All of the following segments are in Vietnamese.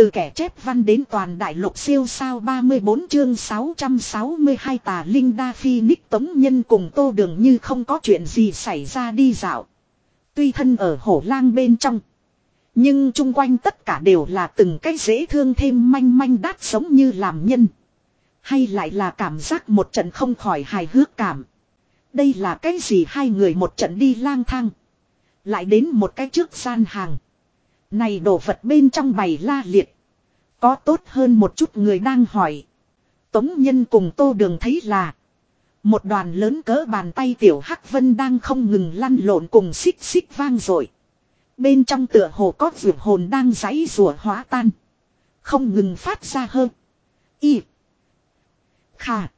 Từ kẻ chép văn đến toàn đại lục siêu sao 34 chương 662 tà Linh Đa Phi Ních Tống Nhân cùng tô đường như không có chuyện gì xảy ra đi dạo. Tuy thân ở hổ lang bên trong. Nhưng chung quanh tất cả đều là từng cái dễ thương thêm manh manh đát sống như làm nhân. Hay lại là cảm giác một trận không khỏi hài hước cảm. Đây là cái gì hai người một trận đi lang thang. Lại đến một cái trước gian hàng. Này đồ vật bên trong bày la liệt. Có tốt hơn một chút người đang hỏi. Tống nhân cùng tô đường thấy là. Một đoàn lớn cỡ bàn tay tiểu hắc vân đang không ngừng lăn lộn cùng xích xích vang rồi. Bên trong tựa hồ có vượt hồn đang giấy rùa hóa tan. Không ngừng phát ra hơn. Y. Khà.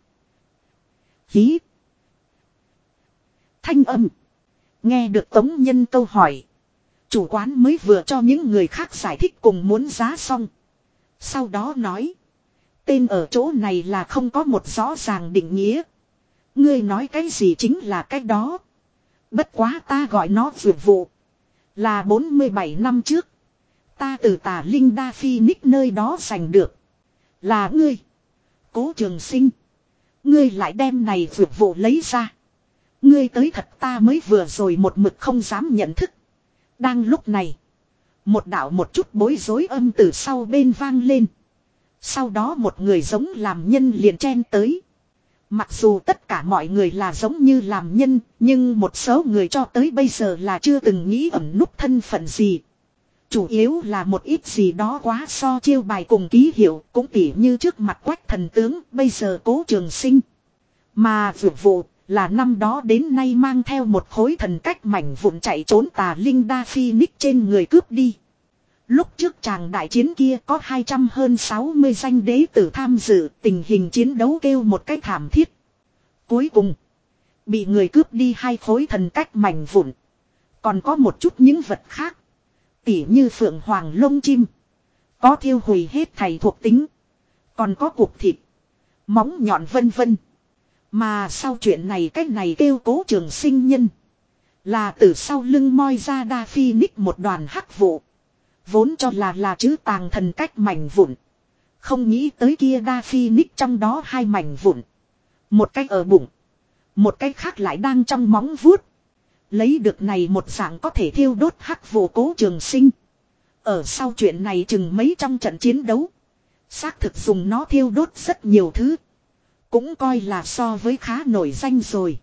Hí. Thanh âm. Nghe được tống nhân câu hỏi. Chủ quán mới vừa cho những người khác giải thích cùng muốn giá xong. Sau đó nói. Tên ở chỗ này là không có một rõ ràng định nghĩa. Ngươi nói cái gì chính là cái đó. Bất quá ta gọi nó vượt vụ. Là 47 năm trước. Ta từ tà Linh Đa Phi Ních nơi đó giành được. Là ngươi. Cố trường sinh. Ngươi lại đem này vượt vụ lấy ra. Ngươi tới thật ta mới vừa rồi một mực không dám nhận thức. Đang lúc này. Một đạo một chút bối rối âm từ sau bên vang lên. Sau đó một người giống làm nhân liền chen tới. Mặc dù tất cả mọi người là giống như làm nhân, nhưng một số người cho tới bây giờ là chưa từng nghĩ ẩn nút thân phận gì. Chủ yếu là một ít gì đó quá so chiêu bài cùng ký hiệu, cũng tỉ như trước mặt quách thần tướng, bây giờ cố trường sinh. Mà vượt vụ, là năm đó đến nay mang theo một khối thần cách mảnh vụn chạy trốn tà linh đa phi ních trên người cướp đi. Lúc trước chàng đại chiến kia có 200 hơn 60 danh đế tử tham dự tình hình chiến đấu kêu một cách thảm thiết. Cuối cùng, bị người cướp đi hai khối thần cách mảnh vụn. Còn có một chút những vật khác. Tỉ như phượng hoàng lông chim. Có thiêu hủy hết thầy thuộc tính. Còn có cục thịt. Móng nhọn vân vân. Mà sau chuyện này cách này kêu cố trường sinh nhân. Là từ sau lưng moi ra đa phi ních một đoàn hắc vụ. Vốn cho là là chữ tàng thần cách mảnh vụn. Không nghĩ tới kia đa phi ních trong đó hai mảnh vụn. Một cách ở bụng. Một cách khác lại đang trong móng vuốt. Lấy được này một dạng có thể thiêu đốt hắc vụ cố trường sinh. Ở sau chuyện này chừng mấy trong trận chiến đấu. Xác thực dùng nó thiêu đốt rất nhiều thứ. Cũng coi là so với khá nổi danh rồi.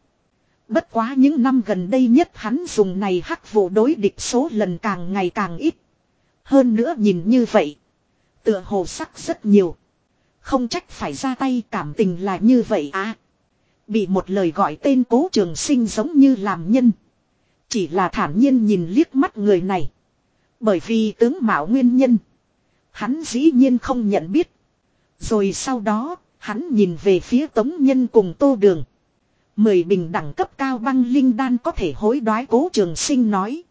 Bất quá những năm gần đây nhất hắn dùng này hắc vụ đối địch số lần càng ngày càng ít. Hơn nữa nhìn như vậy. Tựa hồ sắc rất nhiều. Không trách phải ra tay cảm tình là như vậy à. Bị một lời gọi tên cố trường sinh giống như làm nhân. Chỉ là thản nhiên nhìn liếc mắt người này. Bởi vì tướng mạo nguyên nhân. Hắn dĩ nhiên không nhận biết. Rồi sau đó, hắn nhìn về phía tống nhân cùng tô đường. Mười bình đẳng cấp cao băng linh đan có thể hối đoái cố trường sinh nói.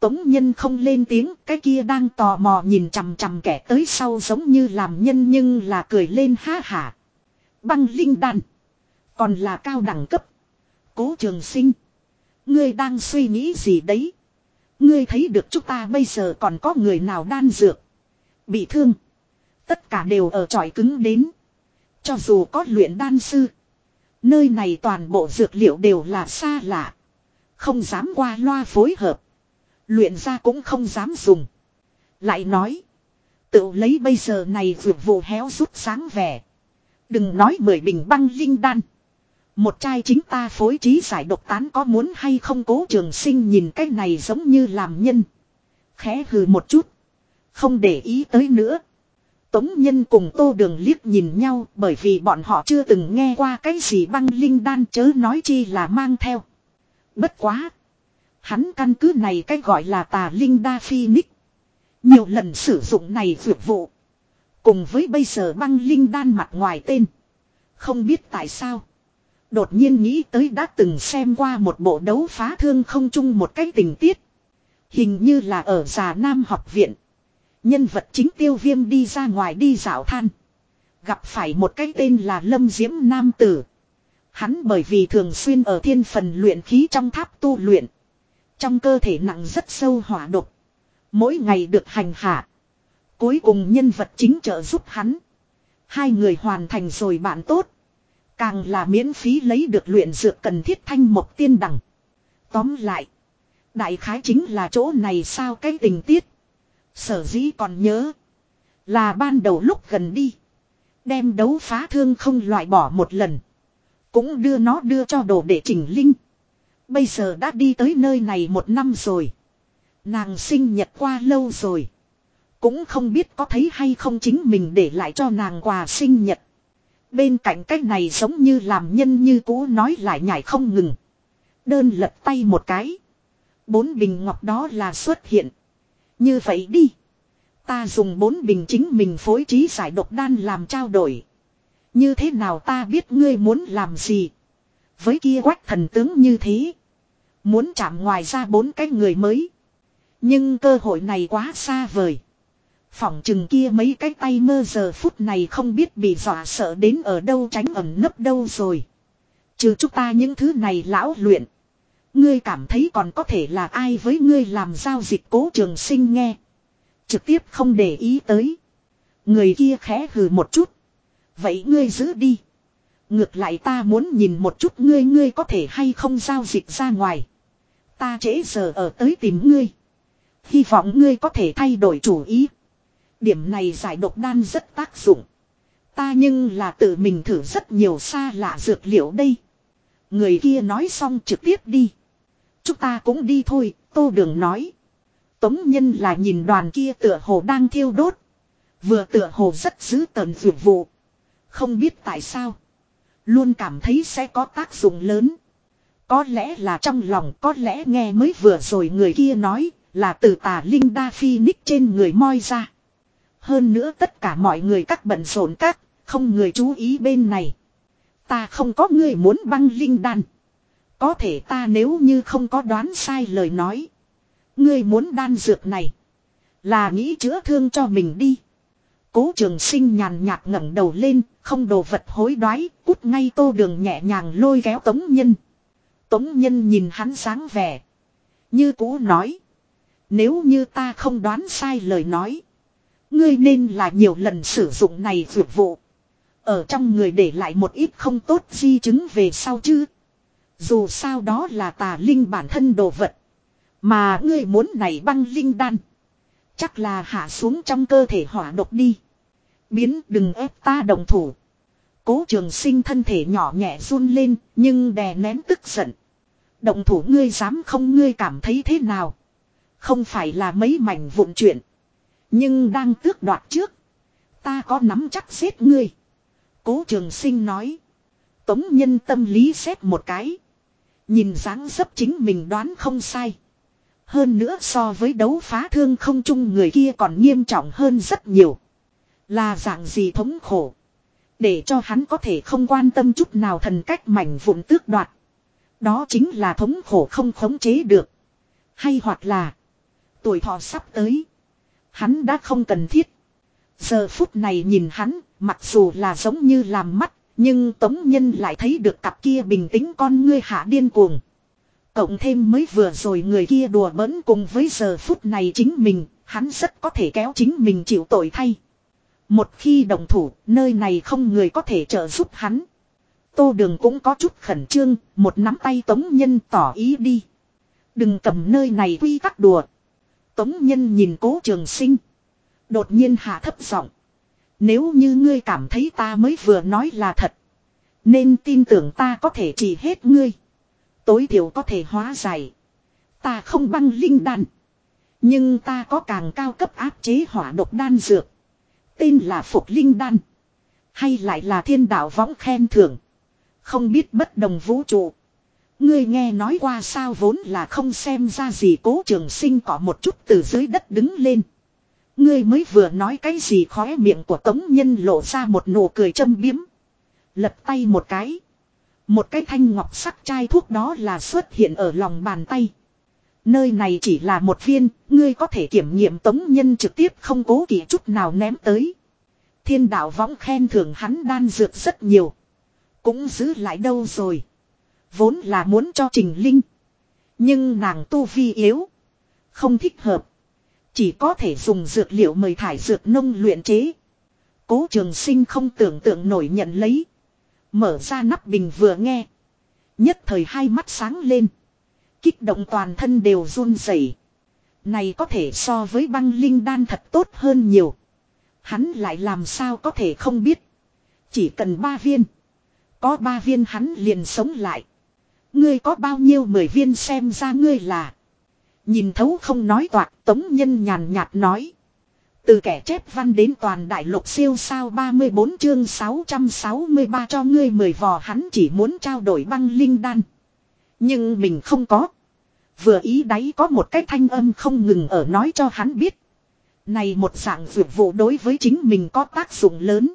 Tống nhân không lên tiếng, cái kia đang tò mò nhìn chằm chằm kẻ tới sau giống như làm nhân nhưng là cười lên ha hả. Băng linh đan. Còn là cao đẳng cấp. Cố trường sinh. Ngươi đang suy nghĩ gì đấy? Ngươi thấy được chúng ta bây giờ còn có người nào đan dược. Bị thương. Tất cả đều ở tròi cứng đến. Cho dù có luyện đan sư. Nơi này toàn bộ dược liệu đều là xa lạ. Không dám qua loa phối hợp. Luyện ra cũng không dám dùng. Lại nói. Tự lấy bây giờ này vượt vụ héo rút sáng vẻ. Đừng nói mười bình băng linh đan. Một chai chính ta phối trí giải độc tán có muốn hay không cố trường sinh nhìn cái này giống như làm nhân. Khẽ hừ một chút. Không để ý tới nữa. Tống nhân cùng tô đường liếc nhìn nhau bởi vì bọn họ chưa từng nghe qua cái gì băng linh đan chớ nói chi là mang theo. Bất quá. Hắn căn cứ này cái gọi là tà linh đa phi ních. Nhiều lần sử dụng này dược vụ. Cùng với bây giờ băng linh đan mặt ngoài tên. Không biết tại sao. Đột nhiên nghĩ tới đã từng xem qua một bộ đấu phá thương không chung một cái tình tiết. Hình như là ở già Nam học viện. Nhân vật chính tiêu viêm đi ra ngoài đi dạo than. Gặp phải một cái tên là Lâm Diễm Nam Tử. Hắn bởi vì thường xuyên ở thiên phần luyện khí trong tháp tu luyện. Trong cơ thể nặng rất sâu hỏa độc. Mỗi ngày được hành hạ. Cuối cùng nhân vật chính trợ giúp hắn. Hai người hoàn thành rồi bạn tốt. Càng là miễn phí lấy được luyện dược cần thiết thanh một tiên đẳng. Tóm lại. Đại khái chính là chỗ này sao cái tình tiết. Sở dĩ còn nhớ. Là ban đầu lúc gần đi. Đem đấu phá thương không loại bỏ một lần. Cũng đưa nó đưa cho đồ để chỉnh linh. Bây giờ đã đi tới nơi này một năm rồi. Nàng sinh nhật qua lâu rồi. Cũng không biết có thấy hay không chính mình để lại cho nàng quà sinh nhật. Bên cạnh cái này giống như làm nhân như cũ nói lại nhảy không ngừng. Đơn lật tay một cái. Bốn bình ngọc đó là xuất hiện. Như vậy đi. Ta dùng bốn bình chính mình phối trí giải độc đan làm trao đổi. Như thế nào ta biết ngươi muốn làm gì. Với kia quách thần tướng như thế. Muốn chạm ngoài ra bốn cái người mới. Nhưng cơ hội này quá xa vời. Phỏng chừng kia mấy cái tay mơ giờ phút này không biết bị dọa sợ đến ở đâu tránh ẩn nấp đâu rồi. Trừ chúng ta những thứ này lão luyện. Ngươi cảm thấy còn có thể là ai với ngươi làm giao dịch cố trường sinh nghe. Trực tiếp không để ý tới. Người kia khẽ hừ một chút. Vậy ngươi giữ đi. Ngược lại ta muốn nhìn một chút ngươi ngươi có thể hay không giao dịch ra ngoài. Ta trễ giờ ở tới tìm ngươi. Hy vọng ngươi có thể thay đổi chủ ý. Điểm này giải độc đan rất tác dụng. Ta nhưng là tự mình thử rất nhiều xa lạ dược liệu đây. Người kia nói xong trực tiếp đi. Chúng ta cũng đi thôi, tô đường nói. Tống nhân là nhìn đoàn kia tựa hồ đang thiêu đốt. Vừa tựa hồ rất dữ tợn vượt vụ. Không biết tại sao. Luôn cảm thấy sẽ có tác dụng lớn. Có lẽ là trong lòng có lẽ nghe mới vừa rồi người kia nói là từ tà linh đa phi ních trên người moi ra. Hơn nữa tất cả mọi người các bận rộn các, không người chú ý bên này. Ta không có người muốn băng linh đan. Có thể ta nếu như không có đoán sai lời nói. Ngươi muốn đan dược này. Là nghĩ chữa thương cho mình đi. Cố trường sinh nhàn nhạt ngẩng đầu lên, không đồ vật hối đoái, cút ngay tô đường nhẹ nhàng lôi kéo tống nhân. Tống nhân nhìn hắn sáng vẻ. Như cũ nói. Nếu như ta không đoán sai lời nói. Ngươi nên là nhiều lần sử dụng này dược vụ. Ở trong người để lại một ít không tốt di chứng về sau chứ. Dù sao đó là tà linh bản thân đồ vật. Mà ngươi muốn này băng linh đan. Chắc là hạ xuống trong cơ thể hỏa độc đi. Biến đừng ép ta đồng thủ. Cố trường sinh thân thể nhỏ nhẹ run lên, nhưng đè nén tức giận. Động thủ ngươi dám không ngươi cảm thấy thế nào. Không phải là mấy mảnh vụn chuyện. Nhưng đang tước đoạt trước. Ta có nắm chắc giết ngươi. Cố trường sinh nói. Tống nhân tâm lý xét một cái. Nhìn dáng dấp chính mình đoán không sai. Hơn nữa so với đấu phá thương không chung người kia còn nghiêm trọng hơn rất nhiều. Là dạng gì thống khổ. Để cho hắn có thể không quan tâm chút nào thần cách mảnh vụn tước đoạt. Đó chính là thống khổ không khống chế được. Hay hoặc là. Tuổi thọ sắp tới. Hắn đã không cần thiết. Giờ phút này nhìn hắn, mặc dù là giống như làm mắt, nhưng Tống Nhân lại thấy được cặp kia bình tĩnh con ngươi hạ điên cuồng. Cộng thêm mới vừa rồi người kia đùa bỡn cùng với giờ phút này chính mình, hắn rất có thể kéo chính mình chịu tội thay. Một khi đồng thủ, nơi này không người có thể trợ giúp hắn. Tô đường cũng có chút khẩn trương, một nắm tay Tống Nhân tỏ ý đi. Đừng cầm nơi này quy tắc đùa. Tống Nhân nhìn cố trường sinh. Đột nhiên hạ thấp giọng. Nếu như ngươi cảm thấy ta mới vừa nói là thật. Nên tin tưởng ta có thể chỉ hết ngươi. Tối thiểu có thể hóa giải. Ta không băng linh đan. Nhưng ta có càng cao cấp áp chế hỏa độc đan dược. Tên là Phục Linh Đan. Hay lại là thiên đạo võng khen thưởng. Không biết bất đồng vũ trụ. Ngươi nghe nói qua sao vốn là không xem ra gì cố trường sinh có một chút từ dưới đất đứng lên. Ngươi mới vừa nói cái gì khóe miệng của tống nhân lộ ra một nụ cười châm biếm. Lật tay một cái. Một cái thanh ngọc sắc chai thuốc đó là xuất hiện ở lòng bàn tay. Nơi này chỉ là một viên, ngươi có thể kiểm nghiệm tống nhân trực tiếp không cố kỵ chút nào ném tới. Thiên đạo võng khen thưởng hắn đan dược rất nhiều. Cũng giữ lại đâu rồi. Vốn là muốn cho Trình Linh. Nhưng nàng tu vi yếu. Không thích hợp. Chỉ có thể dùng dược liệu mời thải dược nông luyện chế. Cố trường sinh không tưởng tượng nổi nhận lấy. Mở ra nắp bình vừa nghe. Nhất thời hai mắt sáng lên. Kích động toàn thân đều run rẩy. Này có thể so với băng linh đan thật tốt hơn nhiều. Hắn lại làm sao có thể không biết. Chỉ cần ba viên. Có ba viên hắn liền sống lại. Ngươi có bao nhiêu mười viên xem ra ngươi là. Nhìn thấu không nói toạc, tống nhân nhàn nhạt nói. Từ kẻ chép văn đến toàn đại lục siêu sao 34 chương 663 cho ngươi mười vò, hắn chỉ muốn trao đổi băng linh đan. Nhưng mình không có. Vừa ý đáy có một cái thanh âm không ngừng ở nói cho hắn biết. Này một dạng dược vụ đối với chính mình có tác dụng lớn.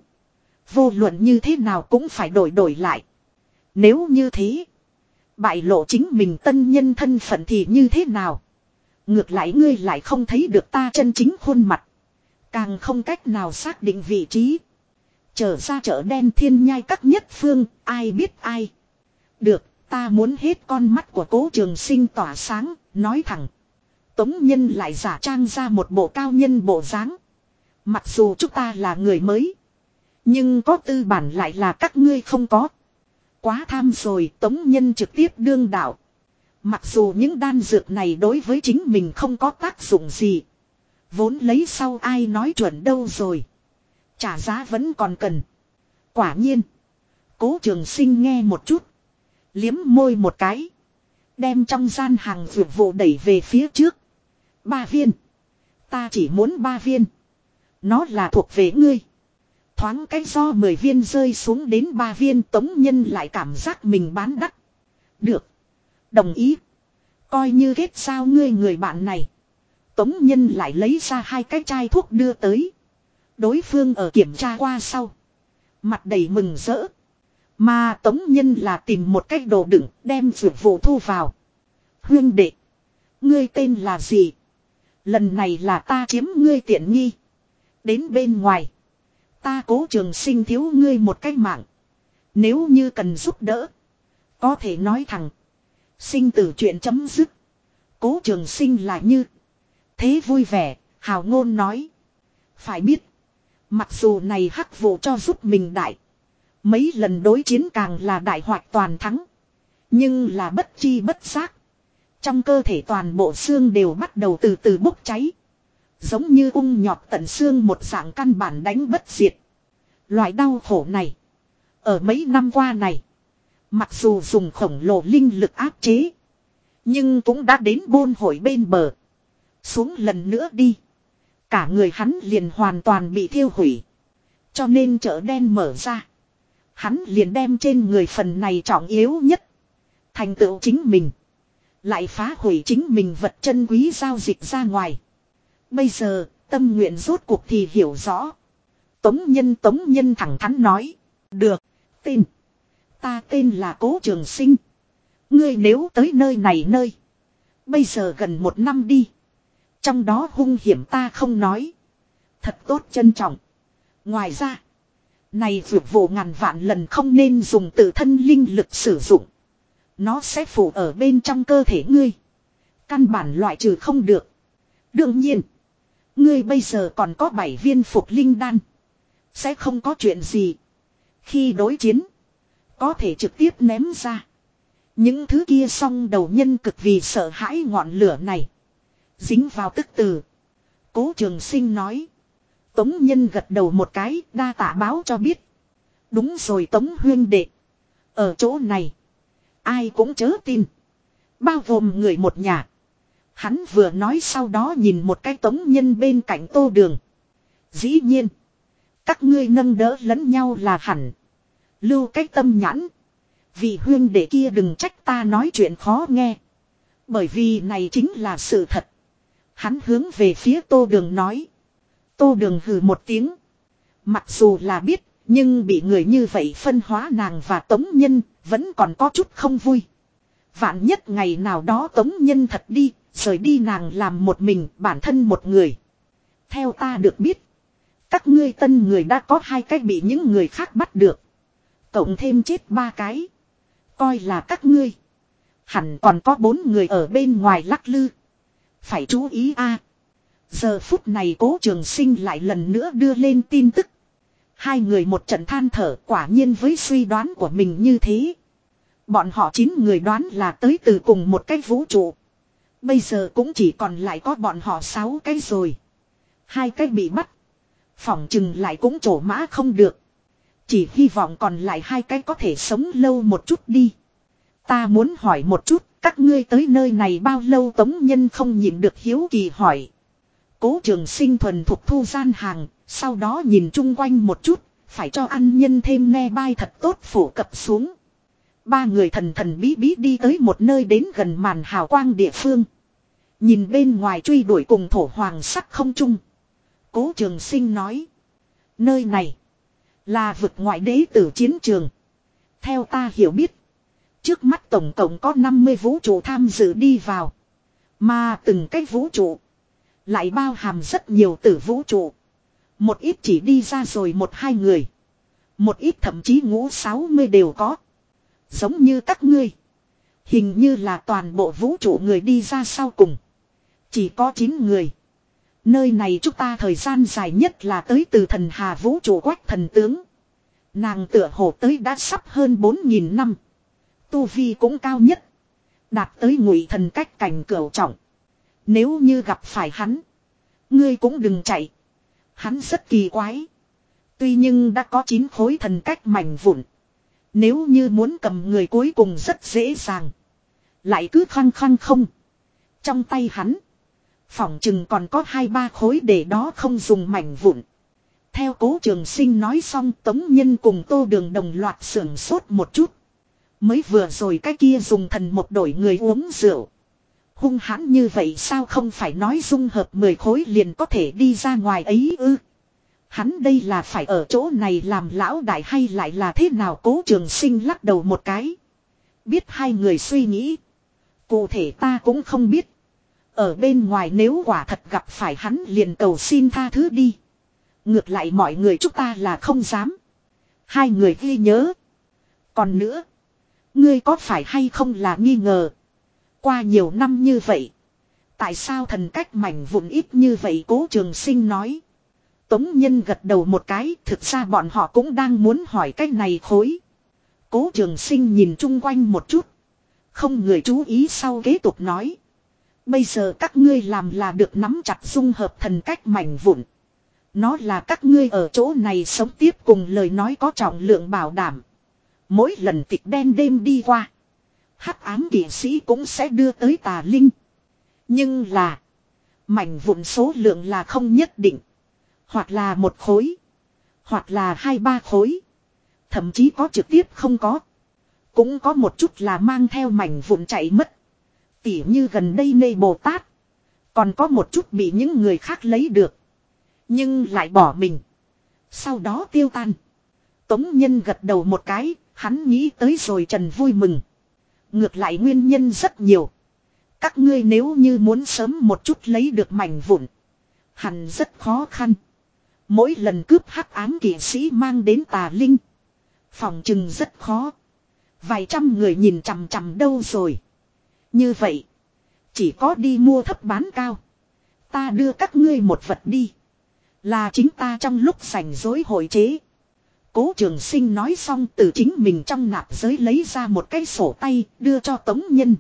Vô luận như thế nào cũng phải đổi đổi lại. Nếu như thế. Bại lộ chính mình tân nhân thân phận thì như thế nào. Ngược lại ngươi lại không thấy được ta chân chính khuôn mặt. Càng không cách nào xác định vị trí. Trở ra chợ đen thiên nhai các nhất phương, ai biết ai. Được, ta muốn hết con mắt của cố trường sinh tỏa sáng, nói thẳng. Tống nhân lại giả trang ra một bộ cao nhân bộ dáng. Mặc dù chúng ta là người mới. Nhưng có tư bản lại là các ngươi không có. Quá tham rồi tống nhân trực tiếp đương đạo. Mặc dù những đan dược này đối với chính mình không có tác dụng gì. Vốn lấy sau ai nói chuẩn đâu rồi. Trả giá vẫn còn cần. Quả nhiên. Cố trường sinh nghe một chút. Liếm môi một cái. Đem trong gian hàng vượt vụ đẩy về phía trước. Ba viên. Ta chỉ muốn ba viên. Nó là thuộc về ngươi. Thoáng cái do mười viên rơi xuống đến ba viên tống nhân lại cảm giác mình bán đắt. Được. Đồng ý. Coi như kết sao ngươi người bạn này. Tống Nhân lại lấy ra hai cái chai thuốc đưa tới. Đối phương ở kiểm tra qua sau. Mặt đầy mừng rỡ. Mà Tống Nhân là tìm một cách đồ đựng đem dược vụ thu vào. Huyên đệ. Ngươi tên là gì? Lần này là ta chiếm ngươi tiện nghi. Đến bên ngoài. Ta cố trường sinh thiếu ngươi một cách mạng. Nếu như cần giúp đỡ. Có thể nói thẳng. Sinh tử chuyện chấm dứt. Cố trường sinh là như. Thế vui vẻ, hào ngôn nói. Phải biết. Mặc dù này hắc vụ cho giúp mình đại. Mấy lần đối chiến càng là đại hoạt toàn thắng. Nhưng là bất chi bất giác. Trong cơ thể toàn bộ xương đều bắt đầu từ từ bốc cháy. Giống như ung nhọt tận xương một dạng căn bản đánh bất diệt. Loại đau khổ này. Ở mấy năm qua này. Mặc dù dùng khổng lồ linh lực áp chế. Nhưng cũng đã đến bôn hội bên bờ. Xuống lần nữa đi. Cả người hắn liền hoàn toàn bị thiêu hủy. Cho nên chợ đen mở ra. Hắn liền đem trên người phần này trọng yếu nhất. Thành tựu chính mình. Lại phá hủy chính mình vật chân quý giao dịch ra ngoài. Bây giờ, tâm nguyện rốt cuộc thì hiểu rõ. Tống nhân tống nhân thẳng thắn nói. Được, tin. Ta tên là Cố Trường Sinh. Ngươi nếu tới nơi này nơi. Bây giờ gần một năm đi. Trong đó hung hiểm ta không nói. Thật tốt trân trọng. Ngoài ra. Này vượt vụ ngàn vạn lần không nên dùng tự thân linh lực sử dụng. Nó sẽ phủ ở bên trong cơ thể ngươi. Căn bản loại trừ không được. Đương nhiên. Ngươi bây giờ còn có bảy viên phục linh đan. Sẽ không có chuyện gì. Khi đối chiến. Có thể trực tiếp ném ra. Những thứ kia song đầu nhân cực vì sợ hãi ngọn lửa này. Dính vào tức từ. Cố trường sinh nói. Tống nhân gật đầu một cái, đa tạ báo cho biết. Đúng rồi tống huyên đệ. Ở chỗ này. Ai cũng chớ tin. Bao gồm người một nhà. Hắn vừa nói sau đó nhìn một cái tống nhân bên cạnh tô đường. Dĩ nhiên. Các ngươi nâng đỡ lẫn nhau là hẳn. Lưu cách tâm nhãn. Vị huyên đệ kia đừng trách ta nói chuyện khó nghe. Bởi vì này chính là sự thật. Hắn hướng về phía tô đường nói. Tô đường hừ một tiếng. Mặc dù là biết, nhưng bị người như vậy phân hóa nàng và tống nhân, vẫn còn có chút không vui. Vạn nhất ngày nào đó tống nhân thật đi, rời đi nàng làm một mình, bản thân một người. Theo ta được biết, các ngươi tân người đã có hai cách bị những người khác bắt được. Cộng thêm chết ba cái. Coi là các ngươi. Hẳn còn có bốn người ở bên ngoài lắc lư. Phải chú ý a. Giờ phút này cố trường sinh lại lần nữa đưa lên tin tức. Hai người một trận than thở quả nhiên với suy đoán của mình như thế. Bọn họ chín người đoán là tới từ cùng một cái vũ trụ. Bây giờ cũng chỉ còn lại có bọn họ sáu cái rồi. Hai cái bị bắt. Phỏng chừng lại cũng trổ mã không được. Chỉ hy vọng còn lại hai cái có thể sống lâu một chút đi. Ta muốn hỏi một chút, các ngươi tới nơi này bao lâu tống nhân không nhịn được hiếu kỳ hỏi. Cố trường sinh thuần thuộc thu gian hàng, sau đó nhìn chung quanh một chút, phải cho ăn nhân thêm nghe bai thật tốt phổ cập xuống. Ba người thần thần bí bí đi tới một nơi đến gần màn hào quang địa phương. Nhìn bên ngoài truy đuổi cùng thổ hoàng sắc không chung. Cố trường sinh nói. Nơi này. Là vực ngoại đế tử chiến trường. Theo ta hiểu biết. Trước mắt tổng cộng có 50 vũ trụ tham dự đi vào. Mà từng cái vũ trụ. Lại bao hàm rất nhiều tử vũ trụ. Một ít chỉ đi ra rồi một hai người. Một ít thậm chí ngũ sáu mươi đều có. Giống như các ngươi. Hình như là toàn bộ vũ trụ người đi ra sau cùng. Chỉ có 9 người. Nơi này chúng ta thời gian dài nhất là tới từ thần hà vũ trụ quách thần tướng. Nàng tựa hồ tới đã sắp hơn 4.000 năm. Tu Vi cũng cao nhất. Đạt tới ngụy thần cách cảnh cửu trọng. Nếu như gặp phải hắn. Ngươi cũng đừng chạy. Hắn rất kỳ quái. Tuy nhưng đã có 9 khối thần cách mảnh vụn. Nếu như muốn cầm người cuối cùng rất dễ dàng. Lại cứ khăng khăng không. Trong tay hắn. Phỏng chừng còn có hai ba khối để đó không dùng mảnh vụn. Theo cố trường sinh nói xong tống nhân cùng tô đường đồng loạt sưởng sốt một chút. Mới vừa rồi cái kia dùng thần một đổi người uống rượu. Hung hãn như vậy sao không phải nói dung hợp 10 khối liền có thể đi ra ngoài ấy ư. Hắn đây là phải ở chỗ này làm lão đại hay lại là thế nào cố trường sinh lắc đầu một cái. Biết hai người suy nghĩ. Cụ thể ta cũng không biết. Ở bên ngoài nếu quả thật gặp phải hắn liền cầu xin tha thứ đi. Ngược lại mọi người chúng ta là không dám. Hai người ghi nhớ. Còn nữa. Ngươi có phải hay không là nghi ngờ. Qua nhiều năm như vậy. Tại sao thần cách mảnh vụn ít như vậy cố trường sinh nói. Tống nhân gật đầu một cái, thực ra bọn họ cũng đang muốn hỏi cái này khối. Cố trường sinh nhìn chung quanh một chút. Không người chú ý sau kế tục nói. Bây giờ các ngươi làm là được nắm chặt dung hợp thần cách mảnh vụn. Nó là các ngươi ở chỗ này sống tiếp cùng lời nói có trọng lượng bảo đảm. Mỗi lần tịch đen đêm đi qua. hắc ám kỵ sĩ cũng sẽ đưa tới tà linh. Nhưng là. Mảnh vụn số lượng là không nhất định. Hoặc là một khối. Hoặc là hai ba khối. Thậm chí có trực tiếp không có. Cũng có một chút là mang theo mảnh vụn chạy mất. Tỉ như gần đây nê Bồ Tát. Còn có một chút bị những người khác lấy được. Nhưng lại bỏ mình. Sau đó tiêu tan. Tống Nhân gật đầu một cái, hắn nghĩ tới rồi Trần vui mừng. Ngược lại nguyên nhân rất nhiều. Các ngươi nếu như muốn sớm một chút lấy được mảnh vụn. Hẳn rất khó khăn. Mỗi lần cướp hắc ám kỵ sĩ mang đến tà linh. Phòng chừng rất khó. Vài trăm người nhìn chằm chằm đâu rồi. Như vậy. Chỉ có đi mua thấp bán cao. Ta đưa các ngươi một vật đi. Là chính ta trong lúc sành dối hội chế. Cố trường sinh nói xong từ chính mình trong nạp giới lấy ra một cái sổ tay đưa cho Tống Nhân.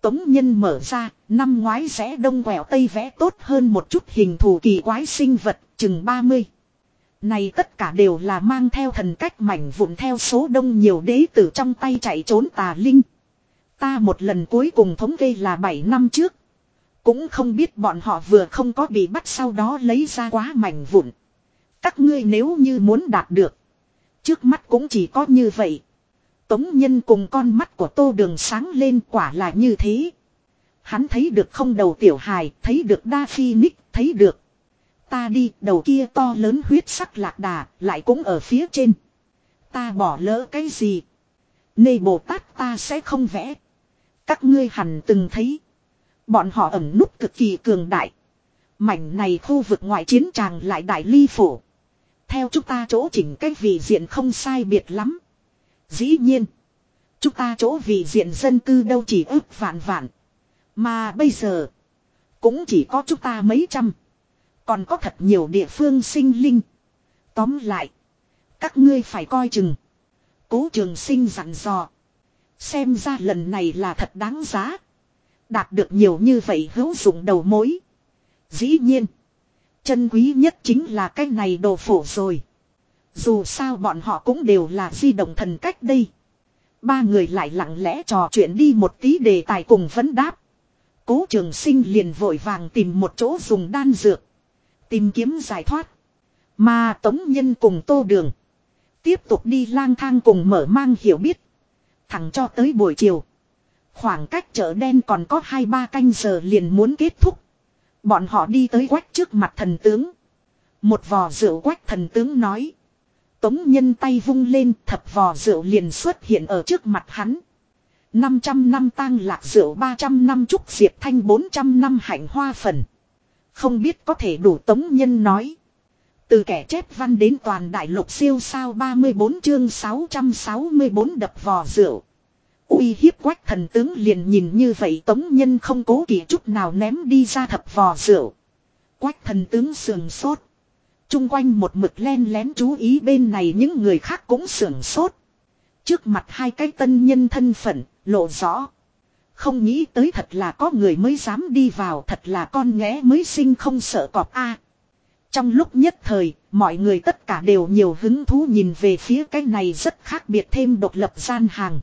Tống Nhân mở ra, năm ngoái rẽ đông quẹo tây vẽ tốt hơn một chút hình thù kỳ quái sinh vật, chừng 30. Này tất cả đều là mang theo thần cách mảnh vụn theo số đông nhiều đế tử trong tay chạy trốn tà linh. Ta một lần cuối cùng thống kê là 7 năm trước. Cũng không biết bọn họ vừa không có bị bắt sau đó lấy ra quá mảnh vụn. Các ngươi nếu như muốn đạt được. Trước mắt cũng chỉ có như vậy. Tống nhân cùng con mắt của tô đường sáng lên quả là như thế. Hắn thấy được không đầu tiểu hài, thấy được đa phi ních, thấy được. Ta đi, đầu kia to lớn huyết sắc lạc đà, lại cũng ở phía trên. Ta bỏ lỡ cái gì? Nê Bồ Tát ta sẽ không vẽ. Các ngươi hẳn từng thấy. Bọn họ ẩn nút cực kỳ cường đại. Mảnh này khu vực ngoại chiến tràng lại đại ly phổ. Theo chúng ta chỗ chỉnh cái vị diện không sai biệt lắm. Dĩ nhiên. Chúng ta chỗ vị diện dân cư đâu chỉ ước vạn vạn. Mà bây giờ. Cũng chỉ có chúng ta mấy trăm. Còn có thật nhiều địa phương sinh linh. Tóm lại. Các ngươi phải coi chừng. Cố trường sinh dặn dò. Xem ra lần này là thật đáng giá. Đạt được nhiều như vậy hữu dụng đầu mối. Dĩ nhiên. Chân quý nhất chính là cái này đồ phổ rồi. Dù sao bọn họ cũng đều là di động thần cách đây. Ba người lại lặng lẽ trò chuyện đi một tí đề tài cùng vấn đáp. Cố trường sinh liền vội vàng tìm một chỗ dùng đan dược. Tìm kiếm giải thoát. Mà Tống Nhân cùng Tô Đường. Tiếp tục đi lang thang cùng mở mang hiểu biết. Thẳng cho tới buổi chiều. Khoảng cách chợ đen còn có 2-3 canh giờ liền muốn kết thúc. Bọn họ đi tới quách trước mặt thần tướng. Một vò rượu quách thần tướng nói. Tống nhân tay vung lên, thập vò rượu liền xuất hiện ở trước mặt hắn. 500 năm tang lạc rượu 300 năm trúc diệp thanh 400 năm hạnh hoa phần. Không biết có thể đủ tống nhân nói. Từ kẻ chép văn đến toàn đại lục siêu sao 34 chương 664 đập vò rượu. uy hiếp quách thần tướng liền nhìn như vậy tống nhân không cố kỵ chút nào ném đi ra thập vò rượu. Quách thần tướng sườn sốt. Trung quanh một mực len lén chú ý bên này những người khác cũng sườn sốt. Trước mặt hai cái tân nhân thân phận, lộ rõ. Không nghĩ tới thật là có người mới dám đi vào thật là con nghé mới sinh không sợ cọp a trong lúc nhất thời, mọi người tất cả đều nhiều hứng thú nhìn về phía cái này rất khác biệt thêm độc lập gian hàng.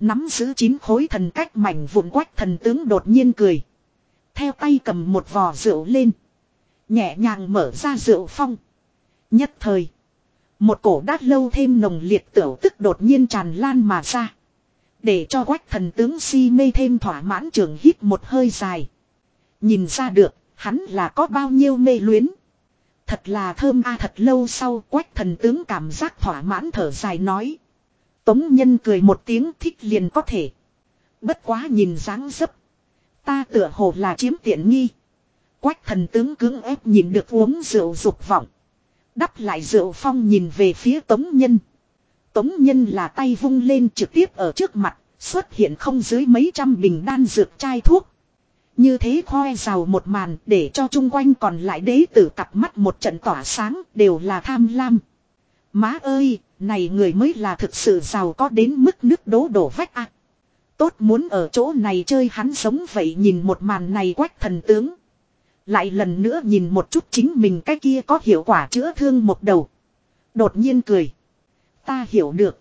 Nắm giữ chín khối thần cách mảnh vụn quách thần tướng đột nhiên cười. Theo tay cầm một vò rượu lên. Nhẹ nhàng mở ra rượu phong. Nhất thời. Một cổ đát lâu thêm nồng liệt tiểu tức đột nhiên tràn lan mà ra. Để cho quách thần tướng si mê thêm thỏa mãn trường hít một hơi dài. Nhìn ra được, hắn là có bao nhiêu mê luyến. Thật là thơm a thật lâu sau quách thần tướng cảm giác thỏa mãn thở dài nói. Tống nhân cười một tiếng thích liền có thể. Bất quá nhìn dáng dấp. Ta tựa hồ là chiếm tiện nghi. Quách thần tướng cứng ép nhìn được uống rượu dục vọng. Đắp lại rượu phong nhìn về phía tống nhân. Tống nhân là tay vung lên trực tiếp ở trước mặt, xuất hiện không dưới mấy trăm bình đan dược chai thuốc. Như thế khoe rào một màn để cho chung quanh còn lại đế tử cặp mắt một trận tỏa sáng đều là tham lam. Má ơi, này người mới là thực sự giàu có đến mức nước đố đổ vách ạ. Tốt muốn ở chỗ này chơi hắn sống vậy nhìn một màn này quách thần tướng. Lại lần nữa nhìn một chút chính mình cái kia có hiệu quả chữa thương một đầu. Đột nhiên cười. Ta hiểu được.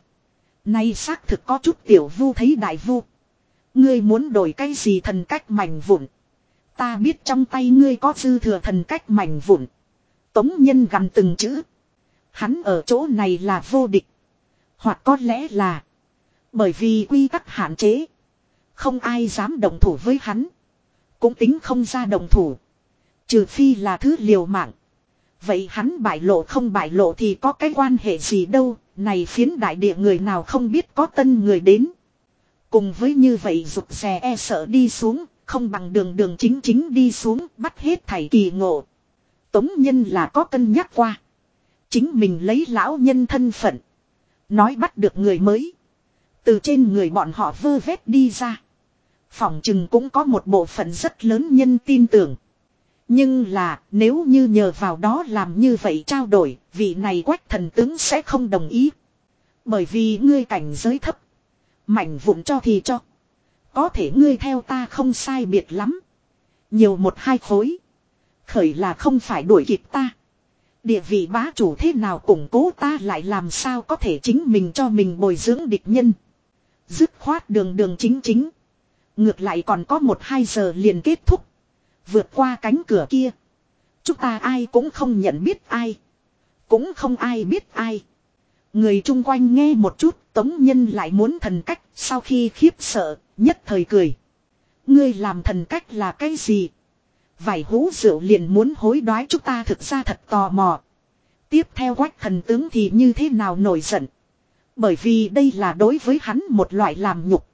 Nay xác thực có chút tiểu vu thấy đại vu. Ngươi muốn đổi cái gì thần cách mảnh vụn. Ta biết trong tay ngươi có dư thừa thần cách mảnh vụn. Tống nhân gằn từng chữ. Hắn ở chỗ này là vô địch. Hoặc có lẽ là. Bởi vì quy tắc hạn chế. Không ai dám động thủ với hắn. Cũng tính không ra động thủ. Trừ phi là thứ liều mạng. Vậy hắn bại lộ không bại lộ thì có cái quan hệ gì đâu, này phiến đại địa người nào không biết có tân người đến. Cùng với như vậy rụt rè e sợ đi xuống, không bằng đường đường chính chính đi xuống, bắt hết thảy kỳ ngộ. Tống nhân là có cân nhắc qua. Chính mình lấy lão nhân thân phận. Nói bắt được người mới. Từ trên người bọn họ vơ vét đi ra. Phỏng chừng cũng có một bộ phận rất lớn nhân tin tưởng. Nhưng là nếu như nhờ vào đó làm như vậy trao đổi, vị này quách thần tướng sẽ không đồng ý. Bởi vì ngươi cảnh giới thấp. Mảnh vụn cho thì cho. Có thể ngươi theo ta không sai biệt lắm. Nhiều một hai khối. Khởi là không phải đuổi kịp ta. Địa vị bá chủ thế nào củng cố ta lại làm sao có thể chính mình cho mình bồi dưỡng địch nhân. Dứt khoát đường đường chính chính. Ngược lại còn có một hai giờ liền kết thúc. Vượt qua cánh cửa kia. Chúng ta ai cũng không nhận biết ai. Cũng không ai biết ai. Người chung quanh nghe một chút, tống nhân lại muốn thần cách, sau khi khiếp sợ, nhất thời cười. Ngươi làm thần cách là cái gì? Vải hũ rượu liền muốn hối đoái chúng ta thực ra thật tò mò. Tiếp theo quách thần tướng thì như thế nào nổi giận. Bởi vì đây là đối với hắn một loại làm nhục.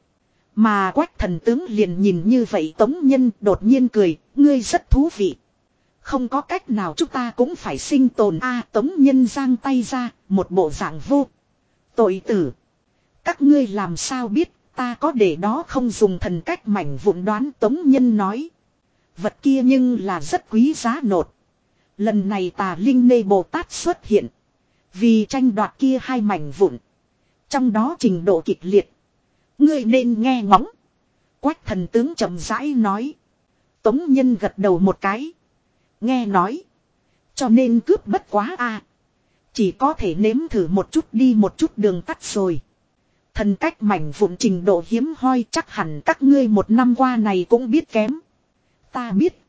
Mà quách thần tướng liền nhìn như vậy tống nhân đột nhiên cười, ngươi rất thú vị. Không có cách nào chúng ta cũng phải sinh tồn a tống nhân giang tay ra, một bộ dạng vô. Tội tử. Các ngươi làm sao biết, ta có để đó không dùng thần cách mảnh vụn đoán tống nhân nói. Vật kia nhưng là rất quý giá nột. Lần này tà Linh Nê Bồ Tát xuất hiện. Vì tranh đoạt kia hai mảnh vụn. Trong đó trình độ kịch liệt. Ngươi nên nghe ngóng. Quách thần tướng chậm rãi nói. Tống nhân gật đầu một cái. Nghe nói. Cho nên cướp bất quá a Chỉ có thể nếm thử một chút đi một chút đường tắt rồi. Thần cách mảnh vụn trình độ hiếm hoi chắc hẳn các ngươi một năm qua này cũng biết kém. Ta biết.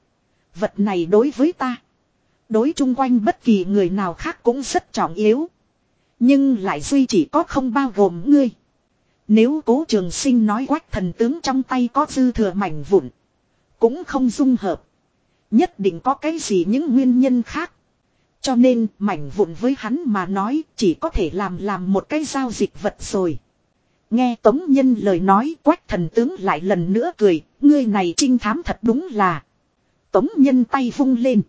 Vật này đối với ta. Đối chung quanh bất kỳ người nào khác cũng rất trọng yếu. Nhưng lại duy chỉ có không bao gồm ngươi. Nếu cố trường sinh nói quách thần tướng trong tay có dư thừa mảnh vụn. Cũng không dung hợp. Nhất định có cái gì những nguyên nhân khác. Cho nên mảnh vụn với hắn mà nói chỉ có thể làm làm một cái giao dịch vật rồi. Nghe Tống Nhân lời nói quách thần tướng lại lần nữa cười, ngươi này trinh thám thật đúng là. Tống Nhân tay vung lên.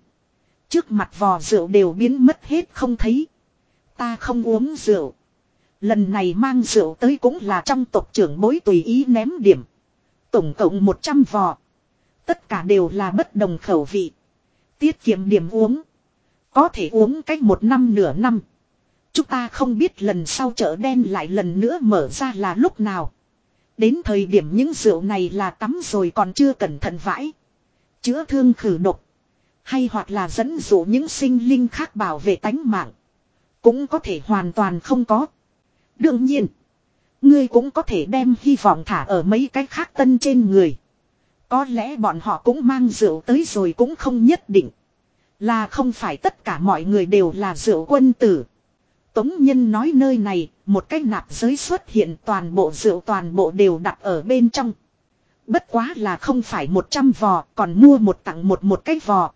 Trước mặt vò rượu đều biến mất hết không thấy. Ta không uống rượu. Lần này mang rượu tới cũng là trong tộc trưởng bối tùy ý ném điểm. Tổng cộng 100 vò. Tất cả đều là bất đồng khẩu vị. Tiết kiệm điểm uống. Có thể uống cách một năm nửa năm. Chúng ta không biết lần sau chợ đen lại lần nữa mở ra là lúc nào. Đến thời điểm những rượu này là tắm rồi còn chưa cẩn thận vãi. Chữa thương khử độc. Hay hoặc là dẫn dụ những sinh linh khác bảo vệ tánh mạng. Cũng có thể hoàn toàn không có. Đương nhiên. Ngươi cũng có thể đem hy vọng thả ở mấy cái khác tân trên người. Có lẽ bọn họ cũng mang rượu tới rồi cũng không nhất định. Là không phải tất cả mọi người đều là rượu quân tử. Tống Nhân nói nơi này, một cái nạp giới xuất hiện toàn bộ rượu toàn bộ đều đặt ở bên trong. Bất quá là không phải 100 vò, còn mua một tặng một một cái vò.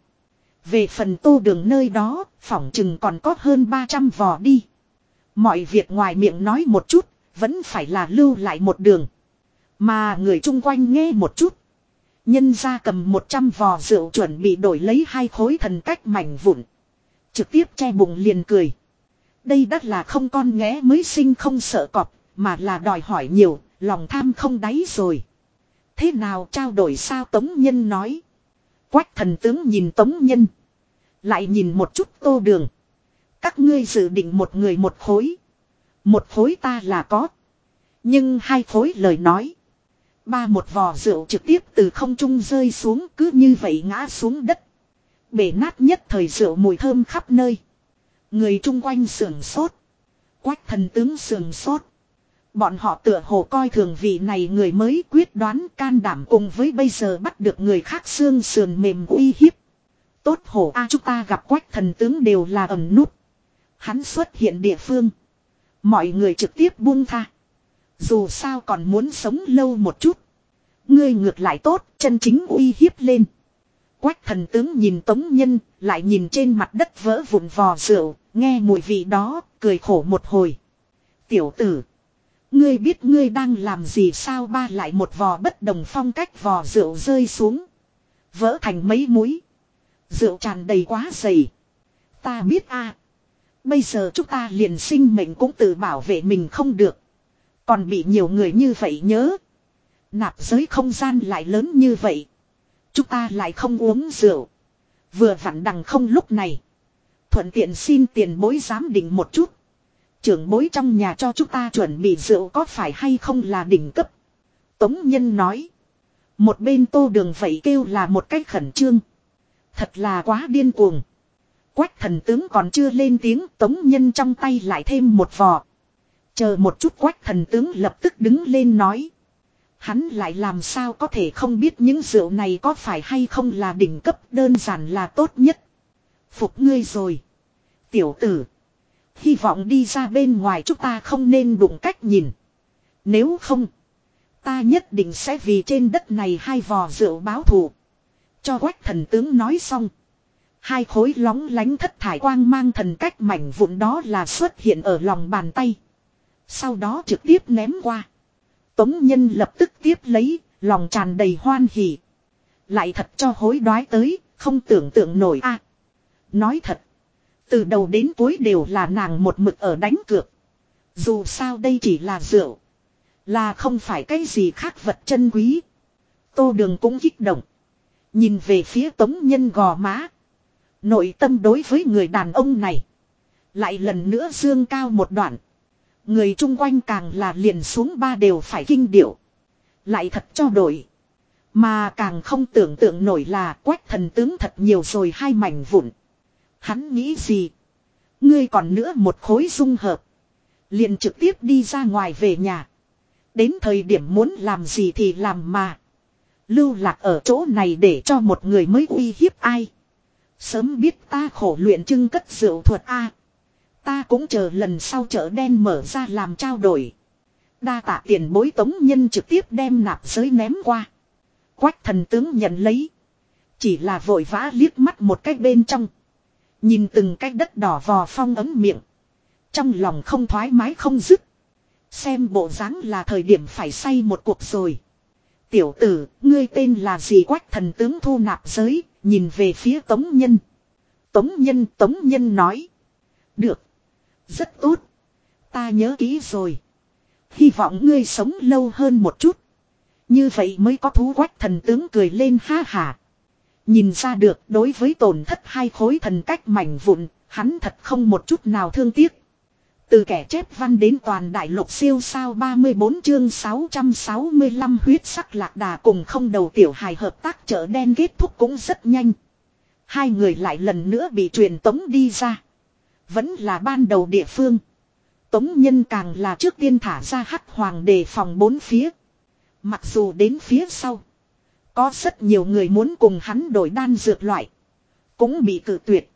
Về phần tô đường nơi đó, phỏng chừng còn có hơn 300 vò đi. Mọi việc ngoài miệng nói một chút, vẫn phải là lưu lại một đường. Mà người chung quanh nghe một chút. Nhân ra cầm 100 vò rượu chuẩn bị đổi lấy hai khối thần cách mảnh vụn. Trực tiếp che bụng liền cười. Đây đắt là không con nghé mới sinh không sợ cọp, mà là đòi hỏi nhiều, lòng tham không đáy rồi. Thế nào trao đổi sao Tống Nhân nói. Quách thần tướng nhìn Tống Nhân. Lại nhìn một chút tô đường. Các ngươi dự định một người một khối. Một khối ta là có. Nhưng hai khối lời nói. Ba một vò rượu trực tiếp từ không trung rơi xuống, cứ như vậy ngã xuống đất. Bể nát nhất thời rượu mùi thơm khắp nơi. Người chung quanh sườn sốt. Quách thần tướng sườn sốt. Bọn họ tựa hồ coi thường vị này người mới quyết đoán can đảm cùng với bây giờ bắt được người khác xương sườn mềm uy hiếp. Tốt hổ a, chúng ta gặp quách thần tướng đều là ẩn nút. Hắn xuất hiện địa phương. Mọi người trực tiếp buông tha. Dù sao còn muốn sống lâu một chút. Ngươi ngược lại tốt, chân chính uy hiếp lên. Quách thần tướng nhìn tống nhân, lại nhìn trên mặt đất vỡ vụn vò rượu, nghe mùi vị đó, cười khổ một hồi. Tiểu tử. Ngươi biết ngươi đang làm gì sao ba lại một vò bất đồng phong cách vò rượu rơi xuống. Vỡ thành mấy muối. Rượu tràn đầy quá dày. Ta biết a Bây giờ chúng ta liền sinh mệnh cũng tự bảo vệ mình không được. Còn bị nhiều người như vậy nhớ. Nạp giới không gian lại lớn như vậy. Chúng ta lại không uống rượu. Vừa vặn đằng không lúc này. Thuận tiện xin tiền bối giám định một chút. Trưởng bối trong nhà cho chúng ta chuẩn bị rượu có phải hay không là đỉnh cấp. Tống Nhân nói. Một bên tô đường vậy kêu là một cách khẩn trương. Thật là quá điên cuồng. Quách thần tướng còn chưa lên tiếng, tống nhân trong tay lại thêm một vò. Chờ một chút quách thần tướng lập tức đứng lên nói. Hắn lại làm sao có thể không biết những rượu này có phải hay không là đỉnh cấp, đơn giản là tốt nhất. Phục ngươi rồi. Tiểu tử. Hy vọng đi ra bên ngoài chúng ta không nên đụng cách nhìn. Nếu không. Ta nhất định sẽ vì trên đất này hai vò rượu báo thù. Cho quách thần tướng nói xong. Hai khối lóng lánh thất thải quang mang thần cách mảnh vụn đó là xuất hiện ở lòng bàn tay. Sau đó trực tiếp ném qua. Tống nhân lập tức tiếp lấy, lòng tràn đầy hoan hỉ. Lại thật cho hối đoái tới, không tưởng tượng nổi a. nói thật. Từ đầu đến cuối đều là nàng một mực ở đánh cược. Dù sao đây chỉ là rượu. Là không phải cái gì khác vật chân quý. Tô đường cũng kích động. Nhìn về phía tống nhân gò má. Nội tâm đối với người đàn ông này. Lại lần nữa dương cao một đoạn. Người chung quanh càng là liền xuống ba đều phải kinh điệu. Lại thật cho đổi. Mà càng không tưởng tượng nổi là quách thần tướng thật nhiều rồi hai mảnh vụn. Hắn nghĩ gì? Ngươi còn nữa một khối dung hợp. Liền trực tiếp đi ra ngoài về nhà. Đến thời điểm muốn làm gì thì làm mà. Lưu lạc ở chỗ này để cho một người mới uy hiếp ai. Sớm biết ta khổ luyện trưng cất rượu thuật A. Ta cũng chờ lần sau chợ đen mở ra làm trao đổi. Đa tạ tiền bối tống nhân trực tiếp đem nạp giới ném qua. Quách thần tướng nhận lấy. Chỉ là vội vã liếc mắt một cách bên trong. Nhìn từng cái đất đỏ vò phong ấm miệng. Trong lòng không thoải mái không dứt. Xem bộ dáng là thời điểm phải say một cuộc rồi. Tiểu tử, ngươi tên là gì quách thần tướng thu nạp giới, nhìn về phía Tống Nhân. Tống Nhân, Tống Nhân nói. Được. Rất tốt. Ta nhớ kỹ rồi. Hy vọng ngươi sống lâu hơn một chút. Như vậy mới có thú quách thần tướng cười lên ha hà. Nhìn ra được đối với tổn thất hai khối thần cách mảnh vụn, hắn thật không một chút nào thương tiếc. Từ kẻ chép văn đến toàn đại lục siêu sao 34 chương 665 huyết sắc lạc đà cùng không đầu tiểu hài hợp tác chợ đen kết thúc cũng rất nhanh. Hai người lại lần nữa bị truyền tống đi ra. Vẫn là ban đầu địa phương. Tống nhân càng là trước tiên thả ra hắc hoàng đề phòng bốn phía. Mặc dù đến phía sau. Có rất nhiều người muốn cùng hắn đổi đan dược loại. Cũng bị cự tuyệt.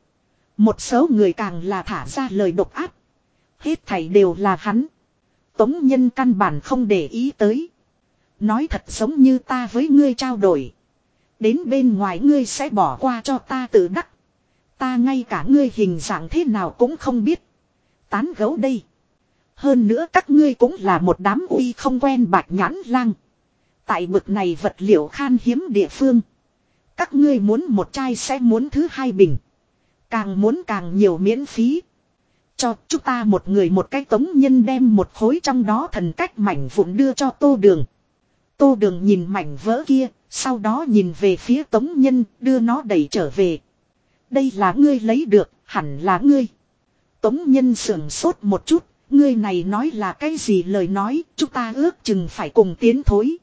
Một số người càng là thả ra lời độc áp. Hết thảy đều là hắn. Tống nhân căn bản không để ý tới. Nói thật giống như ta với ngươi trao đổi. Đến bên ngoài ngươi sẽ bỏ qua cho ta tự đắc. Ta ngay cả ngươi hình dạng thế nào cũng không biết. Tán gấu đây. Hơn nữa các ngươi cũng là một đám uy không quen bạch nhãn lang. Tại bực này vật liệu khan hiếm địa phương. Các ngươi muốn một chai sẽ muốn thứ hai bình. Càng muốn càng nhiều miễn phí. Cho chúng ta một người một cái tống nhân đem một khối trong đó thần cách mảnh vụn đưa cho tô đường. Tô đường nhìn mảnh vỡ kia, sau đó nhìn về phía tống nhân đưa nó đẩy trở về. Đây là ngươi lấy được, hẳn là ngươi. Tống nhân sưởng sốt một chút, ngươi này nói là cái gì lời nói, chúng ta ước chừng phải cùng tiến thối.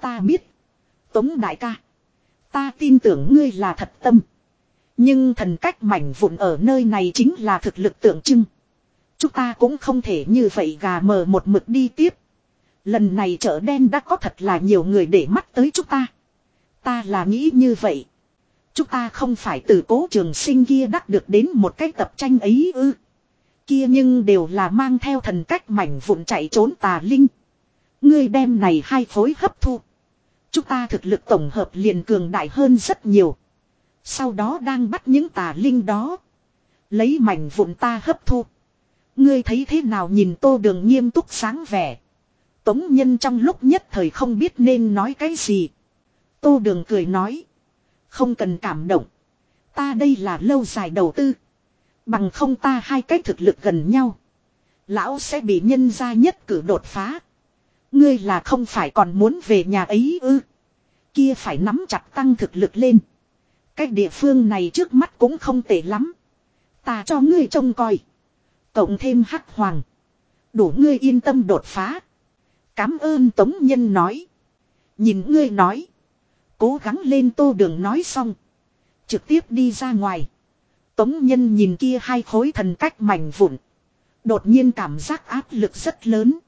Ta biết. Tống đại ca. Ta tin tưởng ngươi là thật tâm. Nhưng thần cách mảnh vụn ở nơi này chính là thực lực tượng trưng. Chúng ta cũng không thể như vậy gà mờ một mực đi tiếp. Lần này chợ đen đã có thật là nhiều người để mắt tới chúng ta. Ta là nghĩ như vậy. Chúng ta không phải từ cố trường sinh kia đắc được đến một cái tập tranh ấy ư. Kia nhưng đều là mang theo thần cách mảnh vụn chạy trốn tà linh. Ngươi đem này hai phối hấp thu. Chúng ta thực lực tổng hợp liền cường đại hơn rất nhiều. Sau đó đang bắt những tà linh đó. Lấy mảnh vụn ta hấp thu. Ngươi thấy thế nào nhìn tô đường nghiêm túc sáng vẻ. Tống nhân trong lúc nhất thời không biết nên nói cái gì. Tô đường cười nói. Không cần cảm động. Ta đây là lâu dài đầu tư. Bằng không ta hai cái thực lực gần nhau. Lão sẽ bị nhân gia nhất cử đột phá. Ngươi là không phải còn muốn về nhà ấy ư. Kia phải nắm chặt tăng thực lực lên. Cái địa phương này trước mắt cũng không tệ lắm. Ta cho ngươi trông coi. Cộng thêm hắc hoàng. Đủ ngươi yên tâm đột phá. Cám ơn Tống Nhân nói. Nhìn ngươi nói. Cố gắng lên tô đường nói xong. Trực tiếp đi ra ngoài. Tống Nhân nhìn kia hai khối thần cách mảnh vụn. Đột nhiên cảm giác áp lực rất lớn.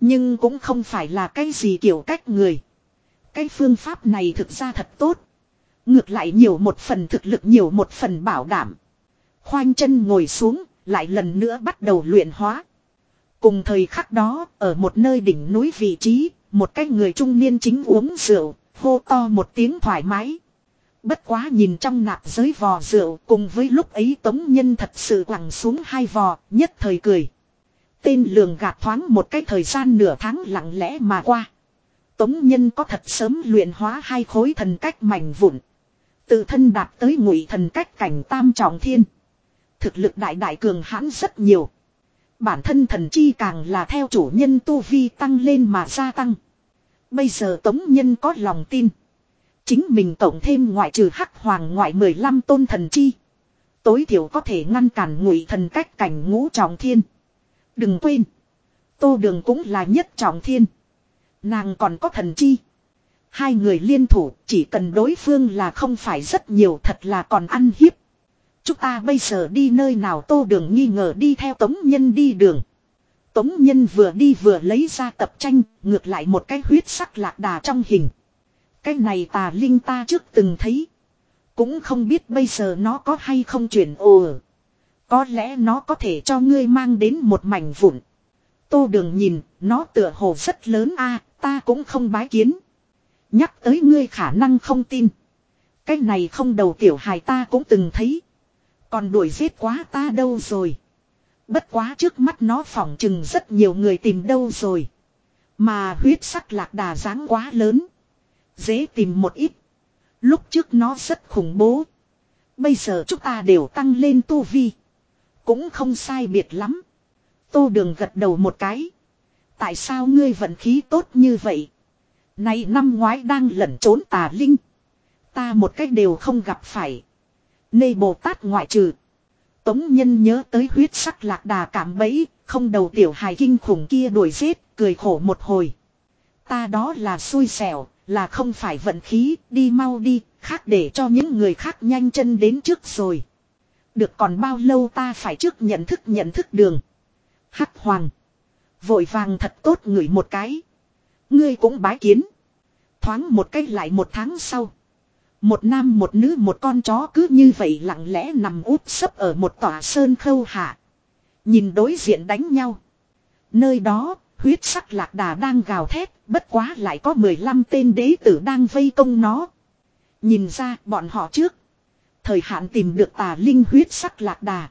Nhưng cũng không phải là cái gì kiểu cách người. Cái phương pháp này thực ra thật tốt. Ngược lại nhiều một phần thực lực nhiều một phần bảo đảm. Khoanh chân ngồi xuống, lại lần nữa bắt đầu luyện hóa. Cùng thời khắc đó, ở một nơi đỉnh núi vị trí, một cái người trung niên chính uống rượu, hô to một tiếng thoải mái. Bất quá nhìn trong nạp giới vò rượu cùng với lúc ấy tống nhân thật sự quẳng xuống hai vò, nhất thời cười. Tên lường gạt thoáng một cái thời gian nửa tháng lặng lẽ mà qua. Tống nhân có thật sớm luyện hóa hai khối thần cách mảnh vụn. Tự thân đạt tới ngụy thần cách cảnh tam trọng thiên. Thực lực đại đại cường hãn rất nhiều. Bản thân thần chi càng là theo chủ nhân tu vi tăng lên mà gia tăng. Bây giờ tống nhân có lòng tin. Chính mình tổng thêm ngoại trừ hắc hoàng ngoại 15 tôn thần chi. Tối thiểu có thể ngăn cản ngụy thần cách cảnh ngũ trọng thiên. Đừng quên. Tô đường cũng là nhất trọng thiên. Nàng còn có thần chi. Hai người liên thủ, chỉ cần đối phương là không phải rất nhiều thật là còn ăn hiếp. Chúng ta bây giờ đi nơi nào tô đường nghi ngờ đi theo tống nhân đi đường. Tống nhân vừa đi vừa lấy ra tập tranh, ngược lại một cái huyết sắc lạc đà trong hình. Cái này tà linh ta trước từng thấy. Cũng không biết bây giờ nó có hay không chuyển ồ. Có lẽ nó có thể cho ngươi mang đến một mảnh vụn. Tô đường nhìn, nó tựa hồ rất lớn a ta cũng không bái kiến. Nhắc tới ngươi khả năng không tin. Cái này không đầu tiểu hài ta cũng từng thấy. Còn đuổi giết quá ta đâu rồi. Bất quá trước mắt nó phỏng chừng rất nhiều người tìm đâu rồi. Mà huyết sắc lạc đà dáng quá lớn. Dễ tìm một ít. Lúc trước nó rất khủng bố. Bây giờ chúng ta đều tăng lên tu vi. Cũng không sai biệt lắm. Tô đường gật đầu một cái. Tại sao ngươi vận khí tốt như vậy? Này năm ngoái đang lẩn trốn tà linh. Ta một cách đều không gặp phải. Nê Bồ Tát ngoại trừ. Tống nhân nhớ tới huyết sắc lạc đà cảm bẫy, không đầu tiểu hài kinh khủng kia đuổi giết, cười khổ một hồi. Ta đó là xui xẻo, là không phải vận khí, đi mau đi, khác để cho những người khác nhanh chân đến trước rồi. Được còn bao lâu ta phải trước nhận thức nhận thức đường. Hắc hoàng. Vội vàng thật tốt ngửi một cái. Ngươi cũng bái kiến. Thoáng một cách lại một tháng sau. Một nam một nữ một con chó cứ như vậy lặng lẽ nằm úp sấp ở một tòa sơn khâu hạ. Nhìn đối diện đánh nhau. Nơi đó, huyết sắc lạc đà đang gào thét, bất quá lại có 15 tên đế tử đang vây công nó. Nhìn ra bọn họ trước. Thời hạn tìm được tà linh huyết sắc lạc đà.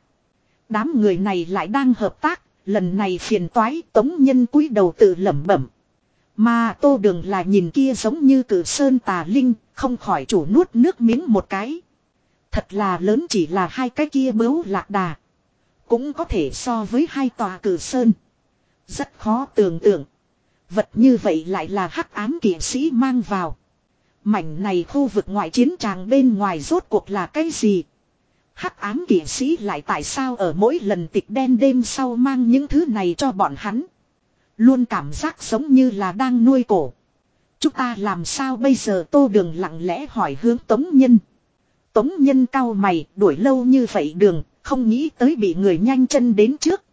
Đám người này lại đang hợp tác, lần này phiền toái tống nhân cúi đầu tự lẩm bẩm. Mà tô đường là nhìn kia giống như cử sơn tà linh, không khỏi chủ nuốt nước miếng một cái. Thật là lớn chỉ là hai cái kia bướu lạc đà. Cũng có thể so với hai tòa cử sơn. Rất khó tưởng tượng. Vật như vậy lại là hắc ám kỵ sĩ mang vào. Mảnh này khu vực ngoại chiến tràng bên ngoài rốt cuộc là cái gì? Hắc ám kỵ sĩ lại tại sao ở mỗi lần tịch đen đêm sau mang những thứ này cho bọn hắn? Luôn cảm giác giống như là đang nuôi cổ. Chúng ta làm sao bây giờ tô đường lặng lẽ hỏi hướng tống nhân. Tống nhân cao mày đuổi lâu như vậy đường, không nghĩ tới bị người nhanh chân đến trước.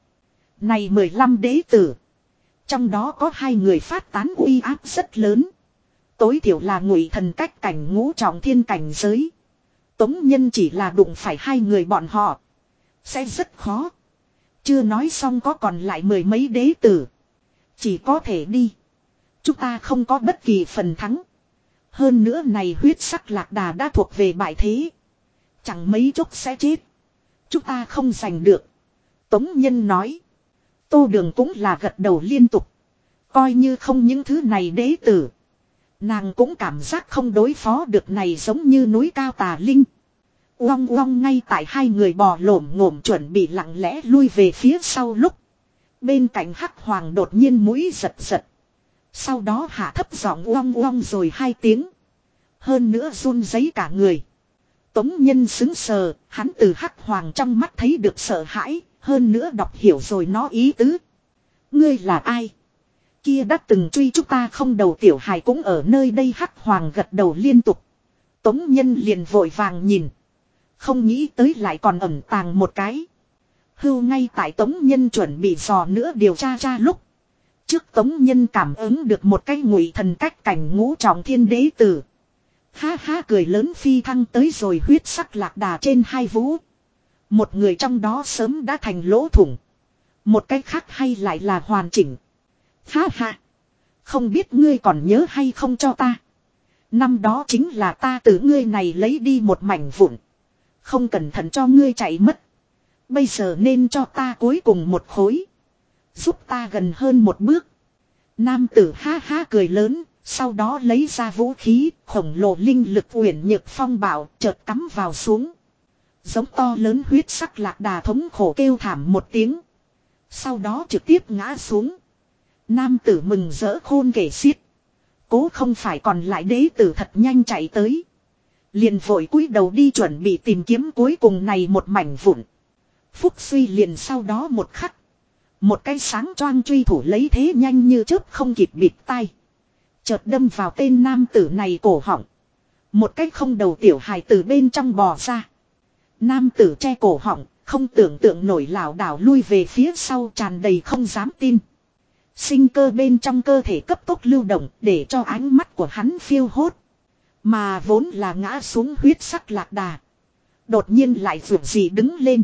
Này 15 đế tử. Trong đó có hai người phát tán uy áp rất lớn. Tối thiểu là ngụy thần cách cảnh ngũ trọng thiên cảnh giới. Tống nhân chỉ là đụng phải hai người bọn họ. Sẽ rất khó. Chưa nói xong có còn lại mười mấy đế tử. Chỉ có thể đi. Chúng ta không có bất kỳ phần thắng. Hơn nữa này huyết sắc lạc đà đã thuộc về bại thế. Chẳng mấy chốc sẽ chết. Chúng ta không giành được. Tống Nhân nói. Tô Đường cũng là gật đầu liên tục. Coi như không những thứ này đế tử. Nàng cũng cảm giác không đối phó được này giống như núi cao tà linh. Uong uong ngay tại hai người bò lổm ngổm chuẩn bị lặng lẽ lui về phía sau lúc. Bên cạnh hắc hoàng đột nhiên mũi giật giật. Sau đó hạ thấp giọng uong uong rồi hai tiếng. Hơn nữa run giấy cả người. Tống nhân xứng sờ, hắn từ hắc hoàng trong mắt thấy được sợ hãi, hơn nữa đọc hiểu rồi nó ý tứ. Ngươi là ai? Kia đã từng truy chúng ta không đầu tiểu hài cũng ở nơi đây hắc hoàng gật đầu liên tục. Tống nhân liền vội vàng nhìn. Không nghĩ tới lại còn ẩn tàng một cái. Hưu ngay tại tống nhân chuẩn bị dò nữa điều tra ra lúc. Trước tống nhân cảm ứng được một cái ngụy thần cách cảnh ngũ trọng thiên đế tử. Ha ha cười lớn phi thăng tới rồi huyết sắc lạc đà trên hai vũ. Một người trong đó sớm đã thành lỗ thủng. Một cái khác hay lại là hoàn chỉnh. Ha ha. Không biết ngươi còn nhớ hay không cho ta. Năm đó chính là ta từ ngươi này lấy đi một mảnh vụn. Không cẩn thận cho ngươi chạy mất. Bây giờ nên cho ta cuối cùng một khối. Giúp ta gần hơn một bước. Nam tử ha ha cười lớn, sau đó lấy ra vũ khí, khổng lồ linh lực uyển nhược phong bảo, chợt cắm vào xuống. Giống to lớn huyết sắc lạc đà thống khổ kêu thảm một tiếng. Sau đó trực tiếp ngã xuống. Nam tử mừng rỡ khôn kể xiết. Cố không phải còn lại đế tử thật nhanh chạy tới. Liền vội cúi đầu đi chuẩn bị tìm kiếm cuối cùng này một mảnh vụn. Phúc suy liền sau đó một khắc. Một cái sáng choang truy thủ lấy thế nhanh như chớp không kịp bịt tay. Chợt đâm vào tên nam tử này cổ họng. Một cái không đầu tiểu hài từ bên trong bò ra. Nam tử che cổ họng, không tưởng tượng nổi lảo đảo lui về phía sau tràn đầy không dám tin. Sinh cơ bên trong cơ thể cấp tốc lưu động để cho ánh mắt của hắn phiêu hốt. Mà vốn là ngã xuống huyết sắc lạc đà. Đột nhiên lại vượt gì đứng lên.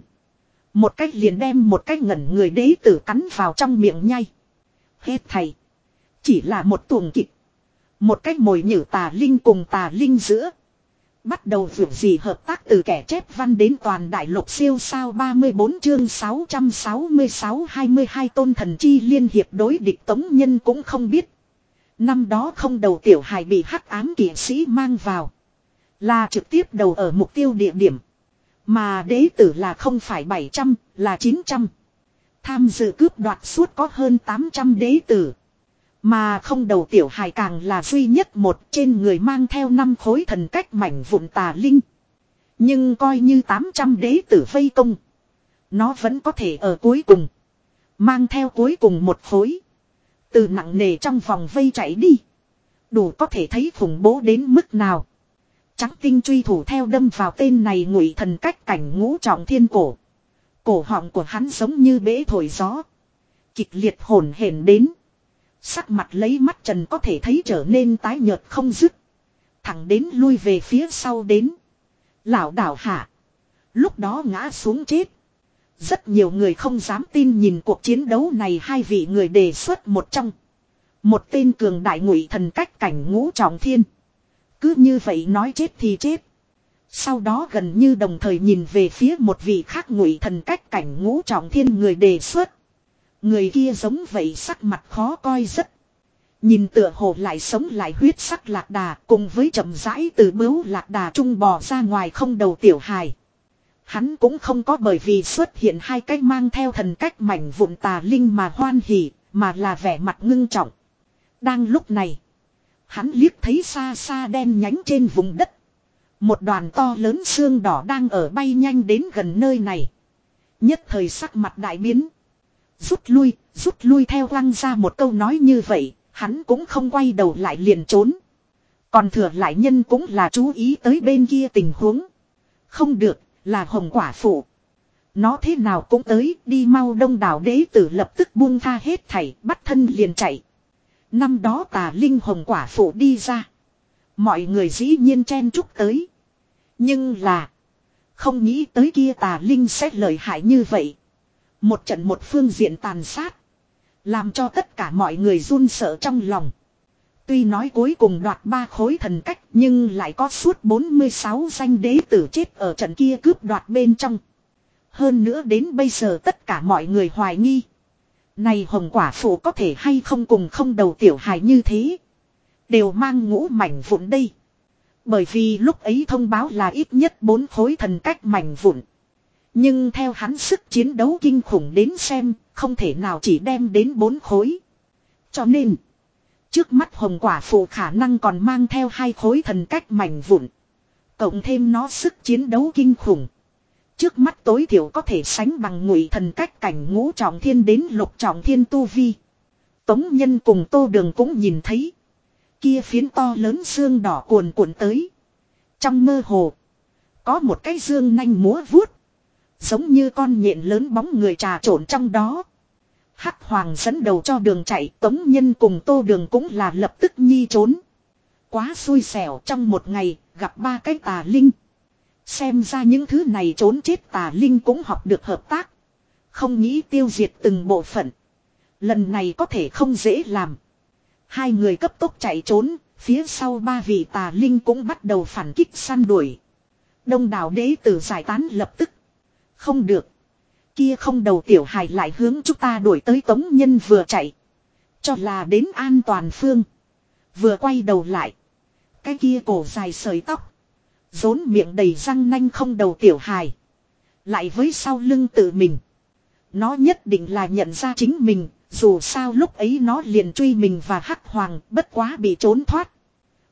Một cách liền đem một cách ngẩn người đế tử cắn vào trong miệng nhai. Hết thầy. Chỉ là một tuồng kịch. Một cách mồi nhử tà linh cùng tà linh giữa. Bắt đầu vượt gì hợp tác từ kẻ chép văn đến toàn đại lục siêu sao 34 chương 666 22 tôn thần chi liên hiệp đối địch tống nhân cũng không biết. Năm đó không đầu tiểu hài bị hắc ám kỵ sĩ mang vào. Là trực tiếp đầu ở mục tiêu địa điểm. Mà đế tử là không phải 700, là 900. Tham dự cướp đoạt suốt có hơn 800 đế tử. Mà không đầu tiểu hài càng là duy nhất một trên người mang theo năm khối thần cách mảnh vụn tà linh. Nhưng coi như 800 đế tử vây công. Nó vẫn có thể ở cuối cùng. Mang theo cuối cùng một khối. Từ nặng nề trong vòng vây chạy đi. Đủ có thể thấy khủng bố đến mức nào. Trắng tinh truy thủ theo đâm vào tên này ngụy thần cách cảnh ngũ trọng thiên cổ. Cổ họng của hắn giống như bể thổi gió. Kịch liệt hồn hển đến. Sắc mặt lấy mắt trần có thể thấy trở nên tái nhợt không dứt. Thẳng đến lui về phía sau đến. Lão đảo hạ. Lúc đó ngã xuống chết. Rất nhiều người không dám tin nhìn cuộc chiến đấu này hai vị người đề xuất một trong. Một tên cường đại ngụy thần cách cảnh ngũ trọng thiên. Cứ như vậy nói chết thì chết. Sau đó gần như đồng thời nhìn về phía một vị khác ngụy thần cách cảnh ngũ trọng thiên người đề xuất. Người kia giống vậy sắc mặt khó coi rất. Nhìn tựa hồ lại sống lại huyết sắc lạc đà cùng với chậm rãi từ bướu lạc đà trung bò ra ngoài không đầu tiểu hài. Hắn cũng không có bởi vì xuất hiện hai cách mang theo thần cách mảnh vụn tà linh mà hoan hỉ, mà là vẻ mặt ngưng trọng. Đang lúc này, hắn liếc thấy xa xa đen nhánh trên vùng đất. Một đoàn to lớn xương đỏ đang ở bay nhanh đến gần nơi này. Nhất thời sắc mặt đại biến. Rút lui, rút lui theo lăng ra một câu nói như vậy, hắn cũng không quay đầu lại liền trốn. Còn thừa lại nhân cũng là chú ý tới bên kia tình huống. Không được, là hồng quả phụ. Nó thế nào cũng tới, đi mau đông đảo đế tử lập tức buông tha hết thảy, bắt thân liền chạy. Năm đó tà linh hồng quả phụ đi ra. Mọi người dĩ nhiên chen chúc tới. Nhưng là. Không nghĩ tới kia tà linh sẽ lợi hại như vậy. Một trận một phương diện tàn sát. Làm cho tất cả mọi người run sợ trong lòng. Tuy nói cuối cùng đoạt ba khối thần cách, nhưng lại có suốt 46 danh đế tử chết ở trận kia cướp đoạt bên trong. Hơn nữa đến bây giờ tất cả mọi người hoài nghi. Này hồng quả phụ có thể hay không cùng không đầu tiểu hài như thế. Đều mang ngũ mảnh vụn đây. Bởi vì lúc ấy thông báo là ít nhất bốn khối thần cách mảnh vụn. Nhưng theo hắn sức chiến đấu kinh khủng đến xem, không thể nào chỉ đem đến bốn khối. Cho nên, trước mắt hồng quả phụ khả năng còn mang theo hai khối thần cách mảnh vụn. Cộng thêm nó sức chiến đấu kinh khủng. Trước mắt tối thiểu có thể sánh bằng ngụy thần cách cảnh ngũ trọng thiên đến lục trọng thiên tu vi. Tống nhân cùng tô đường cũng nhìn thấy. Kia phiến to lớn xương đỏ cuồn cuộn tới. Trong mơ hồ. Có một cái dương nanh múa vuốt. Giống như con nhện lớn bóng người trà trộn trong đó. Hắc hoàng dẫn đầu cho đường chạy, tống nhân cùng tô đường cũng là lập tức nhi trốn. Quá xui xẻo trong một ngày, gặp ba cái tà linh. Xem ra những thứ này trốn chết tà linh cũng học được hợp tác. Không nghĩ tiêu diệt từng bộ phận. Lần này có thể không dễ làm. Hai người cấp tốc chạy trốn, phía sau ba vị tà linh cũng bắt đầu phản kích săn đuổi. Đông đảo đế tử giải tán lập tức. Không được. Kia không đầu tiểu hài lại hướng chúng ta đuổi tới tống nhân vừa chạy. Cho là đến an toàn phương. Vừa quay đầu lại. Cái kia cổ dài sợi tóc. Rốn miệng đầy răng nanh không đầu tiểu hài. Lại với sau lưng tự mình. Nó nhất định là nhận ra chính mình. Dù sao lúc ấy nó liền truy mình và hắc hoàng bất quá bị trốn thoát.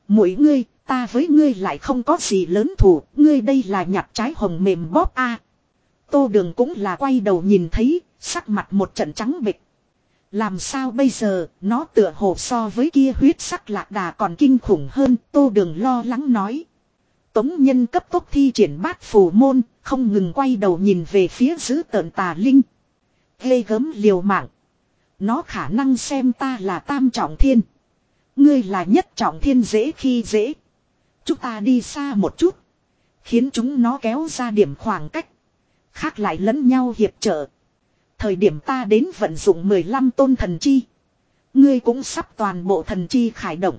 Mỗi ngươi, ta với ngươi lại không có gì lớn thủ, ngươi đây là nhặt trái hồng mềm bóp a. Tô đường cũng là quay đầu nhìn thấy, sắc mặt một trận trắng bịch. Làm sao bây giờ, nó tựa hồ so với kia huyết sắc lạc đà còn kinh khủng hơn, tô đường lo lắng nói. Tống nhân cấp tốc thi triển bát phù môn, không ngừng quay đầu nhìn về phía giữ tợn tà linh. Ghê gớm liều mạng. Nó khả năng xem ta là tam trọng thiên. Ngươi là nhất trọng thiên dễ khi dễ. Chúng ta đi xa một chút. Khiến chúng nó kéo ra điểm khoảng cách. Khác lại lẫn nhau hiệp trợ. Thời điểm ta đến vận dụng 15 tôn thần chi. Ngươi cũng sắp toàn bộ thần chi khải động.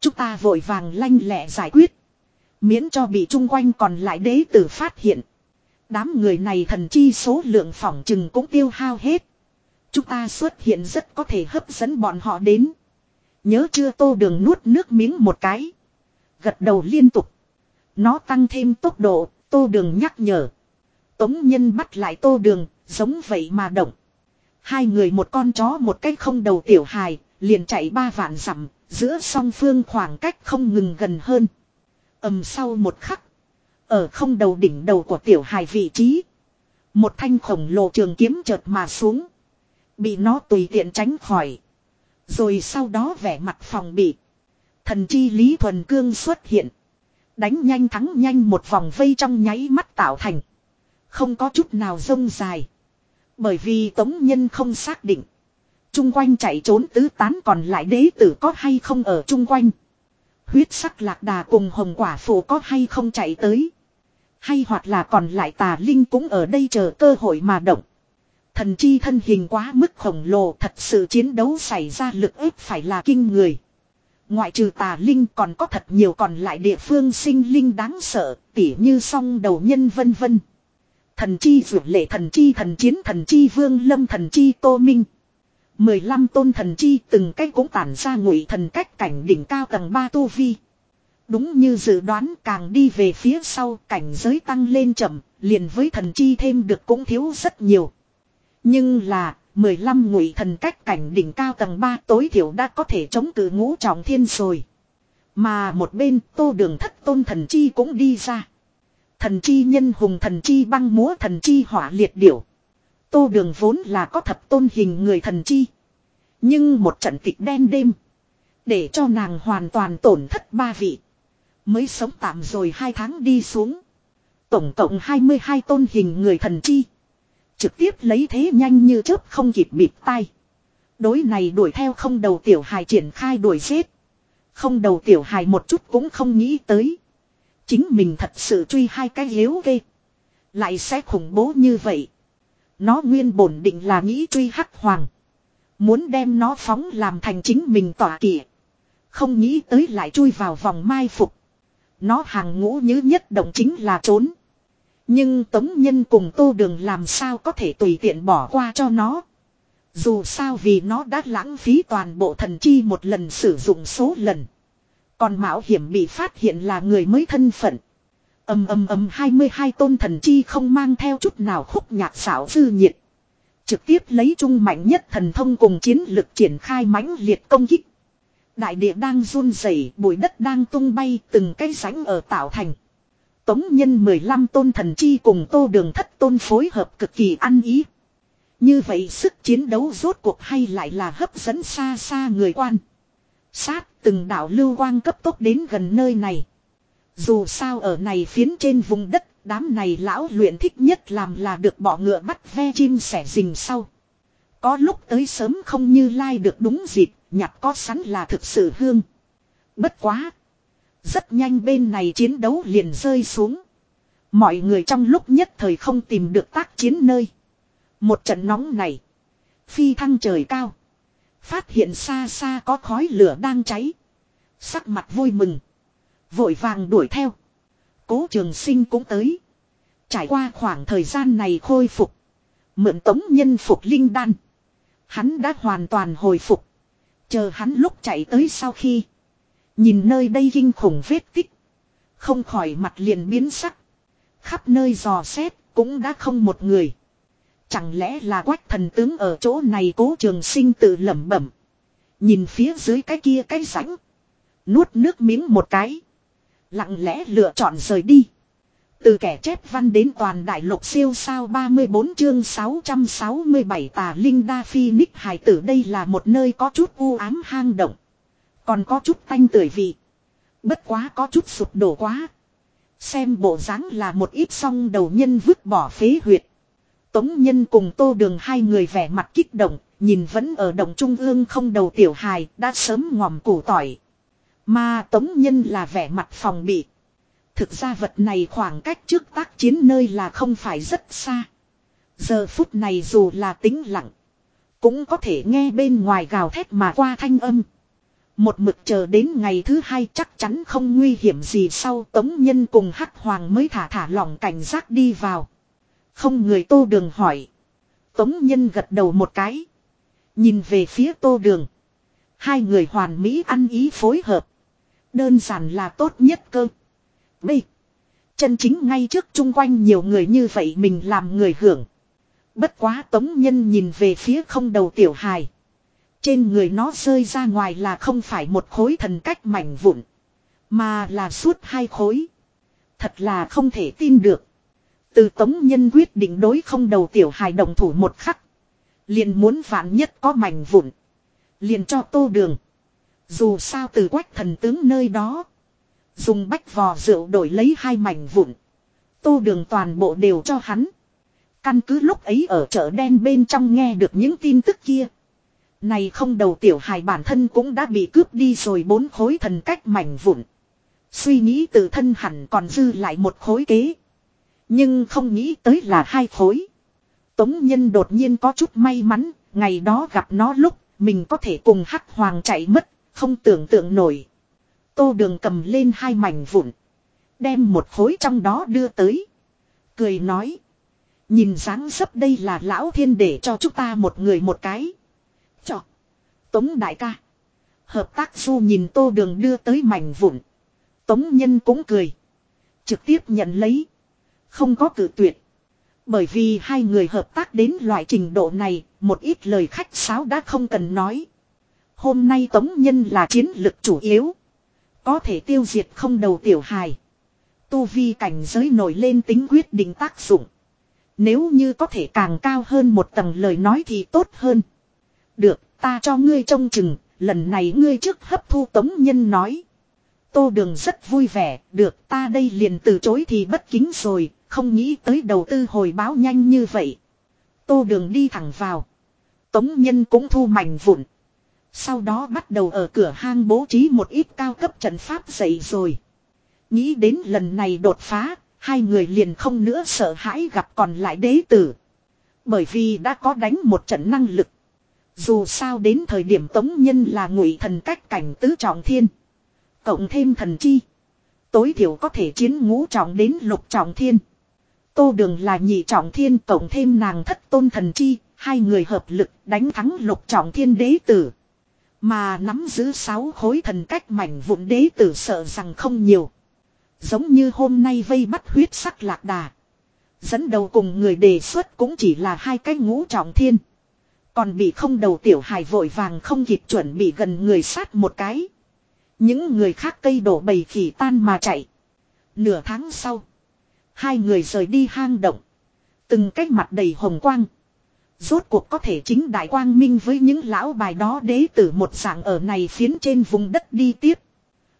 Chúng ta vội vàng lanh lẹ giải quyết. Miễn cho bị chung quanh còn lại đế tử phát hiện. Đám người này thần chi số lượng phỏng chừng cũng tiêu hao hết. Chúng ta xuất hiện rất có thể hấp dẫn bọn họ đến. Nhớ chưa tô đường nuốt nước miếng một cái. Gật đầu liên tục. Nó tăng thêm tốc độ, tô đường nhắc nhở. Tống nhân bắt lại tô đường, giống vậy mà động. Hai người một con chó một cái không đầu tiểu hài, liền chạy ba vạn dặm giữa song phương khoảng cách không ngừng gần hơn ầm sau một khắc. Ở không đầu đỉnh đầu của tiểu hài vị trí. Một thanh khổng lồ trường kiếm chợt mà xuống. Bị nó tùy tiện tránh khỏi. Rồi sau đó vẻ mặt phòng bị. Thần chi Lý Thuần Cương xuất hiện. Đánh nhanh thắng nhanh một vòng vây trong nháy mắt tạo thành. Không có chút nào rông dài. Bởi vì tống nhân không xác định. Trung quanh chạy trốn tứ tán còn lại đế tử có hay không ở chung quanh. Huyết sắc lạc đà cùng hồng quả phụ có hay không chạy tới. Hay hoặc là còn lại tà linh cũng ở đây chờ cơ hội mà động. Thần chi thân hình quá mức khổng lồ thật sự chiến đấu xảy ra lực ép phải là kinh người. Ngoại trừ tà linh còn có thật nhiều còn lại địa phương sinh linh đáng sợ, tỉ như song đầu nhân vân vân. Thần chi vượt lệ thần chi thần chiến thần chi vương lâm thần chi tô minh. 15 tôn thần chi từng cách cũng tản ra ngụy thần cách cảnh đỉnh cao tầng 3 tu vi. Đúng như dự đoán càng đi về phía sau cảnh giới tăng lên chậm, liền với thần chi thêm được cũng thiếu rất nhiều. Nhưng là, 15 ngụy thần cách cảnh đỉnh cao tầng 3 tối thiểu đã có thể chống cự ngũ trọng thiên rồi. Mà một bên tô đường thất tôn thần chi cũng đi ra. Thần chi nhân hùng thần chi băng múa thần chi hỏa liệt điểu. Tô đường vốn là có thập tôn hình người thần chi. Nhưng một trận tịch đen đêm. Để cho nàng hoàn toàn tổn thất ba vị. Mới sống tạm rồi hai tháng đi xuống. Tổng cộng 22 tôn hình người thần chi. Trực tiếp lấy thế nhanh như chớp không kịp bịp tay. Đối này đuổi theo không đầu tiểu hài triển khai đuổi giết. Không đầu tiểu hài một chút cũng không nghĩ tới. Chính mình thật sự truy hai cái yếu ghê. Lại sẽ khủng bố như vậy. Nó nguyên bổn định là nghĩ truy hắc hoàng. Muốn đem nó phóng làm thành chính mình tỏa kỵ. Không nghĩ tới lại chui vào vòng mai phục. Nó hàng ngũ như nhất động chính là trốn. Nhưng Tống Nhân cùng Tô Đường làm sao có thể tùy tiện bỏ qua cho nó. Dù sao vì nó đã lãng phí toàn bộ thần chi một lần sử dụng số lần. Còn mạo hiểm bị phát hiện là người mới thân phận. Âm âm âm 22 tôn thần chi không mang theo chút nào khúc nhạc xảo dư nhiệt. Trực tiếp lấy trung mạnh nhất thần thông cùng chiến lực triển khai mãnh liệt công kích. Đại địa đang run rẩy, bụi đất đang tung bay, từng cái rãnh ở tạo thành. Tống nhân 15 tôn thần chi cùng tô đường thất tôn phối hợp cực kỳ ăn ý. Như vậy sức chiến đấu rốt cuộc hay lại là hấp dẫn xa xa người quan. Sát từng đạo lưu quang cấp tốc đến gần nơi này. Dù sao ở này phiến trên vùng đất, đám này lão luyện thích nhất làm là được bỏ ngựa bắt ve chim sẻ rình sau. Có lúc tới sớm không như lai được đúng dịp, nhặt có sẵn là thực sự hương. Bất quá. Rất nhanh bên này chiến đấu liền rơi xuống. Mọi người trong lúc nhất thời không tìm được tác chiến nơi. Một trận nóng này. Phi thăng trời cao. Phát hiện xa xa có khói lửa đang cháy. Sắc mặt vui mừng. Vội vàng đuổi theo. Cố trường sinh cũng tới. Trải qua khoảng thời gian này khôi phục. Mượn tống nhân phục linh đan. Hắn đã hoàn toàn hồi phục. Chờ hắn lúc chạy tới sau khi. Nhìn nơi đây kinh khủng vết tích. Không khỏi mặt liền biến sắc. Khắp nơi dò xét cũng đã không một người. Chẳng lẽ là quách thần tướng ở chỗ này cố trường sinh tự lẩm bẩm. Nhìn phía dưới cái kia cái rãnh. Nuốt nước miếng một cái. Lặng lẽ lựa chọn rời đi. Từ kẻ chép văn đến toàn đại lục siêu sao 34 chương 667 tà linh đa phi ních hải tử đây là một nơi có chút u ám hang động. Còn có chút tanh tưởi vị. Bất quá có chút sụp đổ quá. Xem bộ dáng là một ít song đầu nhân vứt bỏ phế huyệt. Tống nhân cùng tô đường hai người vẻ mặt kích động, nhìn vẫn ở động trung ương không đầu tiểu hài, đã sớm ngòm củ tỏi. Mà tống nhân là vẻ mặt phòng bị. Thực ra vật này khoảng cách trước tác chiến nơi là không phải rất xa. Giờ phút này dù là tính lặng. Cũng có thể nghe bên ngoài gào thét mà qua thanh âm. Một mực chờ đến ngày thứ hai chắc chắn không nguy hiểm gì sau tống nhân cùng hắc hoàng mới thả thả lỏng cảnh giác đi vào. Không người tô đường hỏi. Tống nhân gật đầu một cái. Nhìn về phía tô đường. Hai người hoàn mỹ ăn ý phối hợp. Đơn giản là tốt nhất cơ. B. Chân chính ngay trước chung quanh nhiều người như vậy mình làm người hưởng. Bất quá tống nhân nhìn về phía không đầu tiểu hài. Trên người nó rơi ra ngoài là không phải một khối thần cách mảnh vụn. Mà là suốt hai khối. Thật là không thể tin được. Từ tống nhân quyết định đối không đầu tiểu hài đồng thủ một khắc. Liền muốn vạn nhất có mảnh vụn. Liền cho tô đường. Dù sao từ quách thần tướng nơi đó. Dùng bách vò rượu đổi lấy hai mảnh vụn. Tô đường toàn bộ đều cho hắn. Căn cứ lúc ấy ở chợ đen bên trong nghe được những tin tức kia. Này không đầu tiểu hài bản thân cũng đã bị cướp đi rồi bốn khối thần cách mảnh vụn. Suy nghĩ tự thân hẳn còn dư lại một khối kế. Nhưng không nghĩ tới là hai khối. Tống nhân đột nhiên có chút may mắn, ngày đó gặp nó lúc mình có thể cùng hắc hoàng chạy mất, không tưởng tượng nổi. Tô đường cầm lên hai mảnh vụn. Đem một khối trong đó đưa tới. Cười nói. Nhìn dáng dấp đây là lão thiên để cho chúng ta một người một cái. Chọ. Tống đại ca. Hợp tác du nhìn tô đường đưa tới mảnh vụn. Tống nhân cũng cười. Trực tiếp nhận lấy. Không có cử tuyệt. Bởi vì hai người hợp tác đến loại trình độ này, một ít lời khách sáo đã không cần nói. Hôm nay Tống Nhân là chiến lực chủ yếu. Có thể tiêu diệt không đầu tiểu hài. Tu vi cảnh giới nổi lên tính quyết định tác dụng. Nếu như có thể càng cao hơn một tầng lời nói thì tốt hơn. Được, ta cho ngươi trông chừng, lần này ngươi trước hấp thu tống nhân nói. Tô đường rất vui vẻ, được ta đây liền từ chối thì bất kính rồi, không nghĩ tới đầu tư hồi báo nhanh như vậy. Tô đường đi thẳng vào. Tống nhân cũng thu mảnh vụn. Sau đó bắt đầu ở cửa hang bố trí một ít cao cấp trận pháp dậy rồi. Nghĩ đến lần này đột phá, hai người liền không nữa sợ hãi gặp còn lại đế tử. Bởi vì đã có đánh một trận năng lực. Dù sao đến thời điểm tống nhân là ngụy thần cách cảnh tứ trọng thiên. Cộng thêm thần chi. Tối thiểu có thể chiến ngũ trọng đến lục trọng thiên. Tô đường là nhị trọng thiên cộng thêm nàng thất tôn thần chi. Hai người hợp lực đánh thắng lục trọng thiên đế tử. Mà nắm giữ sáu khối thần cách mảnh vụn đế tử sợ rằng không nhiều. Giống như hôm nay vây bắt huyết sắc lạc đà. Dẫn đầu cùng người đề xuất cũng chỉ là hai cái ngũ trọng thiên. Còn bị không đầu tiểu hài vội vàng không kịp chuẩn bị gần người sát một cái. Những người khác cây đổ bầy khỉ tan mà chạy. Nửa tháng sau. Hai người rời đi hang động. Từng cách mặt đầy hồng quang. Rốt cuộc có thể chính đại quang minh với những lão bài đó đế tử một dạng ở này phiến trên vùng đất đi tiếp.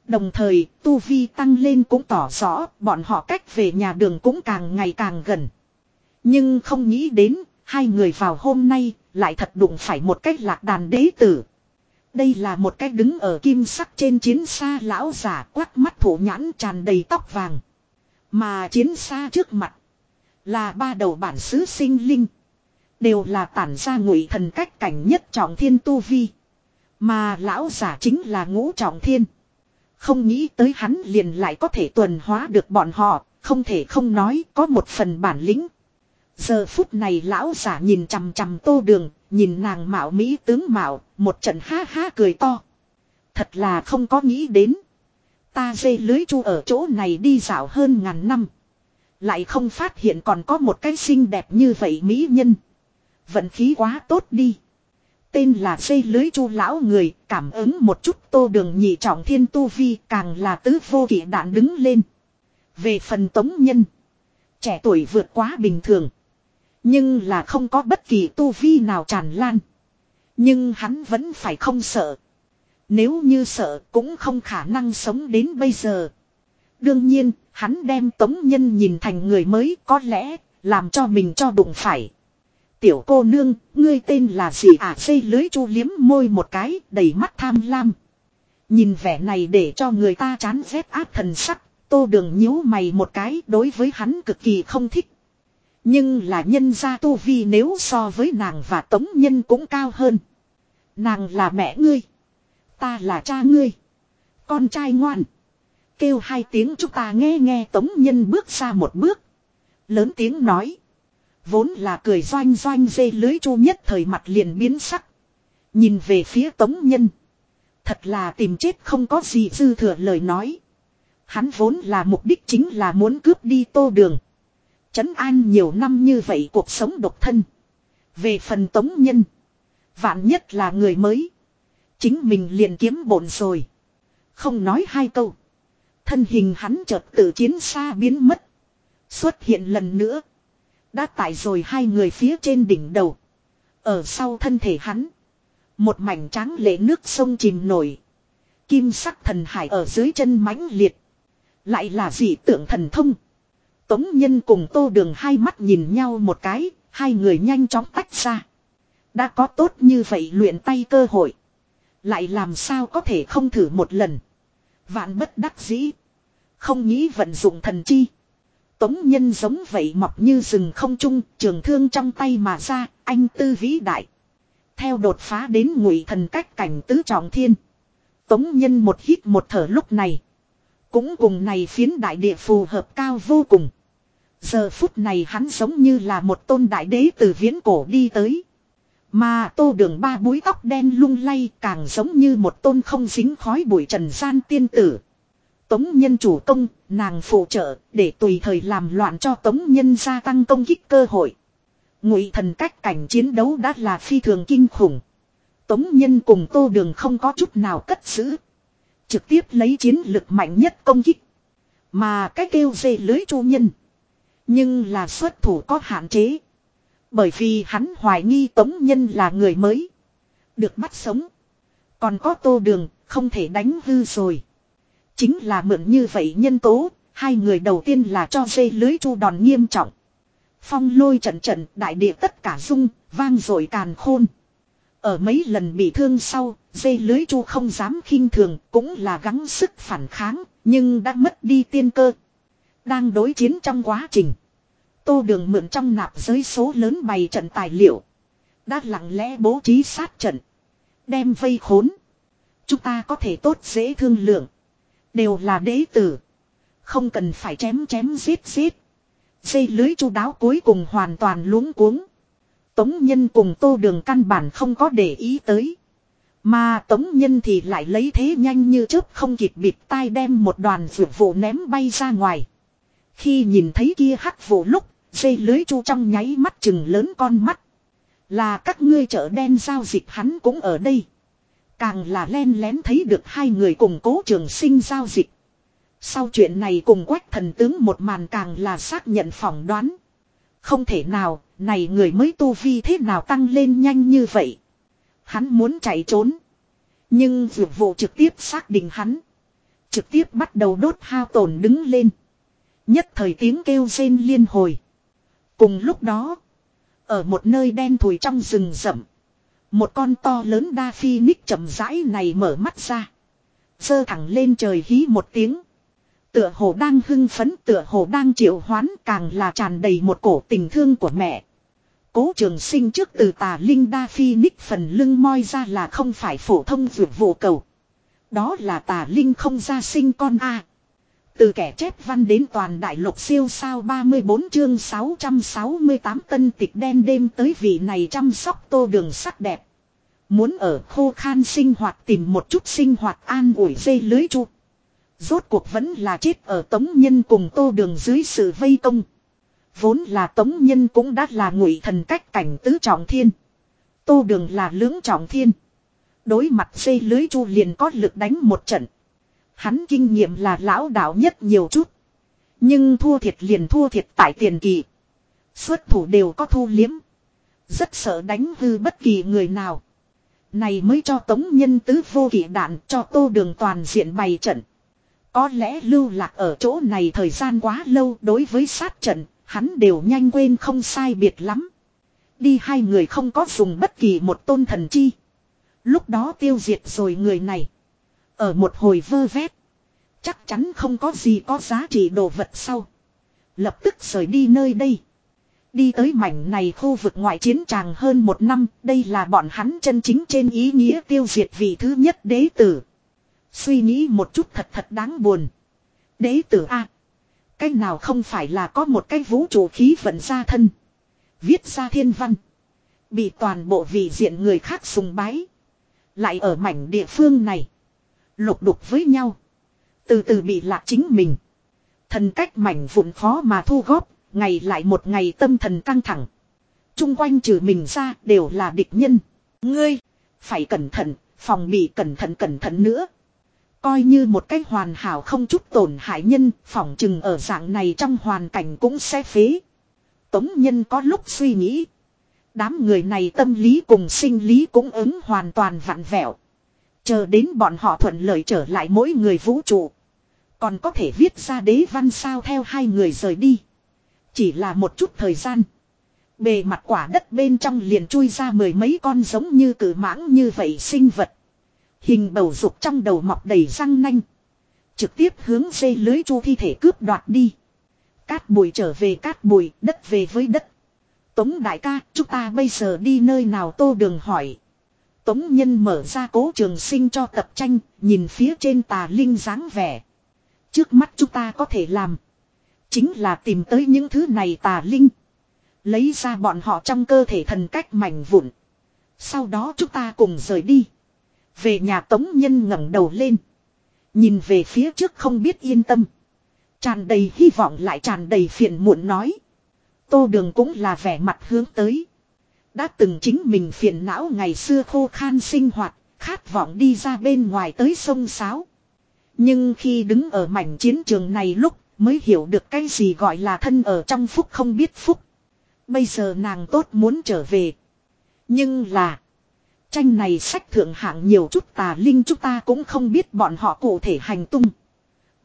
Đồng thời, tu vi tăng lên cũng tỏ rõ, bọn họ cách về nhà đường cũng càng ngày càng gần. Nhưng không nghĩ đến, hai người vào hôm nay, lại thật đụng phải một cách lạc đàn đế tử. Đây là một cách đứng ở kim sắc trên chiến xa lão giả quát mắt thủ nhãn tràn đầy tóc vàng. Mà chiến xa trước mặt, là ba đầu bản xứ sinh linh. Đều là tản ra ngụy thần cách cảnh nhất trọng thiên tu vi. Mà lão giả chính là ngũ trọng thiên. Không nghĩ tới hắn liền lại có thể tuần hóa được bọn họ, không thể không nói có một phần bản lĩnh. Giờ phút này lão giả nhìn chằm chằm tô đường, nhìn nàng mạo mỹ tướng mạo, một trận ha ha cười to. Thật là không có nghĩ đến. Ta dây lưới chu ở chỗ này đi dạo hơn ngàn năm. Lại không phát hiện còn có một cái xinh đẹp như vậy mỹ nhân. Vận khí quá tốt đi. tên là xây lưới chu lão người, cảm ứng một chút tô đường nhị trọng thiên tu vi càng là tứ vô kỷ đạn đứng lên. Về phần tống nhân, trẻ tuổi vượt quá bình thường. Nhưng là không có bất kỳ tu vi nào tràn lan. Nhưng hắn vẫn phải không sợ. Nếu như sợ cũng không khả năng sống đến bây giờ. Đương nhiên, hắn đem tống nhân nhìn thành người mới có lẽ, làm cho mình cho đụng phải. Tiểu cô nương, ngươi tên là gì à xây lưới chu liếm môi một cái, đầy mắt tham lam. Nhìn vẻ này để cho người ta chán rét áp thần sắc, tô đường nhíu mày một cái đối với hắn cực kỳ không thích. Nhưng là nhân gia tu vi nếu so với nàng và tống nhân cũng cao hơn. Nàng là mẹ ngươi. Ta là cha ngươi. Con trai ngoan. Kêu hai tiếng chúng ta nghe nghe tống nhân bước ra một bước. Lớn tiếng nói. Vốn là cười doanh doanh dê lưới chu nhất thời mặt liền biến sắc. Nhìn về phía tống nhân. Thật là tìm chết không có gì dư thừa lời nói. Hắn vốn là mục đích chính là muốn cướp đi tô đường. Trấn an nhiều năm như vậy cuộc sống độc thân. Về phần tống nhân. Vạn nhất là người mới. Chính mình liền kiếm bổn rồi. Không nói hai câu. Thân hình hắn chợt từ chiến xa biến mất. Xuất hiện lần nữa. Đã tại rồi hai người phía trên đỉnh đầu. Ở sau thân thể hắn. Một mảnh trắng lệ nước sông chìm nổi. Kim sắc thần hải ở dưới chân mãnh liệt. Lại là dị tượng thần thông. Tống nhân cùng tô đường hai mắt nhìn nhau một cái. Hai người nhanh chóng tách ra. Đã có tốt như vậy luyện tay cơ hội. Lại làm sao có thể không thử một lần. Vạn bất đắc dĩ. Không nghĩ vận dụng thần chi. Tống nhân giống vậy mọc như rừng không trung, trường thương trong tay mà ra, anh tư vĩ đại. Theo đột phá đến ngụy thần cách cảnh tứ trọng thiên. Tống nhân một hít một thở lúc này. Cũng cùng này phiến đại địa phù hợp cao vô cùng. Giờ phút này hắn giống như là một tôn đại đế từ viễn cổ đi tới. Mà tô đường ba búi tóc đen lung lay càng giống như một tôn không dính khói bụi trần gian tiên tử. Tống nhân chủ công, nàng phụ trợ, để tùy thời làm loạn cho tống nhân gia tăng công kích cơ hội. Ngụy thần cách cảnh chiến đấu đã là phi thường kinh khủng. Tống nhân cùng tô đường không có chút nào cất giữ. Trực tiếp lấy chiến lực mạnh nhất công kích. Mà cái kêu dê lưới chu nhân. Nhưng là xuất thủ có hạn chế. Bởi vì hắn hoài nghi tống nhân là người mới. Được bắt sống. Còn có tô đường, không thể đánh hư rồi. Chính là mượn như vậy nhân tố, hai người đầu tiên là cho dây lưới chu đòn nghiêm trọng. Phong lôi trận trận, đại địa tất cả rung, vang rồi càn khôn. Ở mấy lần bị thương sau, dây lưới chu không dám khinh thường, cũng là gắng sức phản kháng, nhưng đã mất đi tiên cơ. Đang đối chiến trong quá trình. Tô đường mượn trong nạp giới số lớn bày trận tài liệu. Đã lặng lẽ bố trí sát trận. Đem vây khốn. Chúng ta có thể tốt dễ thương lượng. Đều là đế tử. Không cần phải chém chém giết giết. Dây lưới chu đáo cuối cùng hoàn toàn luống cuống. Tống nhân cùng tô đường căn bản không có để ý tới. Mà tống nhân thì lại lấy thế nhanh như chớp không kịp bịt tai đem một đoàn vượt vụ ném bay ra ngoài. Khi nhìn thấy kia hắc vụ lúc, dây lưới chu trong nháy mắt chừng lớn con mắt. Là các ngươi chợ đen giao dịch hắn cũng ở đây. Càng là len lén thấy được hai người cùng cố trường sinh giao dịch. Sau chuyện này cùng quách thần tướng một màn càng là xác nhận phỏng đoán. Không thể nào, này người mới tu vi thế nào tăng lên nhanh như vậy. Hắn muốn chạy trốn. Nhưng vượt vụ trực tiếp xác định hắn. Trực tiếp bắt đầu đốt hao tổn đứng lên. Nhất thời tiếng kêu rên liên hồi. Cùng lúc đó, ở một nơi đen thùi trong rừng rậm. Một con to lớn đa phi ních chậm rãi này mở mắt ra. Sơ thẳng lên trời hí một tiếng. Tựa hồ đang hưng phấn, tựa hồ đang triệu hoán, càng là tràn đầy một cổ tình thương của mẹ. Cố trường sinh trước từ tà linh đa phi ních phần lưng moi ra là không phải phổ thông vượt vụ cầu. Đó là tà linh không ra sinh con a từ kẻ chép văn đến toàn đại lục siêu sao 34 chương 668 tân tịch đen đêm tới vị này chăm sóc tô đường sắc đẹp. Muốn ở khô khan sinh hoạt tìm một chút sinh hoạt an ủi dây lưới chu. Rốt cuộc vẫn là chết ở tống nhân cùng tô đường dưới sự vây công. Vốn là tống nhân cũng đã là ngụy thần cách cảnh tứ trọng thiên. Tô đường là lưỡng trọng thiên. Đối mặt dây lưới chu liền có lực đánh một trận. Hắn kinh nghiệm là lão đạo nhất nhiều chút. Nhưng thua thiệt liền thua thiệt tại tiền kỳ. Xuất thủ đều có thu liếm. Rất sợ đánh hư bất kỳ người nào. Này mới cho tống nhân tứ vô kỷ đạn cho tô đường toàn diện bày trận. Có lẽ lưu lạc ở chỗ này thời gian quá lâu đối với sát trận, hắn đều nhanh quên không sai biệt lắm. Đi hai người không có dùng bất kỳ một tôn thần chi. Lúc đó tiêu diệt rồi người này. Ở một hồi vơ vét. Chắc chắn không có gì có giá trị đồ vật sau. Lập tức rời đi nơi đây. Đi tới mảnh này khu vực ngoại chiến tràng hơn một năm, đây là bọn hắn chân chính trên ý nghĩa tiêu diệt vị thứ nhất đế tử. Suy nghĩ một chút thật thật đáng buồn. Đế tử A. Cái nào không phải là có một cái vũ trụ khí vận ra thân. Viết ra thiên văn. Bị toàn bộ vị diện người khác sùng bái. Lại ở mảnh địa phương này. Lục đục với nhau. Từ từ bị lạc chính mình. Thần cách mảnh vụn khó mà thu góp. Ngày lại một ngày tâm thần căng thẳng. Trung quanh trừ mình ra đều là địch nhân. Ngươi. Phải cẩn thận. Phòng bị cẩn thận cẩn thận nữa. Coi như một cách hoàn hảo không chút tổn hại nhân. Phòng chừng ở dạng này trong hoàn cảnh cũng sẽ phế. Tống nhân có lúc suy nghĩ. Đám người này tâm lý cùng sinh lý cũng ứng hoàn toàn vặn vẹo. Chờ đến bọn họ thuận lợi trở lại mỗi người vũ trụ. Còn có thể viết ra đế văn sao theo hai người rời đi. Chỉ là một chút thời gian. Bề mặt quả đất bên trong liền chui ra mười mấy con giống như cử mãng như vậy sinh vật. Hình bầu dục trong đầu mọc đầy răng nanh. Trực tiếp hướng dây lưới chu thi thể cướp đoạt đi. Cát bụi trở về cát bụi, đất về với đất. Tống đại ca, chúng ta bây giờ đi nơi nào tô đường hỏi. Tống nhân mở ra cố trường sinh cho tập tranh, nhìn phía trên tà linh dáng vẻ. Trước mắt chúng ta có thể làm. Chính là tìm tới những thứ này tà linh. Lấy ra bọn họ trong cơ thể thần cách mảnh vụn. Sau đó chúng ta cùng rời đi. Về nhà tống nhân ngẩng đầu lên. Nhìn về phía trước không biết yên tâm. Tràn đầy hy vọng lại tràn đầy phiền muộn nói. Tô đường cũng là vẻ mặt hướng tới. Đã từng chính mình phiền não ngày xưa khô khan sinh hoạt, khát vọng đi ra bên ngoài tới sông Sáo. Nhưng khi đứng ở mảnh chiến trường này lúc mới hiểu được cái gì gọi là thân ở trong phúc không biết phúc. Bây giờ nàng tốt muốn trở về. Nhưng là. Tranh này sách thượng hạng nhiều chút tà linh chúng ta cũng không biết bọn họ cụ thể hành tung.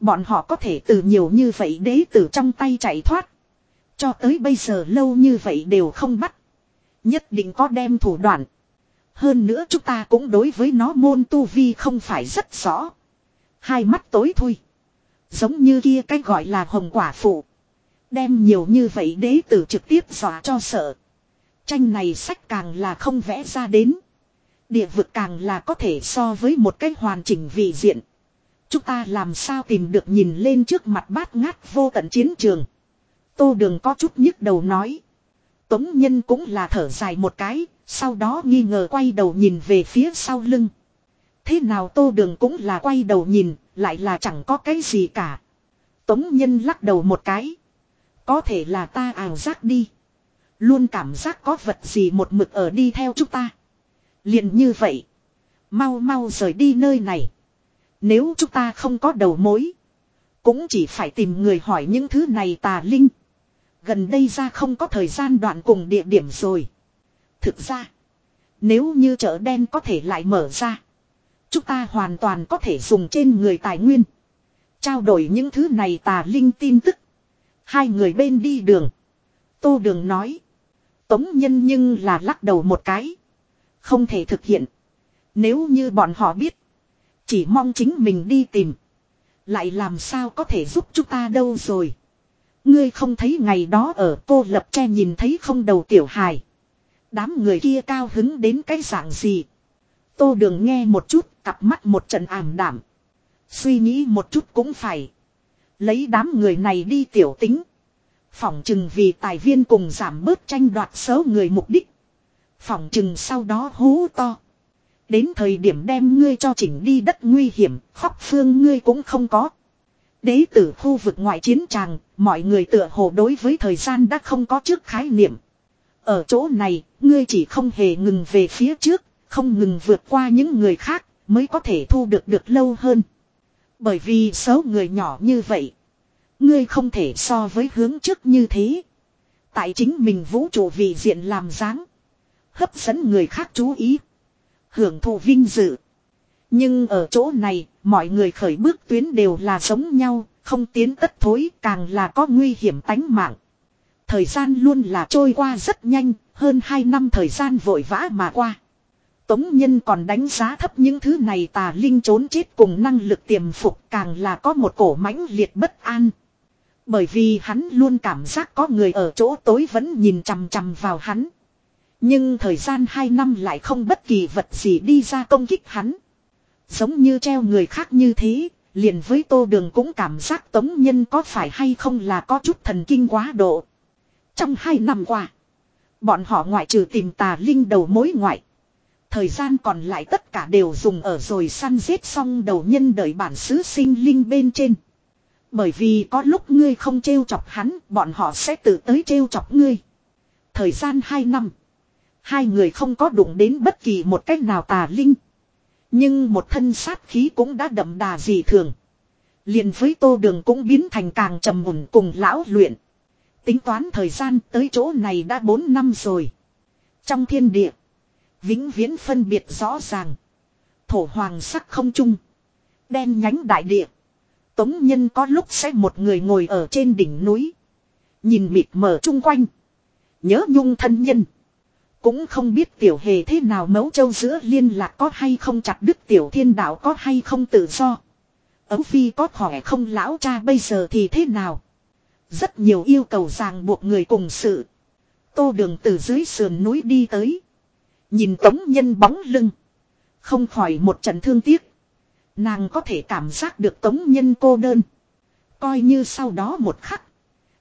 Bọn họ có thể từ nhiều như vậy đế từ trong tay chạy thoát. Cho tới bây giờ lâu như vậy đều không bắt. Nhất định có đem thủ đoạn. Hơn nữa chúng ta cũng đối với nó môn tu vi không phải rất rõ. Hai mắt tối thui. Giống như kia cái gọi là hồng quả phụ. Đem nhiều như vậy đế tử trực tiếp dọa cho sợ. Tranh này sách càng là không vẽ ra đến. Địa vực càng là có thể so với một cái hoàn chỉnh vị diện. Chúng ta làm sao tìm được nhìn lên trước mặt bát ngát vô tận chiến trường. Tô đường có chút nhức đầu nói. Tống nhân cũng là thở dài một cái, sau đó nghi ngờ quay đầu nhìn về phía sau lưng. Thế nào tô đường cũng là quay đầu nhìn, lại là chẳng có cái gì cả. Tống nhân lắc đầu một cái. Có thể là ta ảo giác đi. Luôn cảm giác có vật gì một mực ở đi theo chúng ta. liền như vậy. Mau mau rời đi nơi này. Nếu chúng ta không có đầu mối. Cũng chỉ phải tìm người hỏi những thứ này tà linh. Gần đây ra không có thời gian đoạn cùng địa điểm rồi. Thực ra. Nếu như chợ đen có thể lại mở ra. Chúng ta hoàn toàn có thể dùng trên người tài nguyên. Trao đổi những thứ này tà linh tin tức. Hai người bên đi đường. Tô đường nói. Tống nhân nhưng là lắc đầu một cái. Không thể thực hiện. Nếu như bọn họ biết. Chỉ mong chính mình đi tìm. Lại làm sao có thể giúp chúng ta đâu rồi. Ngươi không thấy ngày đó ở cô lập tre nhìn thấy không đầu tiểu hài. Đám người kia cao hứng đến cái dạng gì. Tô đường nghe một chút, cặp mắt một trận ảm đảm. Suy nghĩ một chút cũng phải. Lấy đám người này đi tiểu tính. Phỏng chừng vì tài viên cùng giảm bớt tranh đoạt số người mục đích. Phỏng chừng sau đó hú to. Đến thời điểm đem ngươi cho chỉnh đi đất nguy hiểm, khóc phương ngươi cũng không có. Đế tử khu vực ngoại chiến tràng, mọi người tựa hồ đối với thời gian đã không có trước khái niệm. Ở chỗ này, ngươi chỉ không hề ngừng về phía trước, không ngừng vượt qua những người khác, mới có thể thu được được lâu hơn. Bởi vì số người nhỏ như vậy, ngươi không thể so với hướng trước như thế. Tại chính mình vũ trụ vị diện làm dáng, hấp dẫn người khác chú ý, hưởng thụ vinh dự. Nhưng ở chỗ này, mọi người khởi bước tuyến đều là giống nhau, không tiến tất thối càng là có nguy hiểm tánh mạng. Thời gian luôn là trôi qua rất nhanh, hơn 2 năm thời gian vội vã mà qua. Tống Nhân còn đánh giá thấp những thứ này tà linh trốn chết cùng năng lực tiềm phục càng là có một cổ mãnh liệt bất an. Bởi vì hắn luôn cảm giác có người ở chỗ tối vẫn nhìn chằm chằm vào hắn. Nhưng thời gian 2 năm lại không bất kỳ vật gì đi ra công kích hắn. Giống như treo người khác như thế, liền với tô đường cũng cảm giác tống nhân có phải hay không là có chút thần kinh quá độ. Trong hai năm qua, bọn họ ngoại trừ tìm tà linh đầu mối ngoại. Thời gian còn lại tất cả đều dùng ở rồi săn giết xong đầu nhân đợi bản xứ sinh linh bên trên. Bởi vì có lúc ngươi không trêu chọc hắn, bọn họ sẽ tự tới trêu chọc ngươi. Thời gian hai năm, hai người không có đụng đến bất kỳ một cách nào tà linh. Nhưng một thân sát khí cũng đã đậm đà dị thường. liền với tô đường cũng biến thành càng trầm mùn cùng lão luyện. Tính toán thời gian tới chỗ này đã 4 năm rồi. Trong thiên địa. Vĩnh viễn phân biệt rõ ràng. Thổ hoàng sắc không chung. Đen nhánh đại địa. Tống nhân có lúc sẽ một người ngồi ở trên đỉnh núi. Nhìn mịt mờ chung quanh. Nhớ nhung thân nhân. Cũng không biết tiểu hề thế nào mấu châu giữa liên lạc có hay không chặt đứt tiểu thiên đạo có hay không tự do. Ấu phi có khỏe không lão cha bây giờ thì thế nào. Rất nhiều yêu cầu ràng buộc người cùng sự. Tô đường từ dưới sườn núi đi tới. Nhìn tống nhân bóng lưng. Không khỏi một trận thương tiếc. Nàng có thể cảm giác được tống nhân cô đơn. Coi như sau đó một khắc.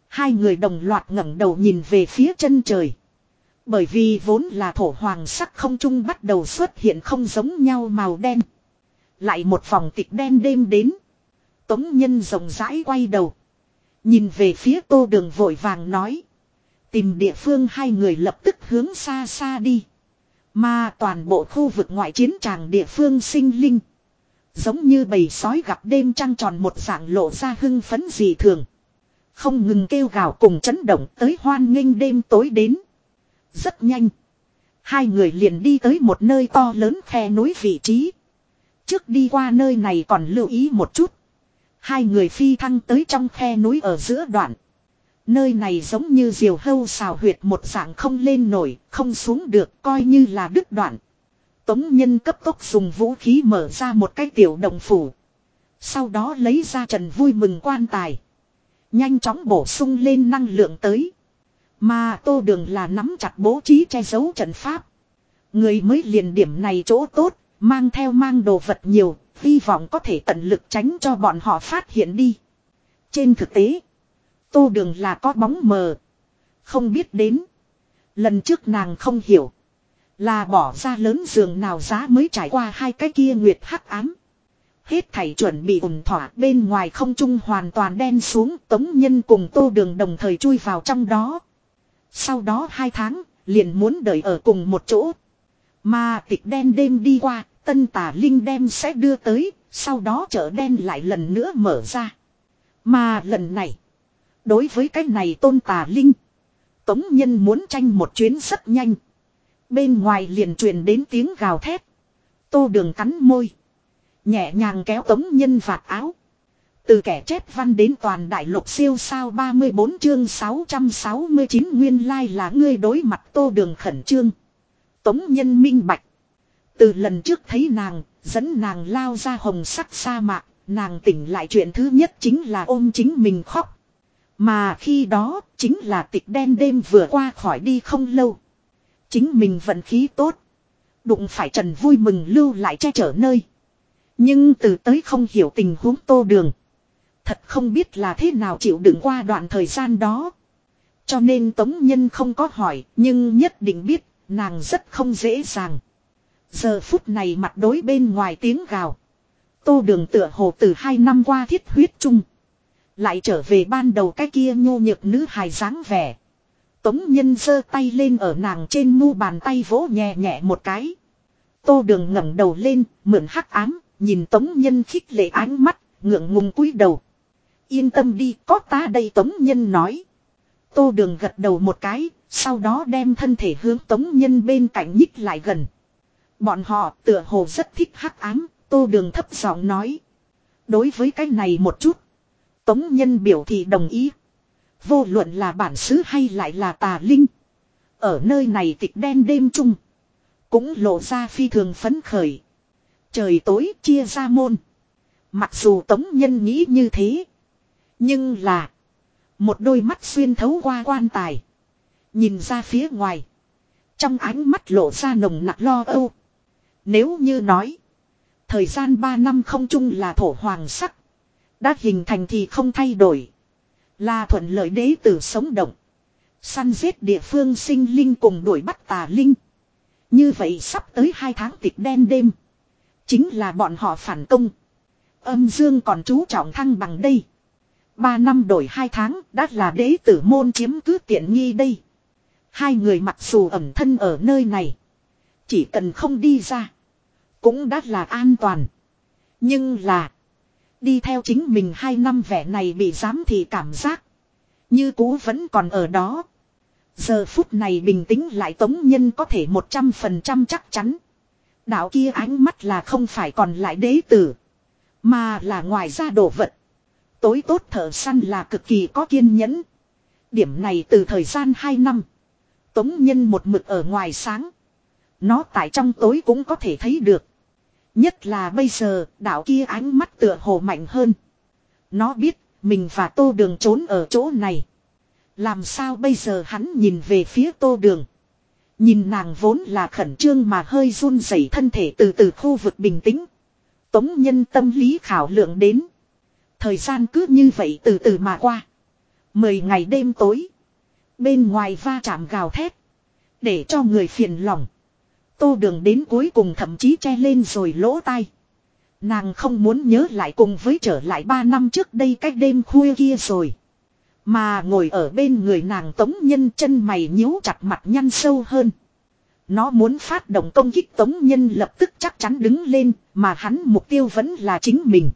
Hai người đồng loạt ngẩng đầu nhìn về phía chân trời. Bởi vì vốn là thổ hoàng sắc không trung bắt đầu xuất hiện không giống nhau màu đen. Lại một phòng tịch đen đêm đến. Tống nhân rộng rãi quay đầu. Nhìn về phía tô đường vội vàng nói. Tìm địa phương hai người lập tức hướng xa xa đi. Mà toàn bộ khu vực ngoại chiến tràng địa phương sinh linh. Giống như bầy sói gặp đêm trăng tròn một dạng lộ ra hưng phấn dị thường. Không ngừng kêu gào cùng chấn động tới hoan nghênh đêm tối đến. Rất nhanh. Hai người liền đi tới một nơi to lớn khe núi vị trí. Trước đi qua nơi này còn lưu ý một chút. Hai người phi thăng tới trong khe núi ở giữa đoạn. Nơi này giống như diều hâu xào huyệt một dạng không lên nổi, không xuống được, coi như là đứt đoạn. Tống nhân cấp tốc dùng vũ khí mở ra một cái tiểu đồng phủ. Sau đó lấy ra trần vui mừng quan tài. Nhanh chóng bổ sung lên năng lượng tới. Mà tô đường là nắm chặt bố trí che giấu trận pháp. Người mới liền điểm này chỗ tốt, mang theo mang đồ vật nhiều, hy vọng có thể tận lực tránh cho bọn họ phát hiện đi. Trên thực tế, tô đường là có bóng mờ. Không biết đến. Lần trước nàng không hiểu. Là bỏ ra lớn giường nào giá mới trải qua hai cái kia nguyệt hắc ám. Hết thảy chuẩn bị ủng thỏa bên ngoài không trung hoàn toàn đen xuống tống nhân cùng tô đường đồng thời chui vào trong đó. Sau đó hai tháng, liền muốn đợi ở cùng một chỗ. Mà tịch đen đêm đi qua, tân tà linh đem sẽ đưa tới, sau đó chợ đen lại lần nữa mở ra. Mà lần này, đối với cái này tôn tà linh, tống nhân muốn tranh một chuyến rất nhanh. Bên ngoài liền truyền đến tiếng gào thét. Tô đường cắn môi. Nhẹ nhàng kéo tống nhân vạt áo. Từ kẻ chép văn đến toàn đại lục siêu sao 34 chương 669 nguyên lai là ngươi đối mặt tô đường khẩn trương. Tống nhân minh bạch. Từ lần trước thấy nàng, dẫn nàng lao ra hồng sắc sa mạc, nàng tỉnh lại chuyện thứ nhất chính là ôm chính mình khóc. Mà khi đó, chính là tịch đen đêm vừa qua khỏi đi không lâu. Chính mình vận khí tốt. Đụng phải trần vui mừng lưu lại che chở nơi. Nhưng từ tới không hiểu tình huống tô đường. Thật không biết là thế nào chịu đựng qua đoạn thời gian đó. Cho nên Tống Nhân không có hỏi, nhưng nhất định biết, nàng rất không dễ dàng. Giờ phút này mặt đối bên ngoài tiếng gào. Tô đường tựa hồ từ hai năm qua thiết huyết chung. Lại trở về ban đầu cái kia nhô nhược nữ hài dáng vẻ. Tống nhân giơ tay lên ở nàng trên mu bàn tay vỗ nhẹ nhẹ một cái. Tô đường ngẩng đầu lên, mượn hắc ám, nhìn tống nhân khích lệ ánh mắt, ngượng ngùng cúi đầu. Yên tâm đi, có ta đây tống nhân nói. Tô đường gật đầu một cái, sau đó đem thân thể hướng tống nhân bên cạnh nhích lại gần. Bọn họ tựa hồ rất thích hắc ám, tô đường thấp giọng nói. Đối với cái này một chút, tống nhân biểu thị đồng ý. Vô luận là bản xứ hay lại là tà linh. Ở nơi này tịch đen đêm chung. Cũng lộ ra phi thường phấn khởi. Trời tối chia ra môn. Mặc dù tống nhân nghĩ như thế. Nhưng là. Một đôi mắt xuyên thấu qua quan tài. Nhìn ra phía ngoài. Trong ánh mắt lộ ra nồng nặc lo âu. Nếu như nói. Thời gian 3 năm không chung là thổ hoàng sắc. Đã hình thành thì không thay đổi. Là thuận lợi đế tử sống động. Săn giết địa phương sinh linh cùng đuổi bắt tà linh. Như vậy sắp tới hai tháng tịch đen đêm. Chính là bọn họ phản công. Âm dương còn chú trọng thăng bằng đây. Ba năm đổi hai tháng, đã là đế tử môn chiếm cứ tiện nghi đây. Hai người mặc dù ẩm thân ở nơi này. Chỉ cần không đi ra. Cũng đã là an toàn. Nhưng là. Đi theo chính mình hai năm vẻ này bị giám thị cảm giác. Như cũ vẫn còn ở đó. Giờ phút này bình tĩnh lại tống nhân có thể một trăm phần trăm chắc chắn. Đạo kia ánh mắt là không phải còn lại đế tử. Mà là ngoài ra đồ vật. Tối tốt thợ săn là cực kỳ có kiên nhẫn. Điểm này từ thời gian 2 năm. Tống nhân một mực ở ngoài sáng. Nó tại trong tối cũng có thể thấy được. Nhất là bây giờ, đạo kia ánh mắt tựa hồ mạnh hơn. Nó biết, mình và tô đường trốn ở chỗ này. Làm sao bây giờ hắn nhìn về phía tô đường. Nhìn nàng vốn là khẩn trương mà hơi run rẩy thân thể từ từ khu vực bình tĩnh. Tống nhân tâm lý khảo lượng đến. Thời gian cứ như vậy từ từ mà qua. Mười ngày đêm tối. Bên ngoài va chạm gào thét. Để cho người phiền lòng. Tô đường đến cuối cùng thậm chí che lên rồi lỗ tai. Nàng không muốn nhớ lại cùng với trở lại ba năm trước đây cách đêm khuya kia rồi. Mà ngồi ở bên người nàng tống nhân chân mày nhíu chặt mặt nhăn sâu hơn. Nó muốn phát động công kích tống nhân lập tức chắc chắn đứng lên, mà hắn mục tiêu vẫn là chính mình.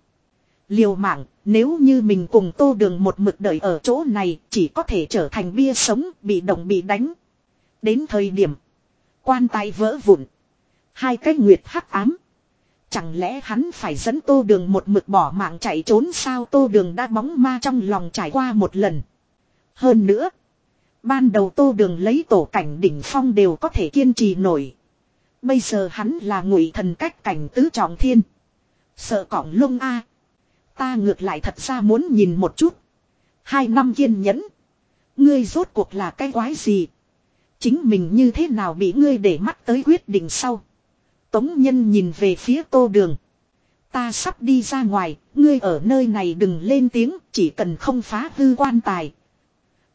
Liều mạng, nếu như mình cùng tô đường một mực đợi ở chỗ này, chỉ có thể trở thành bia sống, bị động bị đánh. Đến thời điểm, quan tài vỡ vụn. Hai cái nguyệt hắc ám. Chẳng lẽ hắn phải dẫn tô đường một mực bỏ mạng chạy trốn sao tô đường đã bóng ma trong lòng trải qua một lần. Hơn nữa. Ban đầu tô đường lấy tổ cảnh đỉnh phong đều có thể kiên trì nổi. Bây giờ hắn là ngụy thần cách cảnh tứ trọng thiên. Sợ cỏng lông a Ta ngược lại thật ra muốn nhìn một chút. Hai năm kiên nhẫn. Ngươi rốt cuộc là cái quái gì? Chính mình như thế nào bị ngươi để mắt tới quyết định sau? Tống nhân nhìn về phía tô đường. Ta sắp đi ra ngoài, ngươi ở nơi này đừng lên tiếng, chỉ cần không phá hư quan tài.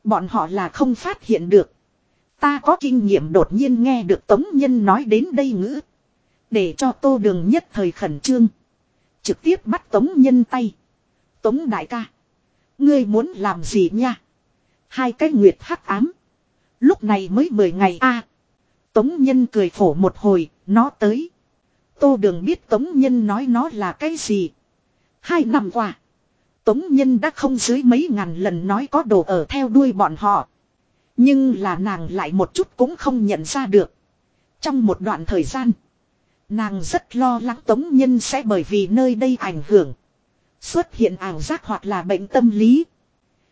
Bọn họ là không phát hiện được. Ta có kinh nghiệm đột nhiên nghe được Tống Nhân nói đến đây ngữ. Để cho tô đường nhất thời khẩn trương. Trực tiếp bắt Tống Nhân tay. Tống đại ca. Ngươi muốn làm gì nha? Hai cái nguyệt hắc ám. Lúc này mới mười ngày a. Tống Nhân cười phổ một hồi, nó tới. Tô Đường biết Tống Nhân nói nó là cái gì. Hai năm qua. Tống Nhân đã không dưới mấy ngàn lần nói có đồ ở theo đuôi bọn họ. Nhưng là nàng lại một chút cũng không nhận ra được. Trong một đoạn thời gian. Nàng rất lo lắng Tống Nhân sẽ bởi vì nơi đây ảnh hưởng. Xuất hiện ảo giác hoặc là bệnh tâm lý.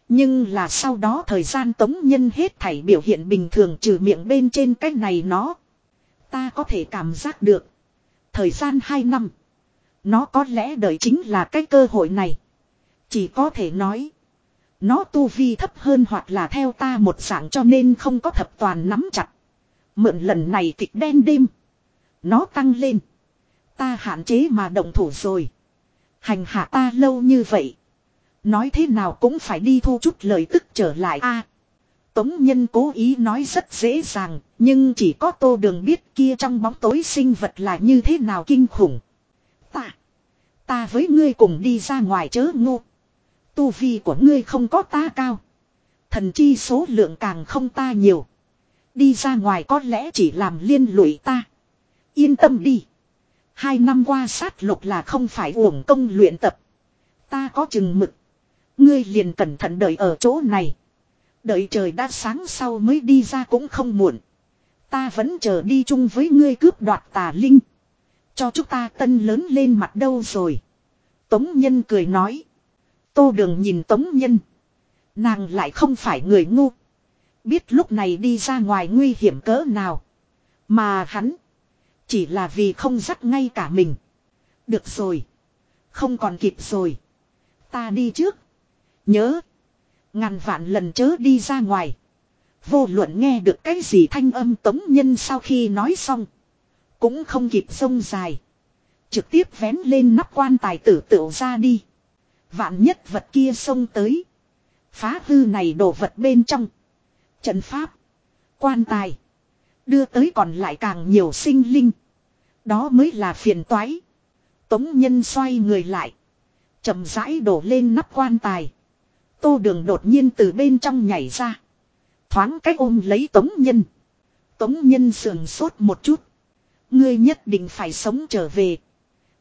Nhưng là sau đó thời gian Tống Nhân hết thảy biểu hiện bình thường trừ miệng bên trên cái này nó. Ta có thể cảm giác được. Thời gian 2 năm. Nó có lẽ đợi chính là cái cơ hội này. Chỉ có thể nói. Nó tu vi thấp hơn hoặc là theo ta một dạng cho nên không có thập toàn nắm chặt. Mượn lần này kịch đen đêm. Nó tăng lên. Ta hạn chế mà động thủ rồi. Hành hạ ta lâu như vậy. Nói thế nào cũng phải đi thu chút lời tức trở lại a Tống Nhân cố ý nói rất dễ dàng, nhưng chỉ có tô đường biết kia trong bóng tối sinh vật là như thế nào kinh khủng. Ta, ta với ngươi cùng đi ra ngoài chớ ngô. Tu vi của ngươi không có ta cao. Thần chi số lượng càng không ta nhiều. Đi ra ngoài có lẽ chỉ làm liên lụy ta. Yên tâm đi. Hai năm qua sát lục là không phải uổng công luyện tập. Ta có chừng mực. Ngươi liền cẩn thận đợi ở chỗ này. Đợi trời đã sáng sau mới đi ra cũng không muộn. Ta vẫn chờ đi chung với ngươi cướp đoạt tà linh. Cho chúng ta tân lớn lên mặt đâu rồi. Tống Nhân cười nói. Tô Đường nhìn Tống Nhân. Nàng lại không phải người ngu. Biết lúc này đi ra ngoài nguy hiểm cỡ nào. Mà hắn. Chỉ là vì không dắt ngay cả mình. Được rồi. Không còn kịp rồi. Ta đi trước. Nhớ. Ngàn vạn lần chớ đi ra ngoài. Vô luận nghe được cái gì thanh âm tống nhân sau khi nói xong. Cũng không kịp sông dài. Trực tiếp vén lên nắp quan tài tử tựu ra đi. Vạn nhất vật kia xông tới. Phá hư này đổ vật bên trong. Trận pháp. Quan tài. Đưa tới còn lại càng nhiều sinh linh. Đó mới là phiền toái. Tống nhân xoay người lại. chậm rãi đổ lên nắp quan tài. Tô đường đột nhiên từ bên trong nhảy ra. Thoáng cách ôm lấy tống nhân. Tống nhân sườn sốt một chút. Ngươi nhất định phải sống trở về.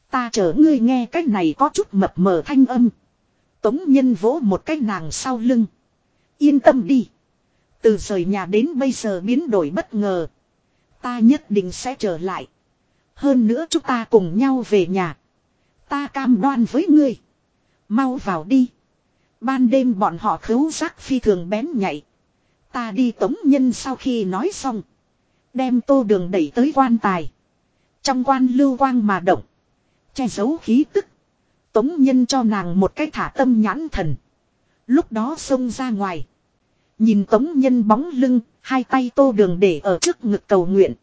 Ta chở ngươi nghe cái này có chút mập mờ thanh âm. Tống nhân vỗ một cái nàng sau lưng. Yên tâm đi. Từ rời nhà đến bây giờ biến đổi bất ngờ. Ta nhất định sẽ trở lại. Hơn nữa chúng ta cùng nhau về nhà. Ta cam đoan với ngươi. Mau vào đi. Ban đêm bọn họ khấu giác phi thường bén nhạy. Ta đi tống nhân sau khi nói xong. Đem tô đường đẩy tới quan tài. Trong quan lưu quang mà động. Che giấu khí tức. Tống nhân cho nàng một cái thả tâm nhãn thần. Lúc đó xông ra ngoài. Nhìn tống nhân bóng lưng, hai tay tô đường để ở trước ngực cầu nguyện.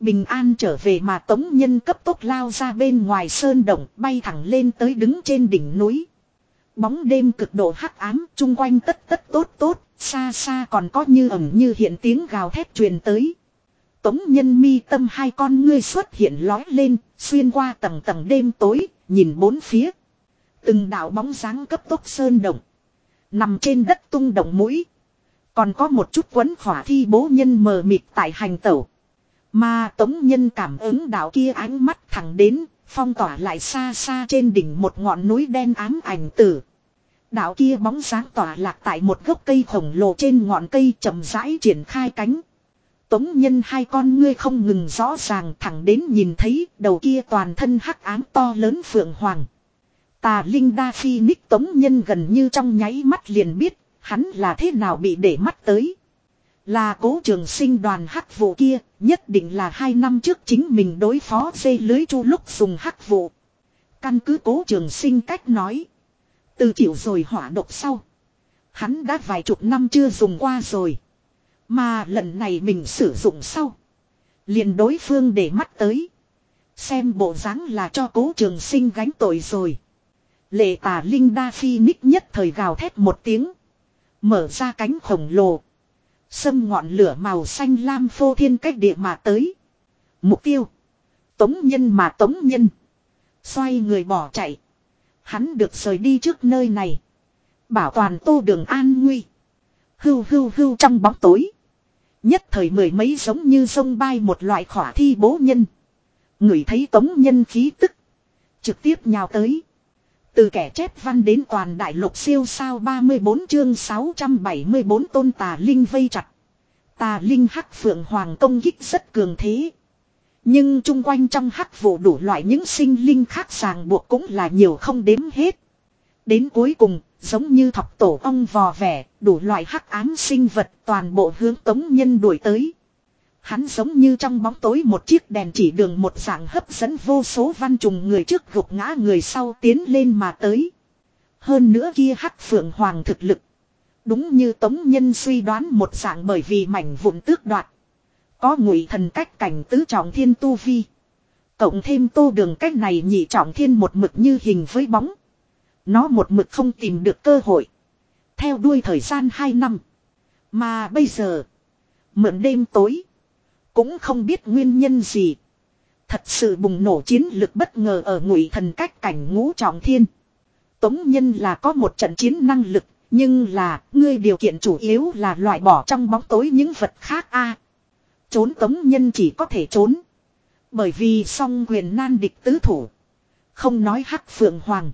Bình an trở về mà tống nhân cấp tốc lao ra bên ngoài sơn động bay thẳng lên tới đứng trên đỉnh núi. Bóng đêm cực độ hắc ám chung quanh tất tất tốt tốt, xa xa còn có như ẩm như hiện tiếng gào thét truyền tới. Tống nhân mi tâm hai con ngươi xuất hiện lói lên, xuyên qua tầng tầng đêm tối, nhìn bốn phía. Từng đạo bóng dáng cấp tốc sơn động. Nằm trên đất tung động mũi. Còn có một chút quấn khỏa thi bố nhân mờ mịt tại hành tẩu. Mà tống nhân cảm ứng đạo kia ánh mắt thẳng đến, phong tỏa lại xa xa trên đỉnh một ngọn núi đen ám ảnh tử. Đạo kia bóng sáng tỏa lạc tại một gốc cây khổng lồ trên ngọn cây chậm rãi triển khai cánh. Tống nhân hai con ngươi không ngừng rõ ràng thẳng đến nhìn thấy đầu kia toàn thân hắc ám to lớn phượng hoàng. Tà Linh Đa Phi Ních Tống Nhân gần như trong nháy mắt liền biết hắn là thế nào bị để mắt tới. Là cố trường sinh đoàn hắc vụ kia, nhất định là hai năm trước chính mình đối phó dây lưới chu lúc dùng hắc vụ. Căn cứ cố trường sinh cách nói. Từ chịu rồi hỏa độc sau. Hắn đã vài chục năm chưa dùng qua rồi. Mà lần này mình sử dụng sau. liền đối phương để mắt tới. Xem bộ dáng là cho cố trường sinh gánh tội rồi. Lệ tà linh đa phi ních nhất thời gào thét một tiếng. Mở ra cánh khổng lồ. Xâm ngọn lửa màu xanh lam phô thiên cách địa mà tới. Mục tiêu. Tống nhân mà tống nhân. Xoay người bỏ chạy. Hắn được rời đi trước nơi này. Bảo toàn tô đường an nguy. Hưu hưu hưu trong bóng tối. Nhất thời mười mấy giống như sông bay một loại khỏa thi bố nhân. Người thấy tống nhân khí tức. Trực tiếp nhào tới. Từ kẻ chép văn đến toàn đại lục siêu sao 34 chương 674 tôn tà linh vây chặt. Tà linh hắc phượng hoàng công kích rất cường thế. Nhưng chung quanh trong hắc vụ đủ loại những sinh linh khác ràng buộc cũng là nhiều không đếm hết. Đến cuối cùng, giống như thọc tổ ong vò vẻ, đủ loại hắc ám sinh vật toàn bộ hướng tống nhân đuổi tới. Hắn giống như trong bóng tối một chiếc đèn chỉ đường một dạng hấp dẫn vô số văn trùng người trước gục ngã người sau tiến lên mà tới. Hơn nữa kia hắc phượng hoàng thực lực. Đúng như tống nhân suy đoán một dạng bởi vì mảnh vụn tước đoạt. Có ngụy thần cách cảnh tứ trọng thiên tu vi. Cộng thêm tô đường cách này nhị trọng thiên một mực như hình với bóng. Nó một mực không tìm được cơ hội. Theo đuôi thời gian 2 năm. Mà bây giờ. Mượn đêm tối. Cũng không biết nguyên nhân gì. Thật sự bùng nổ chiến lực bất ngờ ở ngụy thần cách cảnh ngũ trọng thiên. Tống nhân là có một trận chiến năng lực. Nhưng là, ngươi điều kiện chủ yếu là loại bỏ trong bóng tối những vật khác a Trốn tống nhân chỉ có thể trốn. Bởi vì song quyền nan địch tứ thủ. Không nói hắc phượng hoàng.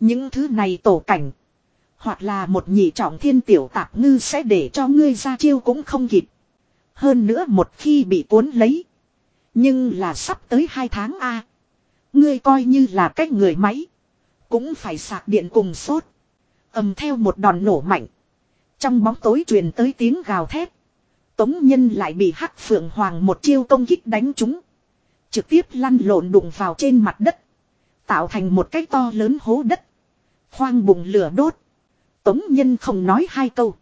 Những thứ này tổ cảnh. Hoặc là một nhị trọng thiên tiểu tạp ngư sẽ để cho ngươi ra chiêu cũng không kịp. Hơn nữa một khi bị cuốn lấy. Nhưng là sắp tới hai tháng A. Ngươi coi như là cách người máy. Cũng phải sạc điện cùng sốt. ầm theo một đòn nổ mạnh. Trong bóng tối truyền tới tiếng gào thét. Tống nhân lại bị hắc phượng hoàng một chiêu công kích đánh trúng. Trực tiếp lăn lộn đụng vào trên mặt đất. Tạo thành một cái to lớn hố đất. Khoang bùng lửa đốt. Tống nhân không nói hai câu.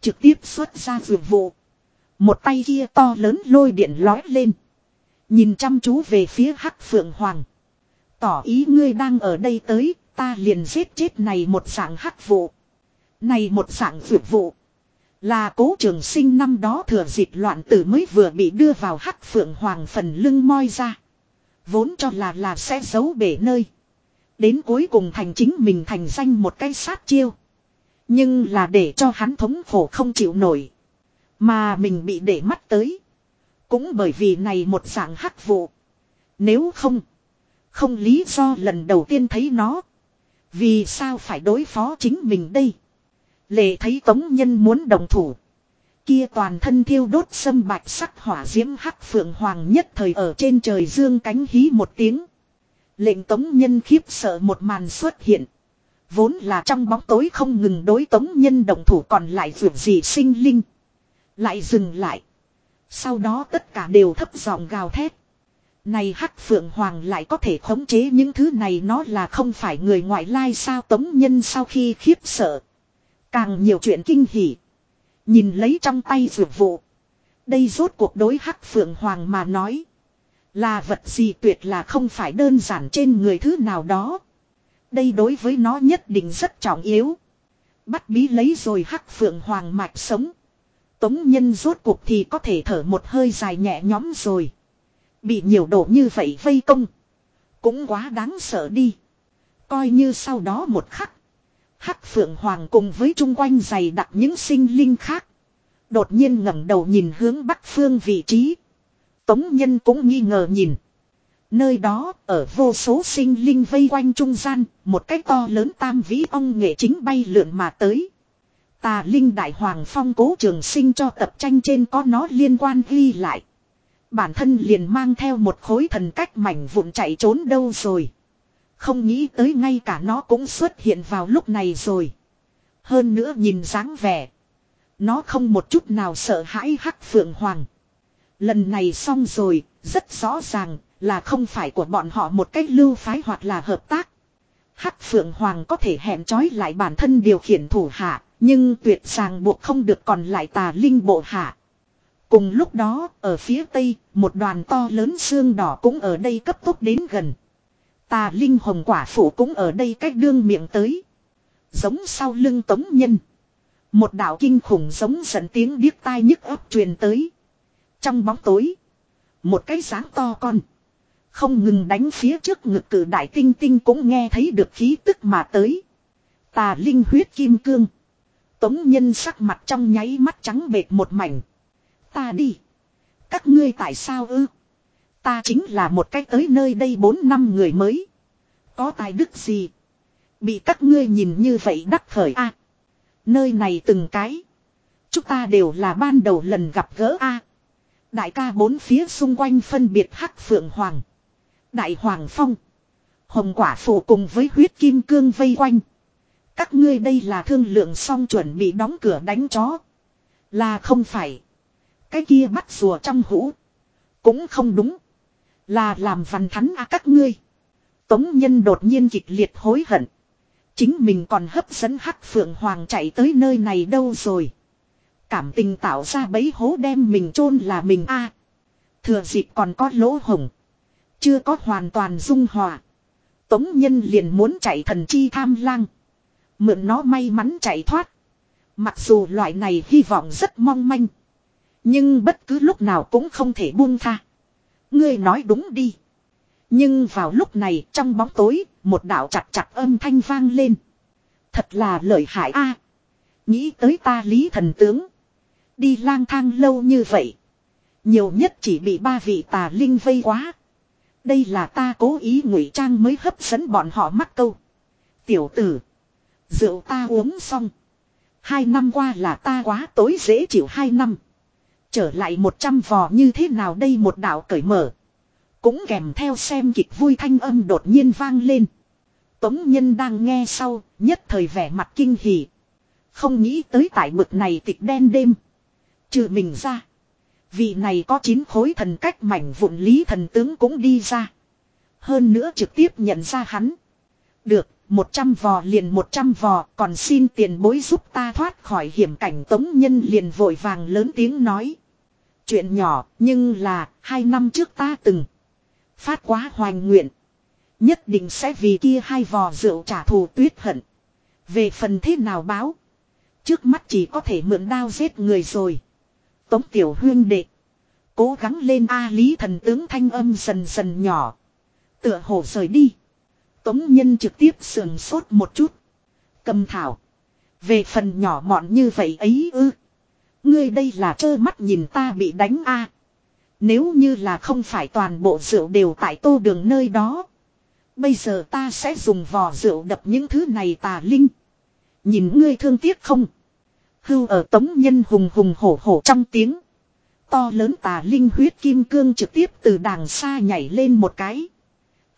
Trực tiếp xuất ra vượt vụ. Một tay kia to lớn lôi điện lói lên. Nhìn chăm chú về phía hắc phượng hoàng. Tỏ ý ngươi đang ở đây tới, ta liền giết chết này một dạng hắc vụ. Này một dạng vượt vụ. Là cố trường sinh năm đó thừa dịp loạn tử mới vừa bị đưa vào hắc phượng hoàng phần lưng moi ra. Vốn cho là là sẽ giấu bể nơi. Đến cuối cùng thành chính mình thành danh một cái sát chiêu. Nhưng là để cho hắn thống khổ không chịu nổi. Mà mình bị để mắt tới. Cũng bởi vì này một dạng hắc vụ. Nếu không. Không lý do lần đầu tiên thấy nó. Vì sao phải đối phó chính mình đây. Lệ thấy tống nhân muốn đồng thủ. Kia toàn thân thiêu đốt sâm bạch sắc hỏa diễm hắc phượng hoàng nhất thời ở trên trời dương cánh hí một tiếng. Lệnh tống nhân khiếp sợ một màn xuất hiện. Vốn là trong bóng tối không ngừng đối tống nhân đồng thủ còn lại vượt gì sinh linh. Lại dừng lại. Sau đó tất cả đều thấp giọng gào thét. Này hắc phượng hoàng lại có thể khống chế những thứ này nó là không phải người ngoại lai sao tống nhân sau khi khiếp sợ. Càng nhiều chuyện kinh hỉ. Nhìn lấy trong tay dược vụ. Đây rốt cuộc đối hắc phượng hoàng mà nói. Là vật gì tuyệt là không phải đơn giản trên người thứ nào đó. Đây đối với nó nhất định rất trọng yếu. Bắt bí lấy rồi hắc phượng hoàng mạch sống. Tống nhân rốt cuộc thì có thể thở một hơi dài nhẹ nhõm rồi. Bị nhiều độ như vậy vây công. Cũng quá đáng sợ đi. Coi như sau đó một khắc. Hắc Phượng Hoàng cùng với chung quanh dày đặt những sinh linh khác. Đột nhiên ngẩng đầu nhìn hướng bắc phương vị trí. Tống Nhân cũng nghi ngờ nhìn. Nơi đó, ở vô số sinh linh vây quanh trung gian, một cái to lớn tam vĩ ong nghệ chính bay lượn mà tới. Tà Linh Đại Hoàng Phong cố trường sinh cho tập tranh trên có nó liên quan ghi lại. Bản thân liền mang theo một khối thần cách mảnh vụn chạy trốn đâu rồi. Không nghĩ tới ngay cả nó cũng xuất hiện vào lúc này rồi. Hơn nữa nhìn dáng vẻ. Nó không một chút nào sợ hãi hắc phượng hoàng. Lần này xong rồi, rất rõ ràng là không phải của bọn họ một cách lưu phái hoặc là hợp tác. Hắc phượng hoàng có thể hẹn chói lại bản thân điều khiển thủ hạ, nhưng tuyệt sàng buộc không được còn lại tà linh bộ hạ. Cùng lúc đó, ở phía tây, một đoàn to lớn xương đỏ cũng ở đây cấp tốc đến gần. Tà linh hồng quả phủ cũng ở đây cách đương miệng tới. Giống sau lưng tống nhân. Một đạo kinh khủng giống dẫn tiếng điếc tai nhức ấp truyền tới. Trong bóng tối. Một cái sáng to con. Không ngừng đánh phía trước ngực cử đại tinh tinh cũng nghe thấy được khí tức mà tới. Tà linh huyết kim cương. Tống nhân sắc mặt trong nháy mắt trắng bệt một mảnh. Ta đi. Các ngươi tại sao ư? Ta chính là một cách tới nơi đây bốn năm người mới. Có tài đức gì? Bị các ngươi nhìn như vậy đắc khởi a Nơi này từng cái. Chúng ta đều là ban đầu lần gặp gỡ a Đại ca bốn phía xung quanh phân biệt hắc phượng hoàng. Đại hoàng phong. Hồng quả phụ cùng với huyết kim cương vây quanh. Các ngươi đây là thương lượng xong chuẩn bị đóng cửa đánh chó. Là không phải. Cái kia bắt rùa trong hũ. Cũng không đúng. Là làm văn thắn à các ngươi. Tống nhân đột nhiên kịch liệt hối hận. Chính mình còn hấp dẫn hắc phượng hoàng chạy tới nơi này đâu rồi. Cảm tình tạo ra bấy hố đem mình chôn là mình a Thừa dịp còn có lỗ hồng. Chưa có hoàn toàn dung hòa. Tống nhân liền muốn chạy thần chi tham lang. Mượn nó may mắn chạy thoát. Mặc dù loại này hy vọng rất mong manh. Nhưng bất cứ lúc nào cũng không thể buông tha. Ngươi nói đúng đi. Nhưng vào lúc này trong bóng tối, một đạo chặt chặt âm thanh vang lên. Thật là lợi hại a Nghĩ tới ta lý thần tướng. Đi lang thang lâu như vậy. Nhiều nhất chỉ bị ba vị tà linh vây quá. Đây là ta cố ý ngụy trang mới hấp dẫn bọn họ mắc câu. Tiểu tử. Rượu ta uống xong. Hai năm qua là ta quá tối dễ chịu hai năm. Trở lại một trăm vò như thế nào đây một đạo cởi mở. Cũng kèm theo xem kịch vui thanh âm đột nhiên vang lên. Tống Nhân đang nghe sau, nhất thời vẻ mặt kinh hỉ. Không nghĩ tới tại bực này tịch đen đêm. Trừ mình ra. Vị này có chín khối thần cách mảnh vụn lý thần tướng cũng đi ra. Hơn nữa trực tiếp nhận ra hắn. Được, một trăm vò liền một trăm vò, còn xin tiền bối giúp ta thoát khỏi hiểm cảnh tống nhân liền vội vàng lớn tiếng nói. Chuyện nhỏ, nhưng là, hai năm trước ta từng phát quá hoành nguyện. Nhất định sẽ vì kia hai vò rượu trả thù tuyết hận. Về phần thế nào báo. Trước mắt chỉ có thể mượn đao giết người rồi. Tống tiểu huyên đệ. Cố gắng lên A lý thần tướng thanh âm dần dần nhỏ. Tựa hồ rời đi. Tống nhân trực tiếp sườn sốt một chút. Cầm thảo. Về phần nhỏ mọn như vậy ấy ư. Ngươi đây là trơ mắt nhìn ta bị đánh a. Nếu như là không phải toàn bộ rượu đều tại tô đường nơi đó. Bây giờ ta sẽ dùng vò rượu đập những thứ này tà linh. Nhìn ngươi thương tiếc không? Hưu ở tống nhân hùng hùng hổ hổ trong tiếng. To lớn tà linh huyết kim cương trực tiếp từ đàng xa nhảy lên một cái.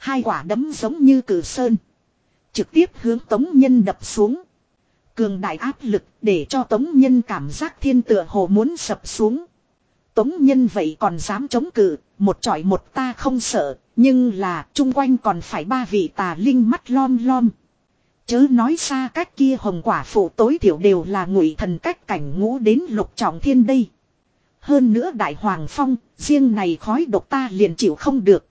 Hai quả đấm giống như cử sơn. Trực tiếp hướng tống nhân đập xuống. Cường đại áp lực để cho tống nhân cảm giác thiên tựa hồ muốn sập xuống. Tống nhân vậy còn dám chống cự, một trọi một ta không sợ, nhưng là chung quanh còn phải ba vị tà linh mắt lom lom. Chớ nói xa cách kia hồng quả phụ tối thiểu đều là ngụy thần cách cảnh ngũ đến lục trọng thiên đây. Hơn nữa đại hoàng phong, riêng này khói độc ta liền chịu không được.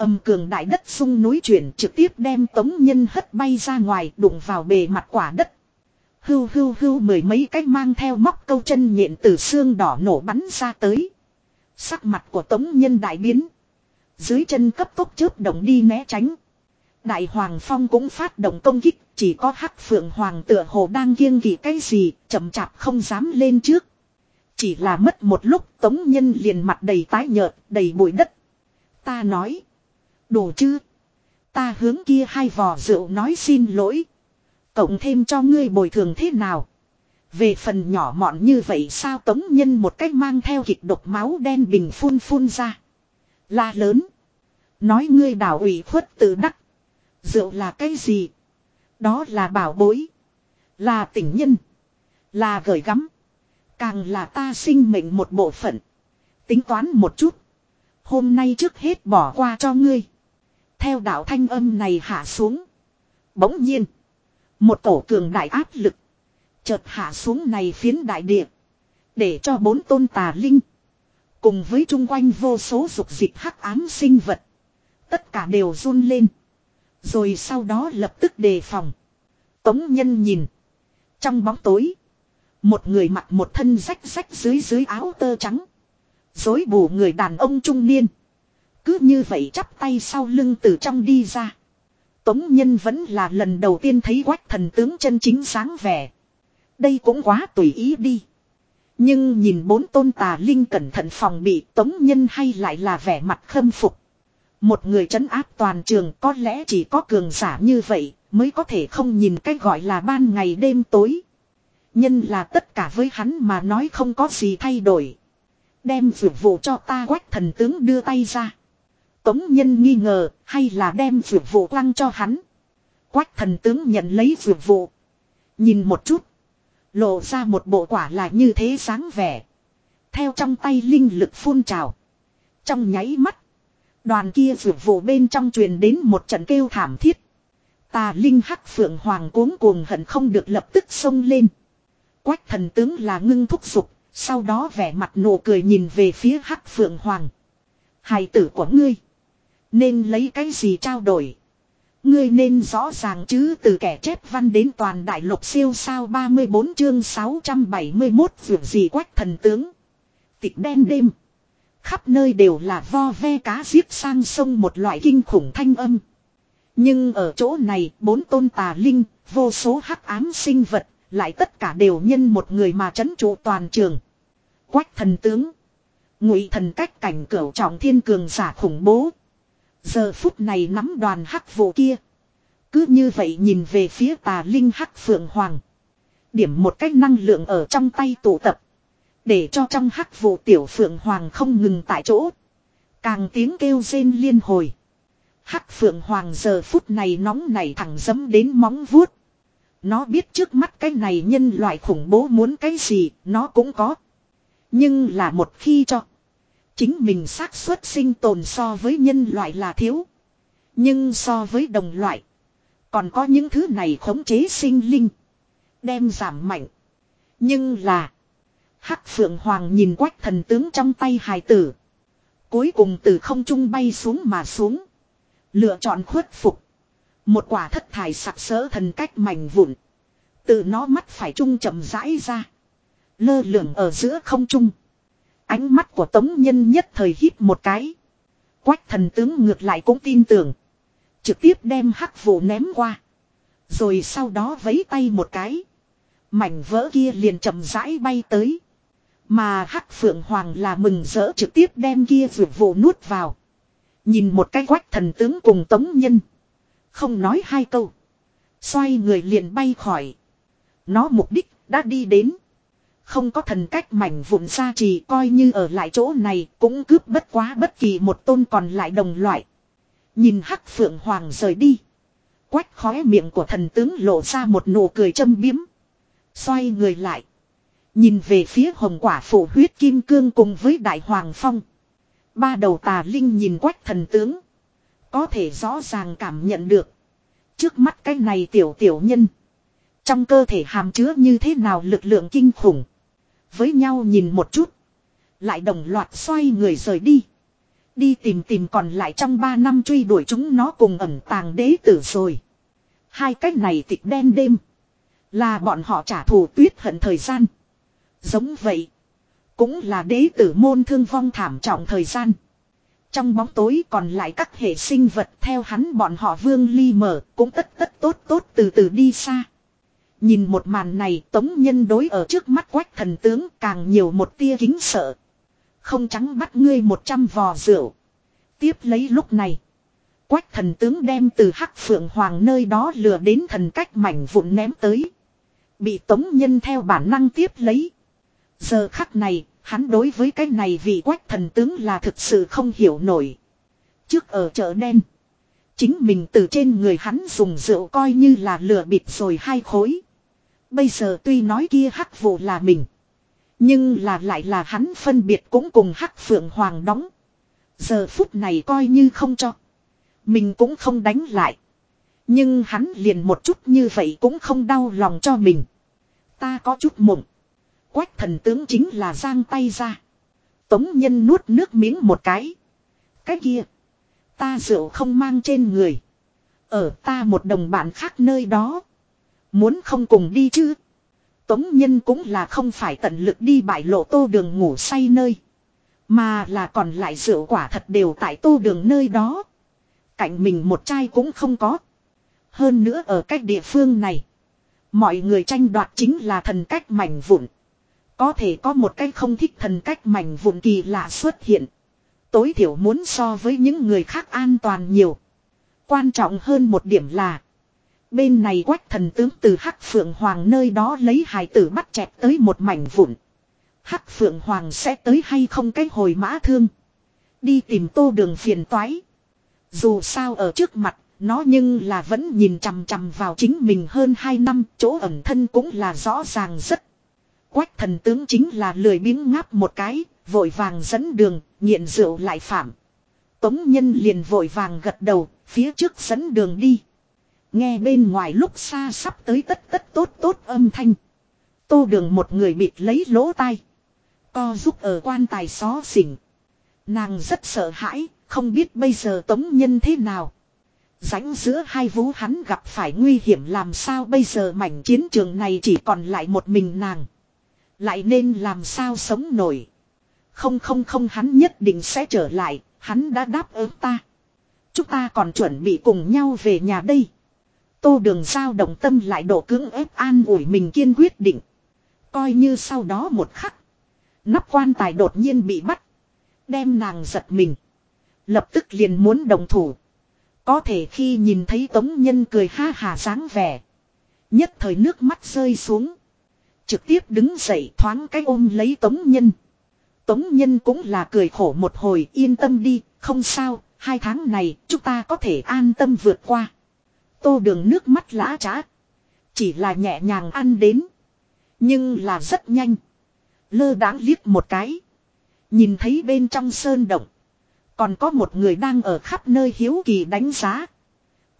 Âm cường đại đất sung núi chuyển trực tiếp đem tống nhân hất bay ra ngoài đụng vào bề mặt quả đất. Hưu hưu hưu mười mấy cách mang theo móc câu chân nhện từ xương đỏ nổ bắn ra tới. Sắc mặt của tống nhân đại biến. Dưới chân cấp tốc chớp động đi né tránh. Đại Hoàng Phong cũng phát động công kích, chỉ có Hắc Phượng Hoàng tựa hồ đang kiêng kỵ cái gì, chậm chạp không dám lên trước. Chỉ là mất một lúc Tống Nhân liền mặt đầy tái nhợt, đầy bụi đất. Ta nói. Đủ chứ. Ta hướng kia hai vò rượu nói xin lỗi. Cộng thêm cho ngươi bồi thường thế nào. Về phần nhỏ mọn như vậy sao Tống Nhân một cách mang theo kịch độc máu đen bình phun phun ra. La lớn. Nói ngươi đảo ủy khuất tự đắc. Rượu là cái gì? Đó là bảo bối. Là tình nhân. Là gởi gắm. Càng là ta sinh mệnh một bộ phận. Tính toán một chút. Hôm nay trước hết bỏ qua cho ngươi. Theo đạo thanh âm này hạ xuống. Bỗng nhiên. Một tổ cường đại áp lực. Chợt hạ xuống này phiến đại địa. Để cho bốn tôn tà linh. Cùng với chung quanh vô số dục dịch hắc ám sinh vật. Tất cả đều run lên. Rồi sau đó lập tức đề phòng. Tống nhân nhìn. Trong bóng tối. Một người mặc một thân rách rách dưới dưới áo tơ trắng. Dối bù người đàn ông trung niên. Cứ như vậy chắp tay sau lưng từ trong đi ra. Tống nhân vẫn là lần đầu tiên thấy quách thần tướng chân chính sáng vẻ. Đây cũng quá tùy ý đi. Nhưng nhìn bốn tôn tà linh cẩn thận phòng bị tống nhân hay lại là vẻ mặt khâm phục. Một người trấn áp toàn trường có lẽ chỉ có cường giả như vậy mới có thể không nhìn cái gọi là ban ngày đêm tối. Nhân là tất cả với hắn mà nói không có gì thay đổi. Đem vượt vụ cho ta quách thần tướng đưa tay ra. Tống nhân nghi ngờ hay là đem vượt vụ quăng cho hắn. Quách thần tướng nhận lấy vượt vụ. Nhìn một chút. Lộ ra một bộ quả là như thế sáng vẻ. Theo trong tay linh lực phun trào. Trong nháy mắt. Đoàn kia vượt vụ bên trong truyền đến một trận kêu thảm thiết. Tà linh hắc phượng hoàng cuống cuồng hận không được lập tức xông lên. Quách thần tướng là ngưng thúc giục, sau đó vẻ mặt nụ cười nhìn về phía hắc phượng hoàng. Hài tử của ngươi. Nên lấy cái gì trao đổi. Ngươi nên rõ ràng chứ từ kẻ chép văn đến toàn đại lục siêu sao 34 chương 671 vượt gì quách thần tướng. Tịch đen đêm. Khắp nơi đều là vo ve cá giết sang sông một loại kinh khủng thanh âm. Nhưng ở chỗ này bốn tôn tà linh, vô số hắc ám sinh vật, Lại tất cả đều nhân một người mà chấn trụ toàn trường. Quách thần tướng. Ngụy thần cách cảnh cửu trọng thiên cường giả khủng bố. Giờ phút này nắm đoàn hắc vụ kia. Cứ như vậy nhìn về phía tà linh hắc phượng hoàng. Điểm một cách năng lượng ở trong tay tụ tập. Để cho trong hắc vụ tiểu phượng hoàng không ngừng tại chỗ. Càng tiếng kêu rên liên hồi. Hắc phượng hoàng giờ phút này nóng nảy thẳng dấm đến móng vuốt. Nó biết trước mắt cái này nhân loại khủng bố muốn cái gì, nó cũng có. Nhưng là một khi cho. Chính mình xác suất sinh tồn so với nhân loại là thiếu. Nhưng so với đồng loại. Còn có những thứ này khống chế sinh linh. Đem giảm mạnh. Nhưng là. Hắc Phượng Hoàng nhìn quách thần tướng trong tay hài tử. Cuối cùng từ không trung bay xuống mà xuống. Lựa chọn khuất phục. Một quả thất thải sặc sỡ thần cách mảnh vụn. Từ nó mắt phải trung chậm rãi ra. Lơ lửng ở giữa không trung. Ánh mắt của tống nhân nhất thời hít một cái. Quách thần tướng ngược lại cũng tin tưởng. Trực tiếp đem hắc vụ ném qua. Rồi sau đó vấy tay một cái. Mảnh vỡ kia liền chậm rãi bay tới. Mà hắc phượng hoàng là mừng rỡ trực tiếp đem kia vượt vụ nuốt vào. Nhìn một cái quách thần tướng cùng tống nhân. Không nói hai câu. Xoay người liền bay khỏi. Nó mục đích đã đi đến. Không có thần cách mảnh vụn ra chỉ coi như ở lại chỗ này cũng cướp bất quá bất kỳ một tôn còn lại đồng loại. Nhìn hắc phượng hoàng rời đi. Quách khóe miệng của thần tướng lộ ra một nụ cười châm biếm. Xoay người lại. Nhìn về phía hồng quả phủ huyết kim cương cùng với đại hoàng phong. Ba đầu tà linh nhìn quách thần tướng. Có thể rõ ràng cảm nhận được. Trước mắt cái này tiểu tiểu nhân. Trong cơ thể hàm chứa như thế nào lực lượng kinh khủng. Với nhau nhìn một chút. Lại đồng loạt xoay người rời đi. Đi tìm tìm còn lại trong ba năm truy đuổi chúng nó cùng ẩn tàng đế tử rồi. Hai cách này tịch đen đêm. Là bọn họ trả thù tuyết hận thời gian. Giống vậy. Cũng là đế tử môn thương vong thảm trọng thời gian. Trong bóng tối còn lại các hệ sinh vật theo hắn bọn họ vương ly mở cũng tất tất tốt tốt từ từ đi xa. Nhìn một màn này tống nhân đối ở trước mắt quách thần tướng càng nhiều một tia kính sợ. Không trắng bắt ngươi một trăm vò rượu. Tiếp lấy lúc này. Quách thần tướng đem từ hắc phượng hoàng nơi đó lừa đến thần cách mảnh vụn ném tới. Bị tống nhân theo bản năng tiếp lấy. Giờ khắc này, hắn đối với cái này vì quách thần tướng là thực sự không hiểu nổi. Trước ở chợ đen. Chính mình từ trên người hắn dùng rượu coi như là lừa bịp rồi hai khối. Bây giờ tuy nói kia hắc vụ là mình. Nhưng là lại là hắn phân biệt cũng cùng hắc phượng hoàng đóng. Giờ phút này coi như không cho. Mình cũng không đánh lại. Nhưng hắn liền một chút như vậy cũng không đau lòng cho mình. Ta có chút mộng. Quách thần tướng chính là giang tay ra. Tống nhân nuốt nước miếng một cái. Cái kia. Ta rượu không mang trên người. Ở ta một đồng bạn khác nơi đó. Muốn không cùng đi chứ. Tống nhân cũng là không phải tận lực đi bại lộ tô đường ngủ say nơi. Mà là còn lại rượu quả thật đều tại tô đường nơi đó. Cạnh mình một chai cũng không có. Hơn nữa ở cách địa phương này. Mọi người tranh đoạt chính là thần cách mảnh vụn. Có thể có một cách không thích thần cách mảnh vụn kỳ lạ xuất hiện. Tối thiểu muốn so với những người khác an toàn nhiều. Quan trọng hơn một điểm là. Bên này quách thần tướng từ Hắc Phượng Hoàng nơi đó lấy hài tử bắt chẹt tới một mảnh vụn. Hắc Phượng Hoàng sẽ tới hay không cái hồi mã thương. Đi tìm tô đường phiền toái. Dù sao ở trước mặt, nó nhưng là vẫn nhìn chằm chằm vào chính mình hơn 2 năm, chỗ ẩn thân cũng là rõ ràng rất. Quách thần tướng chính là lười biếng ngáp một cái, vội vàng dẫn đường, nghiện rượu lại phạm. Tống nhân liền vội vàng gật đầu, phía trước dẫn đường đi. Nghe bên ngoài lúc xa sắp tới tất tất tốt tốt âm thanh. Tô đường một người bịt lấy lỗ tai. Co giúp ở quan tài xó xỉnh. Nàng rất sợ hãi, không biết bây giờ tống nhân thế nào. Rãnh giữa hai vú hắn gặp phải nguy hiểm làm sao bây giờ mảnh chiến trường này chỉ còn lại một mình nàng. Lại nên làm sao sống nổi. Không không không hắn nhất định sẽ trở lại, hắn đã đáp ứng ta. Chúng ta còn chuẩn bị cùng nhau về nhà đây. Tô đường giao động tâm lại độ cưỡng ép an ủi mình kiên quyết định. Coi như sau đó một khắc. Nắp quan tài đột nhiên bị bắt. Đem nàng giật mình. Lập tức liền muốn đồng thủ. Có thể khi nhìn thấy tống nhân cười ha hà dáng vẻ. Nhất thời nước mắt rơi xuống. Trực tiếp đứng dậy thoáng cái ôm lấy tống nhân. Tống nhân cũng là cười khổ một hồi yên tâm đi, không sao, hai tháng này chúng ta có thể an tâm vượt qua. Tô đường nước mắt lã trá. Chỉ là nhẹ nhàng ăn đến. Nhưng là rất nhanh. Lơ đãng liếc một cái. Nhìn thấy bên trong sơn động. Còn có một người đang ở khắp nơi hiếu kỳ đánh giá.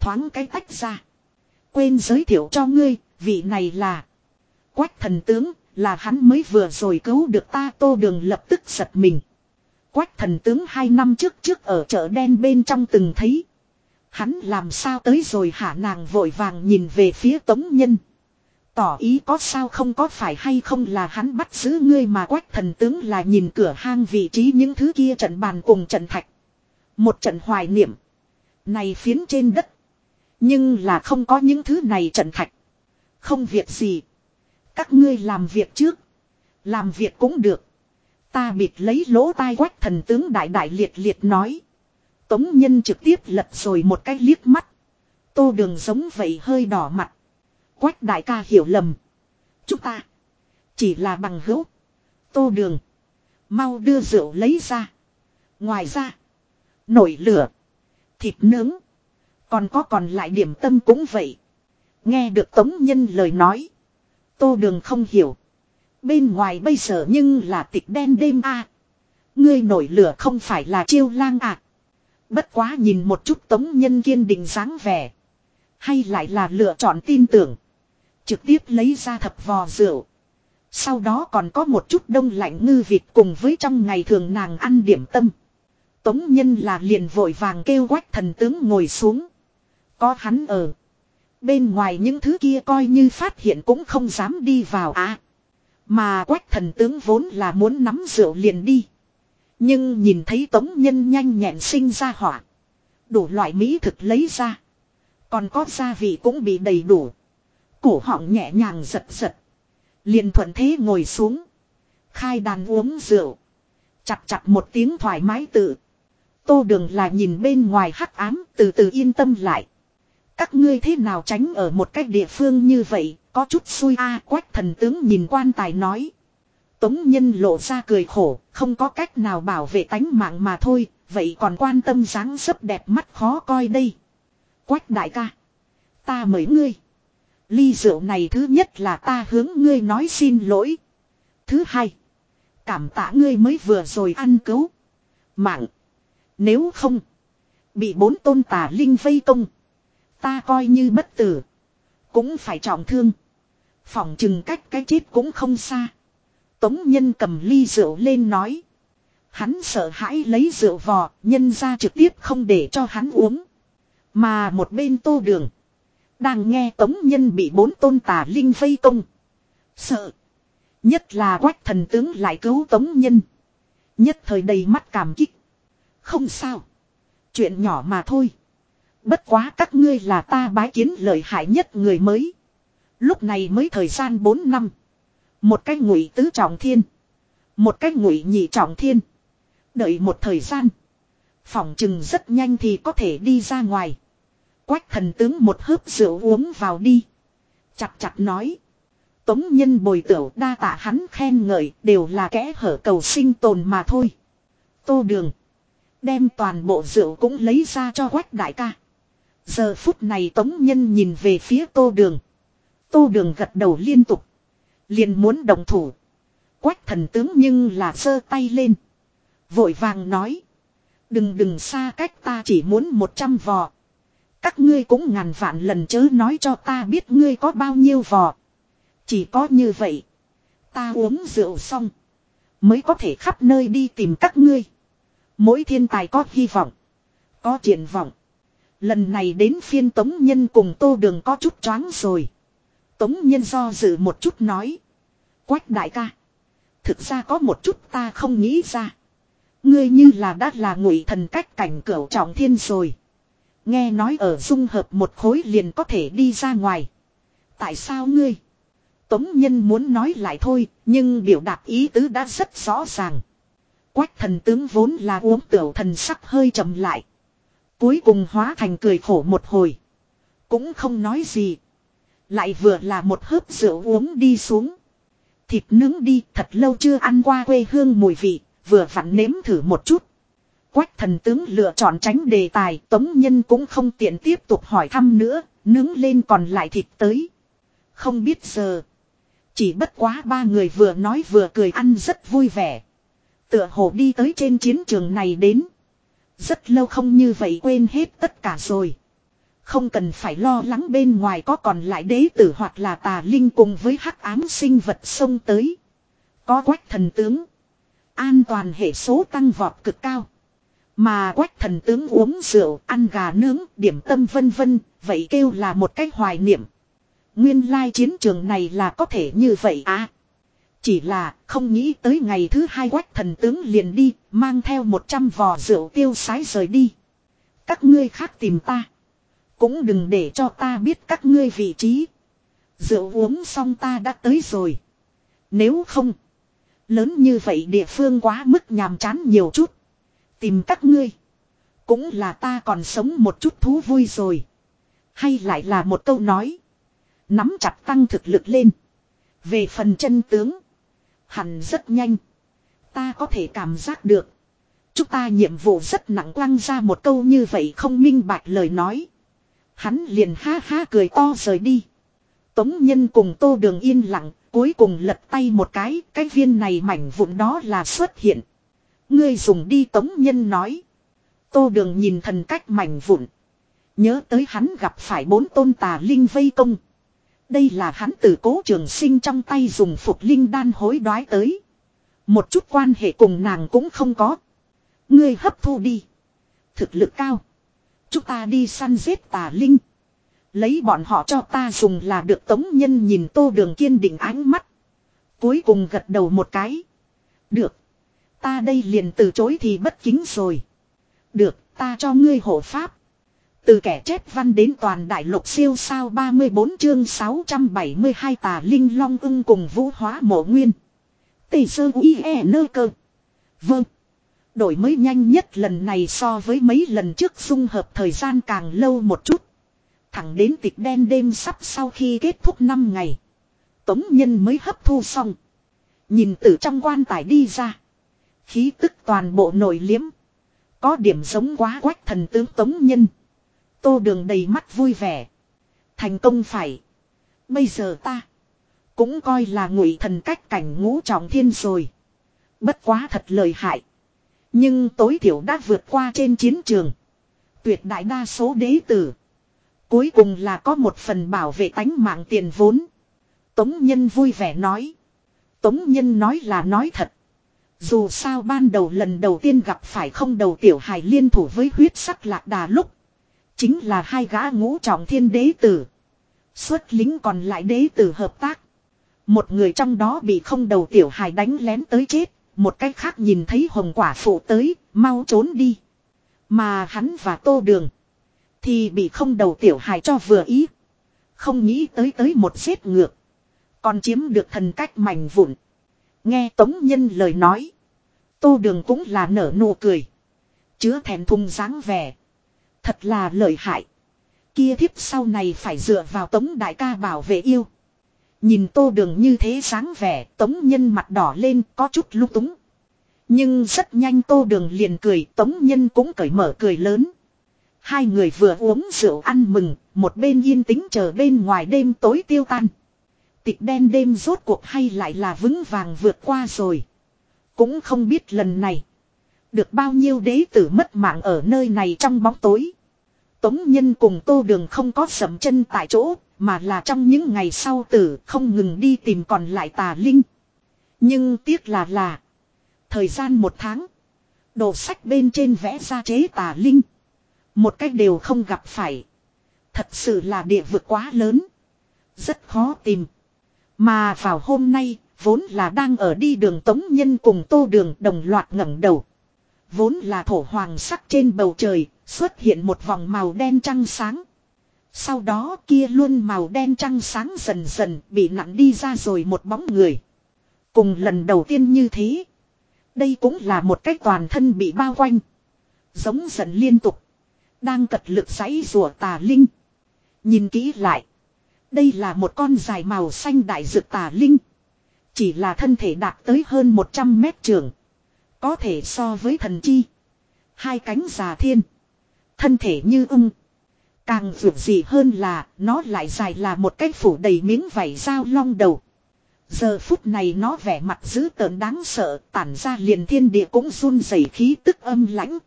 Thoáng cái tách ra. Quên giới thiệu cho ngươi, vị này là. Quách thần tướng, là hắn mới vừa rồi cứu được ta tô đường lập tức giật mình. Quách thần tướng hai năm trước trước ở chợ đen bên trong từng thấy. Hắn làm sao tới rồi hả nàng vội vàng nhìn về phía tống nhân. Tỏ ý có sao không có phải hay không là hắn bắt giữ ngươi mà quách thần tướng là nhìn cửa hang vị trí những thứ kia trận bàn cùng trận thạch. Một trận hoài niệm. Này phiến trên đất. Nhưng là không có những thứ này trận thạch. Không việc gì. Các ngươi làm việc trước. Làm việc cũng được. Ta bịt lấy lỗ tai quách thần tướng đại đại liệt liệt nói. Tống nhân trực tiếp lật rồi một cái liếc mắt. Tô đường giống vậy hơi đỏ mặt. Quách đại ca hiểu lầm. Chúng ta. Chỉ là bằng hữu. Tô đường. Mau đưa rượu lấy ra. Ngoài ra. Nổi lửa. Thịt nướng. Còn có còn lại điểm tâm cũng vậy. Nghe được Tống Nhân lời nói. Tô Đường không hiểu. Bên ngoài bây giờ nhưng là tịch đen đêm a Ngươi nổi lửa không phải là chiêu lang à. Bất quá nhìn một chút Tống Nhân kiên định dáng vẻ. Hay lại là lựa chọn tin tưởng. Trực tiếp lấy ra thập vò rượu. Sau đó còn có một chút đông lạnh ngư vịt cùng với trong ngày thường nàng ăn điểm tâm. Tống nhân là liền vội vàng kêu quách thần tướng ngồi xuống. Có hắn ở. Bên ngoài những thứ kia coi như phát hiện cũng không dám đi vào à. Mà quách thần tướng vốn là muốn nắm rượu liền đi. Nhưng nhìn thấy tống nhân nhanh nhẹn sinh ra hỏa. Đủ loại mỹ thực lấy ra. Còn có gia vị cũng bị đầy đủ. Cổ họng nhẹ nhàng giật giật. Liền thuận thế ngồi xuống. Khai đàn uống rượu. Chặt chặt một tiếng thoải mái tự. Tô đường là nhìn bên ngoài hắc ám từ từ yên tâm lại. Các ngươi thế nào tránh ở một cách địa phương như vậy, có chút xui a quách thần tướng nhìn quan tài nói. Tống nhân lộ ra cười khổ, không có cách nào bảo vệ tánh mạng mà thôi, vậy còn quan tâm dáng dấp đẹp mắt khó coi đây. Quách đại ca. Ta mời ngươi. Ly rượu này thứ nhất là ta hướng ngươi nói xin lỗi. Thứ hai. Cảm tạ ngươi mới vừa rồi ăn cứu. Mạng. Nếu không. Bị bốn tôn tà linh vây công. Ta coi như bất tử. Cũng phải trọng thương. Phỏng chừng cách cái chết cũng không xa. Tống nhân cầm ly rượu lên nói. Hắn sợ hãi lấy rượu vò, nhân ra trực tiếp không để cho hắn uống. Mà một bên tô đường. Đang nghe tống nhân bị bốn tôn tà linh vây công. Sợ. Nhất là quách thần tướng lại cứu tống nhân. Nhất thời đầy mắt cảm kích. Không sao. Chuyện nhỏ mà thôi. Bất quá các ngươi là ta bái kiến lợi hại nhất người mới. Lúc này mới thời gian 4 năm. Một cái ngụy tứ trọng thiên. Một cái ngụy nhị trọng thiên. Đợi một thời gian. Phỏng chừng rất nhanh thì có thể đi ra ngoài. Quách thần tướng một hớp rượu uống vào đi. Chặt chặt nói. Tống nhân bồi tửu đa tạ hắn khen ngợi đều là kẽ hở cầu sinh tồn mà thôi. Tô đường. Đem toàn bộ rượu cũng lấy ra cho quách đại ca. Giờ phút này tống nhân nhìn về phía tô đường. Tô đường gật đầu liên tục. Liền muốn đồng thủ. Quách thần tướng nhưng là sơ tay lên. Vội vàng nói. Đừng đừng xa cách ta chỉ muốn một trăm vò. Các ngươi cũng ngàn vạn lần chớ nói cho ta biết ngươi có bao nhiêu vò. Chỉ có như vậy. Ta uống rượu xong. Mới có thể khắp nơi đi tìm các ngươi. Mỗi thiên tài có hy vọng. Có triển vọng. Lần này đến phiên Tống Nhân cùng Tô Đường có chút choáng rồi. Tống Nhân do dự một chút nói. Quách đại ca. Thực ra có một chút ta không nghĩ ra. Ngươi như là đã là ngụy thần cách cảnh cửu trọng thiên rồi. Nghe nói ở dung hợp một khối liền có thể đi ra ngoài. Tại sao ngươi? Tống Nhân muốn nói lại thôi, nhưng biểu đạt ý tứ đã rất rõ ràng. Quách thần tướng vốn là uống tiểu thần sắc hơi chậm lại. Cuối cùng hóa thành cười khổ một hồi. Cũng không nói gì. Lại vừa là một hớp rượu uống đi xuống. Thịt nướng đi thật lâu chưa ăn qua quê hương mùi vị, vừa vặn nếm thử một chút. Quách thần tướng lựa chọn tránh đề tài, tống nhân cũng không tiện tiếp tục hỏi thăm nữa, nướng lên còn lại thịt tới. Không biết giờ. Chỉ bất quá ba người vừa nói vừa cười ăn rất vui vẻ. Tựa hồ đi tới trên chiến trường này đến. Rất lâu không như vậy quên hết tất cả rồi. Không cần phải lo lắng bên ngoài có còn lại đế tử hoặc là tà linh cùng với hắc ám sinh vật xông tới. Có quách thần tướng. An toàn hệ số tăng vọt cực cao. Mà quách thần tướng uống rượu, ăn gà nướng, điểm tâm vân vân, vậy kêu là một cách hoài niệm. Nguyên lai chiến trường này là có thể như vậy à. Chỉ là không nghĩ tới ngày thứ hai quách thần tướng liền đi, mang theo một trăm vò rượu tiêu sái rời đi. Các ngươi khác tìm ta. Cũng đừng để cho ta biết các ngươi vị trí. Rượu uống xong ta đã tới rồi. Nếu không. Lớn như vậy địa phương quá mức nhàm chán nhiều chút. Tìm các ngươi. Cũng là ta còn sống một chút thú vui rồi. Hay lại là một câu nói. Nắm chặt tăng thực lực lên. Về phần chân tướng. Hẳn rất nhanh. Ta có thể cảm giác được. Chúng ta nhiệm vụ rất nặng quăng ra một câu như vậy không minh bạch lời nói. Hắn liền ha ha cười to rời đi. Tống nhân cùng tô đường yên lặng, cuối cùng lật tay một cái, cái viên này mảnh vụn đó là xuất hiện. Ngươi dùng đi tống nhân nói. Tô đường nhìn thần cách mảnh vụn. Nhớ tới hắn gặp phải bốn tôn tà linh vây công. Đây là hắn từ cố trường sinh trong tay dùng phục linh đan hối đoái tới. Một chút quan hệ cùng nàng cũng không có. Ngươi hấp thu đi. Thực lực cao. Chúng ta đi săn giết tà linh. Lấy bọn họ cho ta dùng là được tống nhân nhìn tô đường kiên định ánh mắt. Cuối cùng gật đầu một cái. Được. Ta đây liền từ chối thì bất kính rồi. Được, ta cho ngươi hộ pháp. Từ kẻ chết văn đến toàn đại lục siêu sao 34 chương 672 tà linh long ưng cùng vũ hóa mộ nguyên. Tỷ sơ uy e nơ cơ. Vâng. Đổi mới nhanh nhất lần này so với mấy lần trước dung hợp thời gian càng lâu một chút. Thẳng đến tịch đen đêm sắp sau khi kết thúc 5 ngày. Tống nhân mới hấp thu xong. Nhìn từ trong quan tài đi ra. Khí tức toàn bộ nổi liếm. Có điểm giống quá quách thần tướng Tống nhân. Tô đường đầy mắt vui vẻ. Thành công phải. Bây giờ ta. Cũng coi là ngụy thần cách cảnh ngũ trọng thiên rồi. Bất quá thật lời hại. Nhưng tối thiểu đã vượt qua trên chiến trường. Tuyệt đại đa số đế tử. Cuối cùng là có một phần bảo vệ tánh mạng tiền vốn. Tống Nhân vui vẻ nói. Tống Nhân nói là nói thật. Dù sao ban đầu lần đầu tiên gặp phải không đầu tiểu hài liên thủ với huyết sắc lạc đà lúc. Chính là hai gã ngũ trọng thiên đế tử. Xuất lính còn lại đế tử hợp tác. Một người trong đó bị không đầu tiểu hài đánh lén tới chết. Một cách khác nhìn thấy hồng quả phụ tới, mau trốn đi. Mà hắn và tô đường. Thì bị không đầu tiểu hài cho vừa ý. Không nghĩ tới tới một giết ngược. Còn chiếm được thần cách mảnh vụn. Nghe Tống Nhân lời nói. Tô đường cũng là nở nụ cười. Chứa thèm thùng dáng vẻ. Thật là lợi hại. Kia thiếp sau này phải dựa vào tống đại ca bảo vệ yêu. Nhìn tô đường như thế sáng vẻ tống nhân mặt đỏ lên có chút lúc túng. Nhưng rất nhanh tô đường liền cười tống nhân cũng cởi mở cười lớn. Hai người vừa uống rượu ăn mừng, một bên yên tĩnh chờ bên ngoài đêm tối tiêu tan. Tịch đen đêm rốt cuộc hay lại là vững vàng vượt qua rồi. Cũng không biết lần này. Được bao nhiêu đế tử mất mạng ở nơi này trong bóng tối. Tống Nhân cùng Tô Đường không có sầm chân tại chỗ, mà là trong những ngày sau tử không ngừng đi tìm còn lại tà linh. Nhưng tiếc là là, thời gian một tháng, đồ sách bên trên vẽ ra chế tà linh. Một cách đều không gặp phải. Thật sự là địa vực quá lớn. Rất khó tìm. Mà vào hôm nay, vốn là đang ở đi đường Tống Nhân cùng Tô Đường đồng loạt ngẩng đầu. Vốn là thổ hoàng sắc trên bầu trời, Xuất hiện một vòng màu đen trăng sáng. Sau đó kia luôn màu đen trăng sáng dần dần bị nặng đi ra rồi một bóng người. Cùng lần đầu tiên như thế. Đây cũng là một cái toàn thân bị bao quanh. Giống dần liên tục. Đang cật lực giấy rùa tà linh. Nhìn kỹ lại. Đây là một con dài màu xanh đại dược tà linh. Chỉ là thân thể đạt tới hơn 100 mét trường. Có thể so với thần chi. Hai cánh già thiên. Thân thể như ung. Càng vượt gì hơn là, nó lại dài là một cái phủ đầy miếng vảy dao long đầu. Giờ phút này nó vẻ mặt dữ tợn đáng sợ, tản ra liền thiên địa cũng run rẩy khí tức âm lãnh.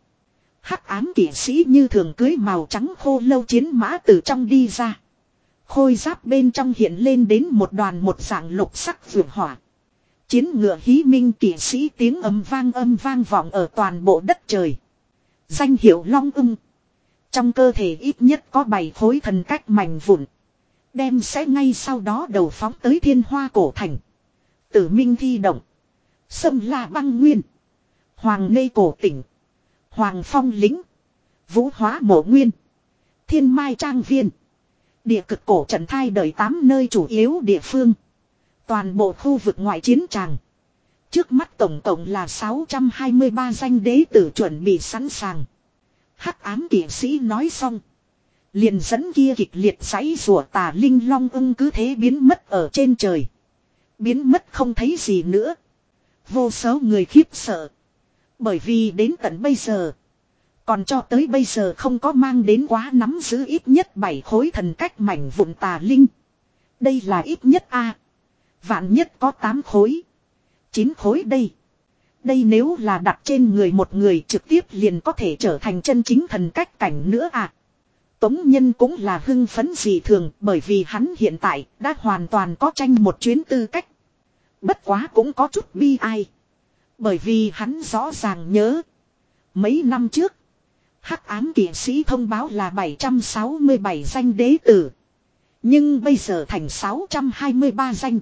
Hắc ám kỵ sĩ như thường cưới màu trắng khô lâu chiến mã từ trong đi ra. Khôi giáp bên trong hiện lên đến một đoàn một dạng lục sắc vượt hỏa. Chiến ngựa hí minh kỵ sĩ tiếng âm vang âm vang vọng ở toàn bộ đất trời. Danh hiệu long ưng. Trong cơ thể ít nhất có 7 khối thần cách mảnh vụn. Đem sẽ ngay sau đó đầu phóng tới thiên hoa cổ thành. Tử minh thi động. Sâm la băng nguyên. Hoàng nê cổ tỉnh. Hoàng phong lính. Vũ hóa mộ nguyên. Thiên mai trang viên. Địa cực cổ trận thai đời tám nơi chủ yếu địa phương. Toàn bộ khu vực ngoại chiến tràng. Trước mắt tổng cộng là 623 danh đế tử chuẩn bị sẵn sàng. Hắc ám kỵ sĩ nói xong. Liền dẫn kia kịch liệt giấy rùa tà linh long ưng cứ thế biến mất ở trên trời. Biến mất không thấy gì nữa. Vô số người khiếp sợ. Bởi vì đến tận bây giờ. Còn cho tới bây giờ không có mang đến quá nắm giữ ít nhất 7 khối thần cách mảnh vụn tà linh. Đây là ít nhất A. Vạn nhất có 8 khối. 9 khối đây. Đây nếu là đặt trên người một người trực tiếp liền có thể trở thành chân chính thần cách cảnh nữa à. Tống Nhân cũng là hưng phấn dị thường bởi vì hắn hiện tại đã hoàn toàn có tranh một chuyến tư cách. Bất quá cũng có chút bi ai. Bởi vì hắn rõ ràng nhớ. Mấy năm trước. Hắc ám kỵ sĩ thông báo là 767 danh đế tử. Nhưng bây giờ thành 623 danh.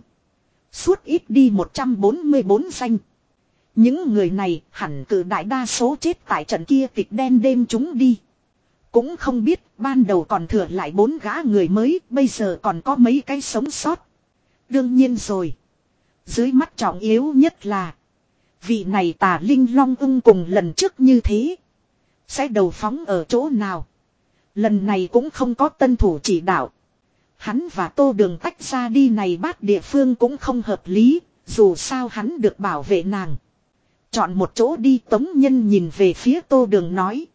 Suốt ít đi 144 danh. Những người này hẳn cử đại đa số chết tại trận kia tịch đen đêm chúng đi. Cũng không biết ban đầu còn thừa lại bốn gã người mới, bây giờ còn có mấy cái sống sót. Đương nhiên rồi. Dưới mắt trọng yếu nhất là. Vị này tà linh long ưng cùng lần trước như thế. Sẽ đầu phóng ở chỗ nào. Lần này cũng không có tân thủ chỉ đạo. Hắn và tô đường tách ra đi này bát địa phương cũng không hợp lý. Dù sao hắn được bảo vệ nàng. Chọn một chỗ đi tống nhân nhìn về phía tô đường nói.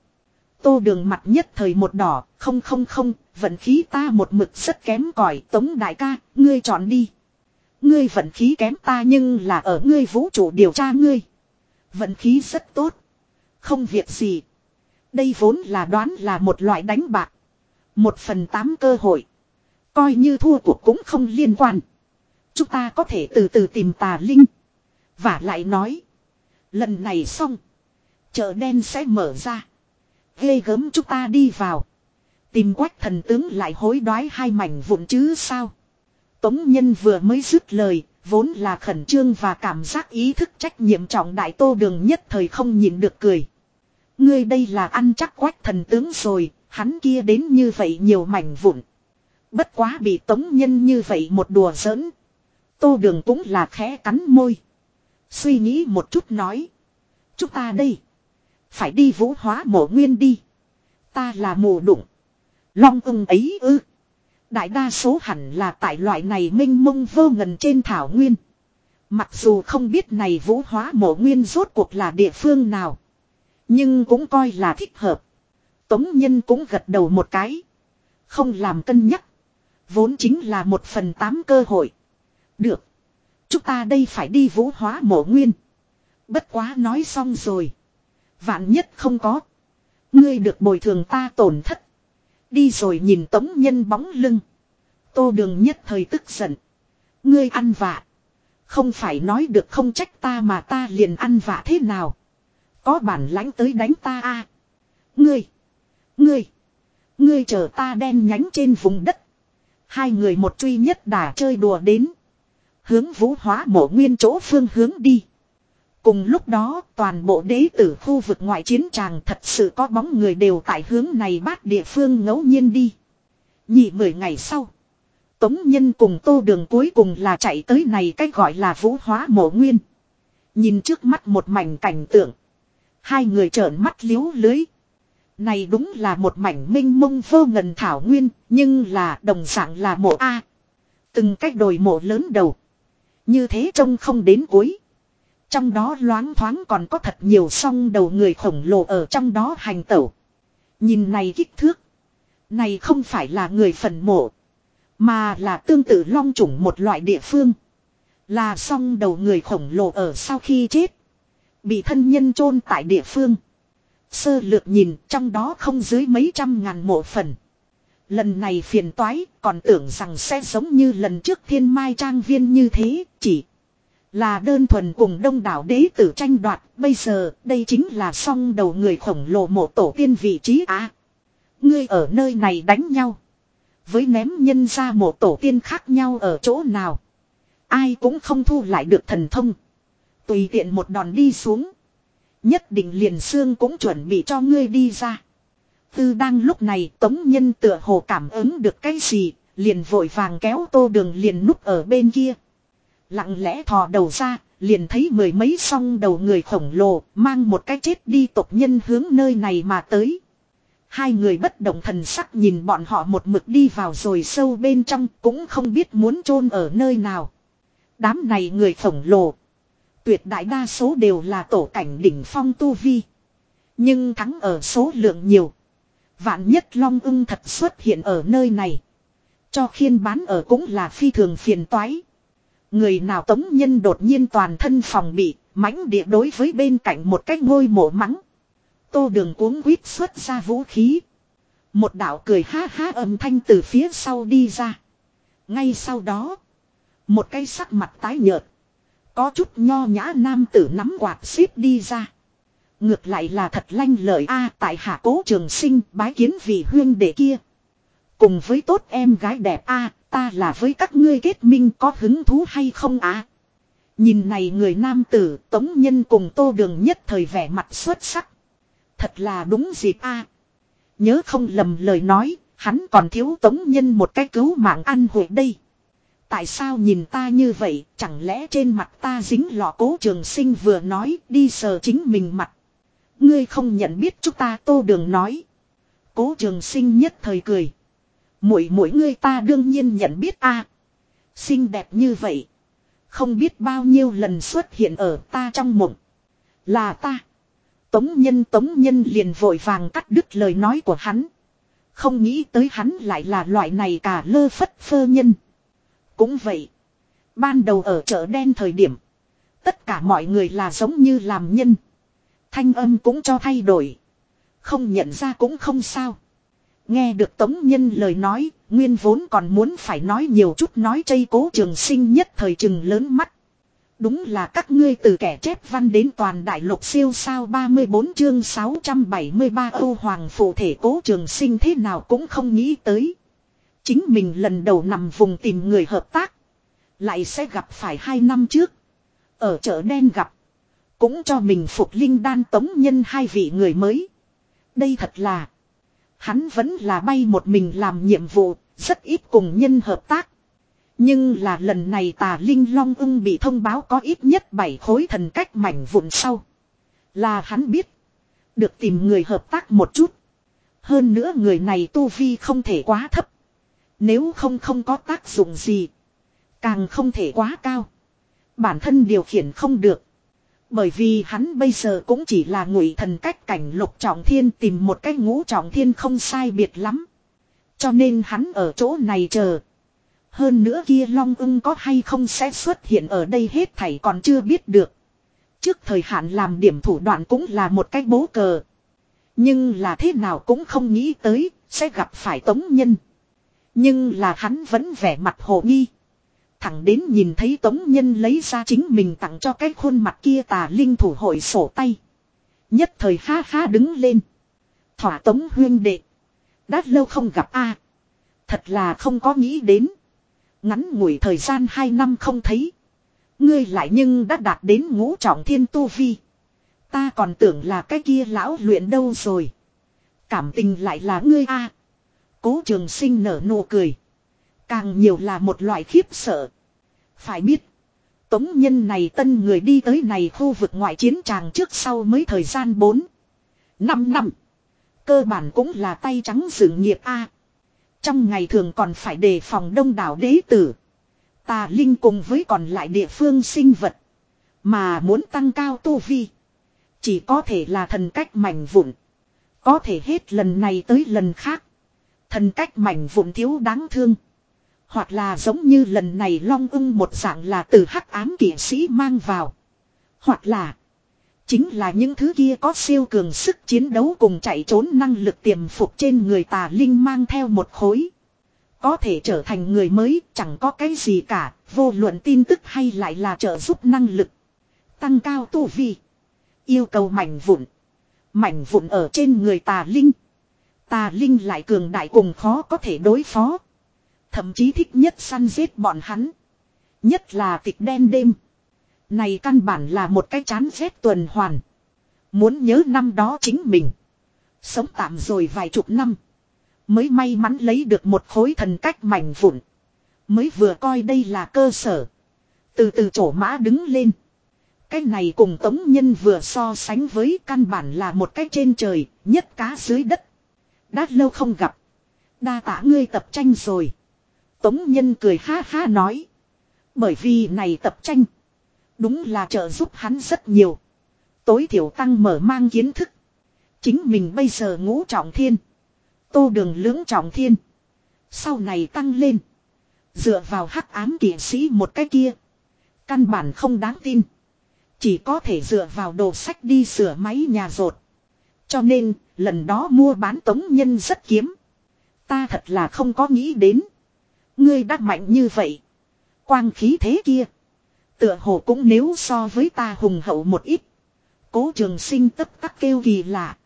Tô đường mặt nhất thời một đỏ, không không không, vận khí ta một mực rất kém cỏi tống đại ca, ngươi chọn đi. Ngươi vận khí kém ta nhưng là ở ngươi vũ trụ điều tra ngươi. Vận khí rất tốt. Không việc gì. Đây vốn là đoán là một loại đánh bạc. Một phần tám cơ hội. Coi như thua cuộc cũng không liên quan. Chúng ta có thể từ từ tìm tà linh. Và lại nói. Lần này xong. Chợ đen sẽ mở ra. Ghê gớm chúng ta đi vào. Tìm quách thần tướng lại hối đoái hai mảnh vụn chứ sao. Tống nhân vừa mới dứt lời. Vốn là khẩn trương và cảm giác ý thức trách nhiệm trọng đại tô đường nhất thời không nhìn được cười. Ngươi đây là ăn chắc quách thần tướng rồi, hắn kia đến như vậy nhiều mảnh vụn. Bất quá bị tống nhân như vậy một đùa giỡn. Tô đường cũng là khẽ cắn môi. Suy nghĩ một chút nói. Chúng ta đây. Phải đi vũ hóa mộ nguyên đi. Ta là mù đụng. Long ưng ấy ư. Đại đa số hẳn là tại loại này minh mông vô ngần trên thảo nguyên. Mặc dù không biết này vũ hóa mộ nguyên rốt cuộc là địa phương nào. Nhưng cũng coi là thích hợp. Tống nhân cũng gật đầu một cái. Không làm cân nhắc. Vốn chính là một phần tám cơ hội. Được. Chúng ta đây phải đi vũ hóa mộ nguyên. Bất quá nói xong rồi. Vạn nhất không có. Ngươi được bồi thường ta tổn thất. Đi rồi nhìn tống nhân bóng lưng. Tô đường nhất thời tức giận. Ngươi ăn vạ. Không phải nói được không trách ta mà ta liền ăn vạ thế nào. Có bản lãnh tới đánh ta a Ngươi. Ngươi. Ngươi chờ ta đen nhánh trên vùng đất. Hai người một truy nhất đã chơi đùa đến. Hướng vũ hóa mộ nguyên chỗ phương hướng đi. Cùng lúc đó toàn bộ đế tử khu vực ngoại chiến tràng thật sự có bóng người đều tại hướng này bát địa phương ngẫu nhiên đi. Nhị mười ngày sau. Tống nhân cùng tô đường cuối cùng là chạy tới này cách gọi là vũ hóa mộ nguyên. Nhìn trước mắt một mảnh cảnh tượng. Hai người trợn mắt liếu lưới. Này đúng là một mảnh minh mông vô ngần thảo nguyên, nhưng là đồng dạng là mộ A. Từng cách đồi mộ lớn đầu. Như thế trông không đến cuối. Trong đó loáng thoáng còn có thật nhiều song đầu người khổng lồ ở trong đó hành tẩu. Nhìn này kích thước. Này không phải là người phần mộ. Mà là tương tự long trùng một loại địa phương. Là song đầu người khổng lồ ở sau khi chết. Bị thân nhân chôn tại địa phương. Sơ lược nhìn, trong đó không dưới mấy trăm ngàn mộ phần. Lần này phiền toái, còn tưởng rằng sẽ giống như lần trước thiên mai trang viên như thế, chỉ là đơn thuần cùng đông đảo đế tử tranh đoạt bây giờ, đây chính là song đầu người khổng lồ mộ tổ tiên vị trí á. ngươi ở nơi này đánh nhau. Với ném nhân ra mộ tổ tiên khác nhau ở chỗ nào. Ai cũng không thu lại được thần thông. Tùy tiện một đòn đi xuống. Nhất định liền xương cũng chuẩn bị cho ngươi đi ra. Tư đang lúc này tống nhân tựa hồ cảm ứng được cái gì, liền vội vàng kéo tô đường liền núp ở bên kia. Lặng lẽ thò đầu ra, liền thấy mười mấy song đầu người khổng lồ, mang một cái chết đi tộc nhân hướng nơi này mà tới. Hai người bất động thần sắc nhìn bọn họ một mực đi vào rồi sâu bên trong cũng không biết muốn chôn ở nơi nào. Đám này người khổng lồ. Tuyệt đại đa số đều là tổ cảnh đỉnh phong tu vi. Nhưng thắng ở số lượng nhiều. Vạn nhất long ưng thật xuất hiện ở nơi này. Cho khiên bán ở cũng là phi thường phiền toái. Người nào tống nhân đột nhiên toàn thân phòng bị, mãnh địa đối với bên cạnh một cái ngôi mộ mắng. Tô đường cuống quýt xuất ra vũ khí. Một đạo cười ha ha âm thanh từ phía sau đi ra. Ngay sau đó, một cái sắc mặt tái nhợt. Có chút nho nhã nam tử nắm quạt xếp đi ra. Ngược lại là thật lanh lợi a tại hạ cố trường sinh bái kiến vị huyên đệ kia. Cùng với tốt em gái đẹp a ta là với các ngươi kết minh có hứng thú hay không á? Nhìn này người nam tử tống nhân cùng tô đường nhất thời vẻ mặt xuất sắc. Thật là đúng dịp a Nhớ không lầm lời nói, hắn còn thiếu tống nhân một cái cứu mạng ăn hội đây. Tại sao nhìn ta như vậy, chẳng lẽ trên mặt ta dính lọ cố trường sinh vừa nói đi sờ chính mình mặt. Ngươi không nhận biết chúng ta tô đường nói. Cố trường sinh nhất thời cười. Mỗi mỗi ngươi ta đương nhiên nhận biết a Xinh đẹp như vậy. Không biết bao nhiêu lần xuất hiện ở ta trong mộng. Là ta. Tống nhân tống nhân liền vội vàng cắt đứt lời nói của hắn. Không nghĩ tới hắn lại là loại này cả lơ phất phơ nhân. Cũng vậy. Ban đầu ở chợ đen thời điểm. Tất cả mọi người là giống như làm nhân. Thanh âm cũng cho thay đổi. Không nhận ra cũng không sao. Nghe được Tống Nhân lời nói, nguyên vốn còn muốn phải nói nhiều chút nói chay cố trường sinh nhất thời trừng lớn mắt. Đúng là các ngươi từ kẻ chép văn đến toàn đại lục siêu sao 34 chương 673 Âu Hoàng phụ thể cố trường sinh thế nào cũng không nghĩ tới. Chính mình lần đầu nằm vùng tìm người hợp tác. Lại sẽ gặp phải hai năm trước. Ở chợ đen gặp. Cũng cho mình phục linh đan tống nhân hai vị người mới. Đây thật là. Hắn vẫn là bay một mình làm nhiệm vụ, rất ít cùng nhân hợp tác. Nhưng là lần này tà Linh Long ưng bị thông báo có ít nhất 7 khối thần cách mảnh vụn sau. Là hắn biết. Được tìm người hợp tác một chút. Hơn nữa người này tu vi không thể quá thấp. Nếu không không có tác dụng gì. Càng không thể quá cao. Bản thân điều khiển không được. Bởi vì hắn bây giờ cũng chỉ là ngụy thần cách cảnh lục trọng thiên tìm một cái ngũ trọng thiên không sai biệt lắm. Cho nên hắn ở chỗ này chờ. Hơn nữa kia long ưng có hay không sẽ xuất hiện ở đây hết thảy còn chưa biết được. Trước thời hạn làm điểm thủ đoạn cũng là một cái bố cờ. Nhưng là thế nào cũng không nghĩ tới, sẽ gặp phải tống nhân. Nhưng là hắn vẫn vẻ mặt hồ nghi. Thẳng đến nhìn thấy Tống Nhân lấy ra chính mình tặng cho cái khuôn mặt kia tà linh thủ hội sổ tay. Nhất thời ha ha đứng lên. Thỏa Tống huyên đệ. Đã lâu không gặp a Thật là không có nghĩ đến. Ngắn ngủi thời gian hai năm không thấy. Ngươi lại nhưng đã đạt đến ngũ trọng thiên tu vi. Ta còn tưởng là cái kia lão luyện đâu rồi. Cảm tình lại là ngươi a. Cố trường sinh nở nụ cười. Càng nhiều là một loại khiếp sợ. Phải biết. Tống nhân này tân người đi tới này khu vực ngoại chiến tràng trước sau mới thời gian 4. 5 năm. Cơ bản cũng là tay trắng sự nghiệp A. Trong ngày thường còn phải đề phòng đông đảo đế tử. Tà Linh cùng với còn lại địa phương sinh vật. Mà muốn tăng cao tu vi. Chỉ có thể là thần cách mảnh vụn. Có thể hết lần này tới lần khác. Thần cách mảnh vụn thiếu đáng thương. Hoặc là giống như lần này long ưng một dạng là từ hắc ám kỵ sĩ mang vào. Hoặc là. Chính là những thứ kia có siêu cường sức chiến đấu cùng chạy trốn năng lực tiềm phục trên người tà linh mang theo một khối. Có thể trở thành người mới chẳng có cái gì cả, vô luận tin tức hay lại là trợ giúp năng lực. Tăng cao tu vi. Yêu cầu mảnh vụn. Mảnh vụn ở trên người tà linh. Tà linh lại cường đại cùng khó có thể đối phó. Thậm chí thích nhất săn giết bọn hắn. Nhất là tịch đen đêm. Này căn bản là một cái chán rét tuần hoàn. Muốn nhớ năm đó chính mình. Sống tạm rồi vài chục năm. Mới may mắn lấy được một khối thần cách mảnh vụn. Mới vừa coi đây là cơ sở. Từ từ chỗ mã đứng lên. Cái này cùng tống nhân vừa so sánh với căn bản là một cái trên trời, nhất cá dưới đất. Đã lâu không gặp. Đa tả ngươi tập tranh rồi. Tống nhân cười ha ha nói. Bởi vì này tập tranh. Đúng là trợ giúp hắn rất nhiều. Tối thiểu tăng mở mang kiến thức. Chính mình bây giờ ngũ trọng thiên. Tô đường lưỡng trọng thiên. Sau này tăng lên. Dựa vào hắc ám kỵ sĩ một cái kia. Căn bản không đáng tin. Chỉ có thể dựa vào đồ sách đi sửa máy nhà rột. Cho nên, lần đó mua bán tống nhân rất kiếm. Ta thật là không có nghĩ đến. Ngươi đã mạnh như vậy. Quang khí thế kia. Tựa hồ cũng nếu so với ta hùng hậu một ít. Cố trường sinh tất tắc kêu kỳ lạ.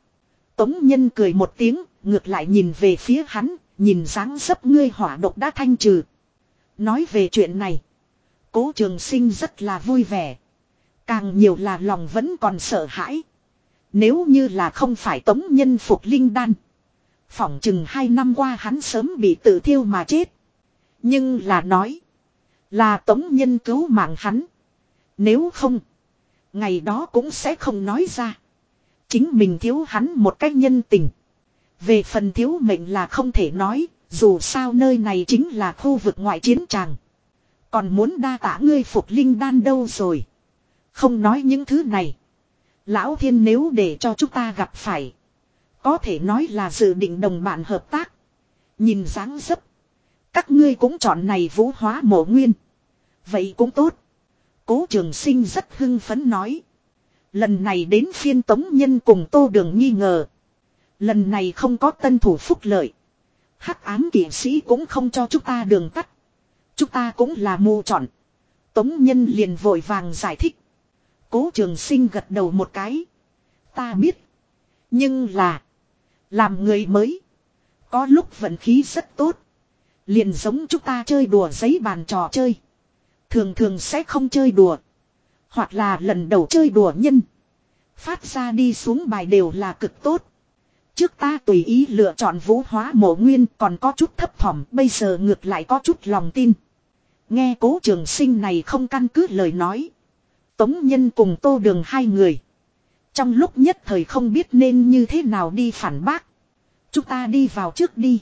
Tống nhân cười một tiếng, ngược lại nhìn về phía hắn, nhìn dáng dấp ngươi hỏa độc đã thanh trừ. Nói về chuyện này. Cố trường sinh rất là vui vẻ. Càng nhiều là lòng vẫn còn sợ hãi. Nếu như là không phải tống nhân phục linh đan. Phỏng chừng hai năm qua hắn sớm bị tự thiêu mà chết. Nhưng là nói. Là tống nhân cứu mạng hắn. Nếu không. Ngày đó cũng sẽ không nói ra. Chính mình thiếu hắn một cách nhân tình. Về phần thiếu mệnh là không thể nói. Dù sao nơi này chính là khu vực ngoại chiến tràng. Còn muốn đa tả ngươi phục linh đan đâu rồi. Không nói những thứ này. Lão thiên nếu để cho chúng ta gặp phải. Có thể nói là dự định đồng bạn hợp tác. Nhìn dáng dấp. Các ngươi cũng chọn này vũ hóa mộ nguyên. Vậy cũng tốt. Cố trường sinh rất hưng phấn nói. Lần này đến phiên tống nhân cùng tô đường nghi ngờ. Lần này không có tân thủ phúc lợi. hắc ám kỵ sĩ cũng không cho chúng ta đường tắt. Chúng ta cũng là mù chọn. Tống nhân liền vội vàng giải thích. Cố trường sinh gật đầu một cái. Ta biết. Nhưng là. Làm người mới. Có lúc vận khí rất tốt. Liền giống chúng ta chơi đùa giấy bàn trò chơi. Thường thường sẽ không chơi đùa. Hoặc là lần đầu chơi đùa nhân. Phát ra đi xuống bài đều là cực tốt. Trước ta tùy ý lựa chọn vũ hóa mộ nguyên còn có chút thấp thỏm, bây giờ ngược lại có chút lòng tin. Nghe cố trường sinh này không căn cứ lời nói. Tống Nhân cùng Tô Đường hai người. Trong lúc nhất thời không biết nên như thế nào đi phản bác. Chúng ta đi vào trước đi.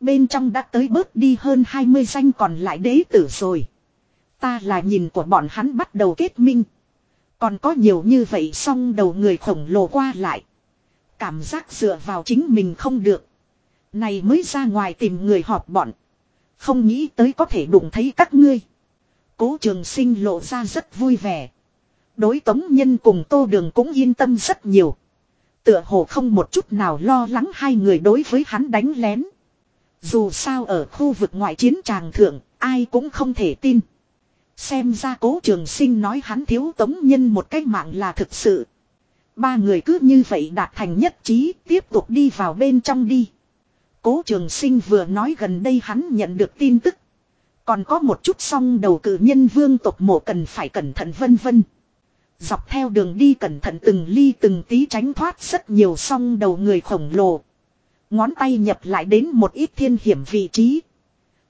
Bên trong đã tới bớt đi hơn 20 danh còn lại đế tử rồi. Ta là nhìn của bọn hắn bắt đầu kết minh. Còn có nhiều như vậy xong đầu người khổng lồ qua lại. Cảm giác dựa vào chính mình không được. Này mới ra ngoài tìm người họp bọn. Không nghĩ tới có thể đụng thấy các ngươi. Cố trường sinh lộ ra rất vui vẻ. Đối tống nhân cùng tô đường cũng yên tâm rất nhiều. Tựa hồ không một chút nào lo lắng hai người đối với hắn đánh lén. Dù sao ở khu vực ngoại chiến tràng thượng, ai cũng không thể tin. Xem ra cố trường sinh nói hắn thiếu tống nhân một cách mạng là thực sự. Ba người cứ như vậy đạt thành nhất trí tiếp tục đi vào bên trong đi. Cố trường sinh vừa nói gần đây hắn nhận được tin tức. Còn có một chút song đầu cử nhân vương tộc mộ cần phải cẩn thận vân vân. Dọc theo đường đi cẩn thận từng ly từng tí tránh thoát rất nhiều song đầu người khổng lồ. Ngón tay nhập lại đến một ít thiên hiểm vị trí.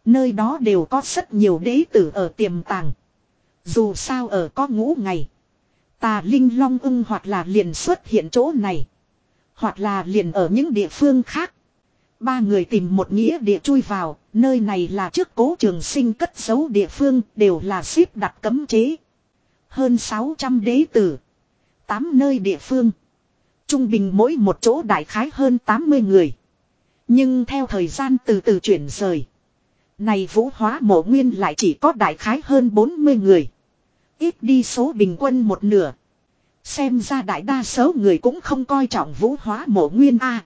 Nơi đó đều có rất nhiều đế tử ở tiềm tàng. Dù sao ở có ngũ ngày. Tà Linh Long ung hoặc là liền xuất hiện chỗ này. Hoặc là liền ở những địa phương khác. Ba người tìm một nghĩa địa chui vào, nơi này là trước cố trường sinh cất giấu địa phương, đều là xếp đặt cấm chế. Hơn 600 đế tử. 8 nơi địa phương. Trung bình mỗi một chỗ đại khái hơn 80 người. Nhưng theo thời gian từ từ chuyển rời. Này vũ hóa mộ nguyên lại chỉ có đại khái hơn 40 người. Ít đi số bình quân một nửa. Xem ra đại đa số người cũng không coi trọng vũ hóa mộ nguyên A.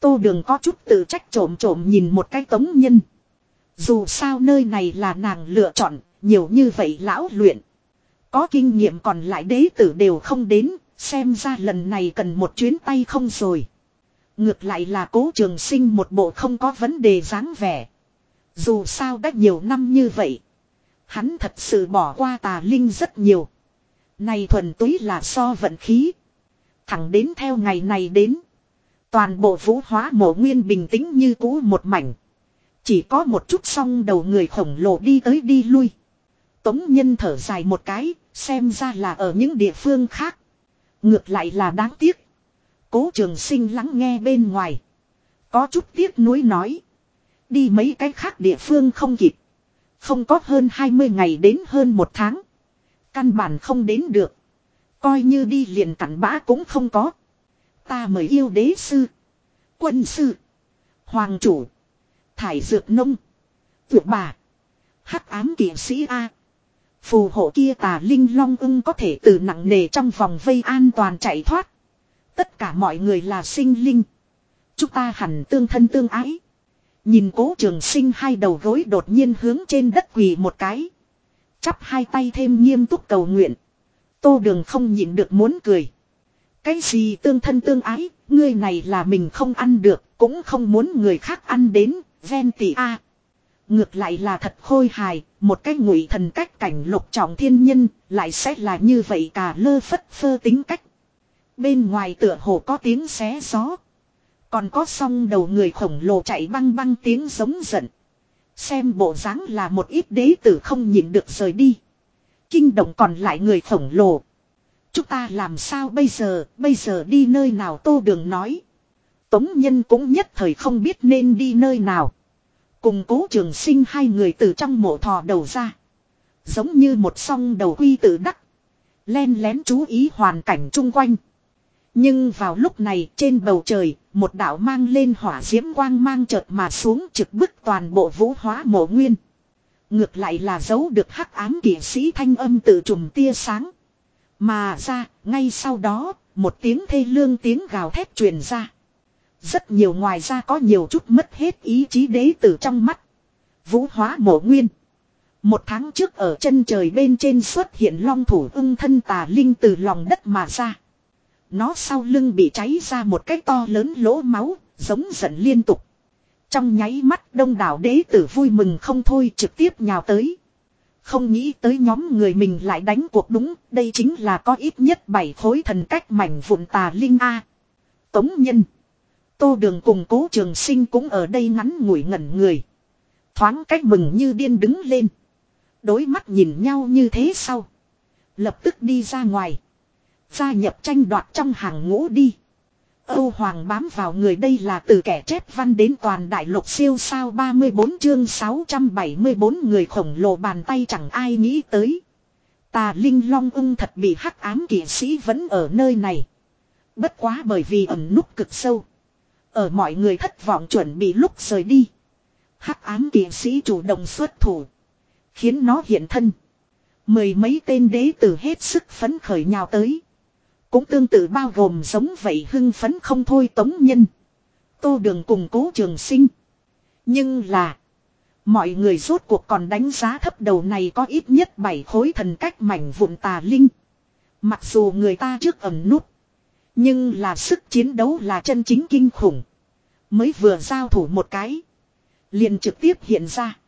Tô đường có chút tự trách trộm trộm nhìn một cái tống nhân. Dù sao nơi này là nàng lựa chọn, nhiều như vậy lão luyện. Có kinh nghiệm còn lại đế tử đều không đến, xem ra lần này cần một chuyến tay không rồi. Ngược lại là cố trường sinh một bộ không có vấn đề dáng vẻ. Dù sao đã nhiều năm như vậy. Hắn thật sự bỏ qua tà linh rất nhiều. Này thuần túy là so vận khí. Thẳng đến theo ngày này đến. Toàn bộ vũ hóa mộ nguyên bình tĩnh như cũ một mảnh. Chỉ có một chút song đầu người khổng lồ đi tới đi lui. Tống nhân thở dài một cái, xem ra là ở những địa phương khác. Ngược lại là đáng tiếc. Cố trường sinh lắng nghe bên ngoài. Có chút tiếc nuối nói. Đi mấy cái khác địa phương không kịp. Không có hơn 20 ngày đến hơn một tháng. Căn bản không đến được. Coi như đi liền cặn bã cũng không có. Ta mời yêu đế sư. Quân sư. Hoàng chủ. Thải dược nông. Vượt bà. Hắc ám kỵ sĩ A. Phù hộ kia tà linh long ưng có thể từ nặng nề trong vòng vây an toàn chạy thoát. Tất cả mọi người là sinh linh. Chúng ta hẳn tương thân tương ái. Nhìn cố trường sinh hai đầu gối đột nhiên hướng trên đất quỳ một cái. Chắp hai tay thêm nghiêm túc cầu nguyện. Tô đường không nhịn được muốn cười. Cái gì tương thân tương ái, ngươi này là mình không ăn được, cũng không muốn người khác ăn đến, ven tỷ a. Ngược lại là thật khôi hài, một cái ngụy thần cách cảnh lục trọng thiên nhân, lại sẽ là như vậy cả lơ phất phơ tính cách. Bên ngoài tựa hồ có tiếng xé gió. Còn có song đầu người khổng lồ chạy băng băng tiếng giống giận. Xem bộ dáng là một ít đế tử không nhìn được rời đi. Kinh động còn lại người khổng lồ. Chúng ta làm sao bây giờ, bây giờ đi nơi nào tô đường nói. Tống nhân cũng nhất thời không biết nên đi nơi nào. Cùng cố trường sinh hai người từ trong mộ thò đầu ra. Giống như một song đầu quy tử đắc. Len lén chú ý hoàn cảnh chung quanh. Nhưng vào lúc này trên bầu trời, một đạo mang lên hỏa diễm quang mang chợt mà xuống trực bức toàn bộ vũ hóa mộ nguyên. Ngược lại là giấu được hắc ám kỷ sĩ thanh âm tự trùm tia sáng. Mà ra, ngay sau đó, một tiếng thê lương tiếng gào thét truyền ra. Rất nhiều ngoài ra có nhiều chút mất hết ý chí đế tử trong mắt. Vũ hóa mộ nguyên. Một tháng trước ở chân trời bên trên xuất hiện long thủ ưng thân tà linh từ lòng đất mà ra. Nó sau lưng bị cháy ra một cái to lớn lỗ máu, giống giận liên tục. Trong nháy mắt đông đảo đế tử vui mừng không thôi trực tiếp nhào tới. Không nghĩ tới nhóm người mình lại đánh cuộc đúng, đây chính là có ít nhất bảy khối thần cách mảnh vụn tà linh A. Tống nhân. Tô đường cùng cố trường sinh cũng ở đây ngắn ngủi ngẩn người. Thoáng cách mừng như điên đứng lên. Đối mắt nhìn nhau như thế sau. Lập tức đi ra ngoài. Gia nhập tranh đoạt trong hàng ngũ đi. Âu Hoàng bám vào người đây là từ kẻ chép văn đến toàn đại lục siêu sao 34 chương 674 người khổng lồ bàn tay chẳng ai nghĩ tới. Tà Linh Long ung thật bị hắc ám kỵ sĩ vẫn ở nơi này. Bất quá bởi vì ẩn núp cực sâu. Ở mọi người thất vọng chuẩn bị lúc rời đi. Hắc ám kỵ sĩ chủ động xuất thủ. Khiến nó hiện thân. Mười mấy tên đế tử hết sức phấn khởi nhào tới. Cũng tương tự bao gồm giống vậy hưng phấn không thôi tống nhân. Tô đường cùng cố trường sinh. Nhưng là. Mọi người rốt cuộc còn đánh giá thấp đầu này có ít nhất bảy khối thần cách mảnh vụn tà linh. Mặc dù người ta trước ẩn nút. Nhưng là sức chiến đấu là chân chính kinh khủng. Mới vừa giao thủ một cái. Liền trực tiếp hiện ra.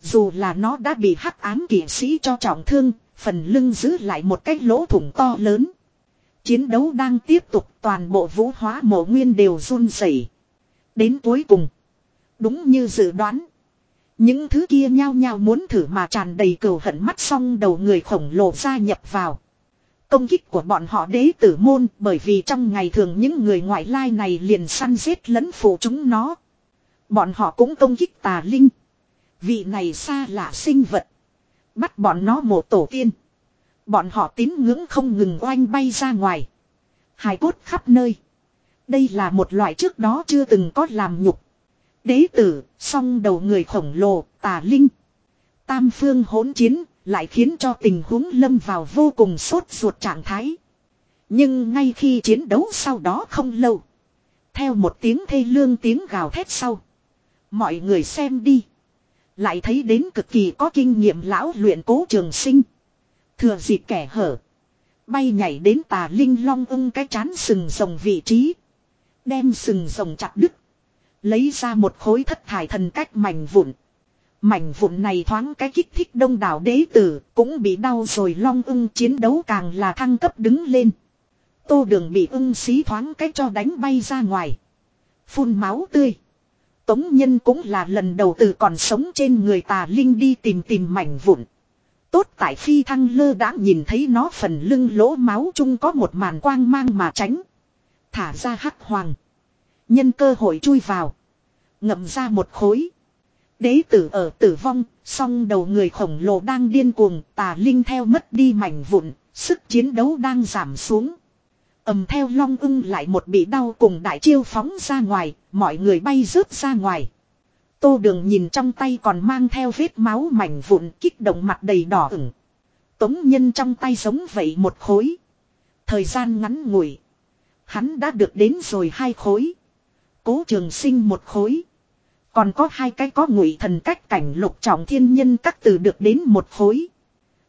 Dù là nó đã bị hắc ám kỵ sĩ cho trọng thương, phần lưng giữ lại một cái lỗ thủng to lớn. Chiến đấu đang tiếp tục, toàn bộ vũ hóa mộ nguyên đều run rẩy. Đến cuối cùng. Đúng như dự đoán. Những thứ kia nhao nhao muốn thử mà tràn đầy cừu hận mắt xong đầu người khổng lồ gia nhập vào. Công kích của bọn họ đế tử môn, bởi vì trong ngày thường những người ngoại lai này liền săn giết lẫn phụ chúng nó. Bọn họ cũng công kích tà linh. Vị này xa lạ sinh vật. Bắt bọn nó mộ tổ tiên. Bọn họ tín ngưỡng không ngừng oanh bay ra ngoài. Hài cốt khắp nơi. Đây là một loại trước đó chưa từng có làm nhục. Đế tử, song đầu người khổng lồ, tà linh. Tam phương hỗn chiến, lại khiến cho tình huống lâm vào vô cùng sốt ruột trạng thái. Nhưng ngay khi chiến đấu sau đó không lâu. Theo một tiếng thê lương tiếng gào thét sau. Mọi người xem đi. Lại thấy đến cực kỳ có kinh nghiệm lão luyện cố trường sinh. Thừa dịp kẻ hở. Bay nhảy đến tà linh long ưng cái chán sừng rồng vị trí. Đem sừng rồng chặt đứt. Lấy ra một khối thất thải thần cách mảnh vụn. Mảnh vụn này thoáng cái kích thích đông đảo đế tử, cũng bị đau rồi long ưng chiến đấu càng là thăng cấp đứng lên. Tô đường bị ưng xí thoáng cái cho đánh bay ra ngoài. Phun máu tươi. Tống nhân cũng là lần đầu từ còn sống trên người tà linh đi tìm tìm mảnh vụn. Tốt tại phi thăng lơ đã nhìn thấy nó phần lưng lỗ máu chung có một màn quang mang mà tránh. Thả ra hắc hoàng. Nhân cơ hội chui vào. Ngậm ra một khối. Đế tử ở tử vong, song đầu người khổng lồ đang điên cuồng, tà linh theo mất đi mảnh vụn, sức chiến đấu đang giảm xuống. ầm theo long ưng lại một bị đau cùng đại chiêu phóng ra ngoài, mọi người bay rớt ra ngoài. Tô đường nhìn trong tay còn mang theo vết máu mảnh vụn kích động mặt đầy đỏ ửng. Tống nhân trong tay giống vậy một khối. Thời gian ngắn ngủi. Hắn đã được đến rồi hai khối. Cố trường sinh một khối. Còn có hai cái có ngụy thần cách cảnh lục trọng thiên nhân các từ được đến một khối.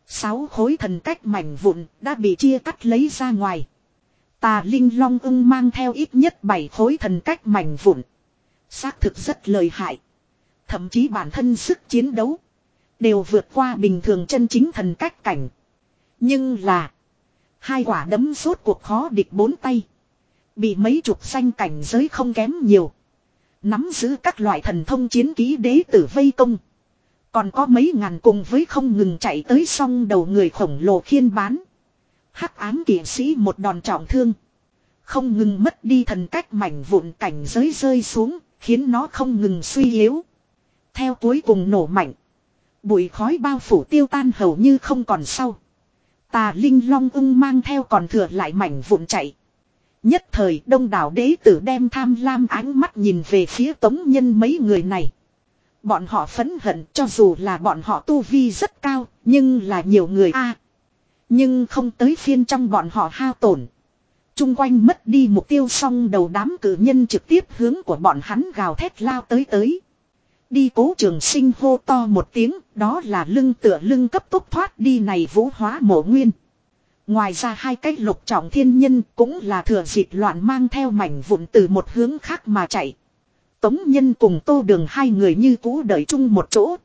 Sáu khối thần cách mảnh vụn đã bị chia cắt lấy ra ngoài. Tà Linh Long ưng mang theo ít nhất bảy khối thần cách mảnh vụn. Xác thực rất lợi hại. Thậm chí bản thân sức chiến đấu. Đều vượt qua bình thường chân chính thần cách cảnh. Nhưng là. Hai quả đấm suốt cuộc khó địch bốn tay. Bị mấy chục xanh cảnh giới không kém nhiều. Nắm giữ các loại thần thông chiến ký đế tử vây công. Còn có mấy ngàn cùng với không ngừng chạy tới song đầu người khổng lồ khiên bán. Hắc ám kỵ sĩ một đòn trọng thương. Không ngừng mất đi thần cách mảnh vụn cảnh giới rơi xuống, khiến nó không ngừng suy yếu. Theo cuối cùng nổ mạnh. Bụi khói bao phủ tiêu tan hầu như không còn sau. Tà Linh Long ung mang theo còn thừa lại mảnh vụn chạy. Nhất thời đông đảo đế tử đem tham lam ánh mắt nhìn về phía tống nhân mấy người này. Bọn họ phấn hận cho dù là bọn họ tu vi rất cao, nhưng là nhiều người a Nhưng không tới phiên trong bọn họ hao tổn. Trung quanh mất đi mục tiêu xong đầu đám cử nhân trực tiếp hướng của bọn hắn gào thét lao tới tới. Đi cố trường sinh hô to một tiếng, đó là lưng tựa lưng cấp tốc thoát đi này vũ hóa mộ nguyên. Ngoài ra hai cái lục trọng thiên nhân cũng là thừa dịp loạn mang theo mảnh vụn từ một hướng khác mà chạy. Tống nhân cùng tô đường hai người như cũ đợi chung một chỗ.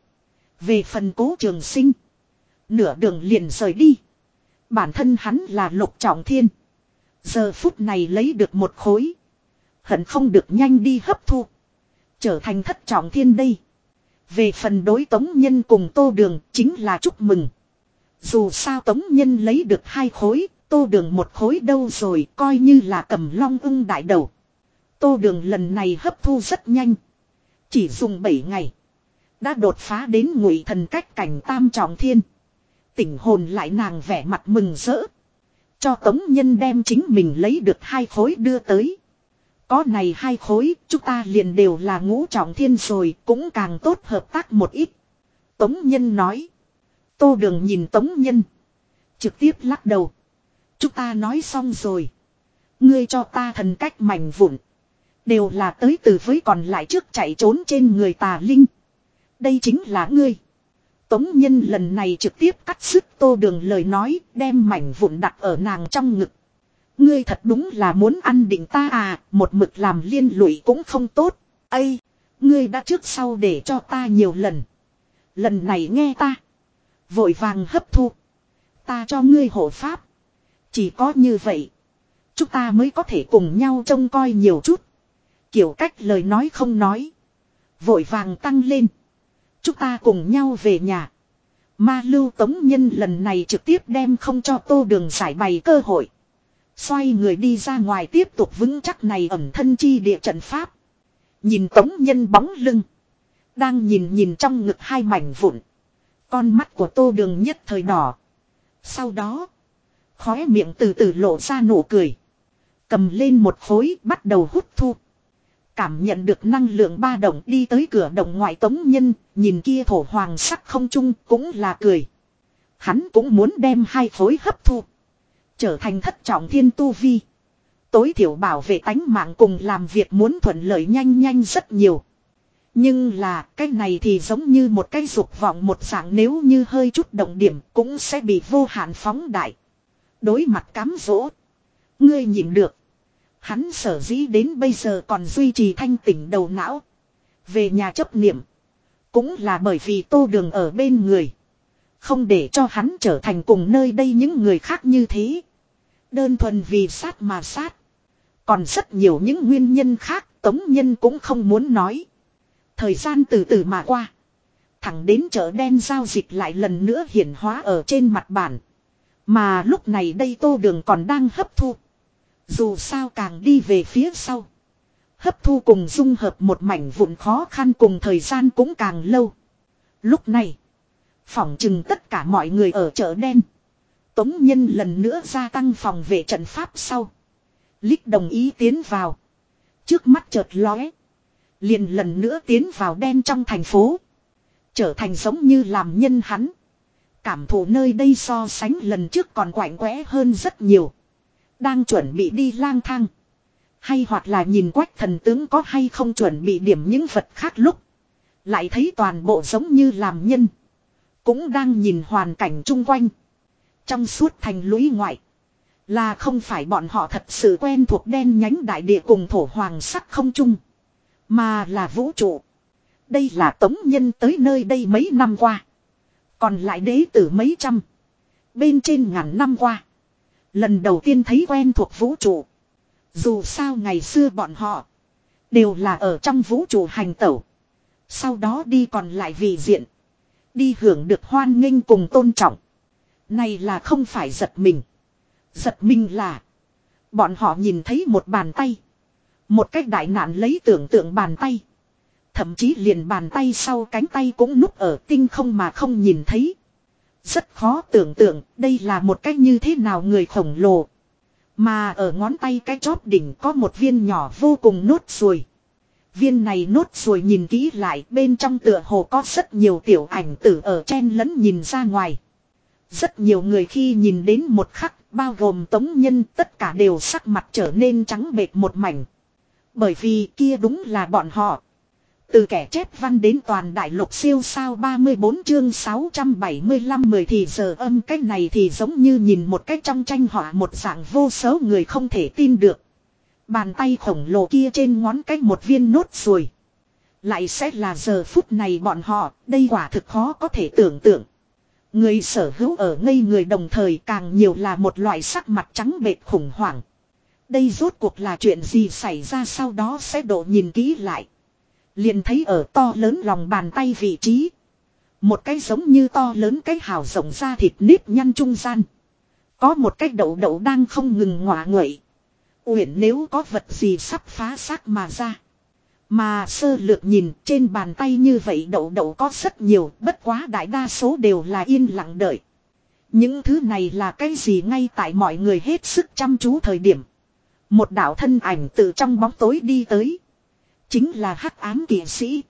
Về phần cố trường sinh. Nửa đường liền rời đi. Bản thân hắn là lục trọng thiên. Giờ phút này lấy được một khối. Hận không được nhanh đi hấp thu. Trở thành thất trọng thiên đây. Về phần đối tống nhân cùng tô đường chính là chúc mừng. Dù sao tống nhân lấy được hai khối, tô đường một khối đâu rồi coi như là cầm long ưng đại đầu. Tô đường lần này hấp thu rất nhanh. Chỉ dùng 7 ngày. Đã đột phá đến ngụy thần cách cảnh tam trọng thiên. Tỉnh hồn lại nàng vẻ mặt mừng rỡ. Cho tống nhân đem chính mình lấy được hai khối đưa tới. Có này hai khối, chúng ta liền đều là ngũ trọng thiên rồi, cũng càng tốt hợp tác một ít. Tống nhân nói. Tô đường nhìn tống nhân. Trực tiếp lắc đầu. Chúng ta nói xong rồi. Ngươi cho ta thần cách mảnh vụn. Đều là tới từ với còn lại trước chạy trốn trên người tà linh. Đây chính là ngươi. Tống nhân lần này trực tiếp cắt sức tô đường lời nói đem mảnh vụn đặt ở nàng trong ngực. Ngươi thật đúng là muốn ăn định ta à, một mực làm liên lụy cũng không tốt. Ây, ngươi đã trước sau để cho ta nhiều lần. Lần này nghe ta. Vội vàng hấp thu. Ta cho ngươi hộ pháp. Chỉ có như vậy. Chúng ta mới có thể cùng nhau trông coi nhiều chút. Kiểu cách lời nói không nói. Vội vàng tăng lên. Chúng ta cùng nhau về nhà. Ma lưu tống nhân lần này trực tiếp đem không cho tô đường giải bày cơ hội. Xoay người đi ra ngoài tiếp tục vững chắc này ẩm thân chi địa trận pháp. Nhìn tống nhân bóng lưng. Đang nhìn nhìn trong ngực hai mảnh vụn. Con mắt của tô đường nhất thời đỏ. Sau đó. Khóe miệng từ từ lộ ra nụ cười. Cầm lên một khối bắt đầu hút thu. Cảm nhận được năng lượng ba động đi tới cửa động ngoại tống nhân, nhìn kia thổ hoàng sắc không chung cũng là cười. Hắn cũng muốn đem hai khối hấp thu. Trở thành thất trọng thiên tu vi. Tối thiểu bảo vệ tánh mạng cùng làm việc muốn thuận lợi nhanh nhanh rất nhiều. Nhưng là, cái này thì giống như một cái dục vọng một dạng nếu như hơi chút động điểm cũng sẽ bị vô hạn phóng đại. Đối mặt cám dỗ. Ngươi nhìn được. Hắn sở dĩ đến bây giờ còn duy trì thanh tỉnh đầu não. Về nhà chấp niệm. Cũng là bởi vì tô đường ở bên người. Không để cho hắn trở thành cùng nơi đây những người khác như thế. Đơn thuần vì sát mà sát. Còn rất nhiều những nguyên nhân khác tống nhân cũng không muốn nói. Thời gian từ từ mà qua. Thẳng đến chợ đen giao dịch lại lần nữa hiển hóa ở trên mặt bản. Mà lúc này đây tô đường còn đang hấp thu. Dù sao càng đi về phía sau. Hấp thu cùng dung hợp một mảnh vụn khó khăn cùng thời gian cũng càng lâu. Lúc này. Phỏng chừng tất cả mọi người ở chợ đen. Tống nhân lần nữa gia tăng phòng vệ trận pháp sau. Lích đồng ý tiến vào. Trước mắt chợt lóe. Liền lần nữa tiến vào đen trong thành phố. Trở thành giống như làm nhân hắn. Cảm thụ nơi đây so sánh lần trước còn quạnh quẽ hơn rất nhiều. Đang chuẩn bị đi lang thang. Hay hoặc là nhìn quách thần tướng có hay không chuẩn bị điểm những vật khác lúc. Lại thấy toàn bộ giống như làm nhân. Cũng đang nhìn hoàn cảnh chung quanh. Trong suốt thành lũy ngoại. Là không phải bọn họ thật sự quen thuộc đen nhánh đại địa cùng thổ hoàng sắc không chung. Mà là vũ trụ. Đây là tống nhân tới nơi đây mấy năm qua. Còn lại đế tử mấy trăm. Bên trên ngàn năm qua. Lần đầu tiên thấy quen thuộc vũ trụ. Dù sao ngày xưa bọn họ. Đều là ở trong vũ trụ hành tẩu. Sau đó đi còn lại vị diện. Đi hưởng được hoan nghênh cùng tôn trọng. Này là không phải giật mình. Giật mình là. Bọn họ nhìn thấy một bàn tay. Một cách đại nạn lấy tưởng tượng bàn tay. Thậm chí liền bàn tay sau cánh tay cũng núp ở tinh không mà không nhìn thấy. Rất khó tưởng tượng đây là một cách như thế nào người khổng lồ. Mà ở ngón tay cái chóp đỉnh có một viên nhỏ vô cùng nốt ruồi. Viên này nốt rồi nhìn kỹ lại, bên trong tựa hồ có rất nhiều tiểu ảnh tử ở chen lẫn nhìn ra ngoài. Rất nhiều người khi nhìn đến một khắc, bao gồm tống nhân, tất cả đều sắc mặt trở nên trắng bệt một mảnh. Bởi vì kia đúng là bọn họ. Từ kẻ chép văn đến toàn đại lục siêu sao 34 chương 675 10 thì giờ âm cách này thì giống như nhìn một cách trong tranh họa một dạng vô số người không thể tin được. Bàn tay khổng lồ kia trên ngón cách một viên nốt ruồi. Lại sẽ là giờ phút này bọn họ, đây quả thực khó có thể tưởng tượng. Người sở hữu ở ngây người đồng thời càng nhiều là một loại sắc mặt trắng bệt khủng hoảng. Đây rốt cuộc là chuyện gì xảy ra sau đó sẽ độ nhìn kỹ lại. Liền thấy ở to lớn lòng bàn tay vị trí. Một cái giống như to lớn cái hào rộng ra thịt nếp nhăn trung gian. Có một cái đậu đậu đang không ngừng ngọa nguậy. Uyển nếu có vật gì sắp phá xác mà ra. Mà sơ lược nhìn trên bàn tay như vậy đậu đậu có rất nhiều, bất quá đại đa số đều là yên lặng đợi. Những thứ này là cái gì ngay tại mọi người hết sức chăm chú thời điểm. Một đạo thân ảnh từ trong bóng tối đi tới. Chính là hắc ám kỵ sĩ.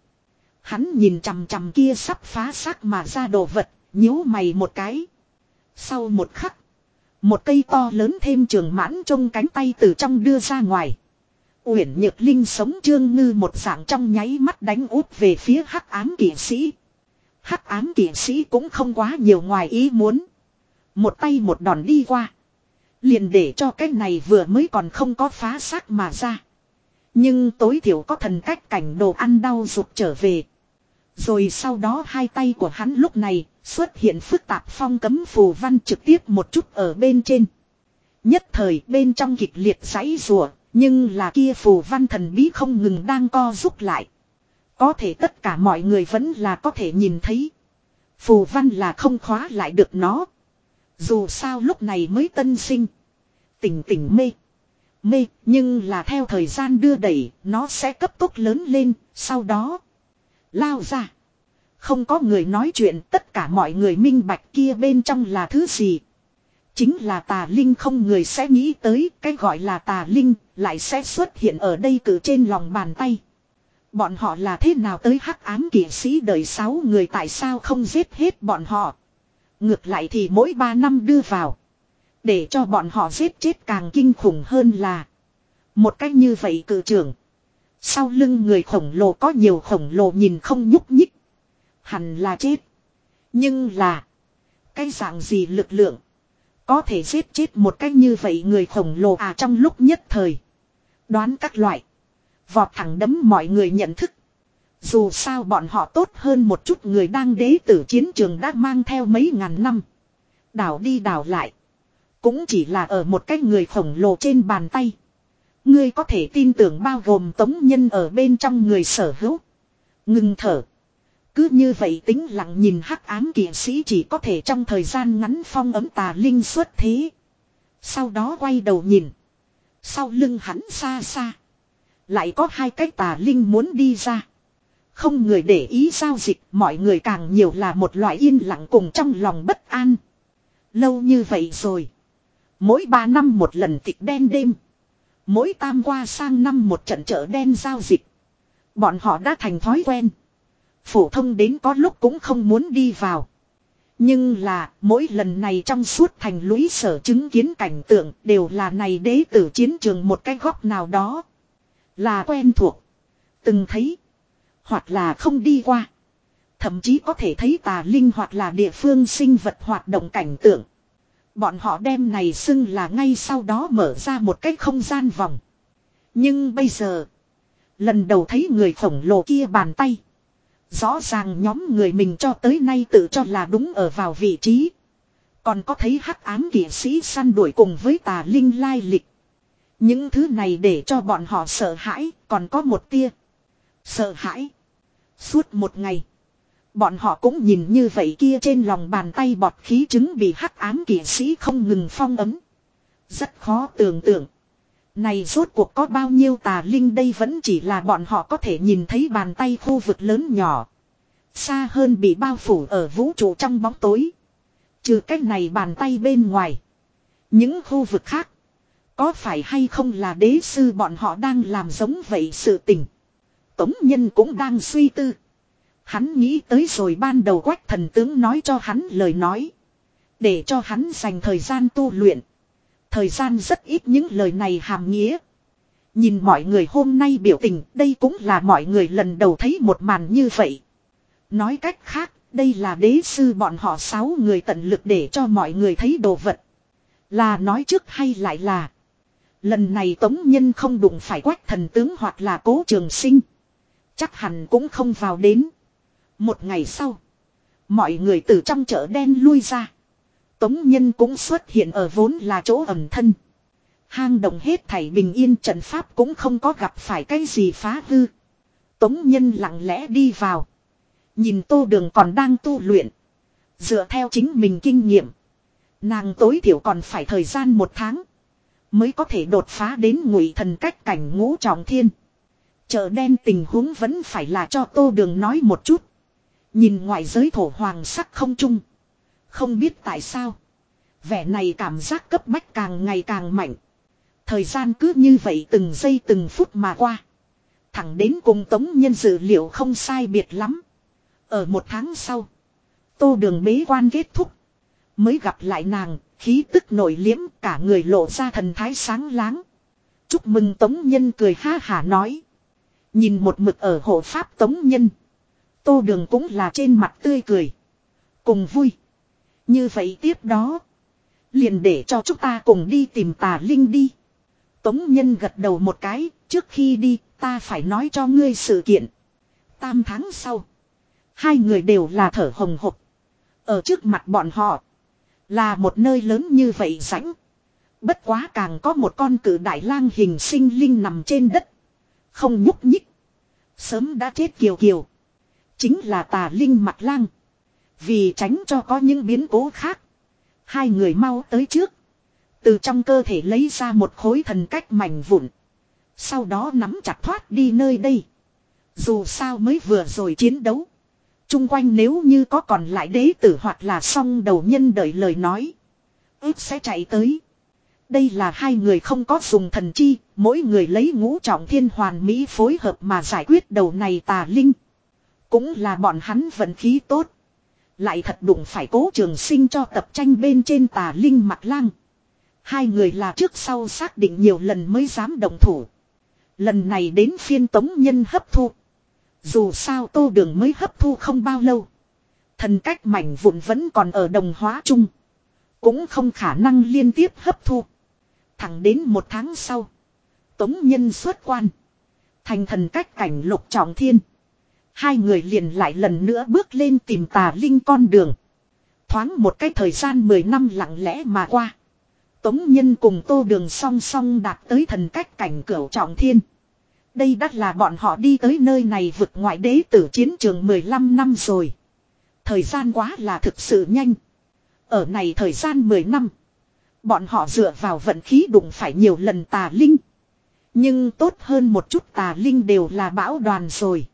Hắn nhìn chằm chằm kia sắp phá xác mà ra đồ vật, nhíu mày một cái. Sau một khắc, một cây to lớn thêm trường mãn trong cánh tay từ trong đưa ra ngoài. Uyển Nhược Linh sống trương ngư một dạng trong nháy mắt đánh úp về phía hắc ám kỵ sĩ. Hắc ám kỵ sĩ cũng không quá nhiều ngoài ý muốn. Một tay một đòn đi qua. Liền để cho cái này vừa mới còn không có phá xác mà ra. Nhưng tối thiểu có thần cách cảnh đồ ăn đau rụt trở về. Rồi sau đó hai tay của hắn lúc này xuất hiện phức tạp phong cấm phù văn trực tiếp một chút ở bên trên. Nhất thời bên trong kịch liệt giấy rùa, nhưng là kia phù văn thần bí không ngừng đang co rút lại. Có thể tất cả mọi người vẫn là có thể nhìn thấy. Phù văn là không khóa lại được nó. Dù sao lúc này mới tân sinh. Tỉnh tỉnh mê. Mê, nhưng là theo thời gian đưa đẩy, nó sẽ cấp tốc lớn lên, sau đó. Lao ra. Không có người nói chuyện, tất cả mọi người minh bạch kia bên trong là thứ gì. Chính là tà linh không người sẽ nghĩ tới, cái gọi là tà linh, lại sẽ xuất hiện ở đây cử trên lòng bàn tay. Bọn họ là thế nào tới hắc ám kỵ sĩ đời sáu người tại sao không giết hết bọn họ. Ngược lại thì mỗi ba năm đưa vào. Để cho bọn họ giết chết càng kinh khủng hơn là. Một cách như vậy cử trưởng. Sau lưng người khổng lồ có nhiều khổng lồ nhìn không nhúc nhích. Hẳn là chết. Nhưng là. Cái dạng gì lực lượng. Có thể giết chết một cách như vậy người khổng lồ à trong lúc nhất thời. Đoán các loại. Vọt thẳng đấm mọi người nhận thức. Dù sao bọn họ tốt hơn một chút người đang đế tử chiến trường đã mang theo mấy ngàn năm. Đảo đi đảo lại. Cũng chỉ là ở một cái người khổng lồ trên bàn tay. Ngươi có thể tin tưởng bao gồm tống nhân ở bên trong người sở hữu. Ngừng thở. Cứ như vậy tính lặng nhìn hắc ám kỵ sĩ chỉ có thể trong thời gian ngắn phong ấm tà linh xuất thế. Sau đó quay đầu nhìn. Sau lưng hắn xa xa. Lại có hai cái tà linh muốn đi ra. Không người để ý giao dịch, mọi người càng nhiều là một loại yên lặng cùng trong lòng bất an. Lâu như vậy rồi. Mỗi ba năm một lần tịch đen đêm. Mỗi tam qua sang năm một trận chợ đen giao dịch. Bọn họ đã thành thói quen. Phổ thông đến có lúc cũng không muốn đi vào. Nhưng là, mỗi lần này trong suốt thành lũy sở chứng kiến cảnh tượng đều là này đế tử chiến trường một cái góc nào đó. Là quen thuộc. Từng thấy. Hoặc là không đi qua. Thậm chí có thể thấy tà linh hoặc là địa phương sinh vật hoạt động cảnh tượng. Bọn họ đem này xưng là ngay sau đó mở ra một cái không gian vòng. Nhưng bây giờ. Lần đầu thấy người khổng lồ kia bàn tay. Rõ ràng nhóm người mình cho tới nay tự cho là đúng ở vào vị trí. Còn có thấy hắc ám kỷ sĩ săn đuổi cùng với tà linh lai lịch. Những thứ này để cho bọn họ sợ hãi, còn có một tia. Sợ hãi. Suốt một ngày. Bọn họ cũng nhìn như vậy kia trên lòng bàn tay bọt khí trứng bị hắc ám kỷ sĩ không ngừng phong ấm. Rất khó tưởng tượng. Này rốt cuộc có bao nhiêu tà linh đây vẫn chỉ là bọn họ có thể nhìn thấy bàn tay khu vực lớn nhỏ. Xa hơn bị bao phủ ở vũ trụ trong bóng tối. Trừ cách này bàn tay bên ngoài. Những khu vực khác. Có phải hay không là đế sư bọn họ đang làm giống vậy sự tình. Tống nhân cũng đang suy tư. Hắn nghĩ tới rồi ban đầu quách thần tướng nói cho hắn lời nói. Để cho hắn dành thời gian tu luyện. Thời gian rất ít những lời này hàm nghĩa. Nhìn mọi người hôm nay biểu tình, đây cũng là mọi người lần đầu thấy một màn như vậy. Nói cách khác, đây là đế sư bọn họ sáu người tận lực để cho mọi người thấy đồ vật. Là nói trước hay lại là. Lần này tống nhân không đụng phải quách thần tướng hoặc là cố trường sinh. Chắc hẳn cũng không vào đến. Một ngày sau. Mọi người từ trong chợ đen lui ra. Tống Nhân cũng xuất hiện ở vốn là chỗ ẩn thân. Hang động hết thảy bình yên trận pháp cũng không có gặp phải cái gì phá hư. Tống Nhân lặng lẽ đi vào. Nhìn tô đường còn đang tu luyện. Dựa theo chính mình kinh nghiệm. Nàng tối thiểu còn phải thời gian một tháng. Mới có thể đột phá đến ngụy thần cách cảnh ngũ trọng thiên. Chợ đen tình huống vẫn phải là cho tô đường nói một chút. Nhìn ngoại giới thổ hoàng sắc không chung. Không biết tại sao. Vẻ này cảm giác cấp bách càng ngày càng mạnh. Thời gian cứ như vậy từng giây từng phút mà qua. Thẳng đến cùng tống nhân dự liệu không sai biệt lắm. Ở một tháng sau. Tô đường bế quan kết thúc. Mới gặp lại nàng, khí tức nổi liếm cả người lộ ra thần thái sáng láng. Chúc mừng tống nhân cười ha hả nói. Nhìn một mực ở hộ pháp tống nhân. Tô đường cũng là trên mặt tươi cười. Cùng vui. Như vậy tiếp đó. Liền để cho chúng ta cùng đi tìm tà linh đi. Tống nhân gật đầu một cái. Trước khi đi, ta phải nói cho ngươi sự kiện. Tam tháng sau. Hai người đều là thở hồng hộc. Ở trước mặt bọn họ. Là một nơi lớn như vậy rãnh. Bất quá càng có một con cử đại lang hình sinh linh nằm trên đất. Không nhúc nhích. Sớm đã chết kiều kiều. Chính là tà linh mặt lang. Vì tránh cho có những biến cố khác. Hai người mau tới trước. Từ trong cơ thể lấy ra một khối thần cách mảnh vụn. Sau đó nắm chặt thoát đi nơi đây. Dù sao mới vừa rồi chiến đấu. Trung quanh nếu như có còn lại đế tử hoặc là song đầu nhân đợi lời nói. ước sẽ chạy tới. Đây là hai người không có dùng thần chi, mỗi người lấy ngũ trọng thiên hoàn mỹ phối hợp mà giải quyết đầu này tà linh. Cũng là bọn hắn vận khí tốt. Lại thật đụng phải cố trường sinh cho tập tranh bên trên tà linh mặt lang. Hai người là trước sau xác định nhiều lần mới dám đồng thủ. Lần này đến phiên tống nhân hấp thu. Dù sao tô đường mới hấp thu không bao lâu. Thần cách mảnh vụn vẫn còn ở đồng hóa chung. Cũng không khả năng liên tiếp hấp thu. Thẳng đến một tháng sau. Tống nhân xuất quan. Thành thần cách cảnh lục trọng thiên. Hai người liền lại lần nữa bước lên tìm tà linh con đường. Thoáng một cái thời gian 10 năm lặng lẽ mà qua. Tống Nhân cùng Tô Đường song song đạt tới thần cách cảnh cửu trọng thiên. Đây đã là bọn họ đi tới nơi này vượt ngoại đế tử chiến trường 15 năm rồi. Thời gian quá là thực sự nhanh. Ở này thời gian 10 năm. Bọn họ dựa vào vận khí đụng phải nhiều lần tà linh. Nhưng tốt hơn một chút tà linh đều là bão đoàn rồi.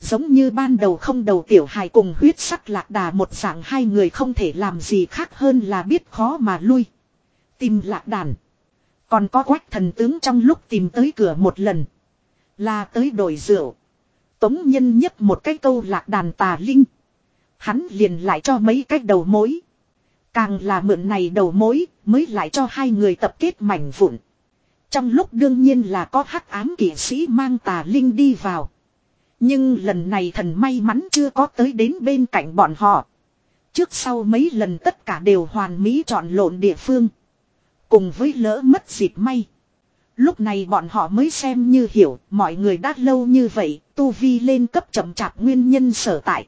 Giống như ban đầu không đầu tiểu hài cùng huyết sắc lạc đà một dạng hai người không thể làm gì khác hơn là biết khó mà lui. Tìm lạc đàn. Còn có quách thần tướng trong lúc tìm tới cửa một lần. Là tới đổi rượu. Tống nhân nhấp một cái câu lạc đàn tà linh. Hắn liền lại cho mấy cái đầu mối. Càng là mượn này đầu mối, mới lại cho hai người tập kết mảnh vụn. Trong lúc đương nhiên là có hắc ám kỵ sĩ mang tà linh đi vào. Nhưng lần này thần may mắn chưa có tới đến bên cạnh bọn họ. Trước sau mấy lần tất cả đều hoàn mỹ chọn lộn địa phương. Cùng với lỡ mất dịp may. Lúc này bọn họ mới xem như hiểu mọi người đã lâu như vậy, tu vi lên cấp chậm chạp nguyên nhân sở tại.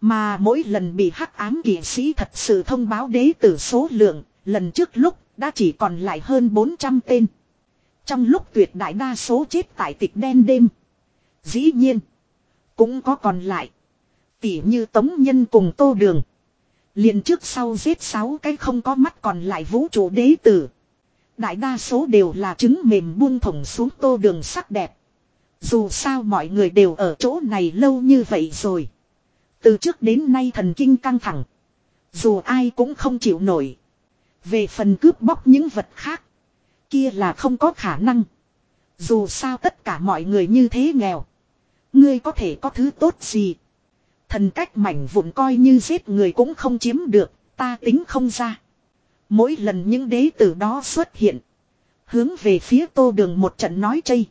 Mà mỗi lần bị hắc ám kỷ sĩ thật sự thông báo đế tử số lượng, lần trước lúc đã chỉ còn lại hơn 400 tên. Trong lúc tuyệt đại đa số chết tại tịch đen đêm. Dĩ nhiên, cũng có còn lại. Tỉ như Tống Nhân cùng Tô Đường. liền trước sau giết sáu cái không có mắt còn lại vũ trụ đế tử. Đại đa số đều là trứng mềm buông thủng xuống tô đường sắc đẹp. Dù sao mọi người đều ở chỗ này lâu như vậy rồi. Từ trước đến nay thần kinh căng thẳng. Dù ai cũng không chịu nổi. Về phần cướp bóc những vật khác. Kia là không có khả năng. Dù sao tất cả mọi người như thế nghèo. Ngươi có thể có thứ tốt gì. Thần cách mảnh vụn coi như giết người cũng không chiếm được. Ta tính không ra. Mỗi lần những đế tử đó xuất hiện. Hướng về phía tô đường một trận nói chây.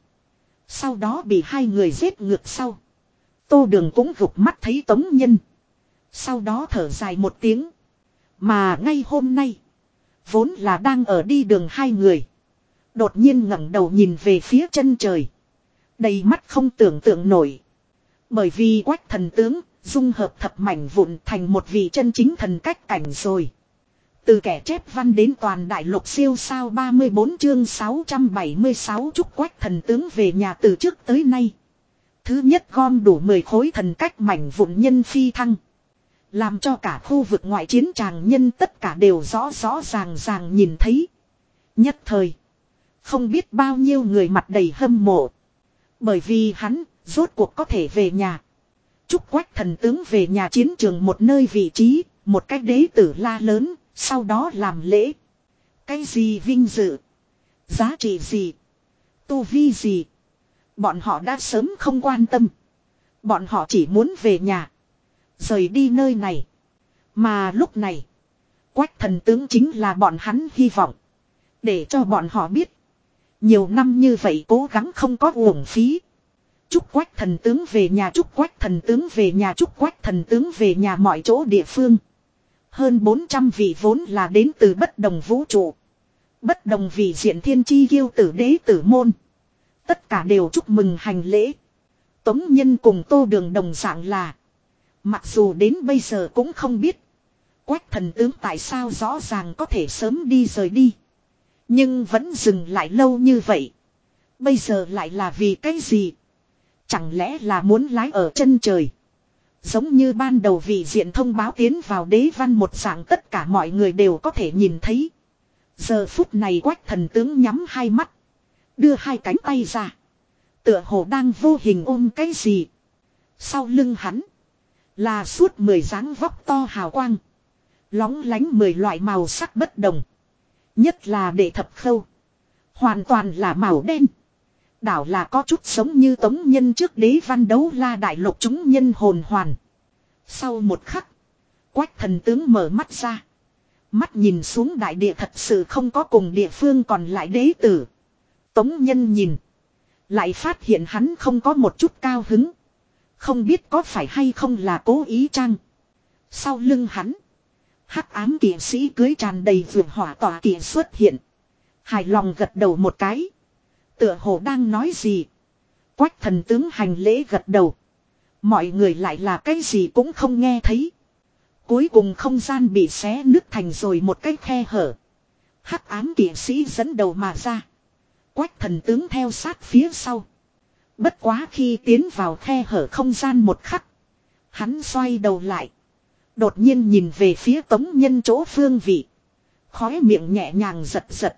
Sau đó bị hai người giết ngược sau. Tô đường cũng gục mắt thấy tống nhân. Sau đó thở dài một tiếng. Mà ngay hôm nay. Vốn là đang ở đi đường hai người. Đột nhiên ngẩng đầu nhìn về phía chân trời. Đầy mắt không tưởng tượng nổi. Bởi vì quách thần tướng, dung hợp thập mảnh vụn thành một vị chân chính thần cách cảnh rồi. Từ kẻ chép văn đến toàn đại lục siêu sao 34 chương 676 chúc quách thần tướng về nhà từ trước tới nay. Thứ nhất gom đủ 10 khối thần cách mảnh vụn nhân phi thăng. Làm cho cả khu vực ngoại chiến tràng nhân tất cả đều rõ rõ ràng ràng nhìn thấy. Nhất thời. Không biết bao nhiêu người mặt đầy hâm mộ. Bởi vì hắn, rốt cuộc có thể về nhà. Chúc quách thần tướng về nhà chiến trường một nơi vị trí, một cách đế tử la lớn, sau đó làm lễ. Cái gì vinh dự? Giá trị gì? Tu vi gì? Bọn họ đã sớm không quan tâm. Bọn họ chỉ muốn về nhà. Rời đi nơi này. Mà lúc này. Quách thần tướng chính là bọn hắn hy vọng. Để cho bọn họ biết. Nhiều năm như vậy cố gắng không có uổng phí. Chúc quách thần tướng về nhà, chúc quách thần tướng về nhà, chúc quách thần tướng về nhà mọi chỗ địa phương. Hơn 400 vị vốn là đến từ bất đồng vũ trụ. Bất đồng vị diện thiên chi kiêu tử đế tử môn. Tất cả đều chúc mừng hành lễ. Tống nhân cùng tô đường đồng dạng là. Mặc dù đến bây giờ cũng không biết. Quách thần tướng tại sao rõ ràng có thể sớm đi rời đi. Nhưng vẫn dừng lại lâu như vậy. Bây giờ lại là vì cái gì? Chẳng lẽ là muốn lái ở chân trời? Giống như ban đầu vị diện thông báo tiến vào đế văn một dạng tất cả mọi người đều có thể nhìn thấy. Giờ phút này quách thần tướng nhắm hai mắt. Đưa hai cánh tay ra. Tựa hồ đang vô hình ôm cái gì. Sau lưng hắn. Là suốt mười dáng vóc to hào quang. Lóng lánh mười loại màu sắc bất đồng. Nhất là để thập khâu. Hoàn toàn là màu đen. Đảo là có chút sống như tống nhân trước đế văn đấu la đại lục chúng nhân hồn hoàn. Sau một khắc. Quách thần tướng mở mắt ra. Mắt nhìn xuống đại địa thật sự không có cùng địa phương còn lại đế tử. Tống nhân nhìn. Lại phát hiện hắn không có một chút cao hứng. Không biết có phải hay không là cố ý chăng. Sau lưng hắn hắc ám kỵ sĩ cưới tràn đầy vườn hỏa tỏa kỵ xuất hiện. Hài lòng gật đầu một cái. Tựa hồ đang nói gì. Quách thần tướng hành lễ gật đầu. Mọi người lại là cái gì cũng không nghe thấy. Cuối cùng không gian bị xé nứt thành rồi một cái khe hở. Hắc ám kỵ sĩ dẫn đầu mà ra. Quách thần tướng theo sát phía sau. Bất quá khi tiến vào khe hở không gian một khắc. Hắn xoay đầu lại. Đột nhiên nhìn về phía tống nhân chỗ phương vị. Khói miệng nhẹ nhàng giật giật.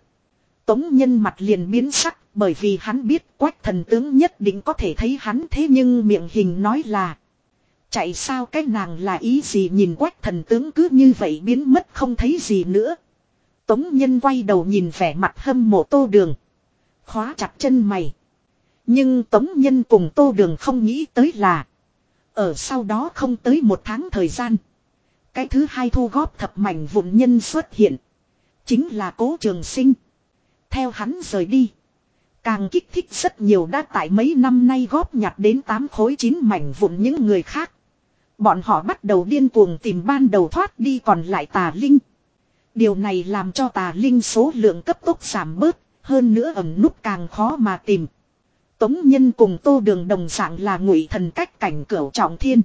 Tống nhân mặt liền biến sắc, bởi vì hắn biết quách thần tướng nhất định có thể thấy hắn thế nhưng miệng hình nói là. Chạy sao cái nàng là ý gì nhìn quách thần tướng cứ như vậy biến mất không thấy gì nữa. Tống nhân quay đầu nhìn vẻ mặt hâm mộ tô đường. Khóa chặt chân mày. Nhưng tống nhân cùng tô đường không nghĩ tới là. Ở sau đó không tới một tháng thời gian. Cái thứ hai thu góp thập mảnh vụn nhân xuất hiện. Chính là cố trường sinh. Theo hắn rời đi. Càng kích thích rất nhiều đã tại mấy năm nay góp nhặt đến 8 khối 9 mảnh vụn những người khác. Bọn họ bắt đầu điên cuồng tìm ban đầu thoát đi còn lại tà linh. Điều này làm cho tà linh số lượng cấp tốc giảm bớt, hơn nữa ẩn nút càng khó mà tìm. Tống nhân cùng tô đường đồng dạng là ngụy thần cách cảnh cửu trọng thiên.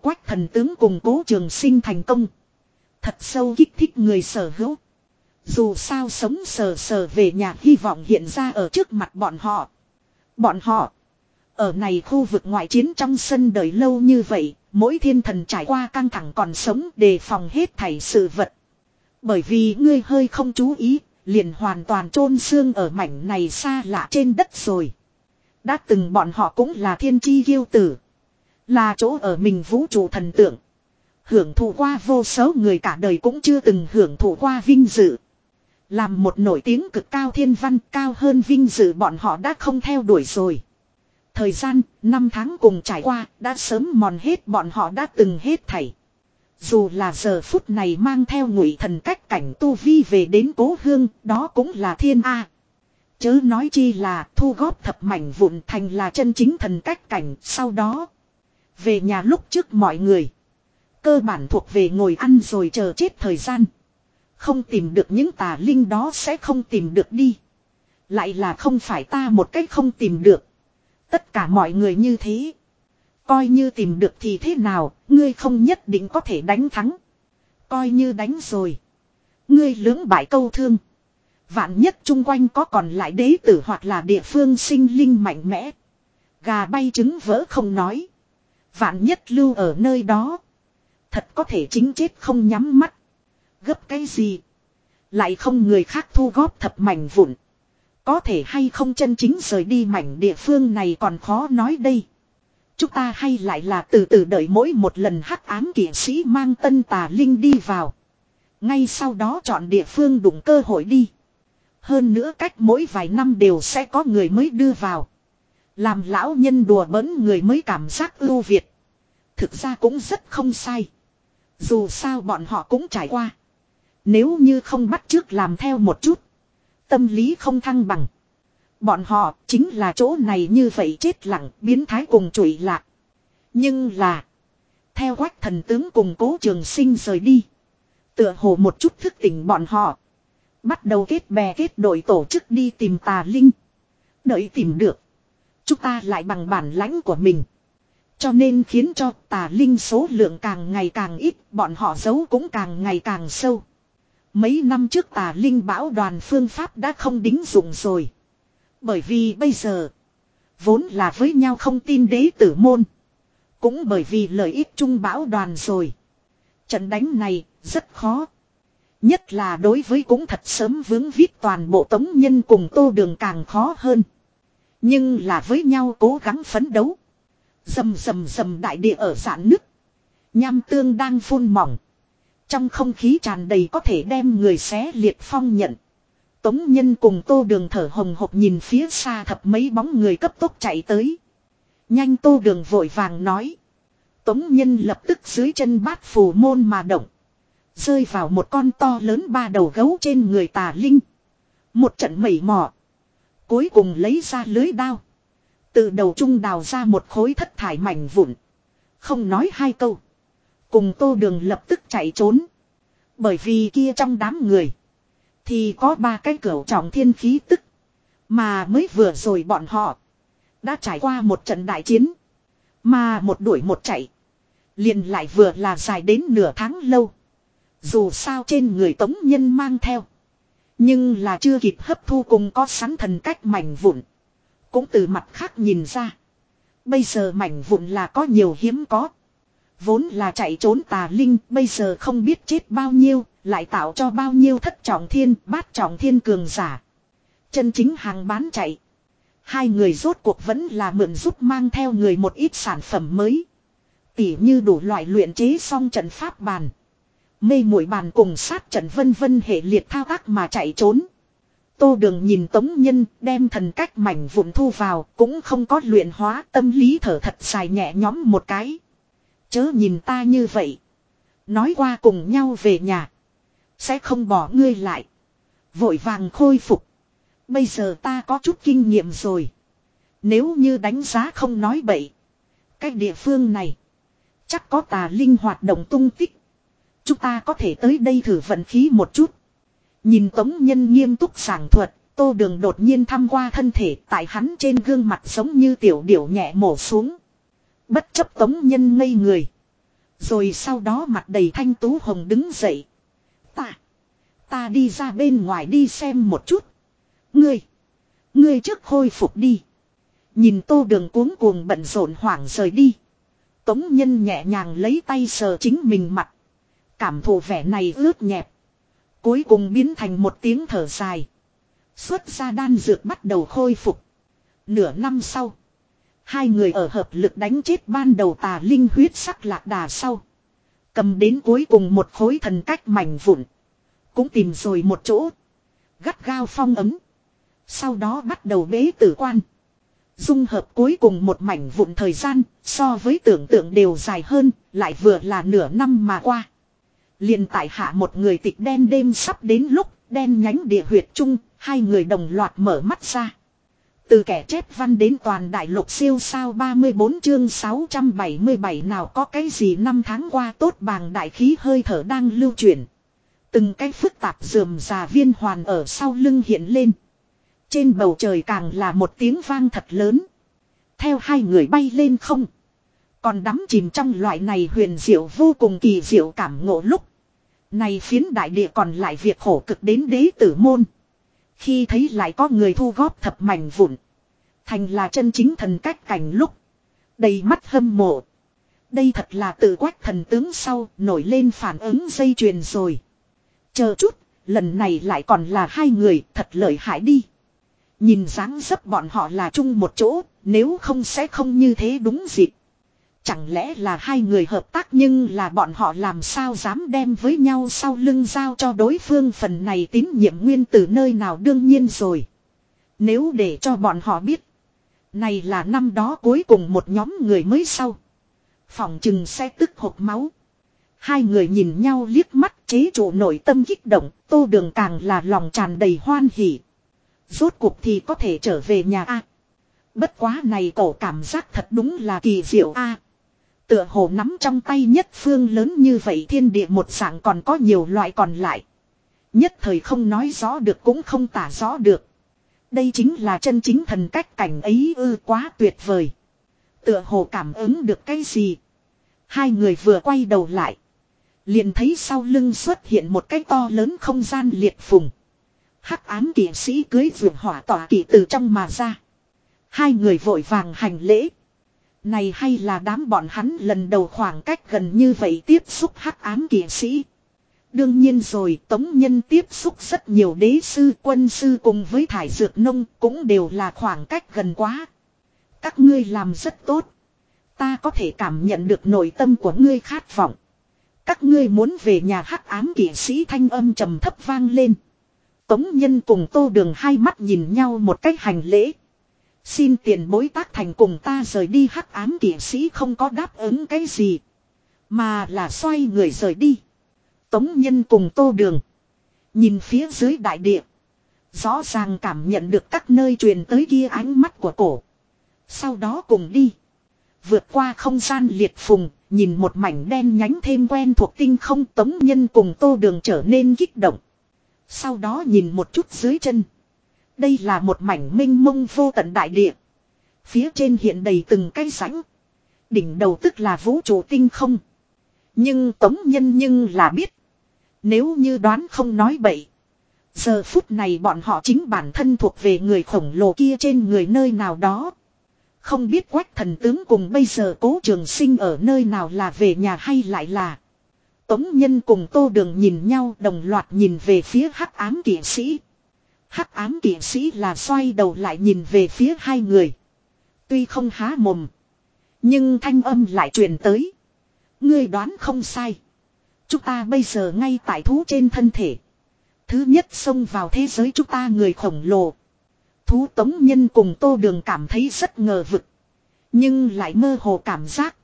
Quách thần tướng cùng cố trường sinh thành công. Thật sâu kích thích người sở hữu. Dù sao sống sờ sờ về nhà hy vọng hiện ra ở trước mặt bọn họ. Bọn họ. Ở này khu vực ngoại chiến trong sân đời lâu như vậy, mỗi thiên thần trải qua căng thẳng còn sống đề phòng hết thảy sự vật. Bởi vì ngươi hơi không chú ý, liền hoàn toàn chôn xương ở mảnh này xa lạ trên đất rồi. Đã từng bọn họ cũng là thiên chi kiêu tử. Là chỗ ở mình vũ trụ thần tượng. Hưởng thụ qua vô số người cả đời cũng chưa từng hưởng thụ qua vinh dự. Làm một nổi tiếng cực cao thiên văn cao hơn vinh dự bọn họ đã không theo đuổi rồi. Thời gian, năm tháng cùng trải qua, đã sớm mòn hết bọn họ đã từng hết thảy. Dù là giờ phút này mang theo ngụy thần cách cảnh tu vi về đến cố hương, đó cũng là thiên A. Chớ nói chi là thu góp thập mảnh vụn thành là chân chính thần cách cảnh sau đó. Về nhà lúc trước mọi người. Cơ bản thuộc về ngồi ăn rồi chờ chết thời gian. Không tìm được những tà linh đó sẽ không tìm được đi. Lại là không phải ta một cách không tìm được. Tất cả mọi người như thế. Coi như tìm được thì thế nào, ngươi không nhất định có thể đánh thắng. Coi như đánh rồi. Ngươi lưỡng bại câu thương. Vạn nhất chung quanh có còn lại đế tử hoặc là địa phương sinh linh mạnh mẽ. Gà bay trứng vỡ không nói. Vạn nhất lưu ở nơi đó. Thật có thể chính chết không nhắm mắt. Gấp cái gì? Lại không người khác thu góp thập mảnh vụn. Có thể hay không chân chính rời đi mảnh địa phương này còn khó nói đây. Chúng ta hay lại là từ từ đợi mỗi một lần hắc ám kỷ sĩ mang tân tà linh đi vào. Ngay sau đó chọn địa phương đụng cơ hội đi. Hơn nữa cách mỗi vài năm đều sẽ có người mới đưa vào. Làm lão nhân đùa bỡn người mới cảm giác ưu việt. Thực ra cũng rất không sai. Dù sao bọn họ cũng trải qua. Nếu như không bắt trước làm theo một chút. Tâm lý không thăng bằng. Bọn họ chính là chỗ này như vậy chết lặng, biến thái cùng trụi lạc. Nhưng là. Theo quách thần tướng cùng cố trường sinh rời đi. Tựa hồ một chút thức tỉnh bọn họ. Bắt đầu kết bè kết đội tổ chức đi tìm tà linh. Đợi tìm được. Chúng ta lại bằng bản lãnh của mình. Cho nên khiến cho tà linh số lượng càng ngày càng ít, bọn họ giấu cũng càng ngày càng sâu. Mấy năm trước tà linh bão đoàn phương pháp đã không đính dụng rồi. Bởi vì bây giờ, vốn là với nhau không tin đế tử môn. Cũng bởi vì lợi ích chung bão đoàn rồi. Trận đánh này rất khó. Nhất là đối với cũng thật sớm vướng viết toàn bộ tống nhân cùng tô đường càng khó hơn. Nhưng là với nhau cố gắng phấn đấu. Dầm dầm dầm đại địa ở giãn nứt. Nham tương đang phun mỏng. Trong không khí tràn đầy có thể đem người xé liệt phong nhận. Tống nhân cùng tô đường thở hồng hộc nhìn phía xa thập mấy bóng người cấp tốc chạy tới. Nhanh tô đường vội vàng nói. Tống nhân lập tức dưới chân bát phù môn mà động. Rơi vào một con to lớn ba đầu gấu trên người tà linh. Một trận mẩy mò. Cuối cùng lấy ra lưới đao. Từ đầu trung đào ra một khối thất thải mảnh vụn. Không nói hai câu. Cùng tô đường lập tức chạy trốn. Bởi vì kia trong đám người. Thì có ba cái cửa trọng thiên khí tức. Mà mới vừa rồi bọn họ. Đã trải qua một trận đại chiến. Mà một đuổi một chạy. Liền lại vừa là dài đến nửa tháng lâu. Dù sao trên người tống nhân mang theo. Nhưng là chưa kịp hấp thu cùng có sẵn thần cách mảnh vụn. Cũng từ mặt khác nhìn ra. Bây giờ mảnh vụn là có nhiều hiếm có. Vốn là chạy trốn tà linh, bây giờ không biết chết bao nhiêu. Lại tạo cho bao nhiêu thất trọng thiên, bát trọng thiên cường giả. Chân chính hàng bán chạy. Hai người rốt cuộc vẫn là mượn giúp mang theo người một ít sản phẩm mới. Tỉ như đủ loại luyện chế xong trận pháp bàn. Mê mũi bàn cùng sát trận vân vân hệ liệt thao tác mà chạy trốn. Tô đường nhìn tống nhân, đem thần cách mảnh vụn thu vào, cũng không có luyện hóa, tâm lý thở thật dài nhẹ nhõm một cái. Chớ nhìn ta như vậy. Nói qua cùng nhau về nhà. Sẽ không bỏ ngươi lại. Vội vàng khôi phục. Bây giờ ta có chút kinh nghiệm rồi. Nếu như đánh giá không nói bậy. Cái địa phương này. Chắc có tà linh hoạt động tung tích. Chúng ta có thể tới đây thử vận khí một chút. Nhìn Tống Nhân nghiêm túc giảng thuật, Tô Đường đột nhiên thăm qua thân thể tại hắn trên gương mặt giống như tiểu điểu nhẹ mổ xuống. Bất chấp Tống Nhân ngây người. Rồi sau đó mặt đầy thanh tú hồng đứng dậy. Ta, ta đi ra bên ngoài đi xem một chút. Ngươi, ngươi trước khôi phục đi. Nhìn Tô Đường cuống cuồng bận rộn hoảng rời đi. Tống Nhân nhẹ nhàng lấy tay sờ chính mình mặt. Cảm thụ vẻ này ướt nhẹp. Cuối cùng biến thành một tiếng thở dài. Xuất ra đan dược bắt đầu khôi phục. Nửa năm sau. Hai người ở hợp lực đánh chết ban đầu tà linh huyết sắc lạc đà sau. Cầm đến cuối cùng một khối thần cách mảnh vụn. Cũng tìm rồi một chỗ. Gắt gao phong ấm. Sau đó bắt đầu bế tử quan. Dung hợp cuối cùng một mảnh vụn thời gian, so với tưởng tượng đều dài hơn. Lại vừa là nửa năm mà qua liền tại hạ một người tịch đen đêm sắp đến lúc đen nhánh địa huyệt chung, hai người đồng loạt mở mắt ra. Từ kẻ chép văn đến toàn đại lục siêu sao 34 chương 677 nào có cái gì năm tháng qua tốt bàng đại khí hơi thở đang lưu chuyển. Từng cái phức tạp dườm già viên hoàn ở sau lưng hiện lên. Trên bầu trời càng là một tiếng vang thật lớn. Theo hai người bay lên không. Còn đắm chìm trong loại này huyền diệu vô cùng kỳ diệu cảm ngộ lúc. Này phiến đại địa còn lại việc khổ cực đến đế tử môn. Khi thấy lại có người thu góp thập mảnh vụn. Thành là chân chính thần cách cảnh lúc. Đầy mắt hâm mộ. Đây thật là tự quách thần tướng sau nổi lên phản ứng dây chuyền rồi. Chờ chút, lần này lại còn là hai người thật lợi hại đi. Nhìn dáng dấp bọn họ là chung một chỗ, nếu không sẽ không như thế đúng dịp. Chẳng lẽ là hai người hợp tác nhưng là bọn họ làm sao dám đem với nhau sau lưng giao cho đối phương phần này tín nhiệm nguyên từ nơi nào đương nhiên rồi. Nếu để cho bọn họ biết. Này là năm đó cuối cùng một nhóm người mới sau. Phòng chừng sẽ tức hộp máu. Hai người nhìn nhau liếc mắt chế trụ nội tâm kích động, tô đường càng là lòng tràn đầy hoan hỉ. Rốt cuộc thì có thể trở về nhà A. Bất quá này cổ cảm giác thật đúng là kỳ diệu A. Tựa hồ nắm trong tay nhất phương lớn như vậy thiên địa một dạng còn có nhiều loại còn lại. Nhất thời không nói rõ được cũng không tả rõ được. Đây chính là chân chính thần cách cảnh ấy ư quá tuyệt vời. Tựa hồ cảm ứng được cái gì. Hai người vừa quay đầu lại. Liền thấy sau lưng xuất hiện một cái to lớn không gian liệt phùng. Hắc ám kỵ sĩ cưới vượt hỏa tỏa kỵ từ trong mà ra. Hai người vội vàng hành lễ. Này hay là đám bọn hắn lần đầu khoảng cách gần như vậy tiếp xúc hắc ám kỵ sĩ. Đương nhiên rồi, tống nhân tiếp xúc rất nhiều đế sư, quân sư cùng với thải dược nông cũng đều là khoảng cách gần quá. Các ngươi làm rất tốt. Ta có thể cảm nhận được nội tâm của ngươi khát vọng. Các ngươi muốn về nhà hắc ám kỵ sĩ thanh âm trầm thấp vang lên. Tống nhân cùng tô đường hai mắt nhìn nhau một cách hành lễ. Xin tiền bối tác thành cùng ta rời đi hắc ám kỷ sĩ không có đáp ứng cái gì. Mà là xoay người rời đi. Tống nhân cùng tô đường. Nhìn phía dưới đại địa. Rõ ràng cảm nhận được các nơi truyền tới kia ánh mắt của cổ. Sau đó cùng đi. Vượt qua không gian liệt phùng, nhìn một mảnh đen nhánh thêm quen thuộc tinh không tống nhân cùng tô đường trở nên kích động. Sau đó nhìn một chút dưới chân. Đây là một mảnh minh mông vô tận đại địa. Phía trên hiện đầy từng cái rãnh. Đỉnh đầu tức là vũ trụ tinh không. Nhưng tống nhân nhưng là biết. Nếu như đoán không nói bậy. Giờ phút này bọn họ chính bản thân thuộc về người khổng lồ kia trên người nơi nào đó. Không biết quách thần tướng cùng bây giờ cố trường sinh ở nơi nào là về nhà hay lại là. Tống nhân cùng tô đường nhìn nhau đồng loạt nhìn về phía hắc ám kỵ sĩ. Hắc ám kỵ sĩ là xoay đầu lại nhìn về phía hai người. Tuy không há mồm. Nhưng thanh âm lại truyền tới. Ngươi đoán không sai. Chúng ta bây giờ ngay tại thú trên thân thể. Thứ nhất xông vào thế giới chúng ta người khổng lồ. Thú tống nhân cùng tô đường cảm thấy rất ngờ vực. Nhưng lại mơ hồ cảm giác.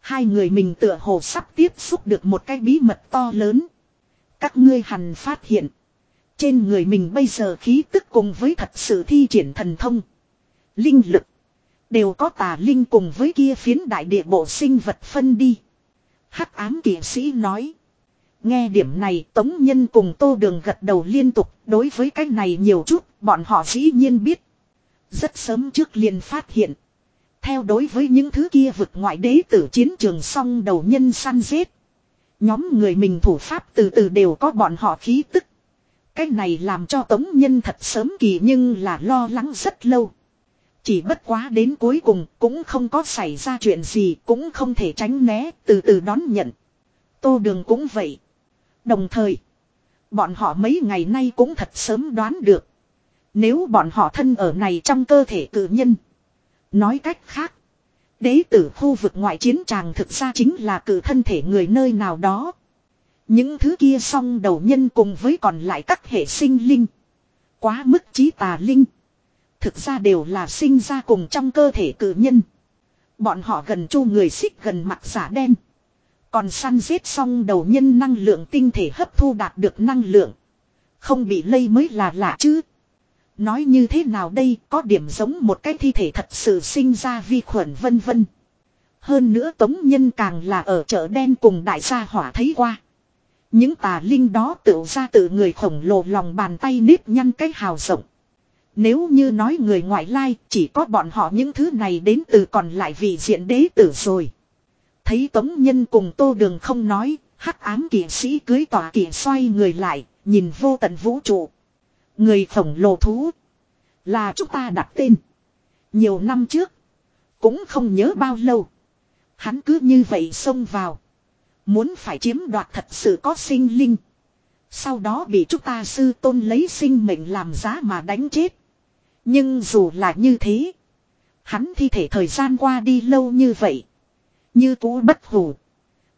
Hai người mình tựa hồ sắp tiếp xúc được một cái bí mật to lớn. Các ngươi hẳn phát hiện. Trên người mình bây giờ khí tức cùng với thật sự thi triển thần thông. Linh lực. Đều có tà linh cùng với kia phiến đại địa bộ sinh vật phân đi. Hắc ám kỵ sĩ nói. Nghe điểm này, Tống Nhân cùng Tô Đường gật đầu liên tục đối với cái này nhiều chút, bọn họ dĩ nhiên biết. Rất sớm trước liền phát hiện. Theo đối với những thứ kia vực ngoại đế tử chiến trường song đầu nhân săn giết. Nhóm người mình thủ pháp từ từ đều có bọn họ khí tức. Cái này làm cho Tống Nhân thật sớm kỳ nhưng là lo lắng rất lâu. Chỉ bất quá đến cuối cùng cũng không có xảy ra chuyện gì cũng không thể tránh né từ từ đón nhận. Tô đường cũng vậy. Đồng thời, bọn họ mấy ngày nay cũng thật sớm đoán được. Nếu bọn họ thân ở này trong cơ thể cử nhân. Nói cách khác, đế tử khu vực ngoại chiến tràng thực ra chính là cử thân thể người nơi nào đó. Những thứ kia song đầu nhân cùng với còn lại các hệ sinh linh. Quá mức trí tà linh. Thực ra đều là sinh ra cùng trong cơ thể cử nhân. Bọn họ gần chu người xích gần mặt giả đen. Còn săn giết xong đầu nhân năng lượng tinh thể hấp thu đạt được năng lượng. Không bị lây mới là lạ chứ. Nói như thế nào đây, có điểm giống một cái thi thể thật sự sinh ra vi khuẩn vân vân. Hơn nữa tống nhân càng là ở chợ đen cùng đại gia hỏa thấy qua. Những tà linh đó tự ra tự người khổng lồ lòng bàn tay nếp nhăn cái hào rộng. Nếu như nói người ngoại lai chỉ có bọn họ những thứ này đến từ còn lại vị diện đế tử rồi. Thấy tống nhân cùng tô đường không nói, hắc ám kỵ sĩ cưới tòa kỵ xoay người lại, nhìn vô tận vũ trụ. Người khổng lồ thú. Là chúng ta đặt tên. Nhiều năm trước. Cũng không nhớ bao lâu. Hắn cứ như vậy xông vào. Muốn phải chiếm đoạt thật sự có sinh linh. Sau đó bị chúng ta sư tôn lấy sinh mệnh làm giá mà đánh chết. Nhưng dù là như thế. Hắn thi thể thời gian qua đi lâu như vậy. Như cũ bất hủ.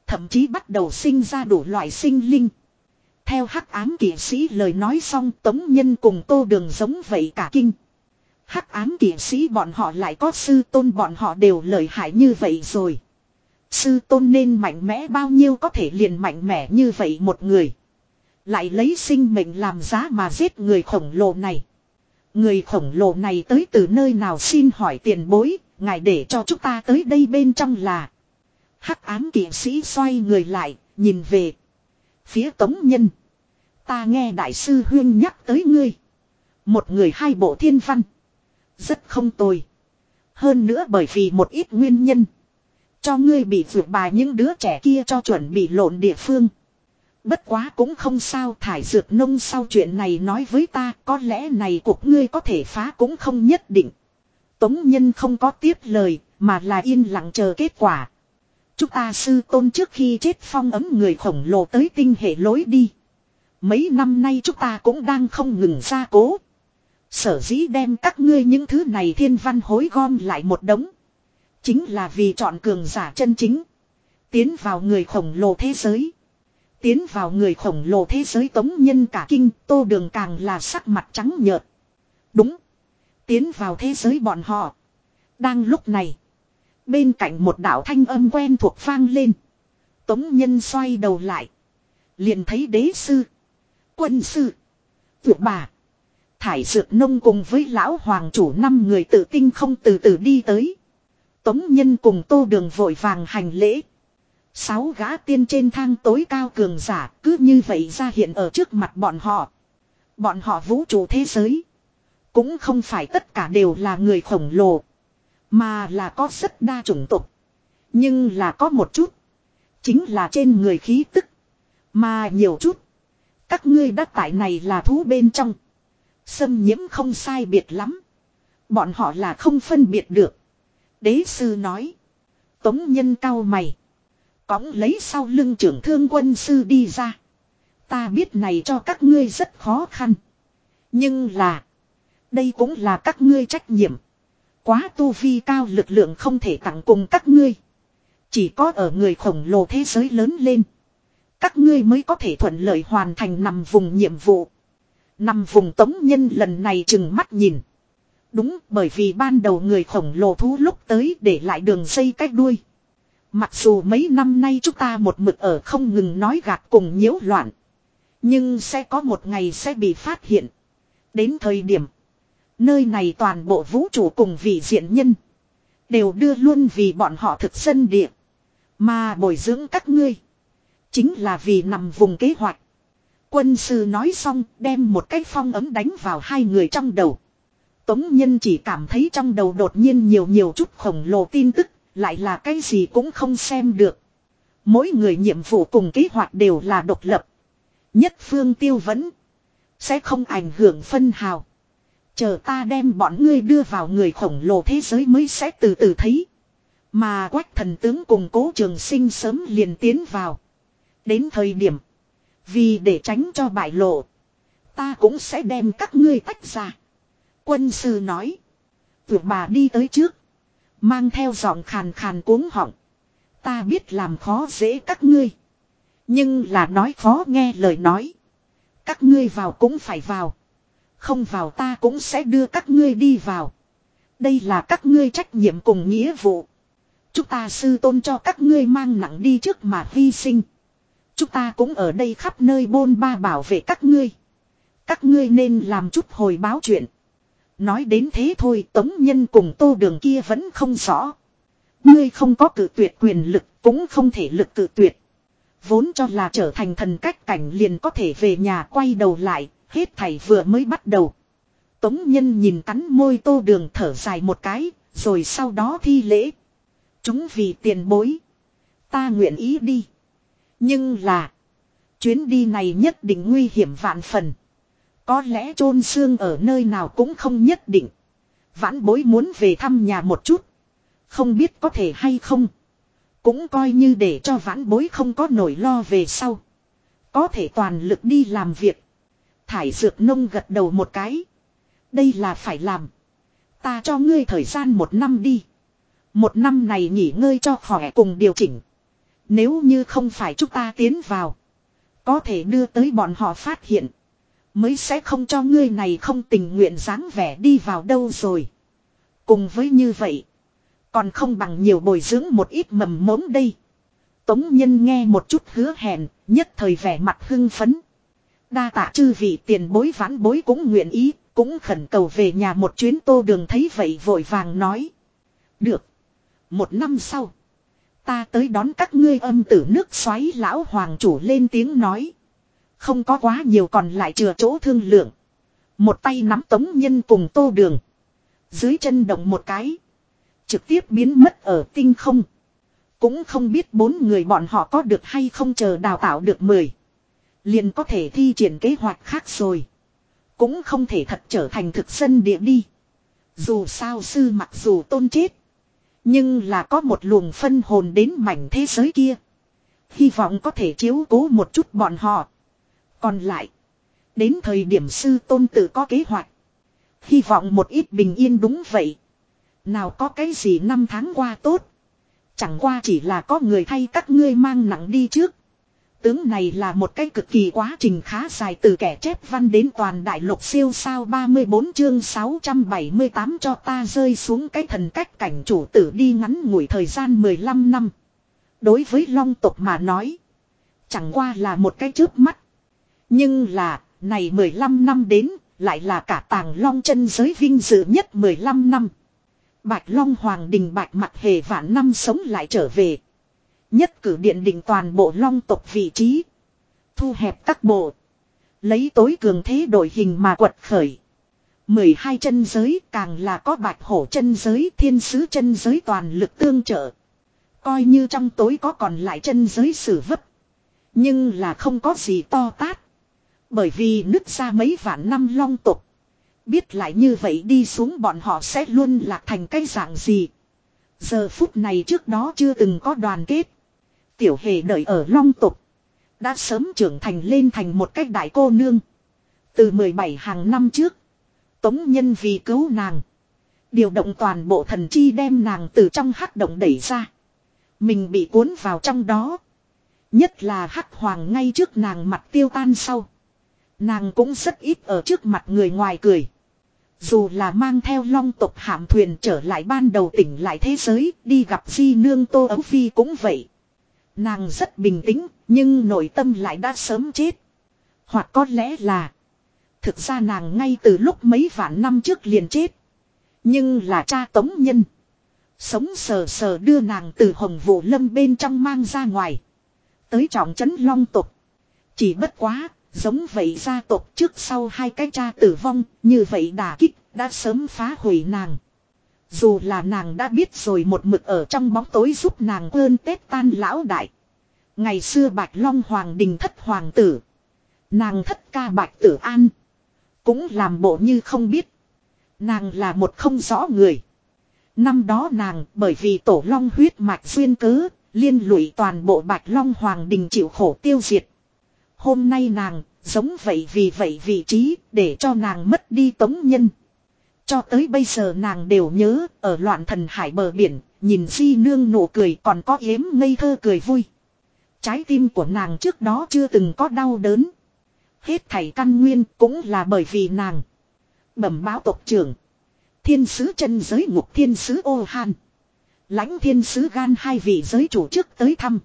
Thậm chí bắt đầu sinh ra đủ loại sinh linh. Theo hắc ám kỵ sĩ lời nói xong, tống nhân cùng tô đường giống vậy cả kinh. Hắc ám kỵ sĩ bọn họ lại có sư tôn bọn họ đều lợi hại như vậy rồi. Sư tôn nên mạnh mẽ bao nhiêu có thể liền mạnh mẽ như vậy một người. Lại lấy sinh mệnh làm giá mà giết người khổng lồ này. Người khổng lồ này tới từ nơi nào xin hỏi tiền bối, ngài để cho chúng ta tới đây bên trong là. Hắc ám kỵ sĩ xoay người lại, nhìn về. Phía tống nhân. Ta nghe đại sư huyên nhắc tới ngươi. Một người hai bộ thiên văn. Rất không tồi. Hơn nữa bởi vì một ít nguyên nhân. Cho ngươi bị vượt bài những đứa trẻ kia cho chuẩn bị lộn địa phương. Bất quá cũng không sao, thải dược nông sau chuyện này nói với ta, có lẽ này cuộc ngươi có thể phá cũng không nhất định. Tống nhân không có tiếp lời, mà là yên lặng chờ kết quả. Chúng ta sư tôn trước khi chết phong ấm người khổng lồ tới tinh hệ lối đi. Mấy năm nay chúng ta cũng đang không ngừng ra cố. Sở dĩ đem các ngươi những thứ này thiên văn hối gom lại một đống. Chính là vì chọn cường giả chân chính. Tiến vào người khổng lồ thế giới. Tiến vào người khổng lồ thế giới tống nhân cả kinh, tô đường càng là sắc mặt trắng nhợt. Đúng. Tiến vào thế giới bọn họ. Đang lúc này. Bên cạnh một đạo thanh âm quen thuộc vang lên. Tống nhân xoay đầu lại. Liền thấy đế sư. Quân sư. Vượt bà. Thải dược nông cùng với lão hoàng chủ năm người tự tinh không từ từ đi tới. Tống nhân cùng tô đường vội vàng hành lễ. Sáu gã tiên trên thang tối cao cường giả cứ như vậy ra hiện ở trước mặt bọn họ. Bọn họ vũ trụ thế giới. Cũng không phải tất cả đều là người khổng lồ. Mà là có rất đa chủng tộc. Nhưng là có một chút. Chính là trên người khí tức. Mà nhiều chút. Các ngươi đã tại này là thú bên trong. Xâm nhiễm không sai biệt lắm. Bọn họ là không phân biệt được. Đế sư nói. Tống nhân cao mày. cõng lấy sau lưng trưởng thương quân sư đi ra. Ta biết này cho các ngươi rất khó khăn. Nhưng là. Đây cũng là các ngươi trách nhiệm. Quá tu vi cao lực lượng không thể tặng cùng các ngươi. Chỉ có ở người khổng lồ thế giới lớn lên. Các ngươi mới có thể thuận lợi hoàn thành nằm vùng nhiệm vụ. Nằm vùng tống nhân lần này chừng mắt nhìn. Đúng, bởi vì ban đầu người khổng lồ thú lúc tới để lại đường dây cách đuôi. Mặc dù mấy năm nay chúng ta một mực ở không ngừng nói gạt cùng nhiễu loạn. Nhưng sẽ có một ngày sẽ bị phát hiện. Đến thời điểm. Nơi này toàn bộ vũ trụ cùng vị diện nhân. Đều đưa luôn vì bọn họ thực dân địa. Mà bồi dưỡng các ngươi. Chính là vì nằm vùng kế hoạch. Quân sư nói xong, đem một cái phong ấm đánh vào hai người trong đầu. Tống nhân chỉ cảm thấy trong đầu đột nhiên nhiều nhiều chút khổng lồ tin tức, lại là cái gì cũng không xem được. Mỗi người nhiệm vụ cùng kế hoạch đều là độc lập. Nhất phương tiêu vấn. Sẽ không ảnh hưởng phân hào. Chờ ta đem bọn ngươi đưa vào người khổng lồ thế giới mới sẽ từ từ thấy. Mà quách thần tướng cùng cố trường sinh sớm liền tiến vào. Đến thời điểm. Vì để tránh cho bại lộ. Ta cũng sẽ đem các ngươi tách ra. Quân sư nói. Vượt bà đi tới trước. Mang theo giọng khàn khàn cuống họng. Ta biết làm khó dễ các ngươi. Nhưng là nói khó nghe lời nói. Các ngươi vào cũng phải vào. Không vào ta cũng sẽ đưa các ngươi đi vào. Đây là các ngươi trách nhiệm cùng nghĩa vụ. Chúng ta sư tôn cho các ngươi mang nặng đi trước mà hy sinh. Chúng ta cũng ở đây khắp nơi bôn ba bảo vệ các ngươi. Các ngươi nên làm chút hồi báo chuyện. Nói đến thế thôi tống nhân cùng tô đường kia vẫn không rõ. Ngươi không có cử tuyệt quyền lực cũng không thể lực cử tuyệt. Vốn cho là trở thành thần cách cảnh liền có thể về nhà quay đầu lại, hết thầy vừa mới bắt đầu. Tống nhân nhìn cắn môi tô đường thở dài một cái, rồi sau đó thi lễ. Chúng vì tiền bối. Ta nguyện ý đi. Nhưng là. Chuyến đi này nhất định nguy hiểm vạn phần. Có lẽ chôn xương ở nơi nào cũng không nhất định. Vãn bối muốn về thăm nhà một chút. Không biết có thể hay không. Cũng coi như để cho vãn bối không có nổi lo về sau. Có thể toàn lực đi làm việc. Thải dược nông gật đầu một cái. Đây là phải làm. Ta cho ngươi thời gian một năm đi. Một năm này nghỉ ngơi cho khỏe cùng điều chỉnh. Nếu như không phải chúng ta tiến vào. Có thể đưa tới bọn họ phát hiện. Mới sẽ không cho ngươi này không tình nguyện dáng vẻ đi vào đâu rồi. Cùng với như vậy. Còn không bằng nhiều bồi dưỡng một ít mầm mống đây. Tống nhân nghe một chút hứa hẹn, nhất thời vẻ mặt hưng phấn. Đa tạ chư vị tiền bối vãn bối cũng nguyện ý, cũng khẩn cầu về nhà một chuyến tô đường thấy vậy vội vàng nói. Được. Một năm sau. Ta tới đón các ngươi âm tử nước xoáy lão hoàng chủ lên tiếng nói. Không có quá nhiều còn lại chừa chỗ thương lượng. Một tay nắm tống nhân cùng tô đường. Dưới chân động một cái. Trực tiếp biến mất ở tinh không. Cũng không biết bốn người bọn họ có được hay không chờ đào tạo được mười. Liền có thể thi triển kế hoạch khác rồi. Cũng không thể thật trở thành thực dân địa đi. Dù sao sư mặc dù tôn chết. Nhưng là có một luồng phân hồn đến mảnh thế giới kia. Hy vọng có thể chiếu cố một chút bọn họ. Còn lại. Đến thời điểm sư tôn tự có kế hoạch. Hy vọng một ít bình yên đúng vậy. Nào có cái gì năm tháng qua tốt. Chẳng qua chỉ là có người thay các ngươi mang nặng đi trước. Tướng này là một cái cực kỳ quá trình khá dài từ kẻ chép văn đến toàn đại lục siêu sao 34 chương 678 cho ta rơi xuống cái thần cách cảnh chủ tử đi ngắn ngủi thời gian 15 năm. Đối với long tộc mà nói. Chẳng qua là một cái chớp mắt. Nhưng là, này 15 năm đến, lại là cả tàng long chân giới vinh dự nhất 15 năm. Bạch Long Hoàng Đình bạch mặt hề vạn năm sống lại trở về. Nhất cử điện định toàn bộ long tộc vị trí. Thu hẹp các bộ. Lấy tối cường thế đội hình mà quật khởi. 12 chân giới càng là có bạch hổ chân giới thiên sứ chân giới toàn lực tương trợ. Coi như trong tối có còn lại chân giới sử vấp. Nhưng là không có gì to tát. Bởi vì nứt ra mấy vạn năm long tục. Biết lại như vậy đi xuống bọn họ sẽ luôn lạc thành cái dạng gì. Giờ phút này trước đó chưa từng có đoàn kết. Tiểu hề đợi ở long tục. Đã sớm trưởng thành lên thành một cách đại cô nương. Từ 17 hàng năm trước. Tống nhân vì cứu nàng. Điều động toàn bộ thần chi đem nàng từ trong hắc động đẩy ra. Mình bị cuốn vào trong đó. Nhất là hắc hoàng ngay trước nàng mặt tiêu tan sau. Nàng cũng rất ít ở trước mặt người ngoài cười. Dù là mang theo long tộc hạm thuyền trở lại ban đầu tỉnh lại thế giới, đi gặp di nương tô ấu phi cũng vậy. Nàng rất bình tĩnh, nhưng nội tâm lại đã sớm chết. Hoặc có lẽ là, thực ra nàng ngay từ lúc mấy vạn năm trước liền chết. Nhưng là cha tống nhân. Sống sờ sờ đưa nàng từ hồng vụ lâm bên trong mang ra ngoài. Tới trọng trấn long tục. Chỉ bất quá, Giống vậy gia tộc trước sau hai cái cha tử vong, như vậy đả kích, đã sớm phá hủy nàng. Dù là nàng đã biết rồi một mực ở trong bóng tối giúp nàng quên Tết tan lão đại. Ngày xưa Bạch Long Hoàng đình thất hoàng tử. Nàng thất ca Bạch Tử An. Cũng làm bộ như không biết. Nàng là một không rõ người. Năm đó nàng bởi vì tổ long huyết mạch duyên cớ, liên lụy toàn bộ Bạch Long Hoàng đình chịu khổ tiêu diệt. Hôm nay nàng, giống vậy vì vậy vị trí, để cho nàng mất đi tống nhân. Cho tới bây giờ nàng đều nhớ, ở loạn thần hải bờ biển, nhìn di nương nụ cười còn có yếm ngây thơ cười vui. Trái tim của nàng trước đó chưa từng có đau đớn. Hết thảy căn nguyên cũng là bởi vì nàng. Bẩm báo tộc trưởng. Thiên sứ chân giới ngục thiên sứ ô han. lãnh thiên sứ gan hai vị giới chủ trước tới thăm.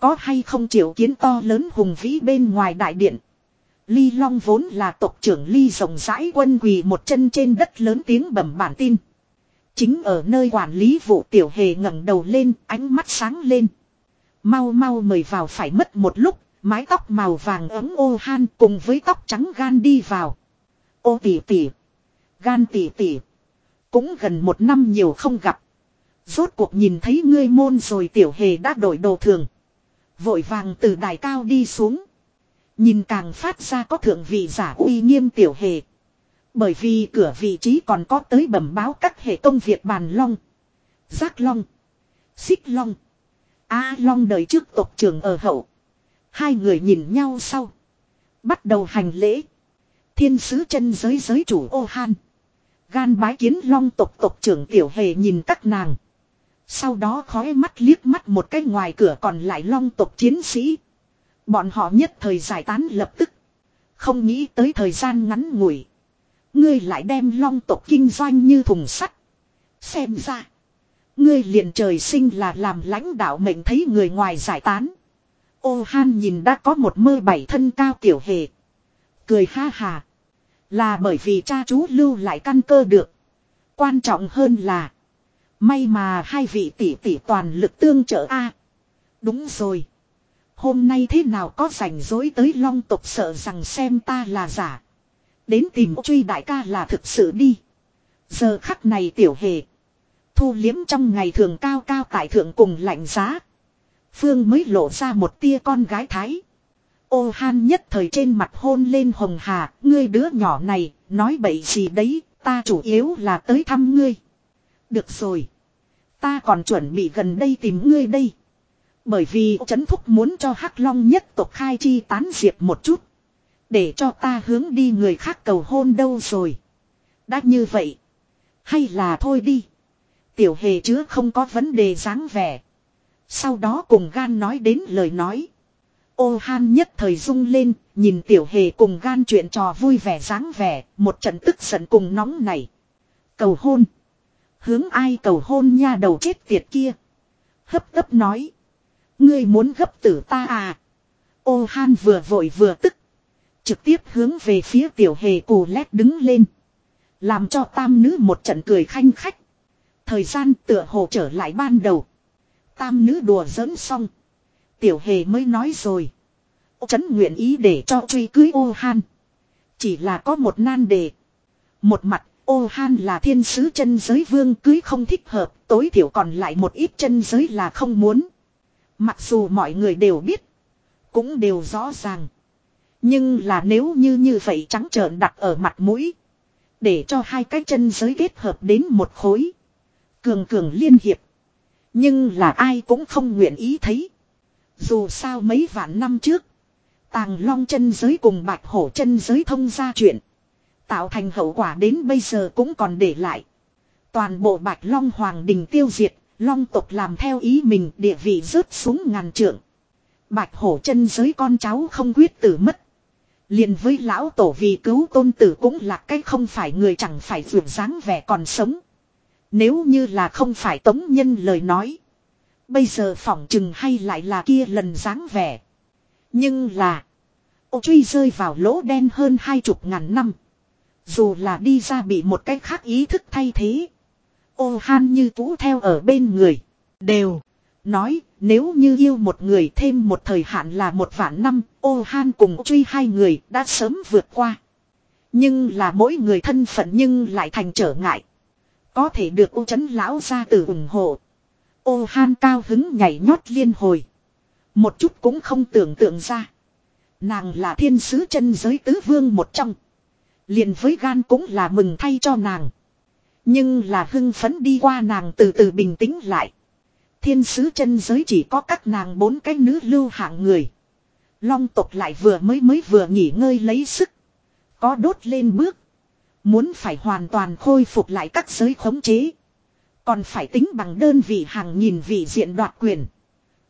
Có hay không triệu kiến to lớn hùng vĩ bên ngoài đại điện. Ly Long vốn là tộc trưởng Ly rộng rãi quân quỳ một chân trên đất lớn tiếng bẩm bản tin. Chính ở nơi quản lý vụ tiểu hề ngẩng đầu lên, ánh mắt sáng lên. Mau mau mời vào phải mất một lúc, mái tóc màu vàng ấm ô han cùng với tóc trắng gan đi vào. Ô tỉ tỉ, gan tỉ tỉ, cũng gần một năm nhiều không gặp. Rốt cuộc nhìn thấy ngươi môn rồi tiểu hề đã đổi đồ thường. Vội vàng từ đài cao đi xuống. Nhìn càng phát ra có thượng vị giả uy nghiêm tiểu hề. Bởi vì cửa vị trí còn có tới bẩm báo các hệ công việc bàn long. Giác long. Xích long. A long đời trước tộc trưởng ở hậu. Hai người nhìn nhau sau. Bắt đầu hành lễ. Thiên sứ chân giới giới chủ ô han. Gan bái kiến long tộc tộc trưởng tiểu hề nhìn các nàng. Sau đó khói mắt liếc mắt một cái ngoài cửa còn lại long tộc chiến sĩ. Bọn họ nhất thời giải tán lập tức. Không nghĩ tới thời gian ngắn ngủi. Ngươi lại đem long tộc kinh doanh như thùng sắt. Xem ra. Ngươi liền trời sinh là làm lãnh đạo mệnh thấy người ngoài giải tán. Ô han nhìn đã có một mơ bảy thân cao tiểu hề. Cười ha hà. Là bởi vì cha chú lưu lại căn cơ được. Quan trọng hơn là. May mà hai vị tỷ tỷ toàn lực tương trợ a. đúng rồi. Hôm nay thế nào có rảnh rối tới long tộc sợ rằng xem ta là giả. Đến tìm truy đại ca là thực sự đi. Giờ khắc này tiểu hề. Thu liếm trong ngày thường cao cao tại thượng cùng lạnh giá. Phương mới lộ ra một tia con gái thái. Ô han nhất thời trên mặt hôn lên hồng hà, ngươi đứa nhỏ này, nói bậy gì đấy, ta chủ yếu là tới thăm ngươi. Được rồi. Ta còn chuẩn bị gần đây tìm ngươi đây. Bởi vì chấn thúc muốn cho hắc long nhất tộc khai chi tán diệt một chút. Để cho ta hướng đi người khác cầu hôn đâu rồi. Đã như vậy. Hay là thôi đi. Tiểu hề chứa không có vấn đề dáng vẻ. Sau đó cùng gan nói đến lời nói. Ô han nhất thời rung lên, nhìn tiểu hề cùng gan chuyện trò vui vẻ dáng vẻ, một trận tức giận cùng nóng này. Cầu hôn. Hướng ai cầu hôn nha đầu chết tiệt kia. Hấp tấp nói. Ngươi muốn gấp tử ta à. Ô han vừa vội vừa tức. Trực tiếp hướng về phía tiểu hề cù lét đứng lên. Làm cho tam nữ một trận cười khanh khách. Thời gian tựa hồ trở lại ban đầu. Tam nữ đùa giỡn xong. Tiểu hề mới nói rồi. Trấn nguyện ý để cho truy cưới ô han. Chỉ là có một nan đề. Một mặt ô han là thiên sứ chân giới vương cưới không thích hợp. Tối thiểu còn lại một ít chân giới là không muốn. Mặc dù mọi người đều biết. Cũng đều rõ ràng. Nhưng là nếu như như vậy trắng trợn đặt ở mặt mũi. Để cho hai cái chân giới kết hợp đến một khối. Cường cường liên hiệp. Nhưng là ai cũng không nguyện ý thấy. Dù sao mấy vạn năm trước. Tàng long chân giới cùng bạch hổ chân giới thông ra chuyện. Tạo thành hậu quả đến bây giờ cũng còn để lại. Toàn bộ bạch long hoàng đình tiêu diệt. Long tộc làm theo ý mình, địa vị rớt xuống ngàn trượng. Bạch hổ chân giới con cháu không quyết tử mất. liền với lão tổ vì cứu tôn tử cũng là cái không phải người chẳng phải vượt dáng vẻ còn sống. Nếu như là không phải tống nhân lời nói. Bây giờ phỏng chừng hay lại là kia lần dáng vẻ. Nhưng là. Ô truy rơi vào lỗ đen hơn hai chục ngàn năm. Dù là đi ra bị một cách khác ý thức thay thế. Ô han như tú theo ở bên người. Đều. Nói, nếu như yêu một người thêm một thời hạn là một vạn năm. Ô han cùng truy hai người đã sớm vượt qua. Nhưng là mỗi người thân phận nhưng lại thành trở ngại. Có thể được ô chấn lão ra từ ủng hộ. Ô han cao hứng nhảy nhót liên hồi. Một chút cũng không tưởng tượng ra. Nàng là thiên sứ chân giới tứ vương một trong liền với gan cũng là mừng thay cho nàng. Nhưng là hưng phấn đi qua nàng từ từ bình tĩnh lại. Thiên sứ chân giới chỉ có các nàng bốn cái nữ lưu hạng người. Long tộc lại vừa mới mới vừa nghỉ ngơi lấy sức. Có đốt lên bước. Muốn phải hoàn toàn khôi phục lại các giới khống chế. Còn phải tính bằng đơn vị hàng nghìn vị diện đoạt quyền.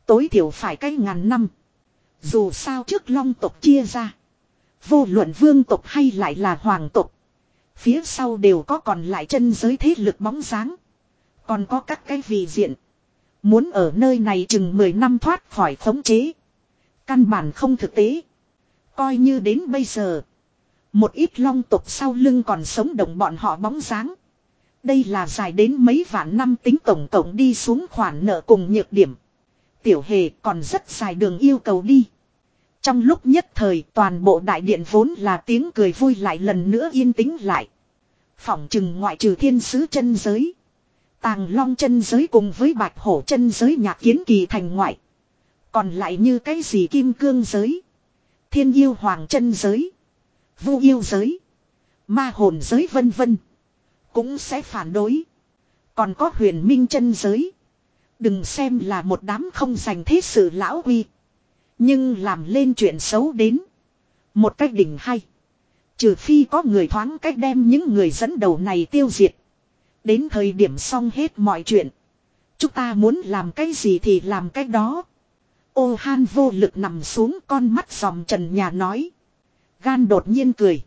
Tối thiểu phải cái ngàn năm. Dù sao trước long tộc chia ra. Vô luận vương tộc hay lại là hoàng tộc. Phía sau đều có còn lại chân giới thế lực bóng dáng. Còn có các cái vị diện. Muốn ở nơi này chừng 10 năm thoát khỏi khống chế. Căn bản không thực tế. Coi như đến bây giờ. Một ít long tộc sau lưng còn sống động bọn họ bóng dáng. Đây là dài đến mấy vạn năm tính tổng tổng đi xuống khoản nợ cùng nhược điểm. Tiểu hề còn rất dài đường yêu cầu đi. Trong lúc nhất thời, toàn bộ đại điện vốn là tiếng cười vui lại lần nữa yên tĩnh lại. Phỏng chừng ngoại trừ thiên sứ chân giới. Tàng long chân giới cùng với bạch hổ chân giới nhạc kiến kỳ thành ngoại. Còn lại như cái gì kim cương giới. Thiên yêu hoàng chân giới. Vu yêu giới. Ma hồn giới vân vân. Cũng sẽ phản đối. Còn có huyền minh chân giới. Đừng xem là một đám không dành thế sự lão uy. Nhưng làm lên chuyện xấu đến. Một cách đỉnh hay. Trừ phi có người thoáng cách đem những người dẫn đầu này tiêu diệt. Đến thời điểm xong hết mọi chuyện. Chúng ta muốn làm cái gì thì làm cái đó. Ô han vô lực nằm xuống con mắt dòng trần nhà nói. Gan đột nhiên cười.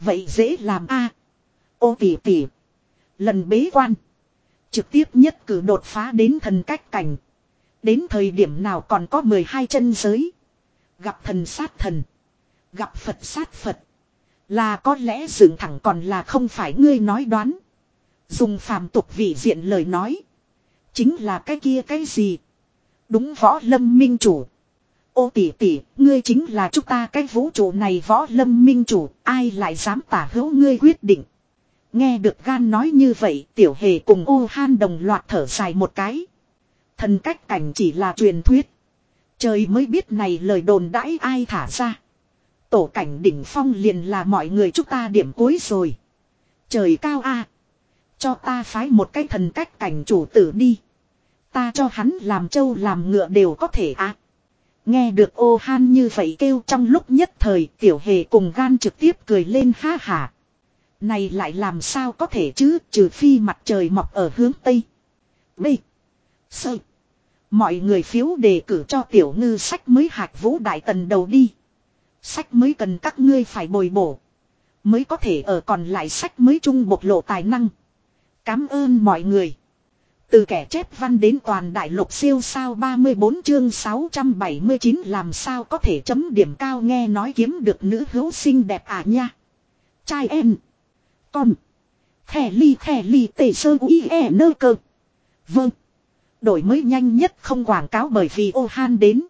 Vậy dễ làm a Ô tỉ tỉ. Lần bế quan. Trực tiếp nhất cử đột phá đến thần cách cảnh. Đến thời điểm nào còn có 12 chân giới. Gặp thần sát thần. Gặp Phật sát Phật. Là có lẽ dựng thẳng còn là không phải ngươi nói đoán. Dùng phàm tục vị diện lời nói. Chính là cái kia cái gì. Đúng võ lâm minh chủ. Ô tỷ tỷ, ngươi chính là chúng ta cái vũ trụ này võ lâm minh chủ, ai lại dám tả hữu ngươi quyết định. Nghe được gan nói như vậy tiểu hề cùng ô han đồng loạt thở dài một cái. Thần cách cảnh chỉ là truyền thuyết. Trời mới biết này lời đồn đãi ai thả ra. Tổ cảnh đỉnh phong liền là mọi người chúng ta điểm cuối rồi. Trời cao a Cho ta phái một cái thần cách cảnh chủ tử đi. Ta cho hắn làm trâu làm ngựa đều có thể à. Nghe được ô han như vậy kêu trong lúc nhất thời, tiểu hề cùng gan trực tiếp cười lên ha hả. Này lại làm sao có thể chứ, trừ phi mặt trời mọc ở hướng Tây. Bịch. Sơ. Mọi người phiếu đề cử cho tiểu ngư sách mới hạt vũ đại tần đầu đi. Sách mới cần các ngươi phải bồi bổ. Mới có thể ở còn lại sách mới chung bộc lộ tài năng. Cám ơn mọi người. Từ kẻ chép văn đến toàn đại lục siêu sao 34 chương 679 làm sao có thể chấm điểm cao nghe nói kiếm được nữ hữu xinh đẹp à nha. Trai em. Con. Thẻ ly thẻ ly tể sơ ui e nơ, cơ. Vâng. Đổi mới nhanh nhất không quảng cáo bởi vì ô han đến.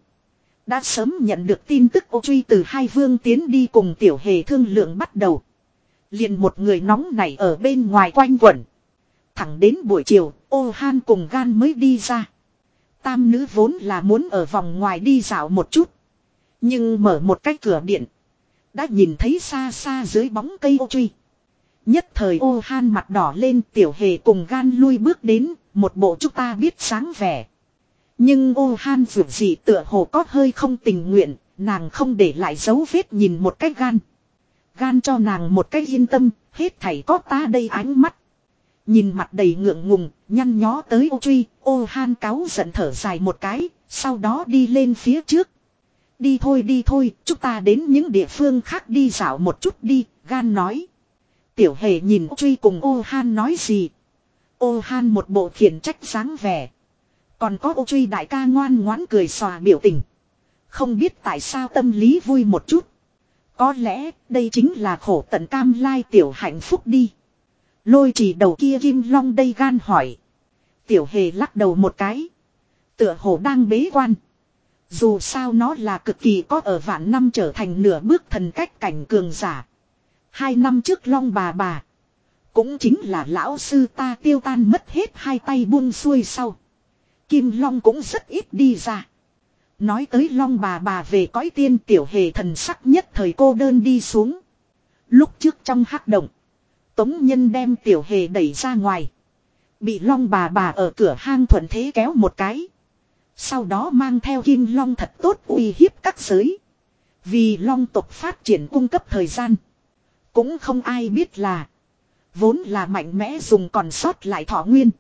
Đã sớm nhận được tin tức ô truy từ hai vương tiến đi cùng tiểu hề thương lượng bắt đầu. liền một người nóng này ở bên ngoài quanh quẩn. Thẳng đến buổi chiều, ô han cùng gan mới đi ra. Tam nữ vốn là muốn ở vòng ngoài đi dạo một chút. Nhưng mở một cái cửa điện. Đã nhìn thấy xa xa dưới bóng cây ô truy. Nhất thời ô han mặt đỏ lên tiểu hề cùng gan lui bước đến, một bộ chúng ta biết sáng vẻ. Nhưng ô han vượt gì tựa hồ có hơi không tình nguyện, nàng không để lại dấu vết nhìn một cái gan. Gan cho nàng một cái yên tâm, hết thảy có ta đây ánh mắt. Nhìn mặt đầy ngượng ngùng, nhăn nhó tới ô truy, ô han cáo giận thở dài một cái, sau đó đi lên phía trước. Đi thôi đi thôi, chúng ta đến những địa phương khác đi dạo một chút đi, gan nói. Tiểu hề nhìn ô truy cùng ô han nói gì. Ô han một bộ khiển trách sáng vẻ. Còn có ô truy đại ca ngoan ngoãn cười xòa biểu tình. Không biết tại sao tâm lý vui một chút. Có lẽ đây chính là khổ tận cam lai tiểu hạnh phúc đi. Lôi chỉ đầu kia kim long đây gan hỏi. Tiểu hề lắc đầu một cái. Tựa hồ đang bế quan. Dù sao nó là cực kỳ có ở vạn năm trở thành nửa bước thần cách cảnh cường giả. Hai năm trước long bà bà. Cũng chính là lão sư ta tiêu tan mất hết hai tay buông xuôi sau. Kim long cũng rất ít đi ra. Nói tới long bà bà về cõi tiên tiểu hề thần sắc nhất thời cô đơn đi xuống. Lúc trước trong hắc động. Tống nhân đem tiểu hề đẩy ra ngoài. Bị long bà bà ở cửa hang thuận thế kéo một cái. Sau đó mang theo kim long thật tốt uy hiếp các giới. Vì long tộc phát triển cung cấp thời gian. Cũng không ai biết là. Vốn là mạnh mẽ dùng còn sót lại thọ nguyên.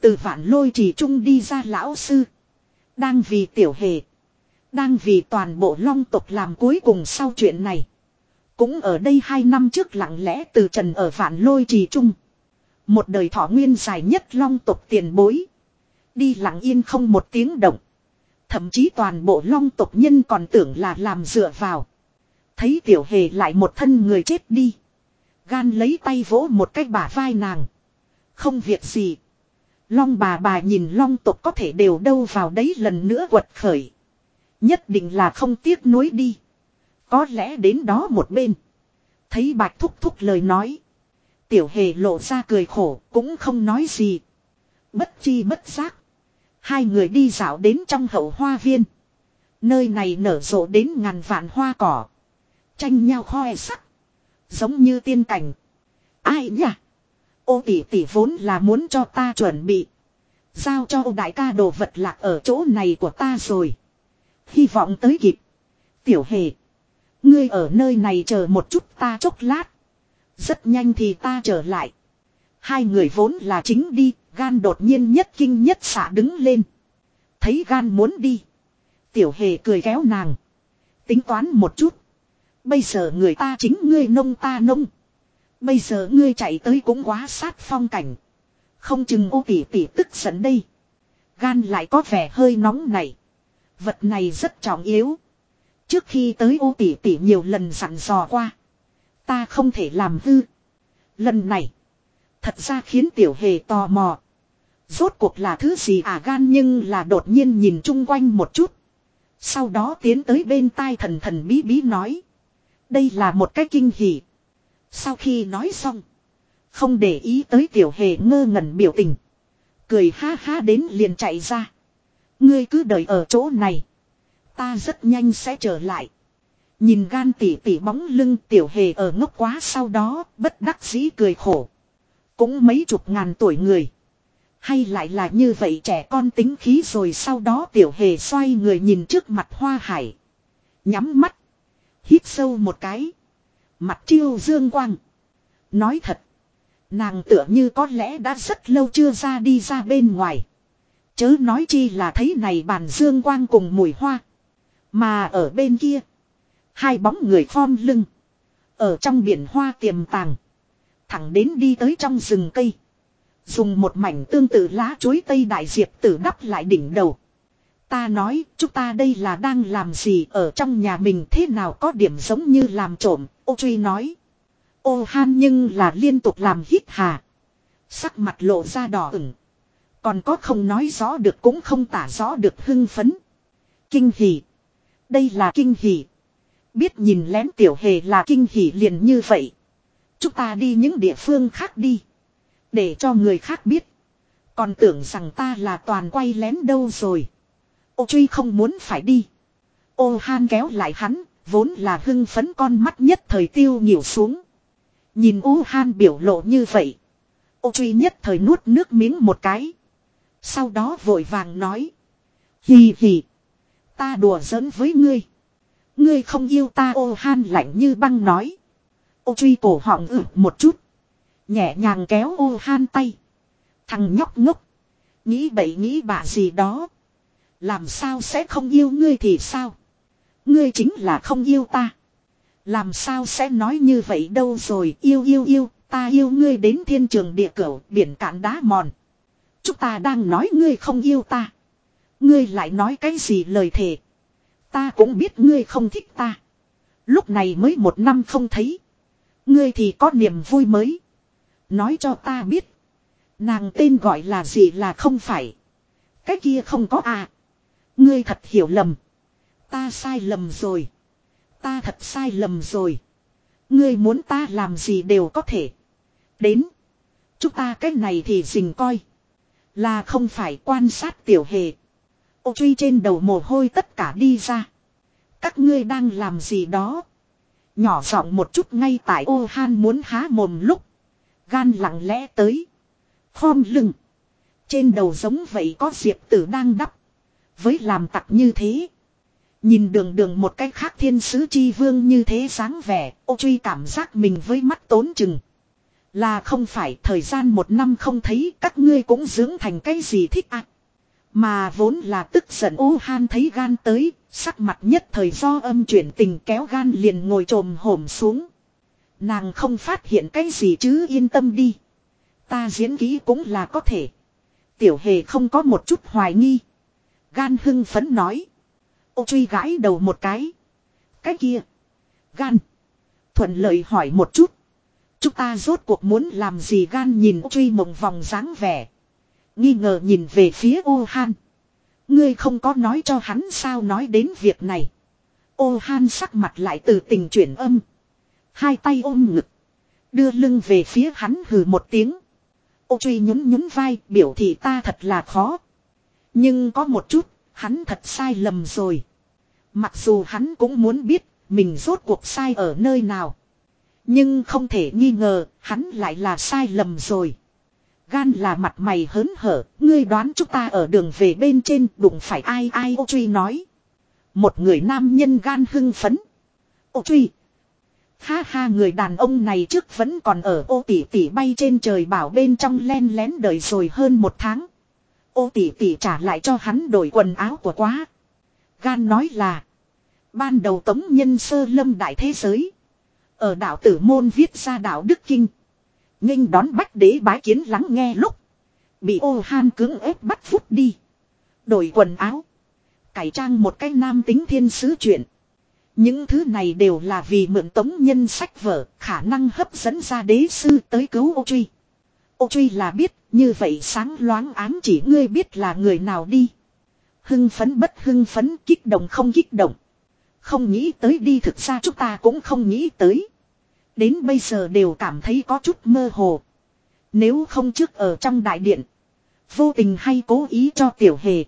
Từ vạn lôi trì trung đi ra lão sư. Đang vì tiểu hề. Đang vì toàn bộ long tộc làm cuối cùng sau chuyện này. Cũng ở đây hai năm trước lặng lẽ từ trần ở vạn lôi trì trung. Một đời thọ nguyên dài nhất long tộc tiền bối. Đi lặng yên không một tiếng động. Thậm chí toàn bộ long tộc nhân còn tưởng là làm dựa vào. Thấy tiểu hề lại một thân người chết đi. Gan lấy tay vỗ một cái bả vai nàng. Không việc gì. Long bà bà nhìn long tộc có thể đều đâu vào đấy lần nữa quật khởi. Nhất định là không tiếc nuối đi. Có lẽ đến đó một bên. Thấy bạch thúc thúc lời nói. Tiểu hề lộ ra cười khổ, cũng không nói gì. Bất chi bất giác. Hai người đi dạo đến trong hậu hoa viên. Nơi này nở rộ đến ngàn vạn hoa cỏ. Tranh nhau khoe sắc. Giống như tiên cảnh. Ai nhỉ? Ô tỷ tỷ vốn là muốn cho ta chuẩn bị. Giao cho ô đại ca đồ vật lạc ở chỗ này của ta rồi. Hy vọng tới kịp. Tiểu hề. Ngươi ở nơi này chờ một chút ta chốc lát. Rất nhanh thì ta trở lại. Hai người vốn là chính đi, gan đột nhiên nhất kinh nhất xạ đứng lên. Thấy gan muốn đi. Tiểu hề cười kéo nàng. Tính toán một chút. Bây giờ người ta chính ngươi nông ta nông. Bây giờ ngươi chạy tới cũng quá sát phong cảnh. Không chừng ô tỷ tỷ tức giận đây. Gan lại có vẻ hơi nóng này. Vật này rất trọng yếu. Trước khi tới ô tỷ tỷ nhiều lần dặn dò qua. Ta không thể làm hư. Lần này. Thật ra khiến tiểu hề tò mò. Rốt cuộc là thứ gì à gan nhưng là đột nhiên nhìn chung quanh một chút. Sau đó tiến tới bên tai thần thần bí bí nói. Đây là một cái kinh hỉ. Sau khi nói xong. Không để ý tới tiểu hề ngơ ngẩn biểu tình. Cười ha ha đến liền chạy ra. Ngươi cứ đợi ở chỗ này. Ta rất nhanh sẽ trở lại. Nhìn gan tỉ tỉ bóng lưng tiểu hề ở ngốc quá sau đó, bất đắc dĩ cười khổ. Cũng mấy chục ngàn tuổi người. Hay lại là như vậy trẻ con tính khí rồi sau đó tiểu hề xoay người nhìn trước mặt hoa hải. Nhắm mắt. Hít sâu một cái. Mặt chiêu dương quang. Nói thật. Nàng tựa như có lẽ đã rất lâu chưa ra đi ra bên ngoài. Chớ nói chi là thấy này bàn dương quang cùng mùi hoa. Mà ở bên kia. Hai bóng người phom lưng. Ở trong biển hoa tiềm tàng. Thẳng đến đi tới trong rừng cây. Dùng một mảnh tương tự lá chuối tây đại diệp tử đắp lại đỉnh đầu. Ta nói, chúng ta đây là đang làm gì ở trong nhà mình thế nào có điểm giống như làm trộm, ô truy nói. Ô han nhưng là liên tục làm hít hà. Sắc mặt lộ ra đỏ ửng. Còn có không nói rõ được cũng không tả rõ được hưng phấn. Kinh hỉ. Đây là kinh hỉ. Biết nhìn lén tiểu hề là kinh hỉ liền như vậy. Chúng ta đi những địa phương khác đi. Để cho người khác biết. Còn tưởng rằng ta là toàn quay lén đâu rồi. Ô truy không muốn phải đi. Ô han kéo lại hắn, vốn là hưng phấn con mắt nhất thời tiêu nhiều xuống. Nhìn ô han biểu lộ như vậy. Ô truy nhất thời nuốt nước miếng một cái. Sau đó vội vàng nói. Hì hì. Ta đùa giỡn với ngươi. Ngươi không yêu ta ô han lạnh như băng nói. Ô truy cổ họng ử một chút. Nhẹ nhàng kéo ô han tay. Thằng nhóc ngốc. Nghĩ bậy nghĩ bạ gì đó. Làm sao sẽ không yêu ngươi thì sao? Ngươi chính là không yêu ta. Làm sao sẽ nói như vậy đâu rồi yêu yêu yêu, ta yêu ngươi đến thiên trường địa cửu, biển cạn đá mòn. Chúng ta đang nói ngươi không yêu ta. Ngươi lại nói cái gì lời thề. Ta cũng biết ngươi không thích ta. Lúc này mới một năm không thấy. Ngươi thì có niềm vui mới. Nói cho ta biết. Nàng tên gọi là gì là không phải. Cái kia không có à. Ngươi thật hiểu lầm. Ta sai lầm rồi. Ta thật sai lầm rồi. Ngươi muốn ta làm gì đều có thể. Đến. Chúng ta cái này thì dình coi. Là không phải quan sát tiểu hề. Ô truy trên đầu mồ hôi tất cả đi ra. Các ngươi đang làm gì đó. Nhỏ giọng một chút ngay tại ô han muốn há mồm lúc. Gan lặng lẽ tới. Khom lưng. Trên đầu giống vậy có diệp tử đang đắp. Với làm tặc như thế. Nhìn đường đường một cách khác thiên sứ chi vương như thế sáng vẻ, ô truy cảm giác mình với mắt tốn chừng. Là không phải thời gian một năm không thấy các ngươi cũng dưỡng thành cái gì thích ạ. Mà vốn là tức giận ô han thấy gan tới, sắc mặt nhất thời do âm chuyển tình kéo gan liền ngồi trồm hổm xuống. Nàng không phát hiện cái gì chứ yên tâm đi. Ta diễn kỹ cũng là có thể. Tiểu hề không có một chút hoài nghi. Gan hưng phấn nói. Ô truy gãi đầu một cái. Cái kia. Gan. Thuận lợi hỏi một chút. Chúng ta rốt cuộc muốn làm gì gan nhìn ô truy mộng vòng dáng vẻ. Nghi ngờ nhìn về phía ô han. Ngươi không có nói cho hắn sao nói đến việc này. Ô han sắc mặt lại từ tình chuyển âm. Hai tay ôm ngực. Đưa lưng về phía hắn hừ một tiếng. Ô truy nhún nhún vai, biểu thị ta thật là khó. Nhưng có một chút, hắn thật sai lầm rồi. Mặc dù hắn cũng muốn biết, mình rốt cuộc sai ở nơi nào. Nhưng không thể nghi ngờ, hắn lại là sai lầm rồi. Gan là mặt mày hớn hở, ngươi đoán chúng ta ở đường về bên trên đụng phải ai ai ô truy nói. Một người nam nhân gan hưng phấn. Ô truy. Ha ha người đàn ông này trước vẫn còn ở ô tỷ tỷ bay trên trời bảo bên trong len lén đời rồi hơn một tháng. Ô tỷ tỷ trả lại cho hắn đổi quần áo của quá. Gan nói là. Ban đầu tống nhân sơ lâm đại thế giới. Ở đạo tử môn viết ra đạo Đức Kinh. nghênh đón bách đế bái kiến lắng nghe lúc. Bị ô han cưỡng ép bắt phút đi. Đổi quần áo. Cải trang một cái nam tính thiên sứ chuyện. Những thứ này đều là vì mượn tống nhân sách vở khả năng hấp dẫn ra đế sư tới cứu ô truy. Ô truy là biết như vậy sáng loáng ám chỉ ngươi biết là người nào đi. Hưng phấn bất hưng phấn, kích động không kích động. Không nghĩ tới đi thực ra chúng ta cũng không nghĩ tới. Đến bây giờ đều cảm thấy có chút mơ hồ. Nếu không trước ở trong đại điện. Vô tình hay cố ý cho tiểu hề.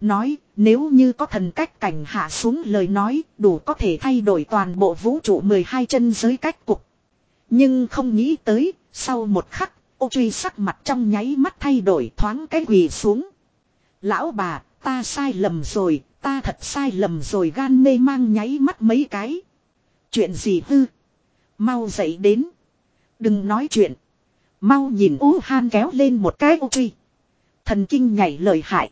Nói, nếu như có thần cách cảnh hạ xuống lời nói, đủ có thể thay đổi toàn bộ vũ trụ 12 chân giới cách cục. Nhưng không nghĩ tới, sau một khắc ô truy sắc mặt trong nháy mắt thay đổi thoáng cái quỳ xuống. Lão bà, ta sai lầm rồi, ta thật sai lầm rồi, gan mê mang nháy mắt mấy cái. Chuyện gì hư. Mau dậy đến. Đừng nói chuyện. Mau nhìn Ú Han kéo lên một cái ô truy. Thần kinh nhảy lời hại.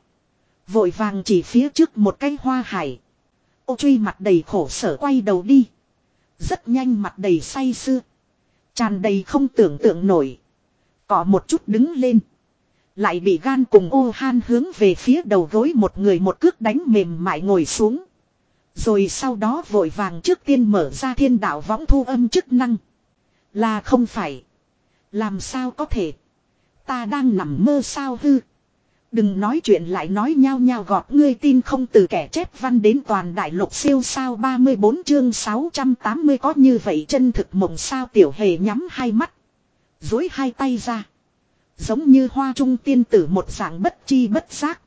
Vội vàng chỉ phía trước một cái hoa hải. Ô truy mặt đầy khổ sở quay đầu đi. Rất nhanh mặt đầy say sưa. Tràn đầy không tưởng tượng nổi. Cỏ một chút đứng lên. Lại bị gan cùng ô han hướng về phía đầu gối một người một cước đánh mềm mại ngồi xuống. Rồi sau đó vội vàng trước tiên mở ra thiên đạo võng thu âm chức năng. Là không phải. Làm sao có thể. Ta đang nằm mơ sao hư. Đừng nói chuyện lại nói nhao nhao gọt ngươi tin không từ kẻ chép văn đến toàn đại lục siêu sao 34 chương 680 có như vậy chân thực mộng sao tiểu hề nhắm hai mắt. Dối hai tay ra. Giống như hoa trung tiên tử một dạng bất chi bất giác.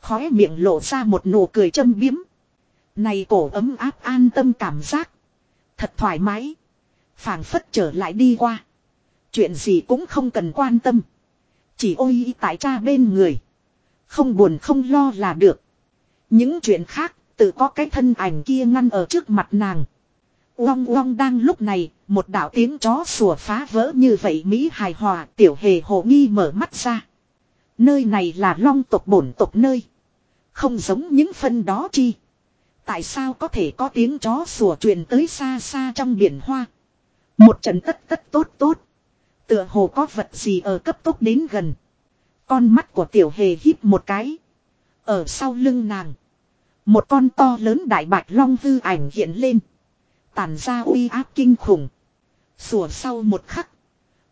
Khóe miệng lộ ra một nụ cười châm biếm. Này cổ ấm áp an tâm cảm giác. Thật thoải mái. phảng phất trở lại đi qua. Chuyện gì cũng không cần quan tâm. Chỉ ôi tại cha bên người. Không buồn không lo là được. Những chuyện khác, tự có cái thân ảnh kia ngăn ở trước mặt nàng. Uong uong đang lúc này, một đạo tiếng chó sủa phá vỡ như vậy Mỹ hài hòa tiểu hề hồ nghi mở mắt ra. Nơi này là long tộc bổn tộc nơi. Không giống những phân đó chi. Tại sao có thể có tiếng chó sủa truyền tới xa xa trong biển hoa. Một trận tất tất tốt tốt. Tựa hồ có vật gì ở cấp tốc đến gần. Con mắt của tiểu hề híp một cái. Ở sau lưng nàng. Một con to lớn đại bạch long hư ảnh hiện lên. Tản ra uy áp kinh khủng. Sủa sau một khắc.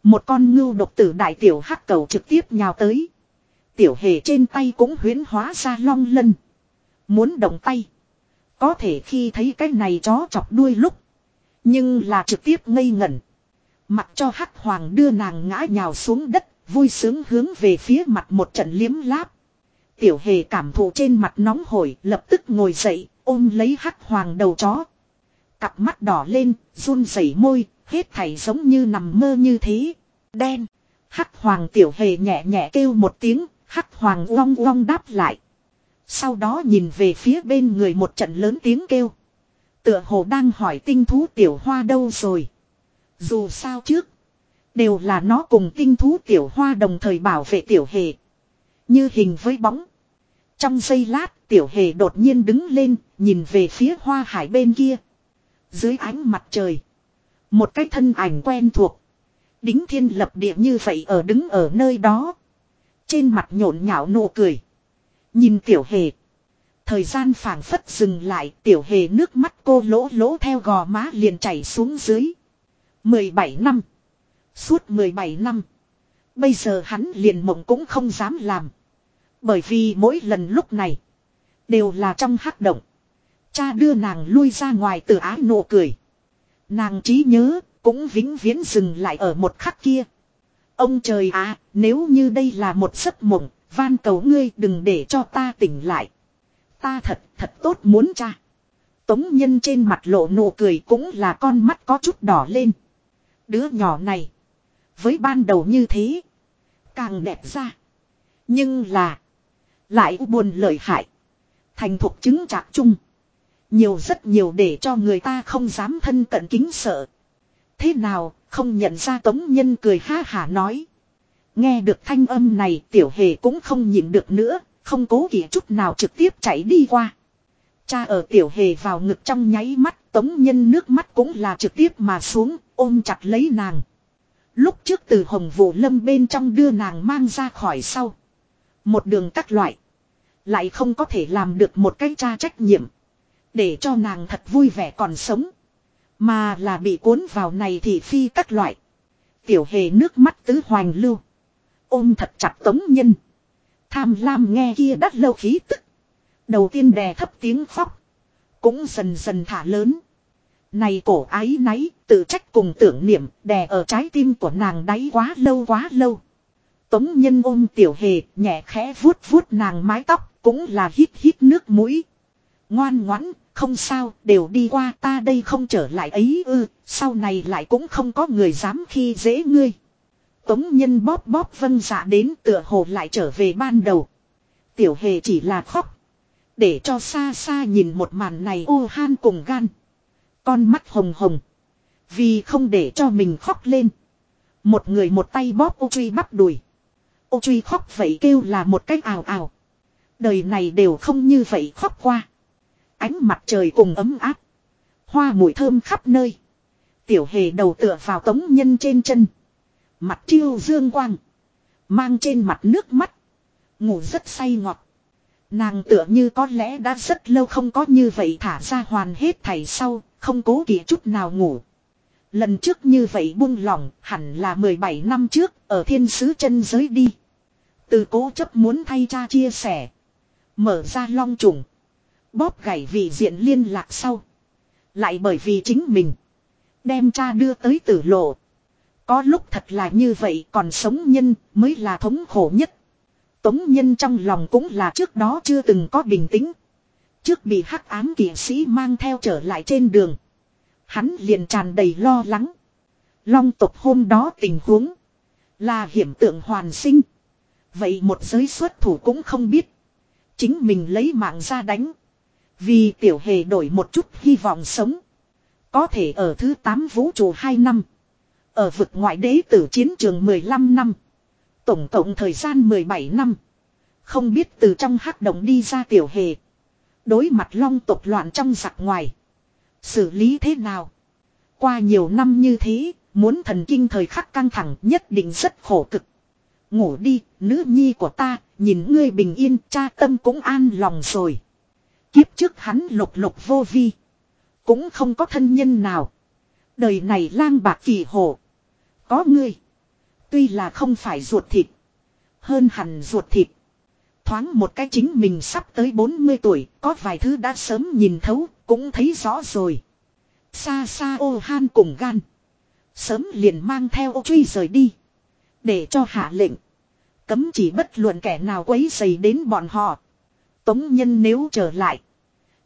Một con ngưu độc tử đại tiểu hắc cầu trực tiếp nhào tới. Tiểu hề trên tay cũng huyến hóa ra long lân. Muốn động tay. Có thể khi thấy cái này chó chọc đuôi lúc. Nhưng là trực tiếp ngây ngẩn. Mặc cho hắc hoàng đưa nàng ngã nhào xuống đất. Vui sướng hướng về phía mặt một trận liếm láp. Tiểu hề cảm thụ trên mặt nóng hổi, lập tức ngồi dậy, ôm lấy hắc hoàng đầu chó. Cặp mắt đỏ lên, run rẩy môi, hết thảy giống như nằm mơ như thế. Đen. Hắc hoàng tiểu hề nhẹ nhẹ kêu một tiếng, hắc hoàng uong uong đáp lại. Sau đó nhìn về phía bên người một trận lớn tiếng kêu. Tựa hồ đang hỏi tinh thú tiểu hoa đâu rồi. Dù sao trước. Đều là nó cùng tinh thú tiểu hoa đồng thời bảo vệ tiểu hề. Như hình với bóng. Trong giây lát tiểu hề đột nhiên đứng lên nhìn về phía hoa hải bên kia. Dưới ánh mặt trời. Một cái thân ảnh quen thuộc. Đính thiên lập địa như vậy ở đứng ở nơi đó. Trên mặt nhộn nhạo nụ cười. Nhìn tiểu hề. Thời gian phảng phất dừng lại, tiểu hề nước mắt cô lỗ lỗ theo gò má liền chảy xuống dưới. 17 năm. Suốt 17 năm. Bây giờ hắn liền mộng cũng không dám làm. Bởi vì mỗi lần lúc này. Đều là trong hắc động. Cha đưa nàng lui ra ngoài từ ái nụ cười. Nàng trí nhớ cũng vĩnh viễn dừng lại ở một khắc kia. Ông trời à, nếu như đây là một giấc mộng, van cầu ngươi đừng để cho ta tỉnh lại. Ta thật, thật tốt muốn cha. Tống nhân trên mặt lộ nụ cười cũng là con mắt có chút đỏ lên. Đứa nhỏ này, với ban đầu như thế, càng đẹp ra. Nhưng là, lại buồn lợi hại. Thành thục chứng trạc chung. Nhiều rất nhiều để cho người ta không dám thân cận kính sợ. Thế nào, không nhận ra tống nhân cười ha hả nói. Nghe được thanh âm này tiểu hề cũng không nhịn được nữa, không cố kỵ chút nào trực tiếp chạy đi qua. Cha ở tiểu hề vào ngực trong nháy mắt, tống nhân nước mắt cũng là trực tiếp mà xuống, ôm chặt lấy nàng. Lúc trước từ hồng vụ lâm bên trong đưa nàng mang ra khỏi sau. Một đường các loại. Lại không có thể làm được một cái cha trách nhiệm. Để cho nàng thật vui vẻ còn sống. Mà là bị cuốn vào này thì phi các loại. Tiểu hề nước mắt tứ hoành lưu. Ôm thật chặt tống nhân. Tham lam nghe kia đắt lâu khí tức. Đầu tiên đè thấp tiếng khóc. Cũng dần dần thả lớn. Này cổ ái náy tự trách cùng tưởng niệm đè ở trái tim của nàng đáy quá lâu quá lâu. Tống nhân ôm tiểu hề nhẹ khẽ vuốt vuốt nàng mái tóc cũng là hít hít nước mũi. Ngoan ngoãn, không sao, đều đi qua ta đây không trở lại ấy ư, sau này lại cũng không có người dám khi dễ ngươi. Tống nhân bóp bóp vân dạ đến tựa hồ lại trở về ban đầu. Tiểu hề chỉ là khóc. Để cho xa xa nhìn một màn này ô han cùng gan. Con mắt hồng hồng. Vì không để cho mình khóc lên. Một người một tay bóp ô truy bắp đùi. Ô truy khóc vậy kêu là một cách ào ào. Đời này đều không như vậy khóc qua. Ánh mặt trời cùng ấm áp. Hoa mùi thơm khắp nơi. Tiểu hề đầu tựa vào tống nhân trên chân. Mặt chiêu dương quang. Mang trên mặt nước mắt. Ngủ rất say ngọt. Nàng tựa như có lẽ đã rất lâu không có như vậy thả ra hoàn hết thảy sau, không cố kỵ chút nào ngủ. Lần trước như vậy buông lỏng hẳn là 17 năm trước ở thiên sứ chân giới đi. Từ cố chấp muốn thay cha chia sẻ. Mở ra long trùng. Bóp gãy vị diện liên lạc sau. Lại bởi vì chính mình. Đem cha đưa tới tử lộ. Có lúc thật là như vậy còn sống nhân mới là thống khổ nhất. Tống nhân trong lòng cũng là trước đó chưa từng có bình tĩnh. Trước bị hắc ám kỵ sĩ mang theo trở lại trên đường. Hắn liền tràn đầy lo lắng. Long tục hôm đó tình huống. Là hiểm tượng hoàn sinh. Vậy một giới xuất thủ cũng không biết. Chính mình lấy mạng ra đánh. Vì tiểu hề đổi một chút hy vọng sống. Có thể ở thứ 8 vũ trụ 2 năm. Ở vực ngoại đế tử chiến trường 15 năm. Tổng cộng thời gian 17 năm. Không biết từ trong hắc động đi ra tiểu hề. Đối mặt long tộc loạn trong giặc ngoài. Xử lý thế nào? Qua nhiều năm như thế, muốn thần kinh thời khắc căng thẳng nhất định rất khổ cực. Ngủ đi, nữ nhi của ta, nhìn ngươi bình yên, cha tâm cũng an lòng rồi. Kiếp trước hắn lục lục vô vi. Cũng không có thân nhân nào. Đời này lang bạc kỳ hồ. Có ngươi. Tuy là không phải ruột thịt. Hơn hẳn ruột thịt. Thoáng một cái chính mình sắp tới 40 tuổi. Có vài thứ đã sớm nhìn thấu. Cũng thấy rõ rồi. Xa xa ô han cùng gan. Sớm liền mang theo ô truy rời đi. Để cho hạ lệnh. Cấm chỉ bất luận kẻ nào quấy dày đến bọn họ. Tống nhân nếu trở lại.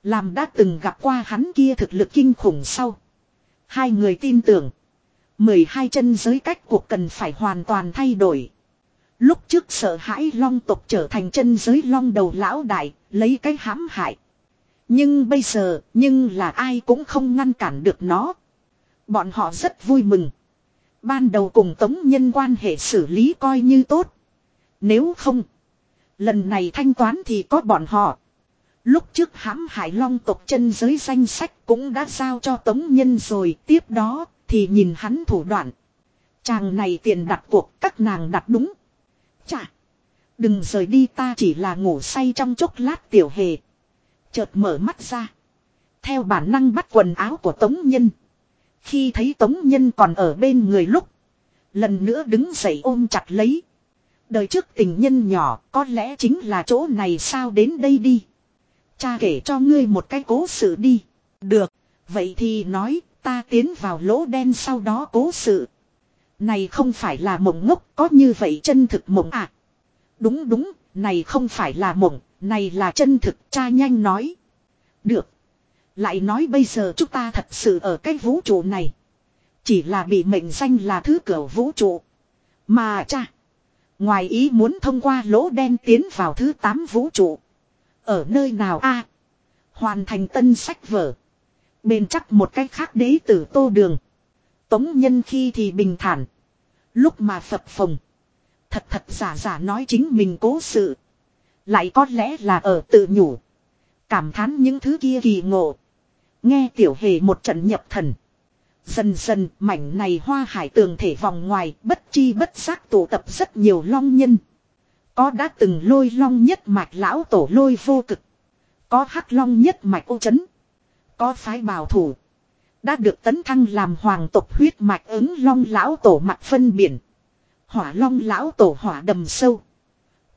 Làm đã từng gặp qua hắn kia thực lực kinh khủng sau. Hai người tin tưởng. 12 chân giới cách cuộc cần phải hoàn toàn thay đổi. Lúc trước sợ hãi long tộc trở thành chân giới long đầu lão đại, lấy cái hãm hại. Nhưng bây giờ, nhưng là ai cũng không ngăn cản được nó. Bọn họ rất vui mừng. Ban đầu cùng tống nhân quan hệ xử lý coi như tốt. Nếu không, lần này thanh toán thì có bọn họ. Lúc trước hãm hải long tộc chân giới danh sách cũng đã giao cho tống nhân rồi. Tiếp đó thì nhìn hắn thủ đoạn. Chàng này tiền đặt cuộc, các nàng đặt đúng. Chà. Đừng rời đi, ta chỉ là ngủ say trong chốc lát, tiểu hề. Chợt mở mắt ra. Theo bản năng bắt quần áo của Tống Nhân. Khi thấy Tống Nhân còn ở bên người lúc. Lần nữa đứng dậy ôm chặt lấy. Đời trước tình nhân nhỏ có lẽ chính là chỗ này sao đến đây đi. Cha kể cho ngươi một cái cố sự đi. Được. Vậy thì nói ta tiến vào lỗ đen sau đó cố sự. Này không phải là mộng ngốc có như vậy chân thực mộng à. Đúng đúng, này không phải là mộng, này là chân thực cha nhanh nói. Được. Lại nói bây giờ chúng ta thật sự ở cái vũ trụ này. Chỉ là bị mệnh danh là thứ cửa vũ trụ. Mà cha. Ngoài ý muốn thông qua lỗ đen tiến vào thứ 8 vũ trụ. Ở nơi nào a Hoàn thành tân sách vở. Bền chắc một cách khác đế tử tô đường. Tống nhân khi thì bình thản. Lúc mà phập phồng. Thật thật giả giả nói chính mình cố sự. Lại có lẽ là ở tự nhủ. Cảm thán những thứ kia kỳ ngộ. Nghe tiểu hề một trận nhập thần. Dần dần, mảnh này hoa hải tường thể vòng ngoài, bất chi bất giác tụ tập rất nhiều long nhân. Có đã từng lôi long nhất mạch lão tổ lôi vô cực. Có hắc long nhất mạch ô chấn. Có phái bảo thủ. Đã được tấn thăng làm hoàng tộc huyết mạch ứng long lão tổ mặt phân biển. Hỏa long lão tổ hỏa đầm sâu.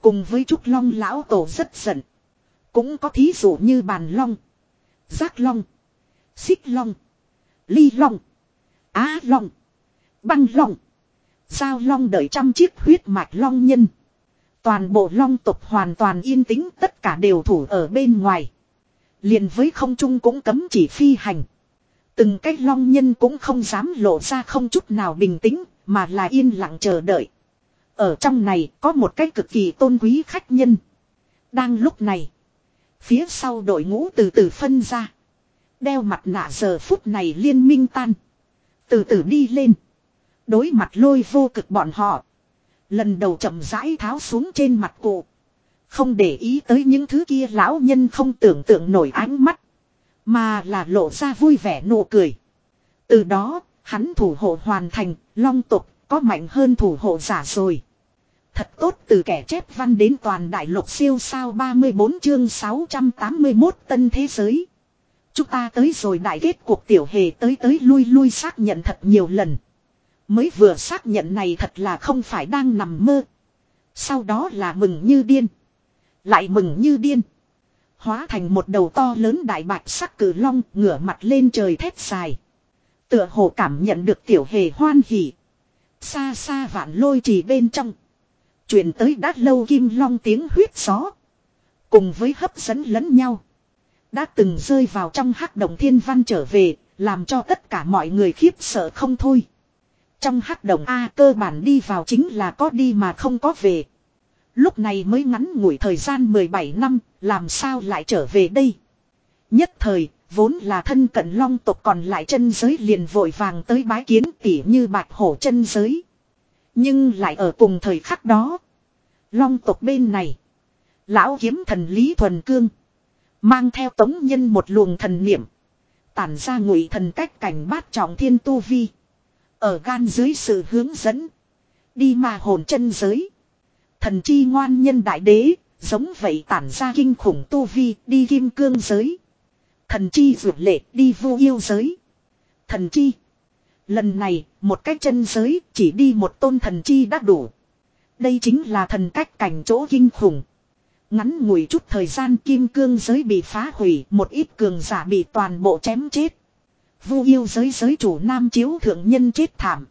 Cùng với trúc long lão tổ rất giận. Cũng có thí dụ như bàn long. Giác long. Xích long. Ly long. Á long. Băng long. Giao long đợi trăm chiếc huyết mạch long nhân. Toàn bộ long tộc hoàn toàn yên tĩnh, tất cả đều thủ ở bên ngoài. liền với không trung cũng cấm chỉ phi hành. Từng cái long nhân cũng không dám lộ ra không chút nào bình tĩnh, mà là yên lặng chờ đợi. Ở trong này có một cái cực kỳ tôn quý khách nhân. Đang lúc này. Phía sau đội ngũ từ từ phân ra. Đeo mặt nạ giờ phút này liên minh tan. Từ từ đi lên. Đối mặt lôi vô cực bọn họ. Lần đầu chậm rãi tháo xuống trên mặt cụ. Không để ý tới những thứ kia lão nhân không tưởng tượng nổi ánh mắt. Mà là lộ ra vui vẻ nụ cười. Từ đó, hắn thủ hộ hoàn thành, long tục, có mạnh hơn thủ hộ giả rồi. Thật tốt từ kẻ chép văn đến toàn đại lục siêu sao 34 chương 681 tân thế giới. Chúng ta tới rồi đại kết cuộc tiểu hề tới tới lui lui xác nhận thật nhiều lần. Mới vừa xác nhận này thật là không phải đang nằm mơ. Sau đó là mừng như điên. Lại mừng như điên. Hóa thành một đầu to lớn đại bạch sắc cử long ngửa mặt lên trời thét dài. Tựa hồ cảm nhận được tiểu hề hoan hỉ. Xa xa vạn lôi trì bên trong. Chuyển tới đã lâu kim long tiếng huyết gió. Cùng với hấp dẫn lẫn nhau. Đã từng rơi vào trong hắc động thiên văn trở về, làm cho tất cả mọi người khiếp sợ không thôi. Trong hắc động A cơ bản đi vào chính là có đi mà không có về. Lúc này mới ngắn ngủi thời gian 17 năm, làm sao lại trở về đây. Nhất thời, vốn là thân cận long tộc còn lại chân giới liền vội vàng tới bái kiến tỉ như bạch hổ chân giới. Nhưng lại ở cùng thời khắc đó. Long tộc bên này. Lão kiếm thần Lý Thuần Cương. Mang theo tống nhân một luồng thần niệm. Tản ra ngụy thần cách cảnh bát trọng thiên tu vi. Ở gan dưới sự hướng dẫn. Đi mà hồn chân giới. Thần chi ngoan nhân đại đế. Giống vậy tản ra kinh khủng tu vi đi kim cương giới. Thần chi vượt lệ đi vô yêu giới. Thần chi. Lần này, một cách chân giới chỉ đi một tôn thần chi đã đủ. Đây chính là thần cách cảnh chỗ kinh khủng. Ngắn ngủi chút thời gian kim cương giới bị phá hủy, một ít cường giả bị toàn bộ chém chết. Vu yêu giới giới chủ nam chiếu thượng nhân chết thảm.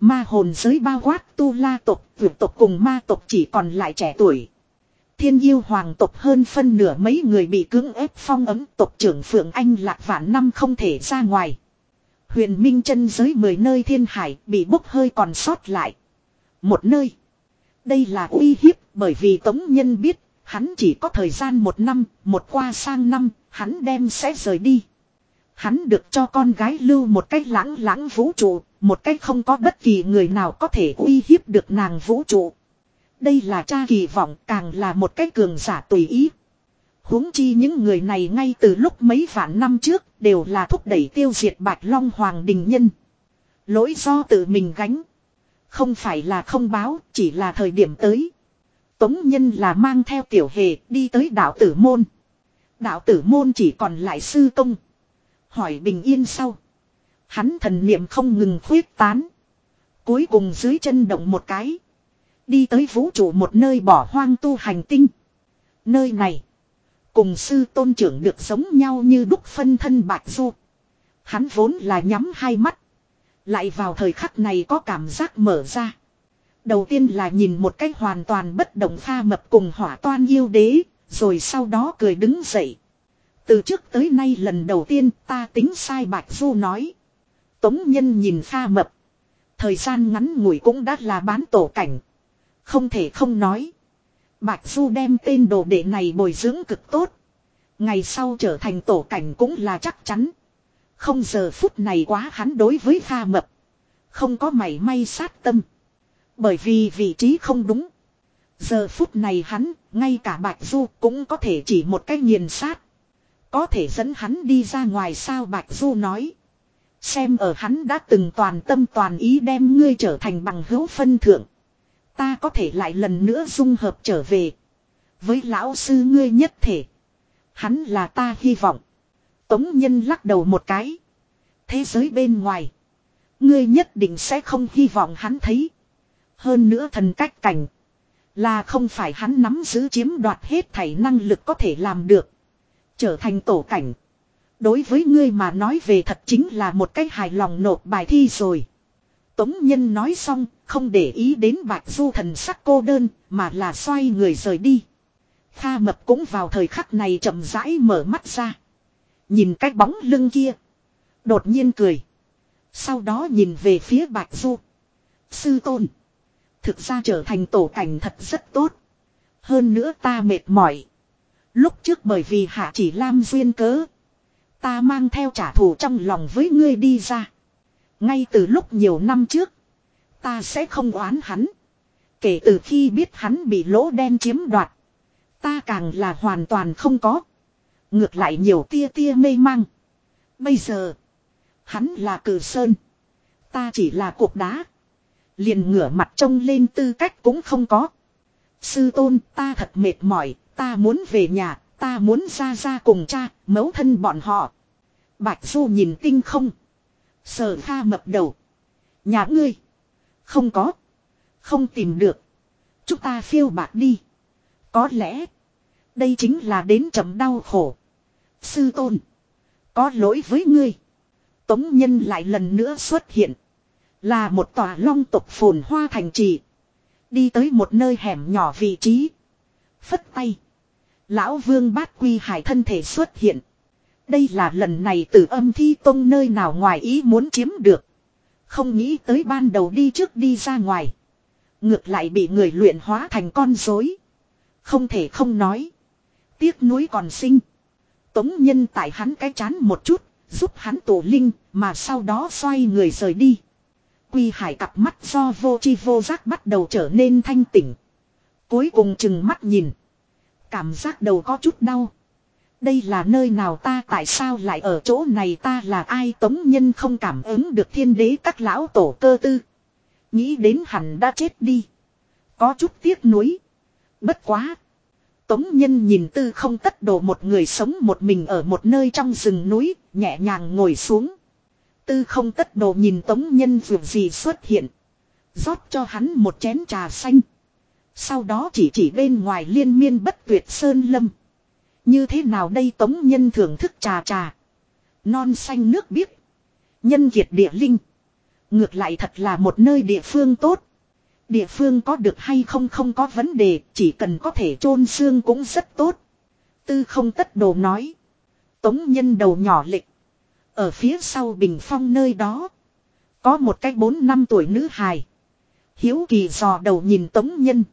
Ma hồn giới bao quát tu la tộc, vượt tộc cùng ma tộc chỉ còn lại trẻ tuổi. Thiên yêu hoàng tộc hơn phân nửa mấy người bị cưỡng ép phong ấm tộc trưởng Phượng Anh lạc vạn năm không thể ra ngoài. Huyền Minh chân giới mười nơi thiên hải bị bốc hơi còn sót lại. Một nơi. Đây là uy hiếp bởi vì Tống Nhân biết hắn chỉ có thời gian một năm, một qua sang năm, hắn đem sẽ rời đi. Hắn được cho con gái lưu một cách lãng lãng vũ trụ, một cách không có bất kỳ người nào có thể uy hiếp được nàng vũ trụ. Đây là cha kỳ vọng càng là một cách cường giả tùy ý. huống chi những người này ngay từ lúc mấy vạn năm trước đều là thúc đẩy tiêu diệt Bạch Long Hoàng Đình Nhân. Lỗi do tự mình gánh. Không phải là không báo, chỉ là thời điểm tới. Tống Nhân là mang theo tiểu hề đi tới đạo tử môn. Đạo tử môn chỉ còn lại sư công. Hỏi bình yên sau. Hắn thần niệm không ngừng khuyết tán. Cuối cùng dưới chân động một cái. Đi tới vũ trụ một nơi bỏ hoang tu hành tinh. Nơi này. Cùng sư tôn trưởng được giống nhau như đúc phân thân bạch du. Hắn vốn là nhắm hai mắt. Lại vào thời khắc này có cảm giác mở ra. Đầu tiên là nhìn một cách hoàn toàn bất động pha mập cùng hỏa toan yêu đế. Rồi sau đó cười đứng dậy. Từ trước tới nay lần đầu tiên ta tính sai Bạch Du nói. Tống nhân nhìn pha mập. Thời gian ngắn ngủi cũng đã là bán tổ cảnh. Không thể không nói. Bạch Du đem tên đồ đệ này bồi dưỡng cực tốt. Ngày sau trở thành tổ cảnh cũng là chắc chắn. Không giờ phút này quá hắn đối với pha mập. Không có mảy may sát tâm. Bởi vì vị trí không đúng. Giờ phút này hắn, ngay cả Bạch Du cũng có thể chỉ một cách nghiền sát. Có thể dẫn hắn đi ra ngoài sao Bạch Du nói. Xem ở hắn đã từng toàn tâm toàn ý đem ngươi trở thành bằng hữu phân thượng. Ta có thể lại lần nữa dung hợp trở về. Với lão sư ngươi nhất thể. Hắn là ta hy vọng. Tống nhân lắc đầu một cái. Thế giới bên ngoài. Ngươi nhất định sẽ không hy vọng hắn thấy. Hơn nữa thần cách cảnh. Là không phải hắn nắm giữ chiếm đoạt hết thảy năng lực có thể làm được. Trở thành tổ cảnh. Đối với ngươi mà nói về thật chính là một cách hài lòng nộp bài thi rồi. Tống Nhân nói xong, không để ý đến Bạch Du thần sắc cô đơn, mà là xoay người rời đi. Kha Mập cũng vào thời khắc này chậm rãi mở mắt ra. Nhìn cái bóng lưng kia. Đột nhiên cười. Sau đó nhìn về phía Bạch Du. Sư tôn. Thực ra trở thành tổ cảnh thật rất tốt. Hơn nữa ta mệt mỏi. Lúc trước bởi vì hạ chỉ lam duyên cớ. Ta mang theo trả thù trong lòng với ngươi đi ra. Ngay từ lúc nhiều năm trước. Ta sẽ không oán hắn. Kể từ khi biết hắn bị lỗ đen chiếm đoạt. Ta càng là hoàn toàn không có. Ngược lại nhiều tia tia mê mang. Bây giờ. Hắn là cử sơn. Ta chỉ là cục đá. Liền ngửa mặt trông lên tư cách cũng không có. Sư tôn, ta thật mệt mỏi. Ta muốn về nhà. Ta muốn ra ra cùng cha. Mấu thân bọn họ. Bạch Du nhìn tinh không. Sở Kha mập đầu. Nhà ngươi. Không có. Không tìm được. Chúng ta phiêu bạc đi. Có lẽ. Đây chính là đến chậm đau khổ. Sư tôn. Có lỗi với ngươi. Tống nhân lại lần nữa xuất hiện. Là một tòa long tục phồn hoa thành trì. Đi tới một nơi hẻm nhỏ vị trí. Phất tay. Lão vương bát quy hải thân thể xuất hiện. Đây là lần này tử âm thi tông nơi nào ngoài ý muốn chiếm được. Không nghĩ tới ban đầu đi trước đi ra ngoài. Ngược lại bị người luyện hóa thành con dối. Không thể không nói. Tiếc nuối còn sinh. Tống nhân tại hắn cái chán một chút, giúp hắn tổ linh, mà sau đó xoay người rời đi. Quy hải cặp mắt do vô chi vô giác bắt đầu trở nên thanh tỉnh. Cuối cùng chừng mắt nhìn. Cảm giác đầu có chút đau. Đây là nơi nào ta tại sao lại ở chỗ này ta là ai tống nhân không cảm ứng được thiên đế các lão tổ cơ tư. Nghĩ đến hẳn đã chết đi. Có chút tiếc nuối. Bất quá. Tống nhân nhìn tư không tất đồ một người sống một mình ở một nơi trong rừng núi, nhẹ nhàng ngồi xuống. Tư không tất đồ nhìn tống nhân vượt gì xuất hiện. rót cho hắn một chén trà xanh. Sau đó chỉ chỉ bên ngoài liên miên bất tuyệt sơn lâm. Như thế nào đây tống nhân thưởng thức trà trà. Non xanh nước biếc. Nhân kiệt địa linh. Ngược lại thật là một nơi địa phương tốt. Địa phương có được hay không không có vấn đề, chỉ cần có thể chôn xương cũng rất tốt. Tư không tất đồ nói. Tống nhân đầu nhỏ lịch. Ở phía sau bình phong nơi đó. Có một cái bốn năm tuổi nữ hài. Hiếu kỳ dò đầu nhìn tống nhân.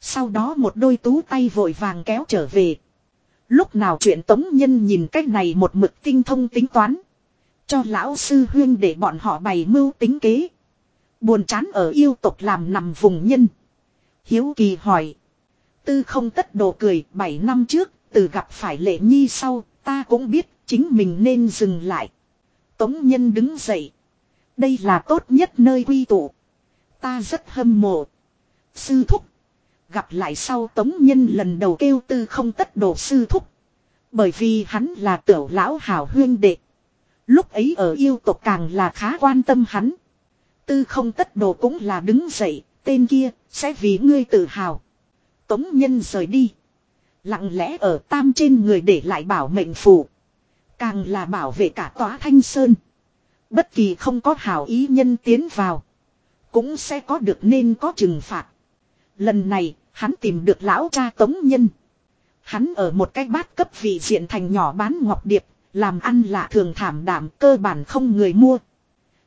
Sau đó một đôi tú tay vội vàng kéo trở về. Lúc nào chuyện tống nhân nhìn cách này một mực tinh thông tính toán. Cho lão sư huyên để bọn họ bày mưu tính kế. Buồn chán ở yêu tục làm nằm vùng nhân. Hiếu kỳ hỏi. Tư không tất đồ cười 7 năm trước, từ gặp phải lệ nhi sau, ta cũng biết chính mình nên dừng lại. Tống nhân đứng dậy. Đây là tốt nhất nơi quy tụ. Ta rất hâm mộ. Sư thúc. Gặp lại sau tống nhân lần đầu kêu tư không tất đồ sư thúc. Bởi vì hắn là tiểu lão hảo huyên đệ. Lúc ấy ở yêu tộc càng là khá quan tâm hắn. Tư không tất đồ cũng là đứng dậy, tên kia, sẽ vì ngươi tự hào. Tống nhân rời đi. Lặng lẽ ở tam trên người để lại bảo mệnh phù. Càng là bảo vệ cả tòa thanh sơn. Bất kỳ không có hảo ý nhân tiến vào. Cũng sẽ có được nên có trừng phạt. Lần này, hắn tìm được lão cha tống nhân. Hắn ở một cái bát cấp vị diện thành nhỏ bán ngọc điệp, làm ăn lạ thường thảm đảm cơ bản không người mua.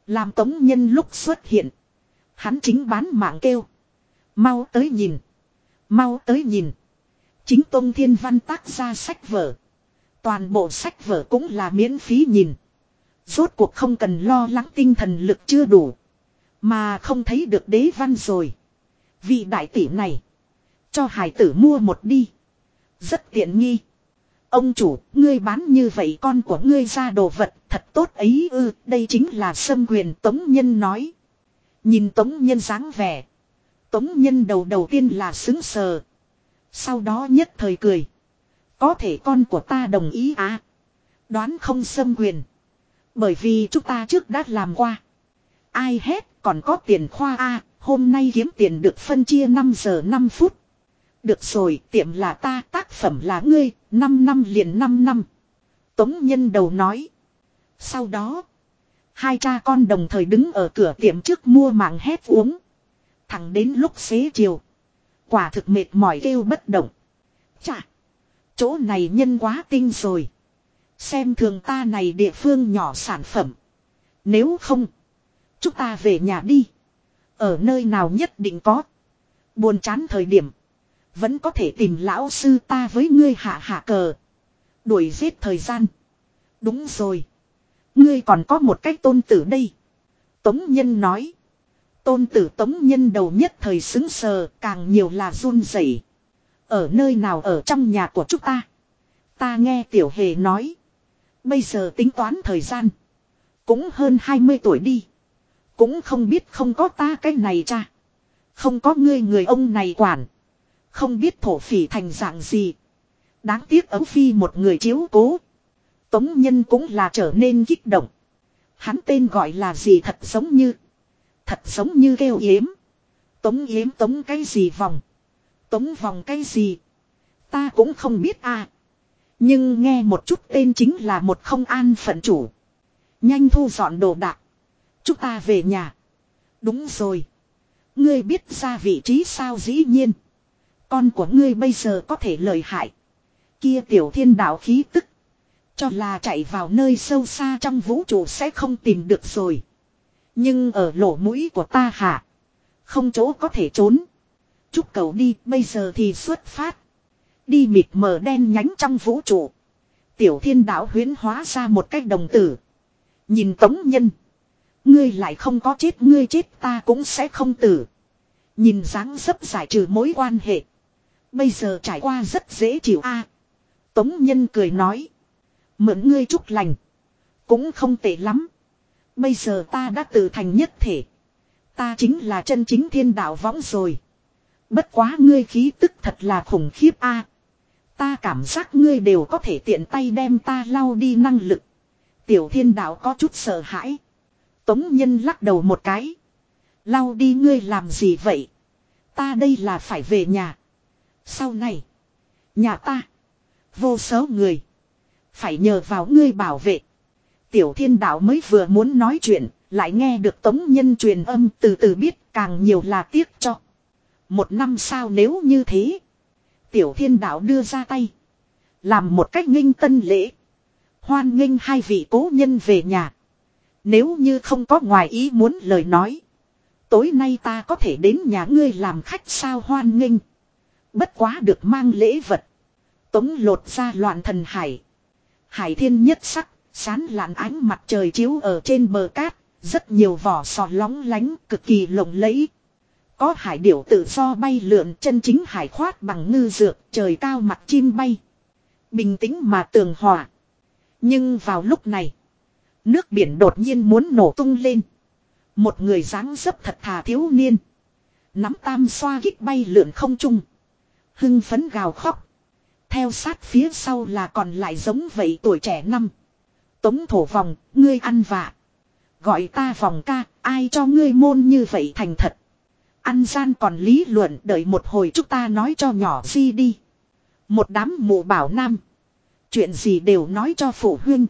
Làm tống nhân lúc xuất hiện. Hắn chính bán mạng kêu. Mau tới nhìn. Mau tới nhìn. Chính Tông Thiên Văn tác ra sách vở. Toàn bộ sách vở cũng là miễn phí nhìn. Rốt cuộc không cần lo lắng tinh thần lực chưa đủ. Mà không thấy được đế văn rồi. Vị đại tỷ này. Cho hải tử mua một đi. Rất tiện nghi. Ông chủ, ngươi bán như vậy con của ngươi ra đồ vật, thật tốt ấy ư, đây chính là xâm quyền Tống Nhân nói. Nhìn Tống Nhân dáng vẻ. Tống Nhân đầu đầu tiên là xứng sờ. Sau đó nhất thời cười. Có thể con của ta đồng ý à. Đoán không xâm quyền. Bởi vì chúng ta trước đã làm qua. Ai hết còn có tiền khoa A, hôm nay kiếm tiền được phân chia 5 giờ 5 phút. Được rồi, tiệm là ta, tác phẩm là ngươi, 5 năm liền 5 năm. Tống nhân đầu nói. Sau đó. Hai cha con đồng thời đứng ở cửa tiệm trước mua mạng hét uống. Thẳng đến lúc xế chiều. Quả thực mệt mỏi kêu bất động. Chà. Chỗ này nhân quá tinh rồi. Xem thường ta này địa phương nhỏ sản phẩm. Nếu không. Chúng ta về nhà đi. Ở nơi nào nhất định có. Buồn chán thời điểm. Vẫn có thể tìm lão sư ta với ngươi hạ hạ cờ. Đuổi giết thời gian. Đúng rồi. Ngươi còn có một cách tôn tử đây. Tống Nhân nói. Tôn tử Tống Nhân đầu nhất thời xứng sờ, càng nhiều là run rẩy. Ở nơi nào ở trong nhà của chúng ta. Ta nghe tiểu hề nói. Bây giờ tính toán thời gian. Cũng hơn 20 tuổi đi. Cũng không biết không có ta cái này cha. Không có ngươi người ông này quản. Không biết thổ phỉ thành dạng gì. Đáng tiếc ấu phi một người chiếu cố. Tống nhân cũng là trở nên kích động. Hắn tên gọi là gì thật giống như. Thật giống như kêu yếm. Tống yếm tống cái gì vòng. Tống vòng cái gì. Ta cũng không biết à. Nhưng nghe một chút tên chính là một không an phận chủ. Nhanh thu dọn đồ đạc. Chúng ta về nhà. Đúng rồi. Ngươi biết ra vị trí sao dĩ nhiên. Con của ngươi bây giờ có thể lợi hại. Kia tiểu thiên đạo khí tức. Cho là chạy vào nơi sâu xa trong vũ trụ sẽ không tìm được rồi. Nhưng ở lỗ mũi của ta hả. Không chỗ có thể trốn. Chúc cầu đi, bây giờ thì xuất phát. Đi mịt mờ đen nhánh trong vũ trụ. Tiểu thiên đạo huyến hóa ra một cách đồng tử. Nhìn tống nhân. Ngươi lại không có chết, ngươi chết ta cũng sẽ không tử. Nhìn dáng dấp giải trừ mối quan hệ. Bây giờ trải qua rất dễ chịu a. Tống Nhân cười nói. Mượn ngươi chúc lành. Cũng không tệ lắm. Bây giờ ta đã tự thành nhất thể. Ta chính là chân chính thiên đạo võng rồi. Bất quá ngươi khí tức thật là khủng khiếp a. Ta cảm giác ngươi đều có thể tiện tay đem ta lau đi năng lực. Tiểu thiên đạo có chút sợ hãi. Tống nhân lắc đầu một cái. Lau đi ngươi làm gì vậy? Ta đây là phải về nhà. Sau này. Nhà ta. Vô số người. Phải nhờ vào ngươi bảo vệ. Tiểu thiên đạo mới vừa muốn nói chuyện. Lại nghe được tống nhân truyền âm từ từ biết càng nhiều là tiếc cho. Một năm sau nếu như thế. Tiểu thiên đạo đưa ra tay. Làm một cách nghinh tân lễ. Hoan nghênh hai vị cố nhân về nhà. Nếu như không có ngoài ý muốn lời nói. Tối nay ta có thể đến nhà ngươi làm khách sao hoan nghênh. Bất quá được mang lễ vật. Tống lột ra loạn thần hải. Hải thiên nhất sắc, sán lạn ánh mặt trời chiếu ở trên bờ cát. Rất nhiều vỏ sò lóng lánh, cực kỳ lộng lẫy. Có hải điểu tự do bay lượn chân chính hải khoát bằng ngư dược, trời cao mặt chim bay. Bình tĩnh mà tường hòa. Nhưng vào lúc này, nước biển đột nhiên muốn nổ tung lên. Một người dáng dấp thật thà thiếu niên. Nắm tam xoa kích bay lượn không trung. Hưng phấn gào khóc. Theo sát phía sau là còn lại giống vậy tuổi trẻ năm. Tống thổ vòng, ngươi ăn vạ. Gọi ta vòng ca, ai cho ngươi môn như vậy thành thật. Ăn gian còn lý luận đợi một hồi chúng ta nói cho nhỏ di đi. Một đám mụ bảo nam. Chuyện gì đều nói cho phụ huynh.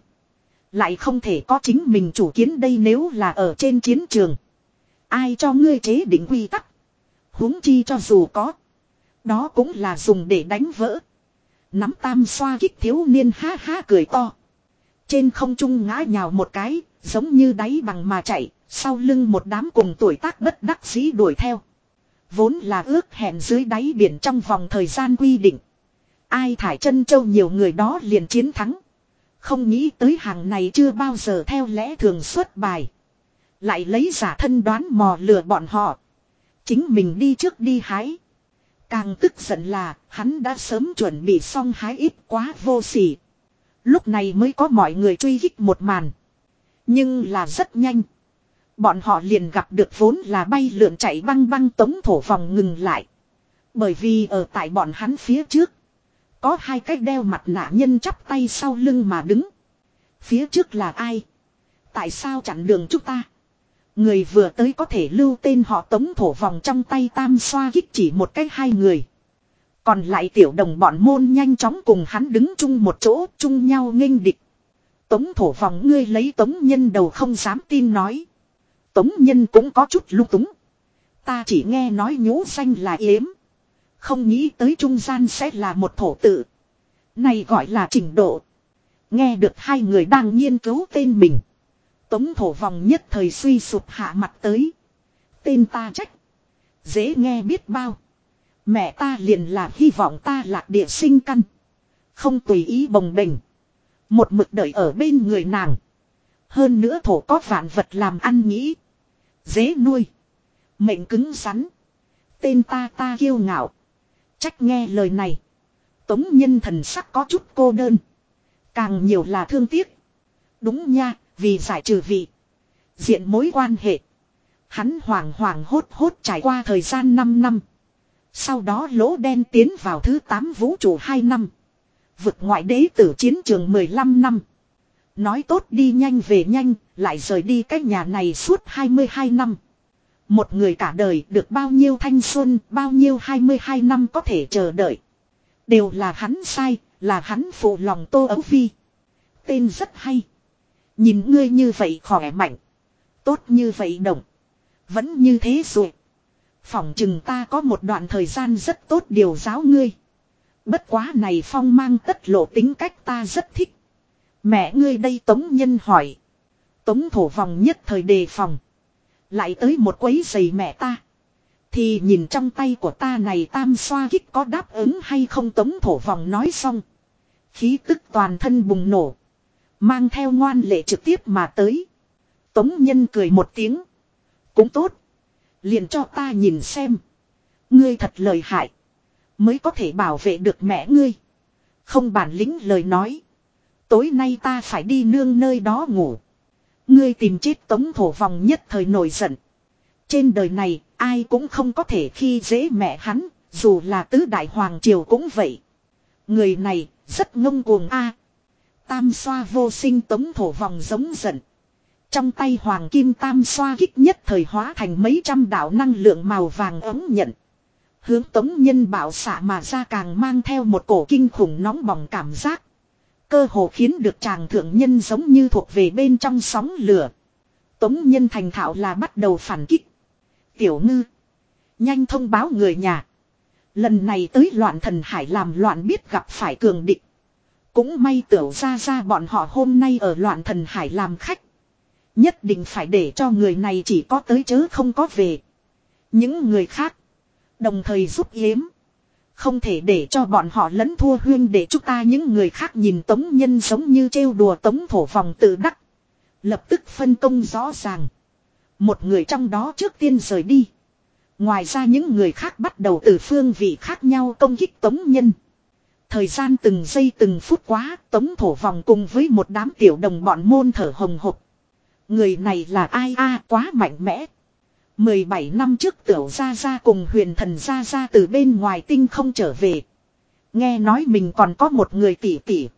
Lại không thể có chính mình chủ kiến đây nếu là ở trên chiến trường. Ai cho ngươi chế định quy tắc. huống chi cho dù có. Đó cũng là dùng để đánh vỡ. Nắm tam xoa kích thiếu niên ha ha cười to. Trên không trung ngã nhào một cái, giống như đáy bằng mà chạy, sau lưng một đám cùng tuổi tác bất đắc dĩ đuổi theo. Vốn là ước hẹn dưới đáy biển trong vòng thời gian quy định. Ai thải chân châu nhiều người đó liền chiến thắng. Không nghĩ tới hàng này chưa bao giờ theo lẽ thường xuất bài. Lại lấy giả thân đoán mò lừa bọn họ. Chính mình đi trước đi hái. Càng tức giận là, hắn đã sớm chuẩn bị xong hái ít quá vô sỉ. Lúc này mới có mọi người truy hích một màn. Nhưng là rất nhanh. Bọn họ liền gặp được vốn là bay lượn chạy băng băng tống thổ vòng ngừng lại. Bởi vì ở tại bọn hắn phía trước. Có hai cái đeo mặt nạ nhân chắp tay sau lưng mà đứng. Phía trước là ai? Tại sao chặn đường chúng ta? Người vừa tới có thể lưu tên họ tống thổ vòng trong tay tam xoa kích chỉ một cách hai người. Còn lại tiểu đồng bọn môn nhanh chóng cùng hắn đứng chung một chỗ, chung nhau nghênh địch. Tống thổ vòng ngươi lấy tống nhân đầu không dám tin nói. Tống nhân cũng có chút lung túng. Ta chỉ nghe nói nhũ xanh là yếm. Không nghĩ tới trung gian sẽ là một thổ tự. Này gọi là trình độ. Nghe được hai người đang nghiên cứu tên mình. Tống thổ vòng nhất thời suy sụp hạ mặt tới. Tên ta trách. Dễ nghe biết bao. Mẹ ta liền là hy vọng ta lạc địa sinh căn. Không tùy ý bồng bềnh. Một mực đợi ở bên người nàng. Hơn nữa thổ có vạn vật làm ăn nghĩ. Dễ nuôi. Mệnh cứng rắn. Tên ta ta kiêu ngạo. Trách nghe lời này. Tống nhân thần sắc có chút cô đơn. Càng nhiều là thương tiếc. Đúng nha, vì giải trừ vị. Diện mối quan hệ. Hắn hoàng hoàng hốt hốt trải qua thời gian 5 năm. Sau đó lỗ đen tiến vào thứ 8 vũ trụ 2 năm. Vực ngoại đế tử chiến trường 15 năm. Nói tốt đi nhanh về nhanh, lại rời đi cách nhà này suốt 22 năm. Một người cả đời được bao nhiêu thanh xuân, bao nhiêu 22 năm có thể chờ đợi. Đều là hắn sai, là hắn phụ lòng tô ấu phi. Tên rất hay. Nhìn ngươi như vậy khỏe mạnh. Tốt như vậy động. Vẫn như thế rồi. Phỏng chừng ta có một đoạn thời gian rất tốt điều giáo ngươi. Bất quá này phong mang tất lộ tính cách ta rất thích. Mẹ ngươi đây tống nhân hỏi. Tống thổ vòng nhất thời đề phòng. Lại tới một quấy giày mẹ ta. Thì nhìn trong tay của ta này tam xoa kích có đáp ứng hay không tống thổ vòng nói xong. Khí tức toàn thân bùng nổ. Mang theo ngoan lệ trực tiếp mà tới. Tống nhân cười một tiếng. Cũng tốt. Liền cho ta nhìn xem. Ngươi thật lời hại. Mới có thể bảo vệ được mẹ ngươi. Không bản lĩnh lời nói. Tối nay ta phải đi nương nơi đó ngủ. Ngươi tìm chết tống thổ vòng nhất thời nổi giận. Trên đời này, ai cũng không có thể khi dễ mẹ hắn, dù là tứ đại hoàng triều cũng vậy. Người này, rất ngông cuồng a. Tam xoa vô sinh tống thổ vòng giống giận. Trong tay hoàng kim tam xoa kích nhất thời hóa thành mấy trăm đạo năng lượng màu vàng ấm nhận. Hướng tống nhân bảo xạ mà ra càng mang theo một cổ kinh khủng nóng bỏng cảm giác. Cơ hồ khiến được chàng thượng nhân giống như thuộc về bên trong sóng lửa. Tống nhân thành thạo là bắt đầu phản kích. Tiểu ngư. Nhanh thông báo người nhà. Lần này tới loạn thần hải làm loạn biết gặp phải cường địch. Cũng may tiểu ra ra bọn họ hôm nay ở loạn thần hải làm khách. Nhất định phải để cho người này chỉ có tới chớ không có về. Những người khác. Đồng thời giúp yếm. Không thể để cho bọn họ lẫn thua huyên để chúng ta những người khác nhìn tống nhân giống như trêu đùa tống thổ vòng tự đắc. Lập tức phân công rõ ràng. Một người trong đó trước tiên rời đi. Ngoài ra những người khác bắt đầu từ phương vị khác nhau công kích tống nhân. Thời gian từng giây từng phút quá, tống thổ vòng cùng với một đám tiểu đồng bọn môn thở hồng hộc. Người này là ai a quá mạnh mẽ. 17 năm trước tiểu gia gia cùng huyền thần gia gia từ bên ngoài tinh không trở về. Nghe nói mình còn có một người tỷ tỷ.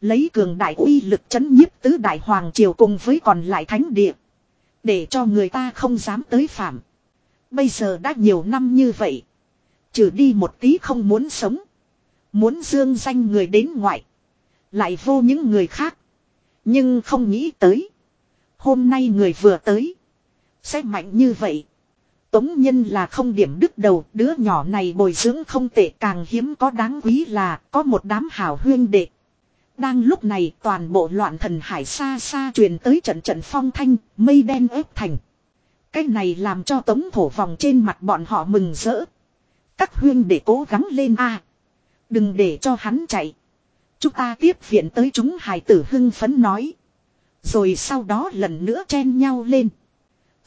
Lấy cường đại uy lực chấn nhiếp tứ đại hoàng triều cùng với còn lại thánh địa. Để cho người ta không dám tới phạm. Bây giờ đã nhiều năm như vậy. Trừ đi một tí không muốn sống. Muốn dương danh người đến ngoại. Lại vô những người khác. Nhưng không nghĩ tới. Hôm nay người vừa tới. Sẽ mạnh như vậy. Tống nhân là không điểm đứt đầu. Đứa nhỏ này bồi dưỡng không tệ càng hiếm có đáng quý là có một đám hảo huyên đệ. Đang lúc này toàn bộ loạn thần hải xa xa truyền tới trận trận phong thanh, mây đen ép thành. Cái này làm cho tống thổ vòng trên mặt bọn họ mừng rỡ. Các huyên để cố gắng lên a Đừng để cho hắn chạy. Chúng ta tiếp viện tới chúng hải tử hưng phấn nói. Rồi sau đó lần nữa chen nhau lên.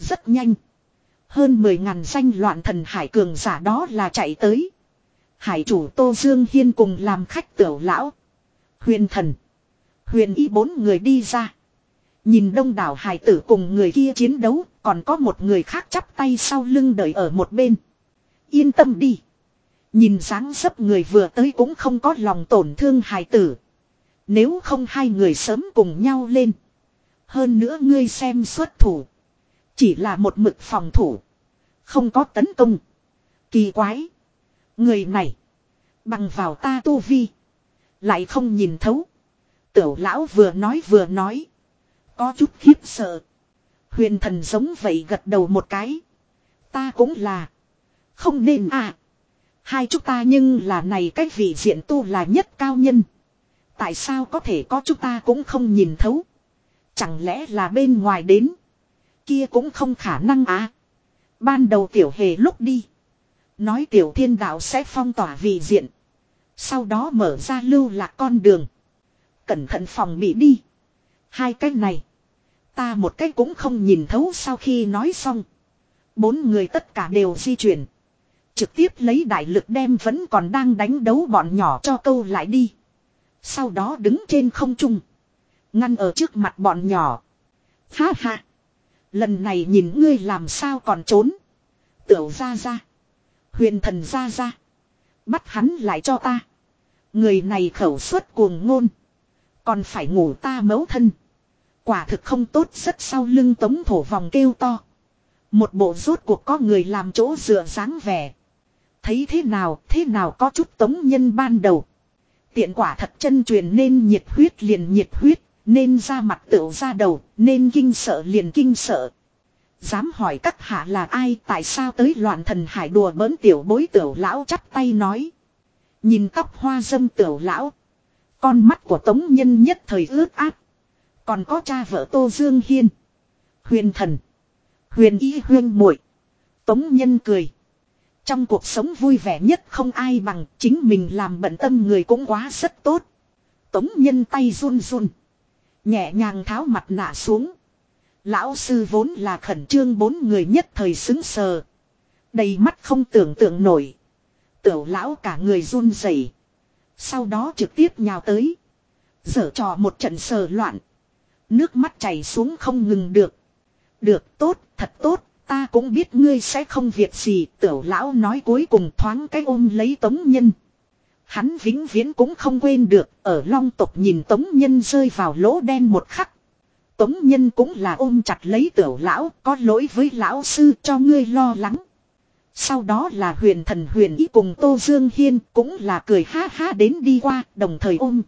Rất nhanh. Hơn 10 ngàn danh loạn thần hải cường giả đó là chạy tới. Hải chủ Tô Dương Hiên cùng làm khách tiểu lão. Huyền thần. Huyền y bốn người đi ra. Nhìn đông đảo hải tử cùng người kia chiến đấu, còn có một người khác chắp tay sau lưng đợi ở một bên. Yên tâm đi. Nhìn dáng dấp người vừa tới cũng không có lòng tổn thương hải tử. Nếu không hai người sớm cùng nhau lên. Hơn nữa ngươi xem xuất thủ. Chỉ là một mực phòng thủ. Không có tấn công. Kỳ quái. Người này. Bằng vào ta tu vi. Lại không nhìn thấu. Tiểu lão vừa nói vừa nói. Có chút khiếp sợ. Huyền thần giống vậy gật đầu một cái. Ta cũng là. Không nên à. Hai chúng ta nhưng là này cái vị diện tu là nhất cao nhân. Tại sao có thể có chúng ta cũng không nhìn thấu. Chẳng lẽ là bên ngoài đến. Kia cũng không khả năng à. Ban đầu tiểu hề lúc đi. Nói tiểu thiên đạo sẽ phong tỏa vị diện. Sau đó mở ra lưu lạc con đường. Cẩn thận phòng bị đi. Hai cái này. Ta một cái cũng không nhìn thấu sau khi nói xong. Bốn người tất cả đều di chuyển. Trực tiếp lấy đại lực đem vẫn còn đang đánh đấu bọn nhỏ cho câu lại đi. Sau đó đứng trên không trung. Ngăn ở trước mặt bọn nhỏ. Ha ha. Lần này nhìn ngươi làm sao còn trốn. Tiểu ra ra. Huyền thần ra ra. Bắt hắn lại cho ta. Người này khẩu suất cuồng ngôn. Còn phải ngủ ta mấu thân. Quả thực không tốt rất sau lưng tống thổ vòng kêu to. Một bộ rốt cuộc có người làm chỗ dựa dáng vẻ. Thấy thế nào, thế nào có chút tống nhân ban đầu. Tiện quả thật chân truyền nên nhiệt huyết liền nhiệt huyết, nên ra mặt tựu ra đầu, nên kinh sợ liền kinh sợ. Dám hỏi các hạ là ai tại sao tới loạn thần hải đùa bỡn tiểu bối tiểu lão chắp tay nói. Nhìn tóc hoa dâm tiểu lão. Con mắt của tống nhân nhất thời ướt át. Còn có cha vợ Tô Dương Hiên. Huyền thần. Huyền ý huyên muội Tống nhân cười. Trong cuộc sống vui vẻ nhất không ai bằng chính mình làm bận tâm người cũng quá rất tốt. Tống nhân tay run run. Nhẹ nhàng tháo mặt nạ xuống. Lão sư vốn là khẩn trương bốn người nhất thời xứng sờ. Đầy mắt không tưởng tượng nổi. Tiểu lão cả người run rẩy. Sau đó trực tiếp nhào tới. Dở trò một trận sờ loạn. Nước mắt chảy xuống không ngừng được. Được tốt, thật tốt, ta cũng biết ngươi sẽ không việc gì. Tiểu lão nói cuối cùng thoáng cái ôm lấy tống nhân. Hắn vĩnh viễn cũng không quên được, ở long tộc nhìn tống nhân rơi vào lỗ đen một khắc. Tống nhân cũng là ôm chặt lấy tiểu lão, có lỗi với lão sư cho ngươi lo lắng. Sau đó là huyền thần huyền ý cùng Tô Dương Hiên cũng là cười ha ha đến đi qua, đồng thời ôm.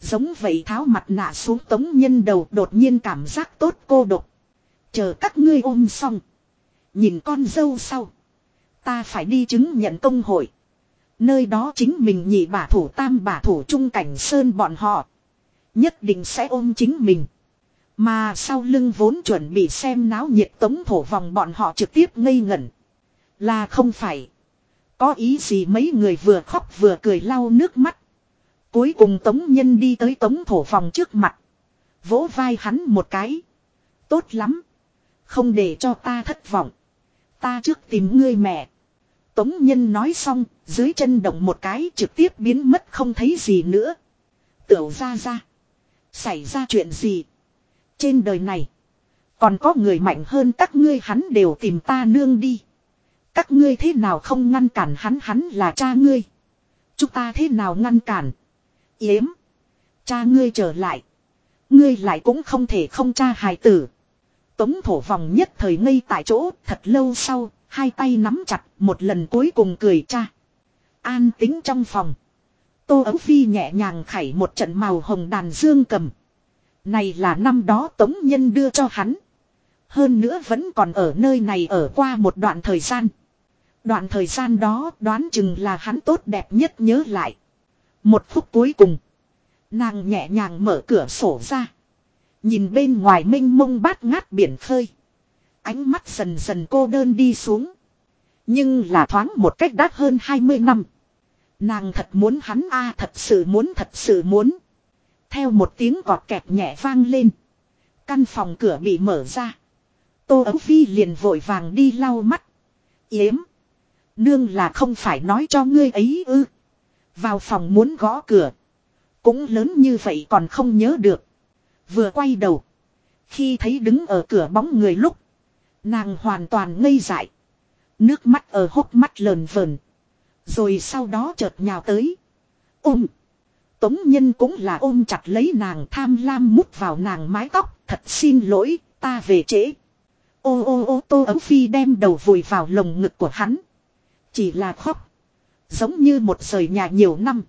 Giống vậy tháo mặt nạ xuống tống nhân đầu đột nhiên cảm giác tốt cô độc. Chờ các ngươi ôm xong. Nhìn con dâu sau. Ta phải đi chứng nhận công hội. Nơi đó chính mình nhị bả thủ tam bả thủ trung cảnh sơn bọn họ. Nhất định sẽ ôm chính mình. Mà sau lưng vốn chuẩn bị xem náo nhiệt tống thổ vòng bọn họ trực tiếp ngây ngẩn. Là không phải. Có ý gì mấy người vừa khóc vừa cười lau nước mắt. Cuối cùng tống nhân đi tới tống thổ vòng trước mặt. Vỗ vai hắn một cái. Tốt lắm. Không để cho ta thất vọng. Ta trước tìm ngươi mẹ. Tống nhân nói xong, dưới chân động một cái trực tiếp biến mất không thấy gì nữa. Tiểu ra ra. Xảy ra chuyện gì? Trên đời này. Còn có người mạnh hơn các ngươi hắn đều tìm ta nương đi. Các ngươi thế nào không ngăn cản hắn hắn là cha ngươi. Chúng ta thế nào ngăn cản. Yếm. Cha ngươi trở lại. Ngươi lại cũng không thể không cha hài tử. Tống thổ vòng nhất thời ngây tại chỗ thật lâu sau. Hai tay nắm chặt, một lần cuối cùng cười cha. An tính trong phòng. Tô ấu phi nhẹ nhàng khảy một trận màu hồng đàn dương cầm. Này là năm đó Tống Nhân đưa cho hắn. Hơn nữa vẫn còn ở nơi này ở qua một đoạn thời gian. Đoạn thời gian đó đoán chừng là hắn tốt đẹp nhất nhớ lại. Một phút cuối cùng. Nàng nhẹ nhàng mở cửa sổ ra. Nhìn bên ngoài mênh mông bát ngát biển khơi. Ánh mắt dần dần cô đơn đi xuống. Nhưng là thoáng một cách đắt hơn 20 năm. Nàng thật muốn hắn a, thật sự muốn, thật sự muốn. Theo một tiếng gọt kẹt nhẹ vang lên. Căn phòng cửa bị mở ra. Tô Ấu Phi liền vội vàng đi lau mắt. Yếm. Nương là không phải nói cho ngươi ấy ư. Vào phòng muốn gõ cửa. Cũng lớn như vậy còn không nhớ được. Vừa quay đầu. Khi thấy đứng ở cửa bóng người lúc. Nàng hoàn toàn ngây dại. Nước mắt ở hốc mắt lờn vờn. Rồi sau đó chợt nhào tới. Ôm. Tống nhân cũng là ôm chặt lấy nàng tham lam mút vào nàng mái tóc. Thật xin lỗi, ta về trễ. Ô ô ô tô ấu phi đem đầu vùi vào lồng ngực của hắn. Chỉ là khóc. Giống như một rời nhà nhiều năm.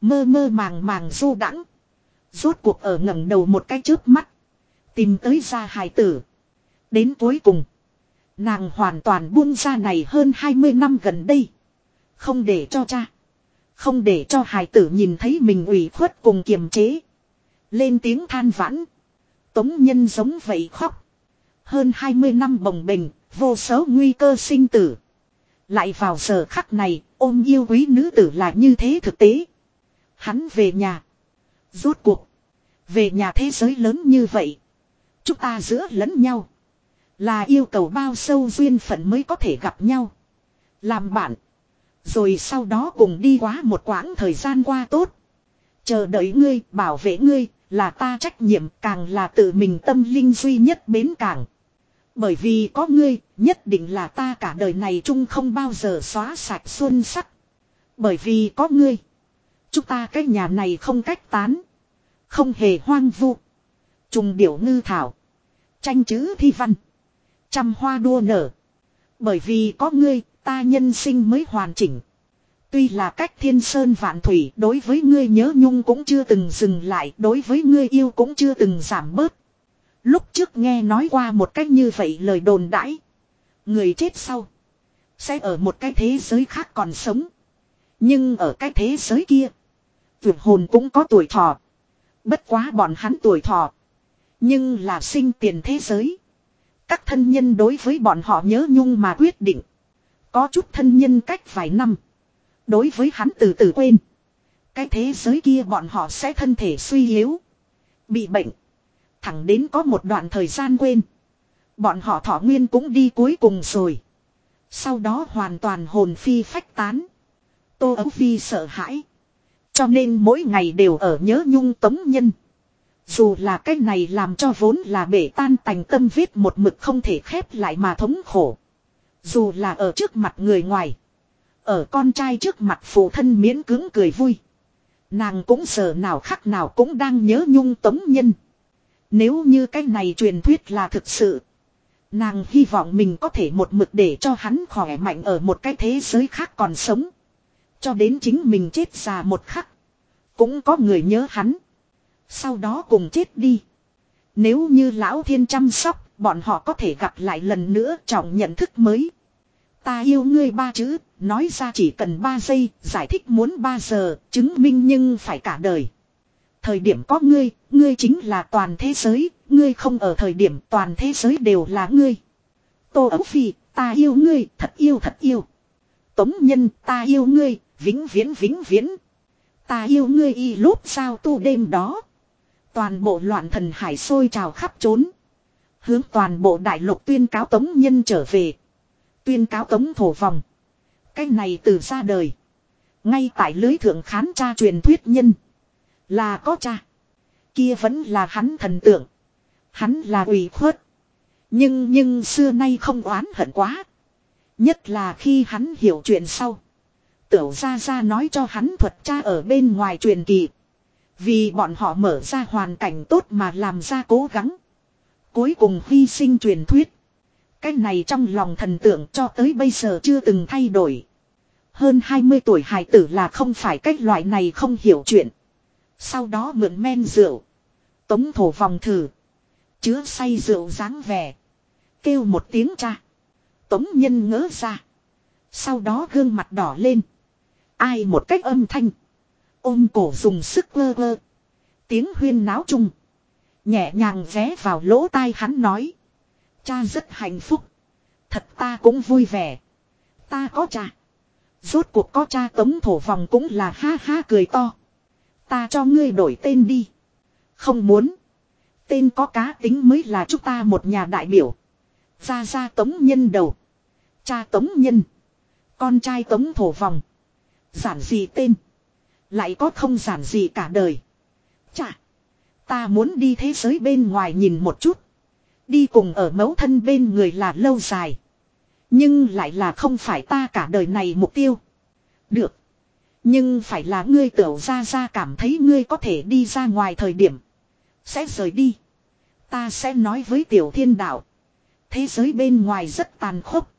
Mơ mơ màng màng du đãng Rốt cuộc ở ngẩng đầu một cái trước mắt. Tìm tới ra hài tử. Đến cuối cùng. Nàng hoàn toàn buông ra này hơn 20 năm gần đây. Không để cho cha. Không để cho hài tử nhìn thấy mình ủy khuất cùng kiềm chế. Lên tiếng than vãn. Tống nhân giống vậy khóc. Hơn 20 năm bồng bình, vô số nguy cơ sinh tử. Lại vào giờ khắc này, ôm yêu quý nữ tử là như thế thực tế. Hắn về nhà. Rốt cuộc. Về nhà thế giới lớn như vậy. Chúng ta giữa lẫn nhau. Là yêu cầu bao sâu duyên phận mới có thể gặp nhau. Làm bạn. Rồi sau đó cùng đi quá một quãng thời gian qua tốt. Chờ đợi ngươi, bảo vệ ngươi, là ta trách nhiệm càng là tự mình tâm linh duy nhất bến cảng. Bởi vì có ngươi, nhất định là ta cả đời này chung không bao giờ xóa sạch xuân sắc. Bởi vì có ngươi. Chúng ta cái nhà này không cách tán. Không hề hoang vu. Trùng điểu ngư thảo. Tranh chữ thi văn. Trăm hoa đua nở. Bởi vì có ngươi, ta nhân sinh mới hoàn chỉnh. Tuy là cách thiên sơn vạn thủy, đối với ngươi nhớ nhung cũng chưa từng dừng lại, đối với ngươi yêu cũng chưa từng giảm bớt. Lúc trước nghe nói qua một cách như vậy lời đồn đãi. Người chết sau. Sẽ ở một cái thế giới khác còn sống. Nhưng ở cái thế giới kia. Vượt hồn cũng có tuổi thọ. Bất quá bọn hắn tuổi thọ. Nhưng là sinh tiền thế giới. Các thân nhân đối với bọn họ nhớ nhung mà quyết định. Có chút thân nhân cách vài năm. Đối với hắn từ từ quên. Cái thế giới kia bọn họ sẽ thân thể suy yếu. Bị bệnh. Thẳng đến có một đoạn thời gian quên. Bọn họ thọ nguyên cũng đi cuối cùng rồi. Sau đó hoàn toàn hồn phi phách tán. Tô Ấu Phi sợ hãi. Cho nên mỗi ngày đều ở nhớ nhung tống nhân. Dù là cái này làm cho vốn là bể tan tành tâm viết một mực không thể khép lại mà thống khổ. Dù là ở trước mặt người ngoài. Ở con trai trước mặt phụ thân miễn cứng cười vui. Nàng cũng sợ nào khắc nào cũng đang nhớ nhung tống nhân. Nếu như cái này truyền thuyết là thực sự. Nàng hy vọng mình có thể một mực để cho hắn khỏe mạnh ở một cái thế giới khác còn sống. Cho đến chính mình chết già một khắc. Cũng có người nhớ hắn. Sau đó cùng chết đi. Nếu như lão thiên chăm sóc, bọn họ có thể gặp lại lần nữa trọng nhận thức mới. Ta yêu ngươi ba chữ, nói ra chỉ cần ba giây, giải thích muốn ba giờ, chứng minh nhưng phải cả đời. Thời điểm có ngươi, ngươi chính là toàn thế giới, ngươi không ở thời điểm toàn thế giới đều là ngươi. Tô Ấu Phi, ta yêu ngươi, thật yêu thật yêu. Tống Nhân, ta yêu ngươi, vĩnh viễn vĩnh viễn. Ta yêu ngươi y lúc sao tu đêm đó. Toàn bộ loạn thần hải sôi trào khắp trốn. Hướng toàn bộ đại lục tuyên cáo Tống Nhân trở về. Tuyên cáo Tống Thổ Vòng. Cái này từ ra đời. Ngay tại lưới thượng khán cha truyền thuyết nhân. Là có cha. Kia vẫn là hắn thần tượng. Hắn là ủy khuất. Nhưng nhưng xưa nay không oán hận quá. Nhất là khi hắn hiểu chuyện sau. Tiểu ra ra nói cho hắn thuật cha ở bên ngoài truyền kỳ. Vì bọn họ mở ra hoàn cảnh tốt mà làm ra cố gắng. Cuối cùng hy sinh truyền thuyết. Cái này trong lòng thần tượng cho tới bây giờ chưa từng thay đổi. Hơn 20 tuổi hài tử là không phải cách loại này không hiểu chuyện. Sau đó mượn men rượu. Tống thổ vòng thử. Chứa say rượu dáng vẻ. Kêu một tiếng cha. Tống nhân ngỡ ra. Sau đó gương mặt đỏ lên. Ai một cách âm thanh. Ôm cổ dùng sức vơ vơ. Tiếng huyên náo chung. Nhẹ nhàng vé vào lỗ tai hắn nói. Cha rất hạnh phúc. Thật ta cũng vui vẻ. Ta có cha. Rốt cuộc có cha tống thổ vòng cũng là ha ha cười to. Ta cho ngươi đổi tên đi. Không muốn. Tên có cá tính mới là chúng ta một nhà đại biểu. Ra ra tống nhân đầu. Cha tống nhân. Con trai tống thổ vòng. Giản gì tên. Lại có không giản gì cả đời. Chà. Ta muốn đi thế giới bên ngoài nhìn một chút. Đi cùng ở mẫu thân bên người là lâu dài. Nhưng lại là không phải ta cả đời này mục tiêu. Được. Nhưng phải là ngươi tiểu ra ra cảm thấy ngươi có thể đi ra ngoài thời điểm. Sẽ rời đi. Ta sẽ nói với tiểu thiên đạo. Thế giới bên ngoài rất tàn khốc.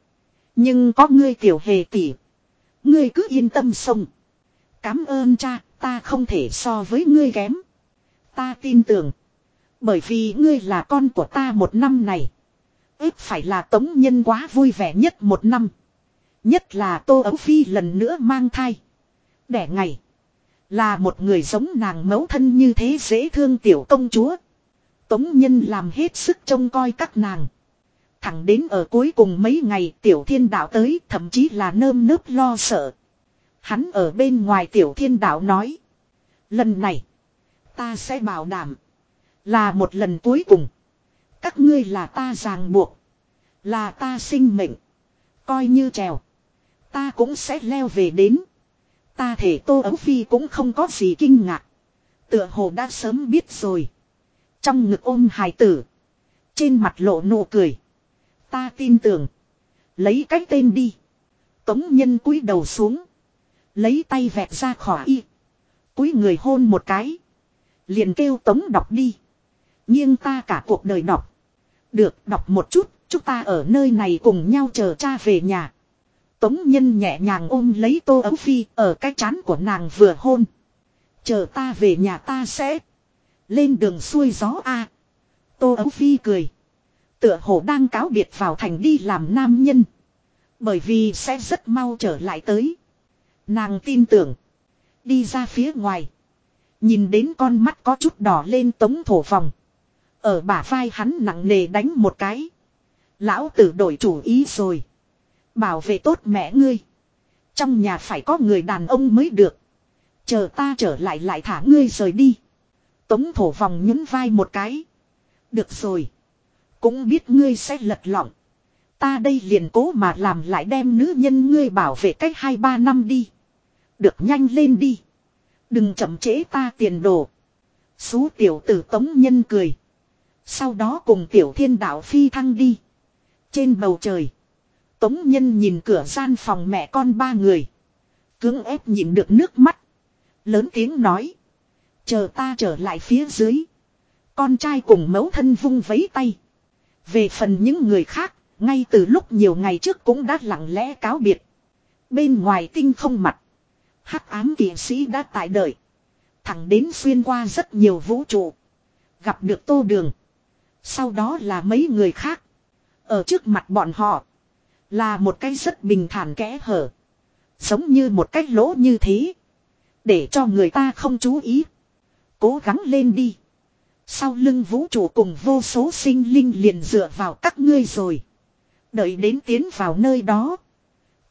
Nhưng có ngươi tiểu hề tỷ. Ngươi cứ yên tâm sông. Cám ơn cha, ta không thể so với ngươi kém. Ta tin tưởng. Bởi vì ngươi là con của ta một năm này. ít phải là tống nhân quá vui vẻ nhất một năm. Nhất là Tô Ấu Phi lần nữa mang thai. Đẻ ngày. Là một người giống nàng mẫu thân như thế dễ thương tiểu công chúa. Tống Nhân làm hết sức trông coi các nàng. Thẳng đến ở cuối cùng mấy ngày tiểu thiên đạo tới thậm chí là nơm nớp lo sợ. Hắn ở bên ngoài tiểu thiên đạo nói. Lần này. Ta sẽ bảo đảm. Là một lần cuối cùng. Các ngươi là ta ràng buộc. Là ta sinh mệnh. Coi như trèo. Ta cũng sẽ leo về đến. Ta thể tô ấu phi cũng không có gì kinh ngạc. Tựa hồ đã sớm biết rồi. Trong ngực ôm hài tử. Trên mặt lộ nụ cười. Ta tin tưởng. Lấy cái tên đi. Tống nhân cúi đầu xuống. Lấy tay vẹt ra khỏi y. cúi người hôn một cái. Liền kêu tống đọc đi. Nhưng ta cả cuộc đời đọc. Được, đọc một chút. Chúng ta ở nơi này cùng nhau chờ cha về nhà. Tống nhân nhẹ nhàng ôm lấy tô ấu phi ở cái chán của nàng vừa hôn. Chờ ta về nhà ta sẽ. Lên đường xuôi gió a. Tô ấu phi cười. Tựa hồ đang cáo biệt vào thành đi làm nam nhân. Bởi vì sẽ rất mau trở lại tới. Nàng tin tưởng. Đi ra phía ngoài. Nhìn đến con mắt có chút đỏ lên tống thổ vòng. Ở bả vai hắn nặng nề đánh một cái. Lão tử đổi chủ ý rồi. Bảo vệ tốt mẹ ngươi. Trong nhà phải có người đàn ông mới được. Chờ ta trở lại lại thả ngươi rời đi. Tống thổ vòng nhún vai một cái. Được rồi. Cũng biết ngươi sẽ lật lọng. Ta đây liền cố mà làm lại đem nữ nhân ngươi bảo vệ cách hai ba năm đi. Được nhanh lên đi. Đừng chậm trễ ta tiền đồ. Xú tiểu tử tống nhân cười. Sau đó cùng tiểu thiên đạo phi thăng đi. Trên bầu trời. Tống nhân nhìn cửa gian phòng mẹ con ba người. Cưỡng ép nhìn được nước mắt. Lớn tiếng nói. Chờ ta trở lại phía dưới. Con trai cùng mẫu thân vung vấy tay. Về phần những người khác, ngay từ lúc nhiều ngày trước cũng đã lặng lẽ cáo biệt. Bên ngoài tinh không mặt hắc ám kỵ sĩ đã tại đợi. Thẳng đến xuyên qua rất nhiều vũ trụ. Gặp được tô đường. Sau đó là mấy người khác. Ở trước mặt bọn họ. Là một cái rất bình thản kẽ hở. Giống như một cái lỗ như thế. Để cho người ta không chú ý. Cố gắng lên đi. Sau lưng vũ trụ cùng vô số sinh linh liền dựa vào các ngươi rồi. Đợi đến tiến vào nơi đó.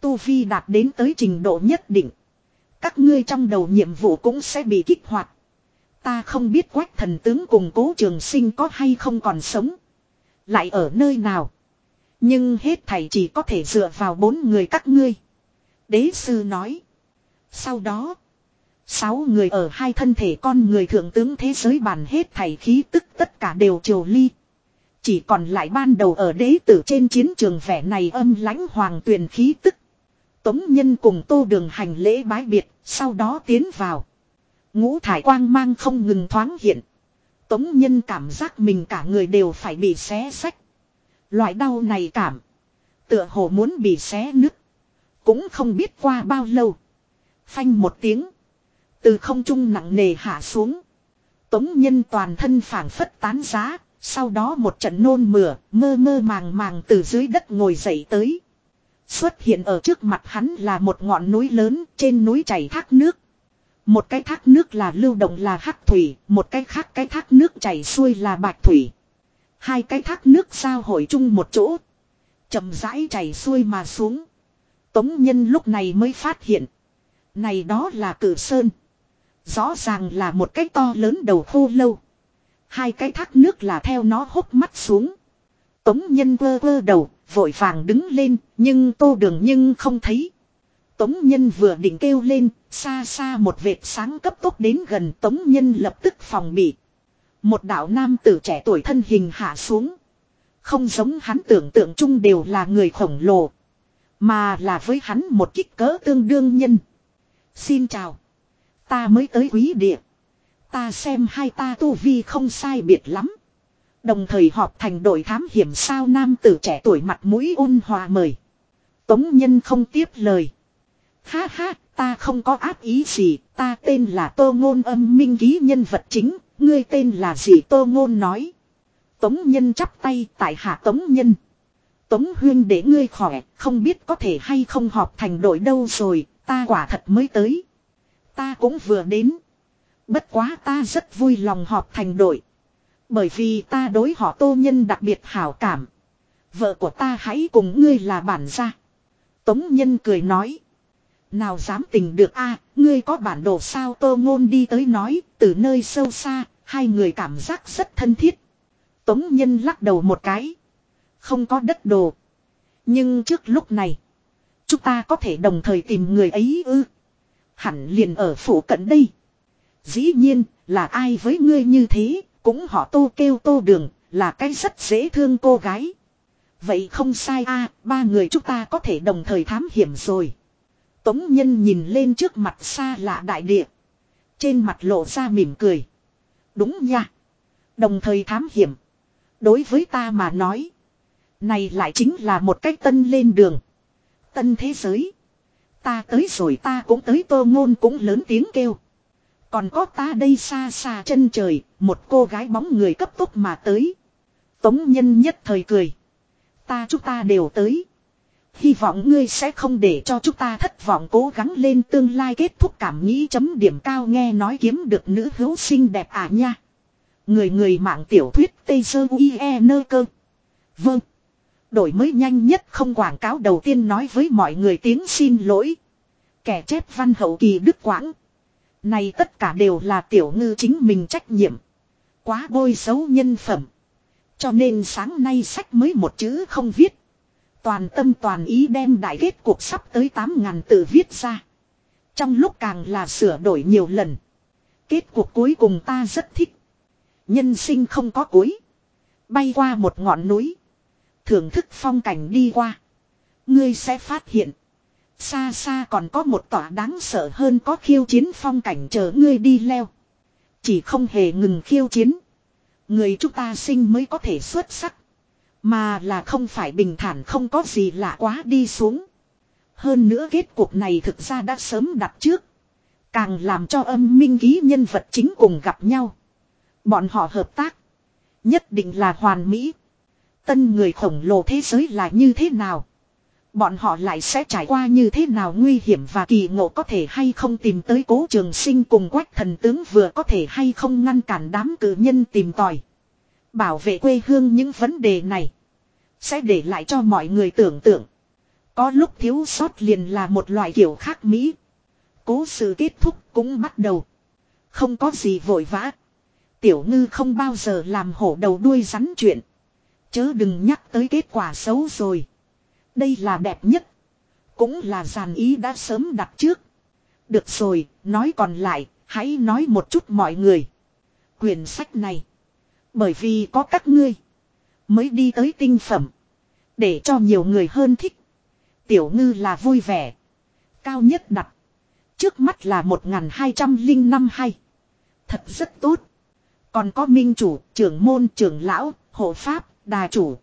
Tu Vi đạt đến tới trình độ nhất định. Các ngươi trong đầu nhiệm vụ cũng sẽ bị kích hoạt. Ta không biết quách thần tướng cùng cố trường sinh có hay không còn sống. Lại ở nơi nào. Nhưng hết thầy chỉ có thể dựa vào bốn người các ngươi. Đế sư nói. Sau đó. Sáu người ở hai thân thể con người thượng tướng thế giới bàn hết thảy khí tức tất cả đều triều ly. Chỉ còn lại ban đầu ở đế tử trên chiến trường vẻ này âm lãnh hoàng tuyền khí tức. Tống nhân cùng tô đường hành lễ bái biệt, sau đó tiến vào. Ngũ thải quang mang không ngừng thoáng hiện. Tống nhân cảm giác mình cả người đều phải bị xé sách. Loại đau này cảm. Tựa hồ muốn bị xé nứt. Cũng không biết qua bao lâu. Phanh một tiếng. Từ không trung nặng nề hạ xuống. Tống nhân toàn thân phảng phất tán giá. Sau đó một trận nôn mửa, mơ mơ màng màng từ dưới đất ngồi dậy tới. Xuất hiện ở trước mặt hắn là một ngọn núi lớn, trên núi chảy thác nước. Một cái thác nước là lưu động là hắc thủy, một cái khác cái thác nước chảy xuôi là bạch thủy. Hai cái thác nước giao hội chung một chỗ. chậm rãi chảy xuôi mà xuống. Tống nhân lúc này mới phát hiện. Này đó là cử sơn. Rõ ràng là một cái to lớn đầu khô lâu. Hai cái thác nước là theo nó hốc mắt xuống. Tống nhân vơ vơ đầu, vội vàng đứng lên, nhưng tô đường nhưng không thấy. Tống nhân vừa định kêu lên, xa xa một vệt sáng cấp tốc đến gần tống nhân lập tức phòng bị. Một đạo nam tử trẻ tuổi thân hình hạ xuống. Không giống hắn tưởng tượng chung đều là người khổng lồ. Mà là với hắn một kích cỡ tương đương nhân. Xin chào. Ta mới tới quý địa. Ta xem hai ta tu vi không sai biệt lắm. Đồng thời họp thành đội thám hiểm sao nam tử trẻ tuổi mặt mũi ôn hòa mời. Tống nhân không tiếp lời. Ha ha, ta không có áp ý gì, ta tên là Tô Ngôn âm minh ký nhân vật chính, ngươi tên là gì tô ngôn nói. Tống nhân chắp tay tại hạ tống nhân. Tống huyên để ngươi khỏe, không biết có thể hay không họp thành đội đâu rồi, ta quả thật mới tới. Ta cũng vừa đến. Bất quá ta rất vui lòng họp thành đội. Bởi vì ta đối họ tô nhân đặc biệt hảo cảm. Vợ của ta hãy cùng ngươi là bản gia. Tống nhân cười nói. Nào dám tình được a ngươi có bản đồ sao tô ngôn đi tới nói, từ nơi sâu xa, hai người cảm giác rất thân thiết. Tống nhân lắc đầu một cái. Không có đất đồ. Nhưng trước lúc này, chúng ta có thể đồng thời tìm người ấy ư. Hẳn liền ở phủ cận đây. Dĩ nhiên, là ai với ngươi như thế, cũng họ tô kêu tô đường, là cái rất dễ thương cô gái. Vậy không sai a ba người chúng ta có thể đồng thời thám hiểm rồi. Tống nhân nhìn lên trước mặt xa lạ đại địa. Trên mặt lộ ra mỉm cười. Đúng nha. Đồng thời thám hiểm. Đối với ta mà nói. Này lại chính là một cách tân lên đường. Tân thế giới. Ta tới rồi ta cũng tới tô ngôn cũng lớn tiếng kêu. Còn có ta đây xa xa chân trời, một cô gái bóng người cấp tốc mà tới. Tống nhân nhất thời cười. Ta chúng ta đều tới. Hy vọng ngươi sẽ không để cho chúng ta thất vọng cố gắng lên tương lai kết thúc cảm nghĩ chấm điểm cao nghe nói kiếm được nữ hữu xinh đẹp à nha. Người người mạng tiểu thuyết Tây Sơ Uie Nơ Cơ. Vâng. Đổi mới nhanh nhất không quảng cáo đầu tiên nói với mọi người tiếng xin lỗi. Kẻ chép văn hậu kỳ đức quãng. Này tất cả đều là tiểu ngư chính mình trách nhiệm. Quá bôi xấu nhân phẩm. Cho nên sáng nay sách mới một chữ không viết. Toàn tâm toàn ý đem đại kết cuộc sắp tới 8.000 tự viết ra. Trong lúc càng là sửa đổi nhiều lần. Kết cuộc cuối cùng ta rất thích. Nhân sinh không có cuối. Bay qua một ngọn núi. Thưởng thức phong cảnh đi qua. Ngươi sẽ phát hiện. Xa xa còn có một tòa đáng sợ hơn có khiêu chiến phong cảnh chờ ngươi đi leo. Chỉ không hề ngừng khiêu chiến. Người chúng ta sinh mới có thể xuất sắc. Mà là không phải bình thản không có gì lạ quá đi xuống. Hơn nữa kết cuộc này thực ra đã sớm đặt trước. Càng làm cho âm minh ký nhân vật chính cùng gặp nhau. Bọn họ hợp tác. Nhất định là hoàn mỹ. Tân người khổng lồ thế giới là như thế nào? Bọn họ lại sẽ trải qua như thế nào nguy hiểm và kỳ ngộ có thể hay không tìm tới cố trường sinh cùng quách thần tướng vừa có thể hay không ngăn cản đám cử nhân tìm tòi. Bảo vệ quê hương những vấn đề này. Sẽ để lại cho mọi người tưởng tượng. Có lúc thiếu sót liền là một loại kiểu khác Mỹ. Cố sự kết thúc cũng bắt đầu. Không có gì vội vã. Tiểu ngư không bao giờ làm hổ đầu đuôi rắn chuyện. Chớ đừng nhắc tới kết quả xấu rồi. Đây là đẹp nhất. Cũng là giàn ý đã sớm đặt trước. Được rồi, nói còn lại, hãy nói một chút mọi người. Quyển sách này. Bởi vì có các ngươi. Mới đi tới tinh phẩm. Để cho nhiều người hơn thích. Tiểu ngư là vui vẻ. Cao nhất đặt. Trước mắt là 1205 hay. Thật rất tốt. Còn có minh chủ, trưởng môn, trưởng lão, hộ pháp, đà chủ.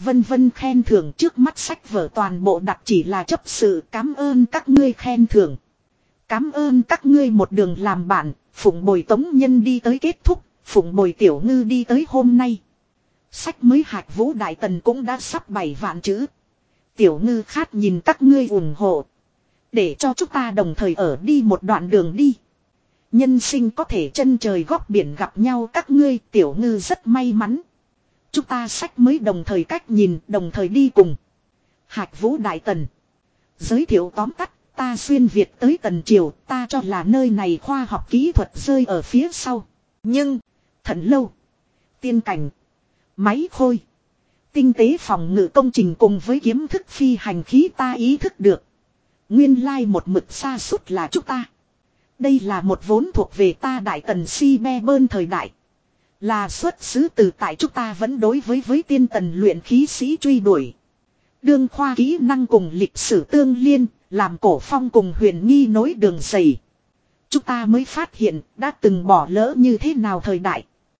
Vân vân khen thưởng trước mắt sách vở toàn bộ đặt chỉ là chấp sự cảm ơn các ngươi khen thưởng. Cảm ơn các ngươi một đường làm bạn, phụng bồi tống nhân đi tới kết thúc, phụng bồi tiểu ngư đi tới hôm nay. Sách mới hạt vũ đại tần cũng đã sắp bảy vạn chữ. Tiểu ngư khát nhìn các ngươi ủng hộ. Để cho chúng ta đồng thời ở đi một đoạn đường đi. Nhân sinh có thể chân trời góc biển gặp nhau các ngươi tiểu ngư rất may mắn. Chúng ta sách mới đồng thời cách nhìn đồng thời đi cùng. Hạc vũ đại tần. Giới thiệu tóm tắt ta xuyên Việt tới tần triều ta cho là nơi này khoa học kỹ thuật rơi ở phía sau. Nhưng, thận lâu, tiên cảnh, máy khôi, tinh tế phòng ngự công trình cùng với kiếm thức phi hành khí ta ý thức được. Nguyên lai một mực xa suốt là chúng ta. Đây là một vốn thuộc về ta đại tần si Me bơn thời đại. Là xuất xứ từ tại chúng ta vẫn đối với với tiên tần luyện khí sĩ truy đuổi. Đương khoa kỹ năng cùng lịch sử tương liên, làm cổ phong cùng huyền nghi nối đường dày. Chúng ta mới phát hiện đã từng bỏ lỡ như thế nào thời đại.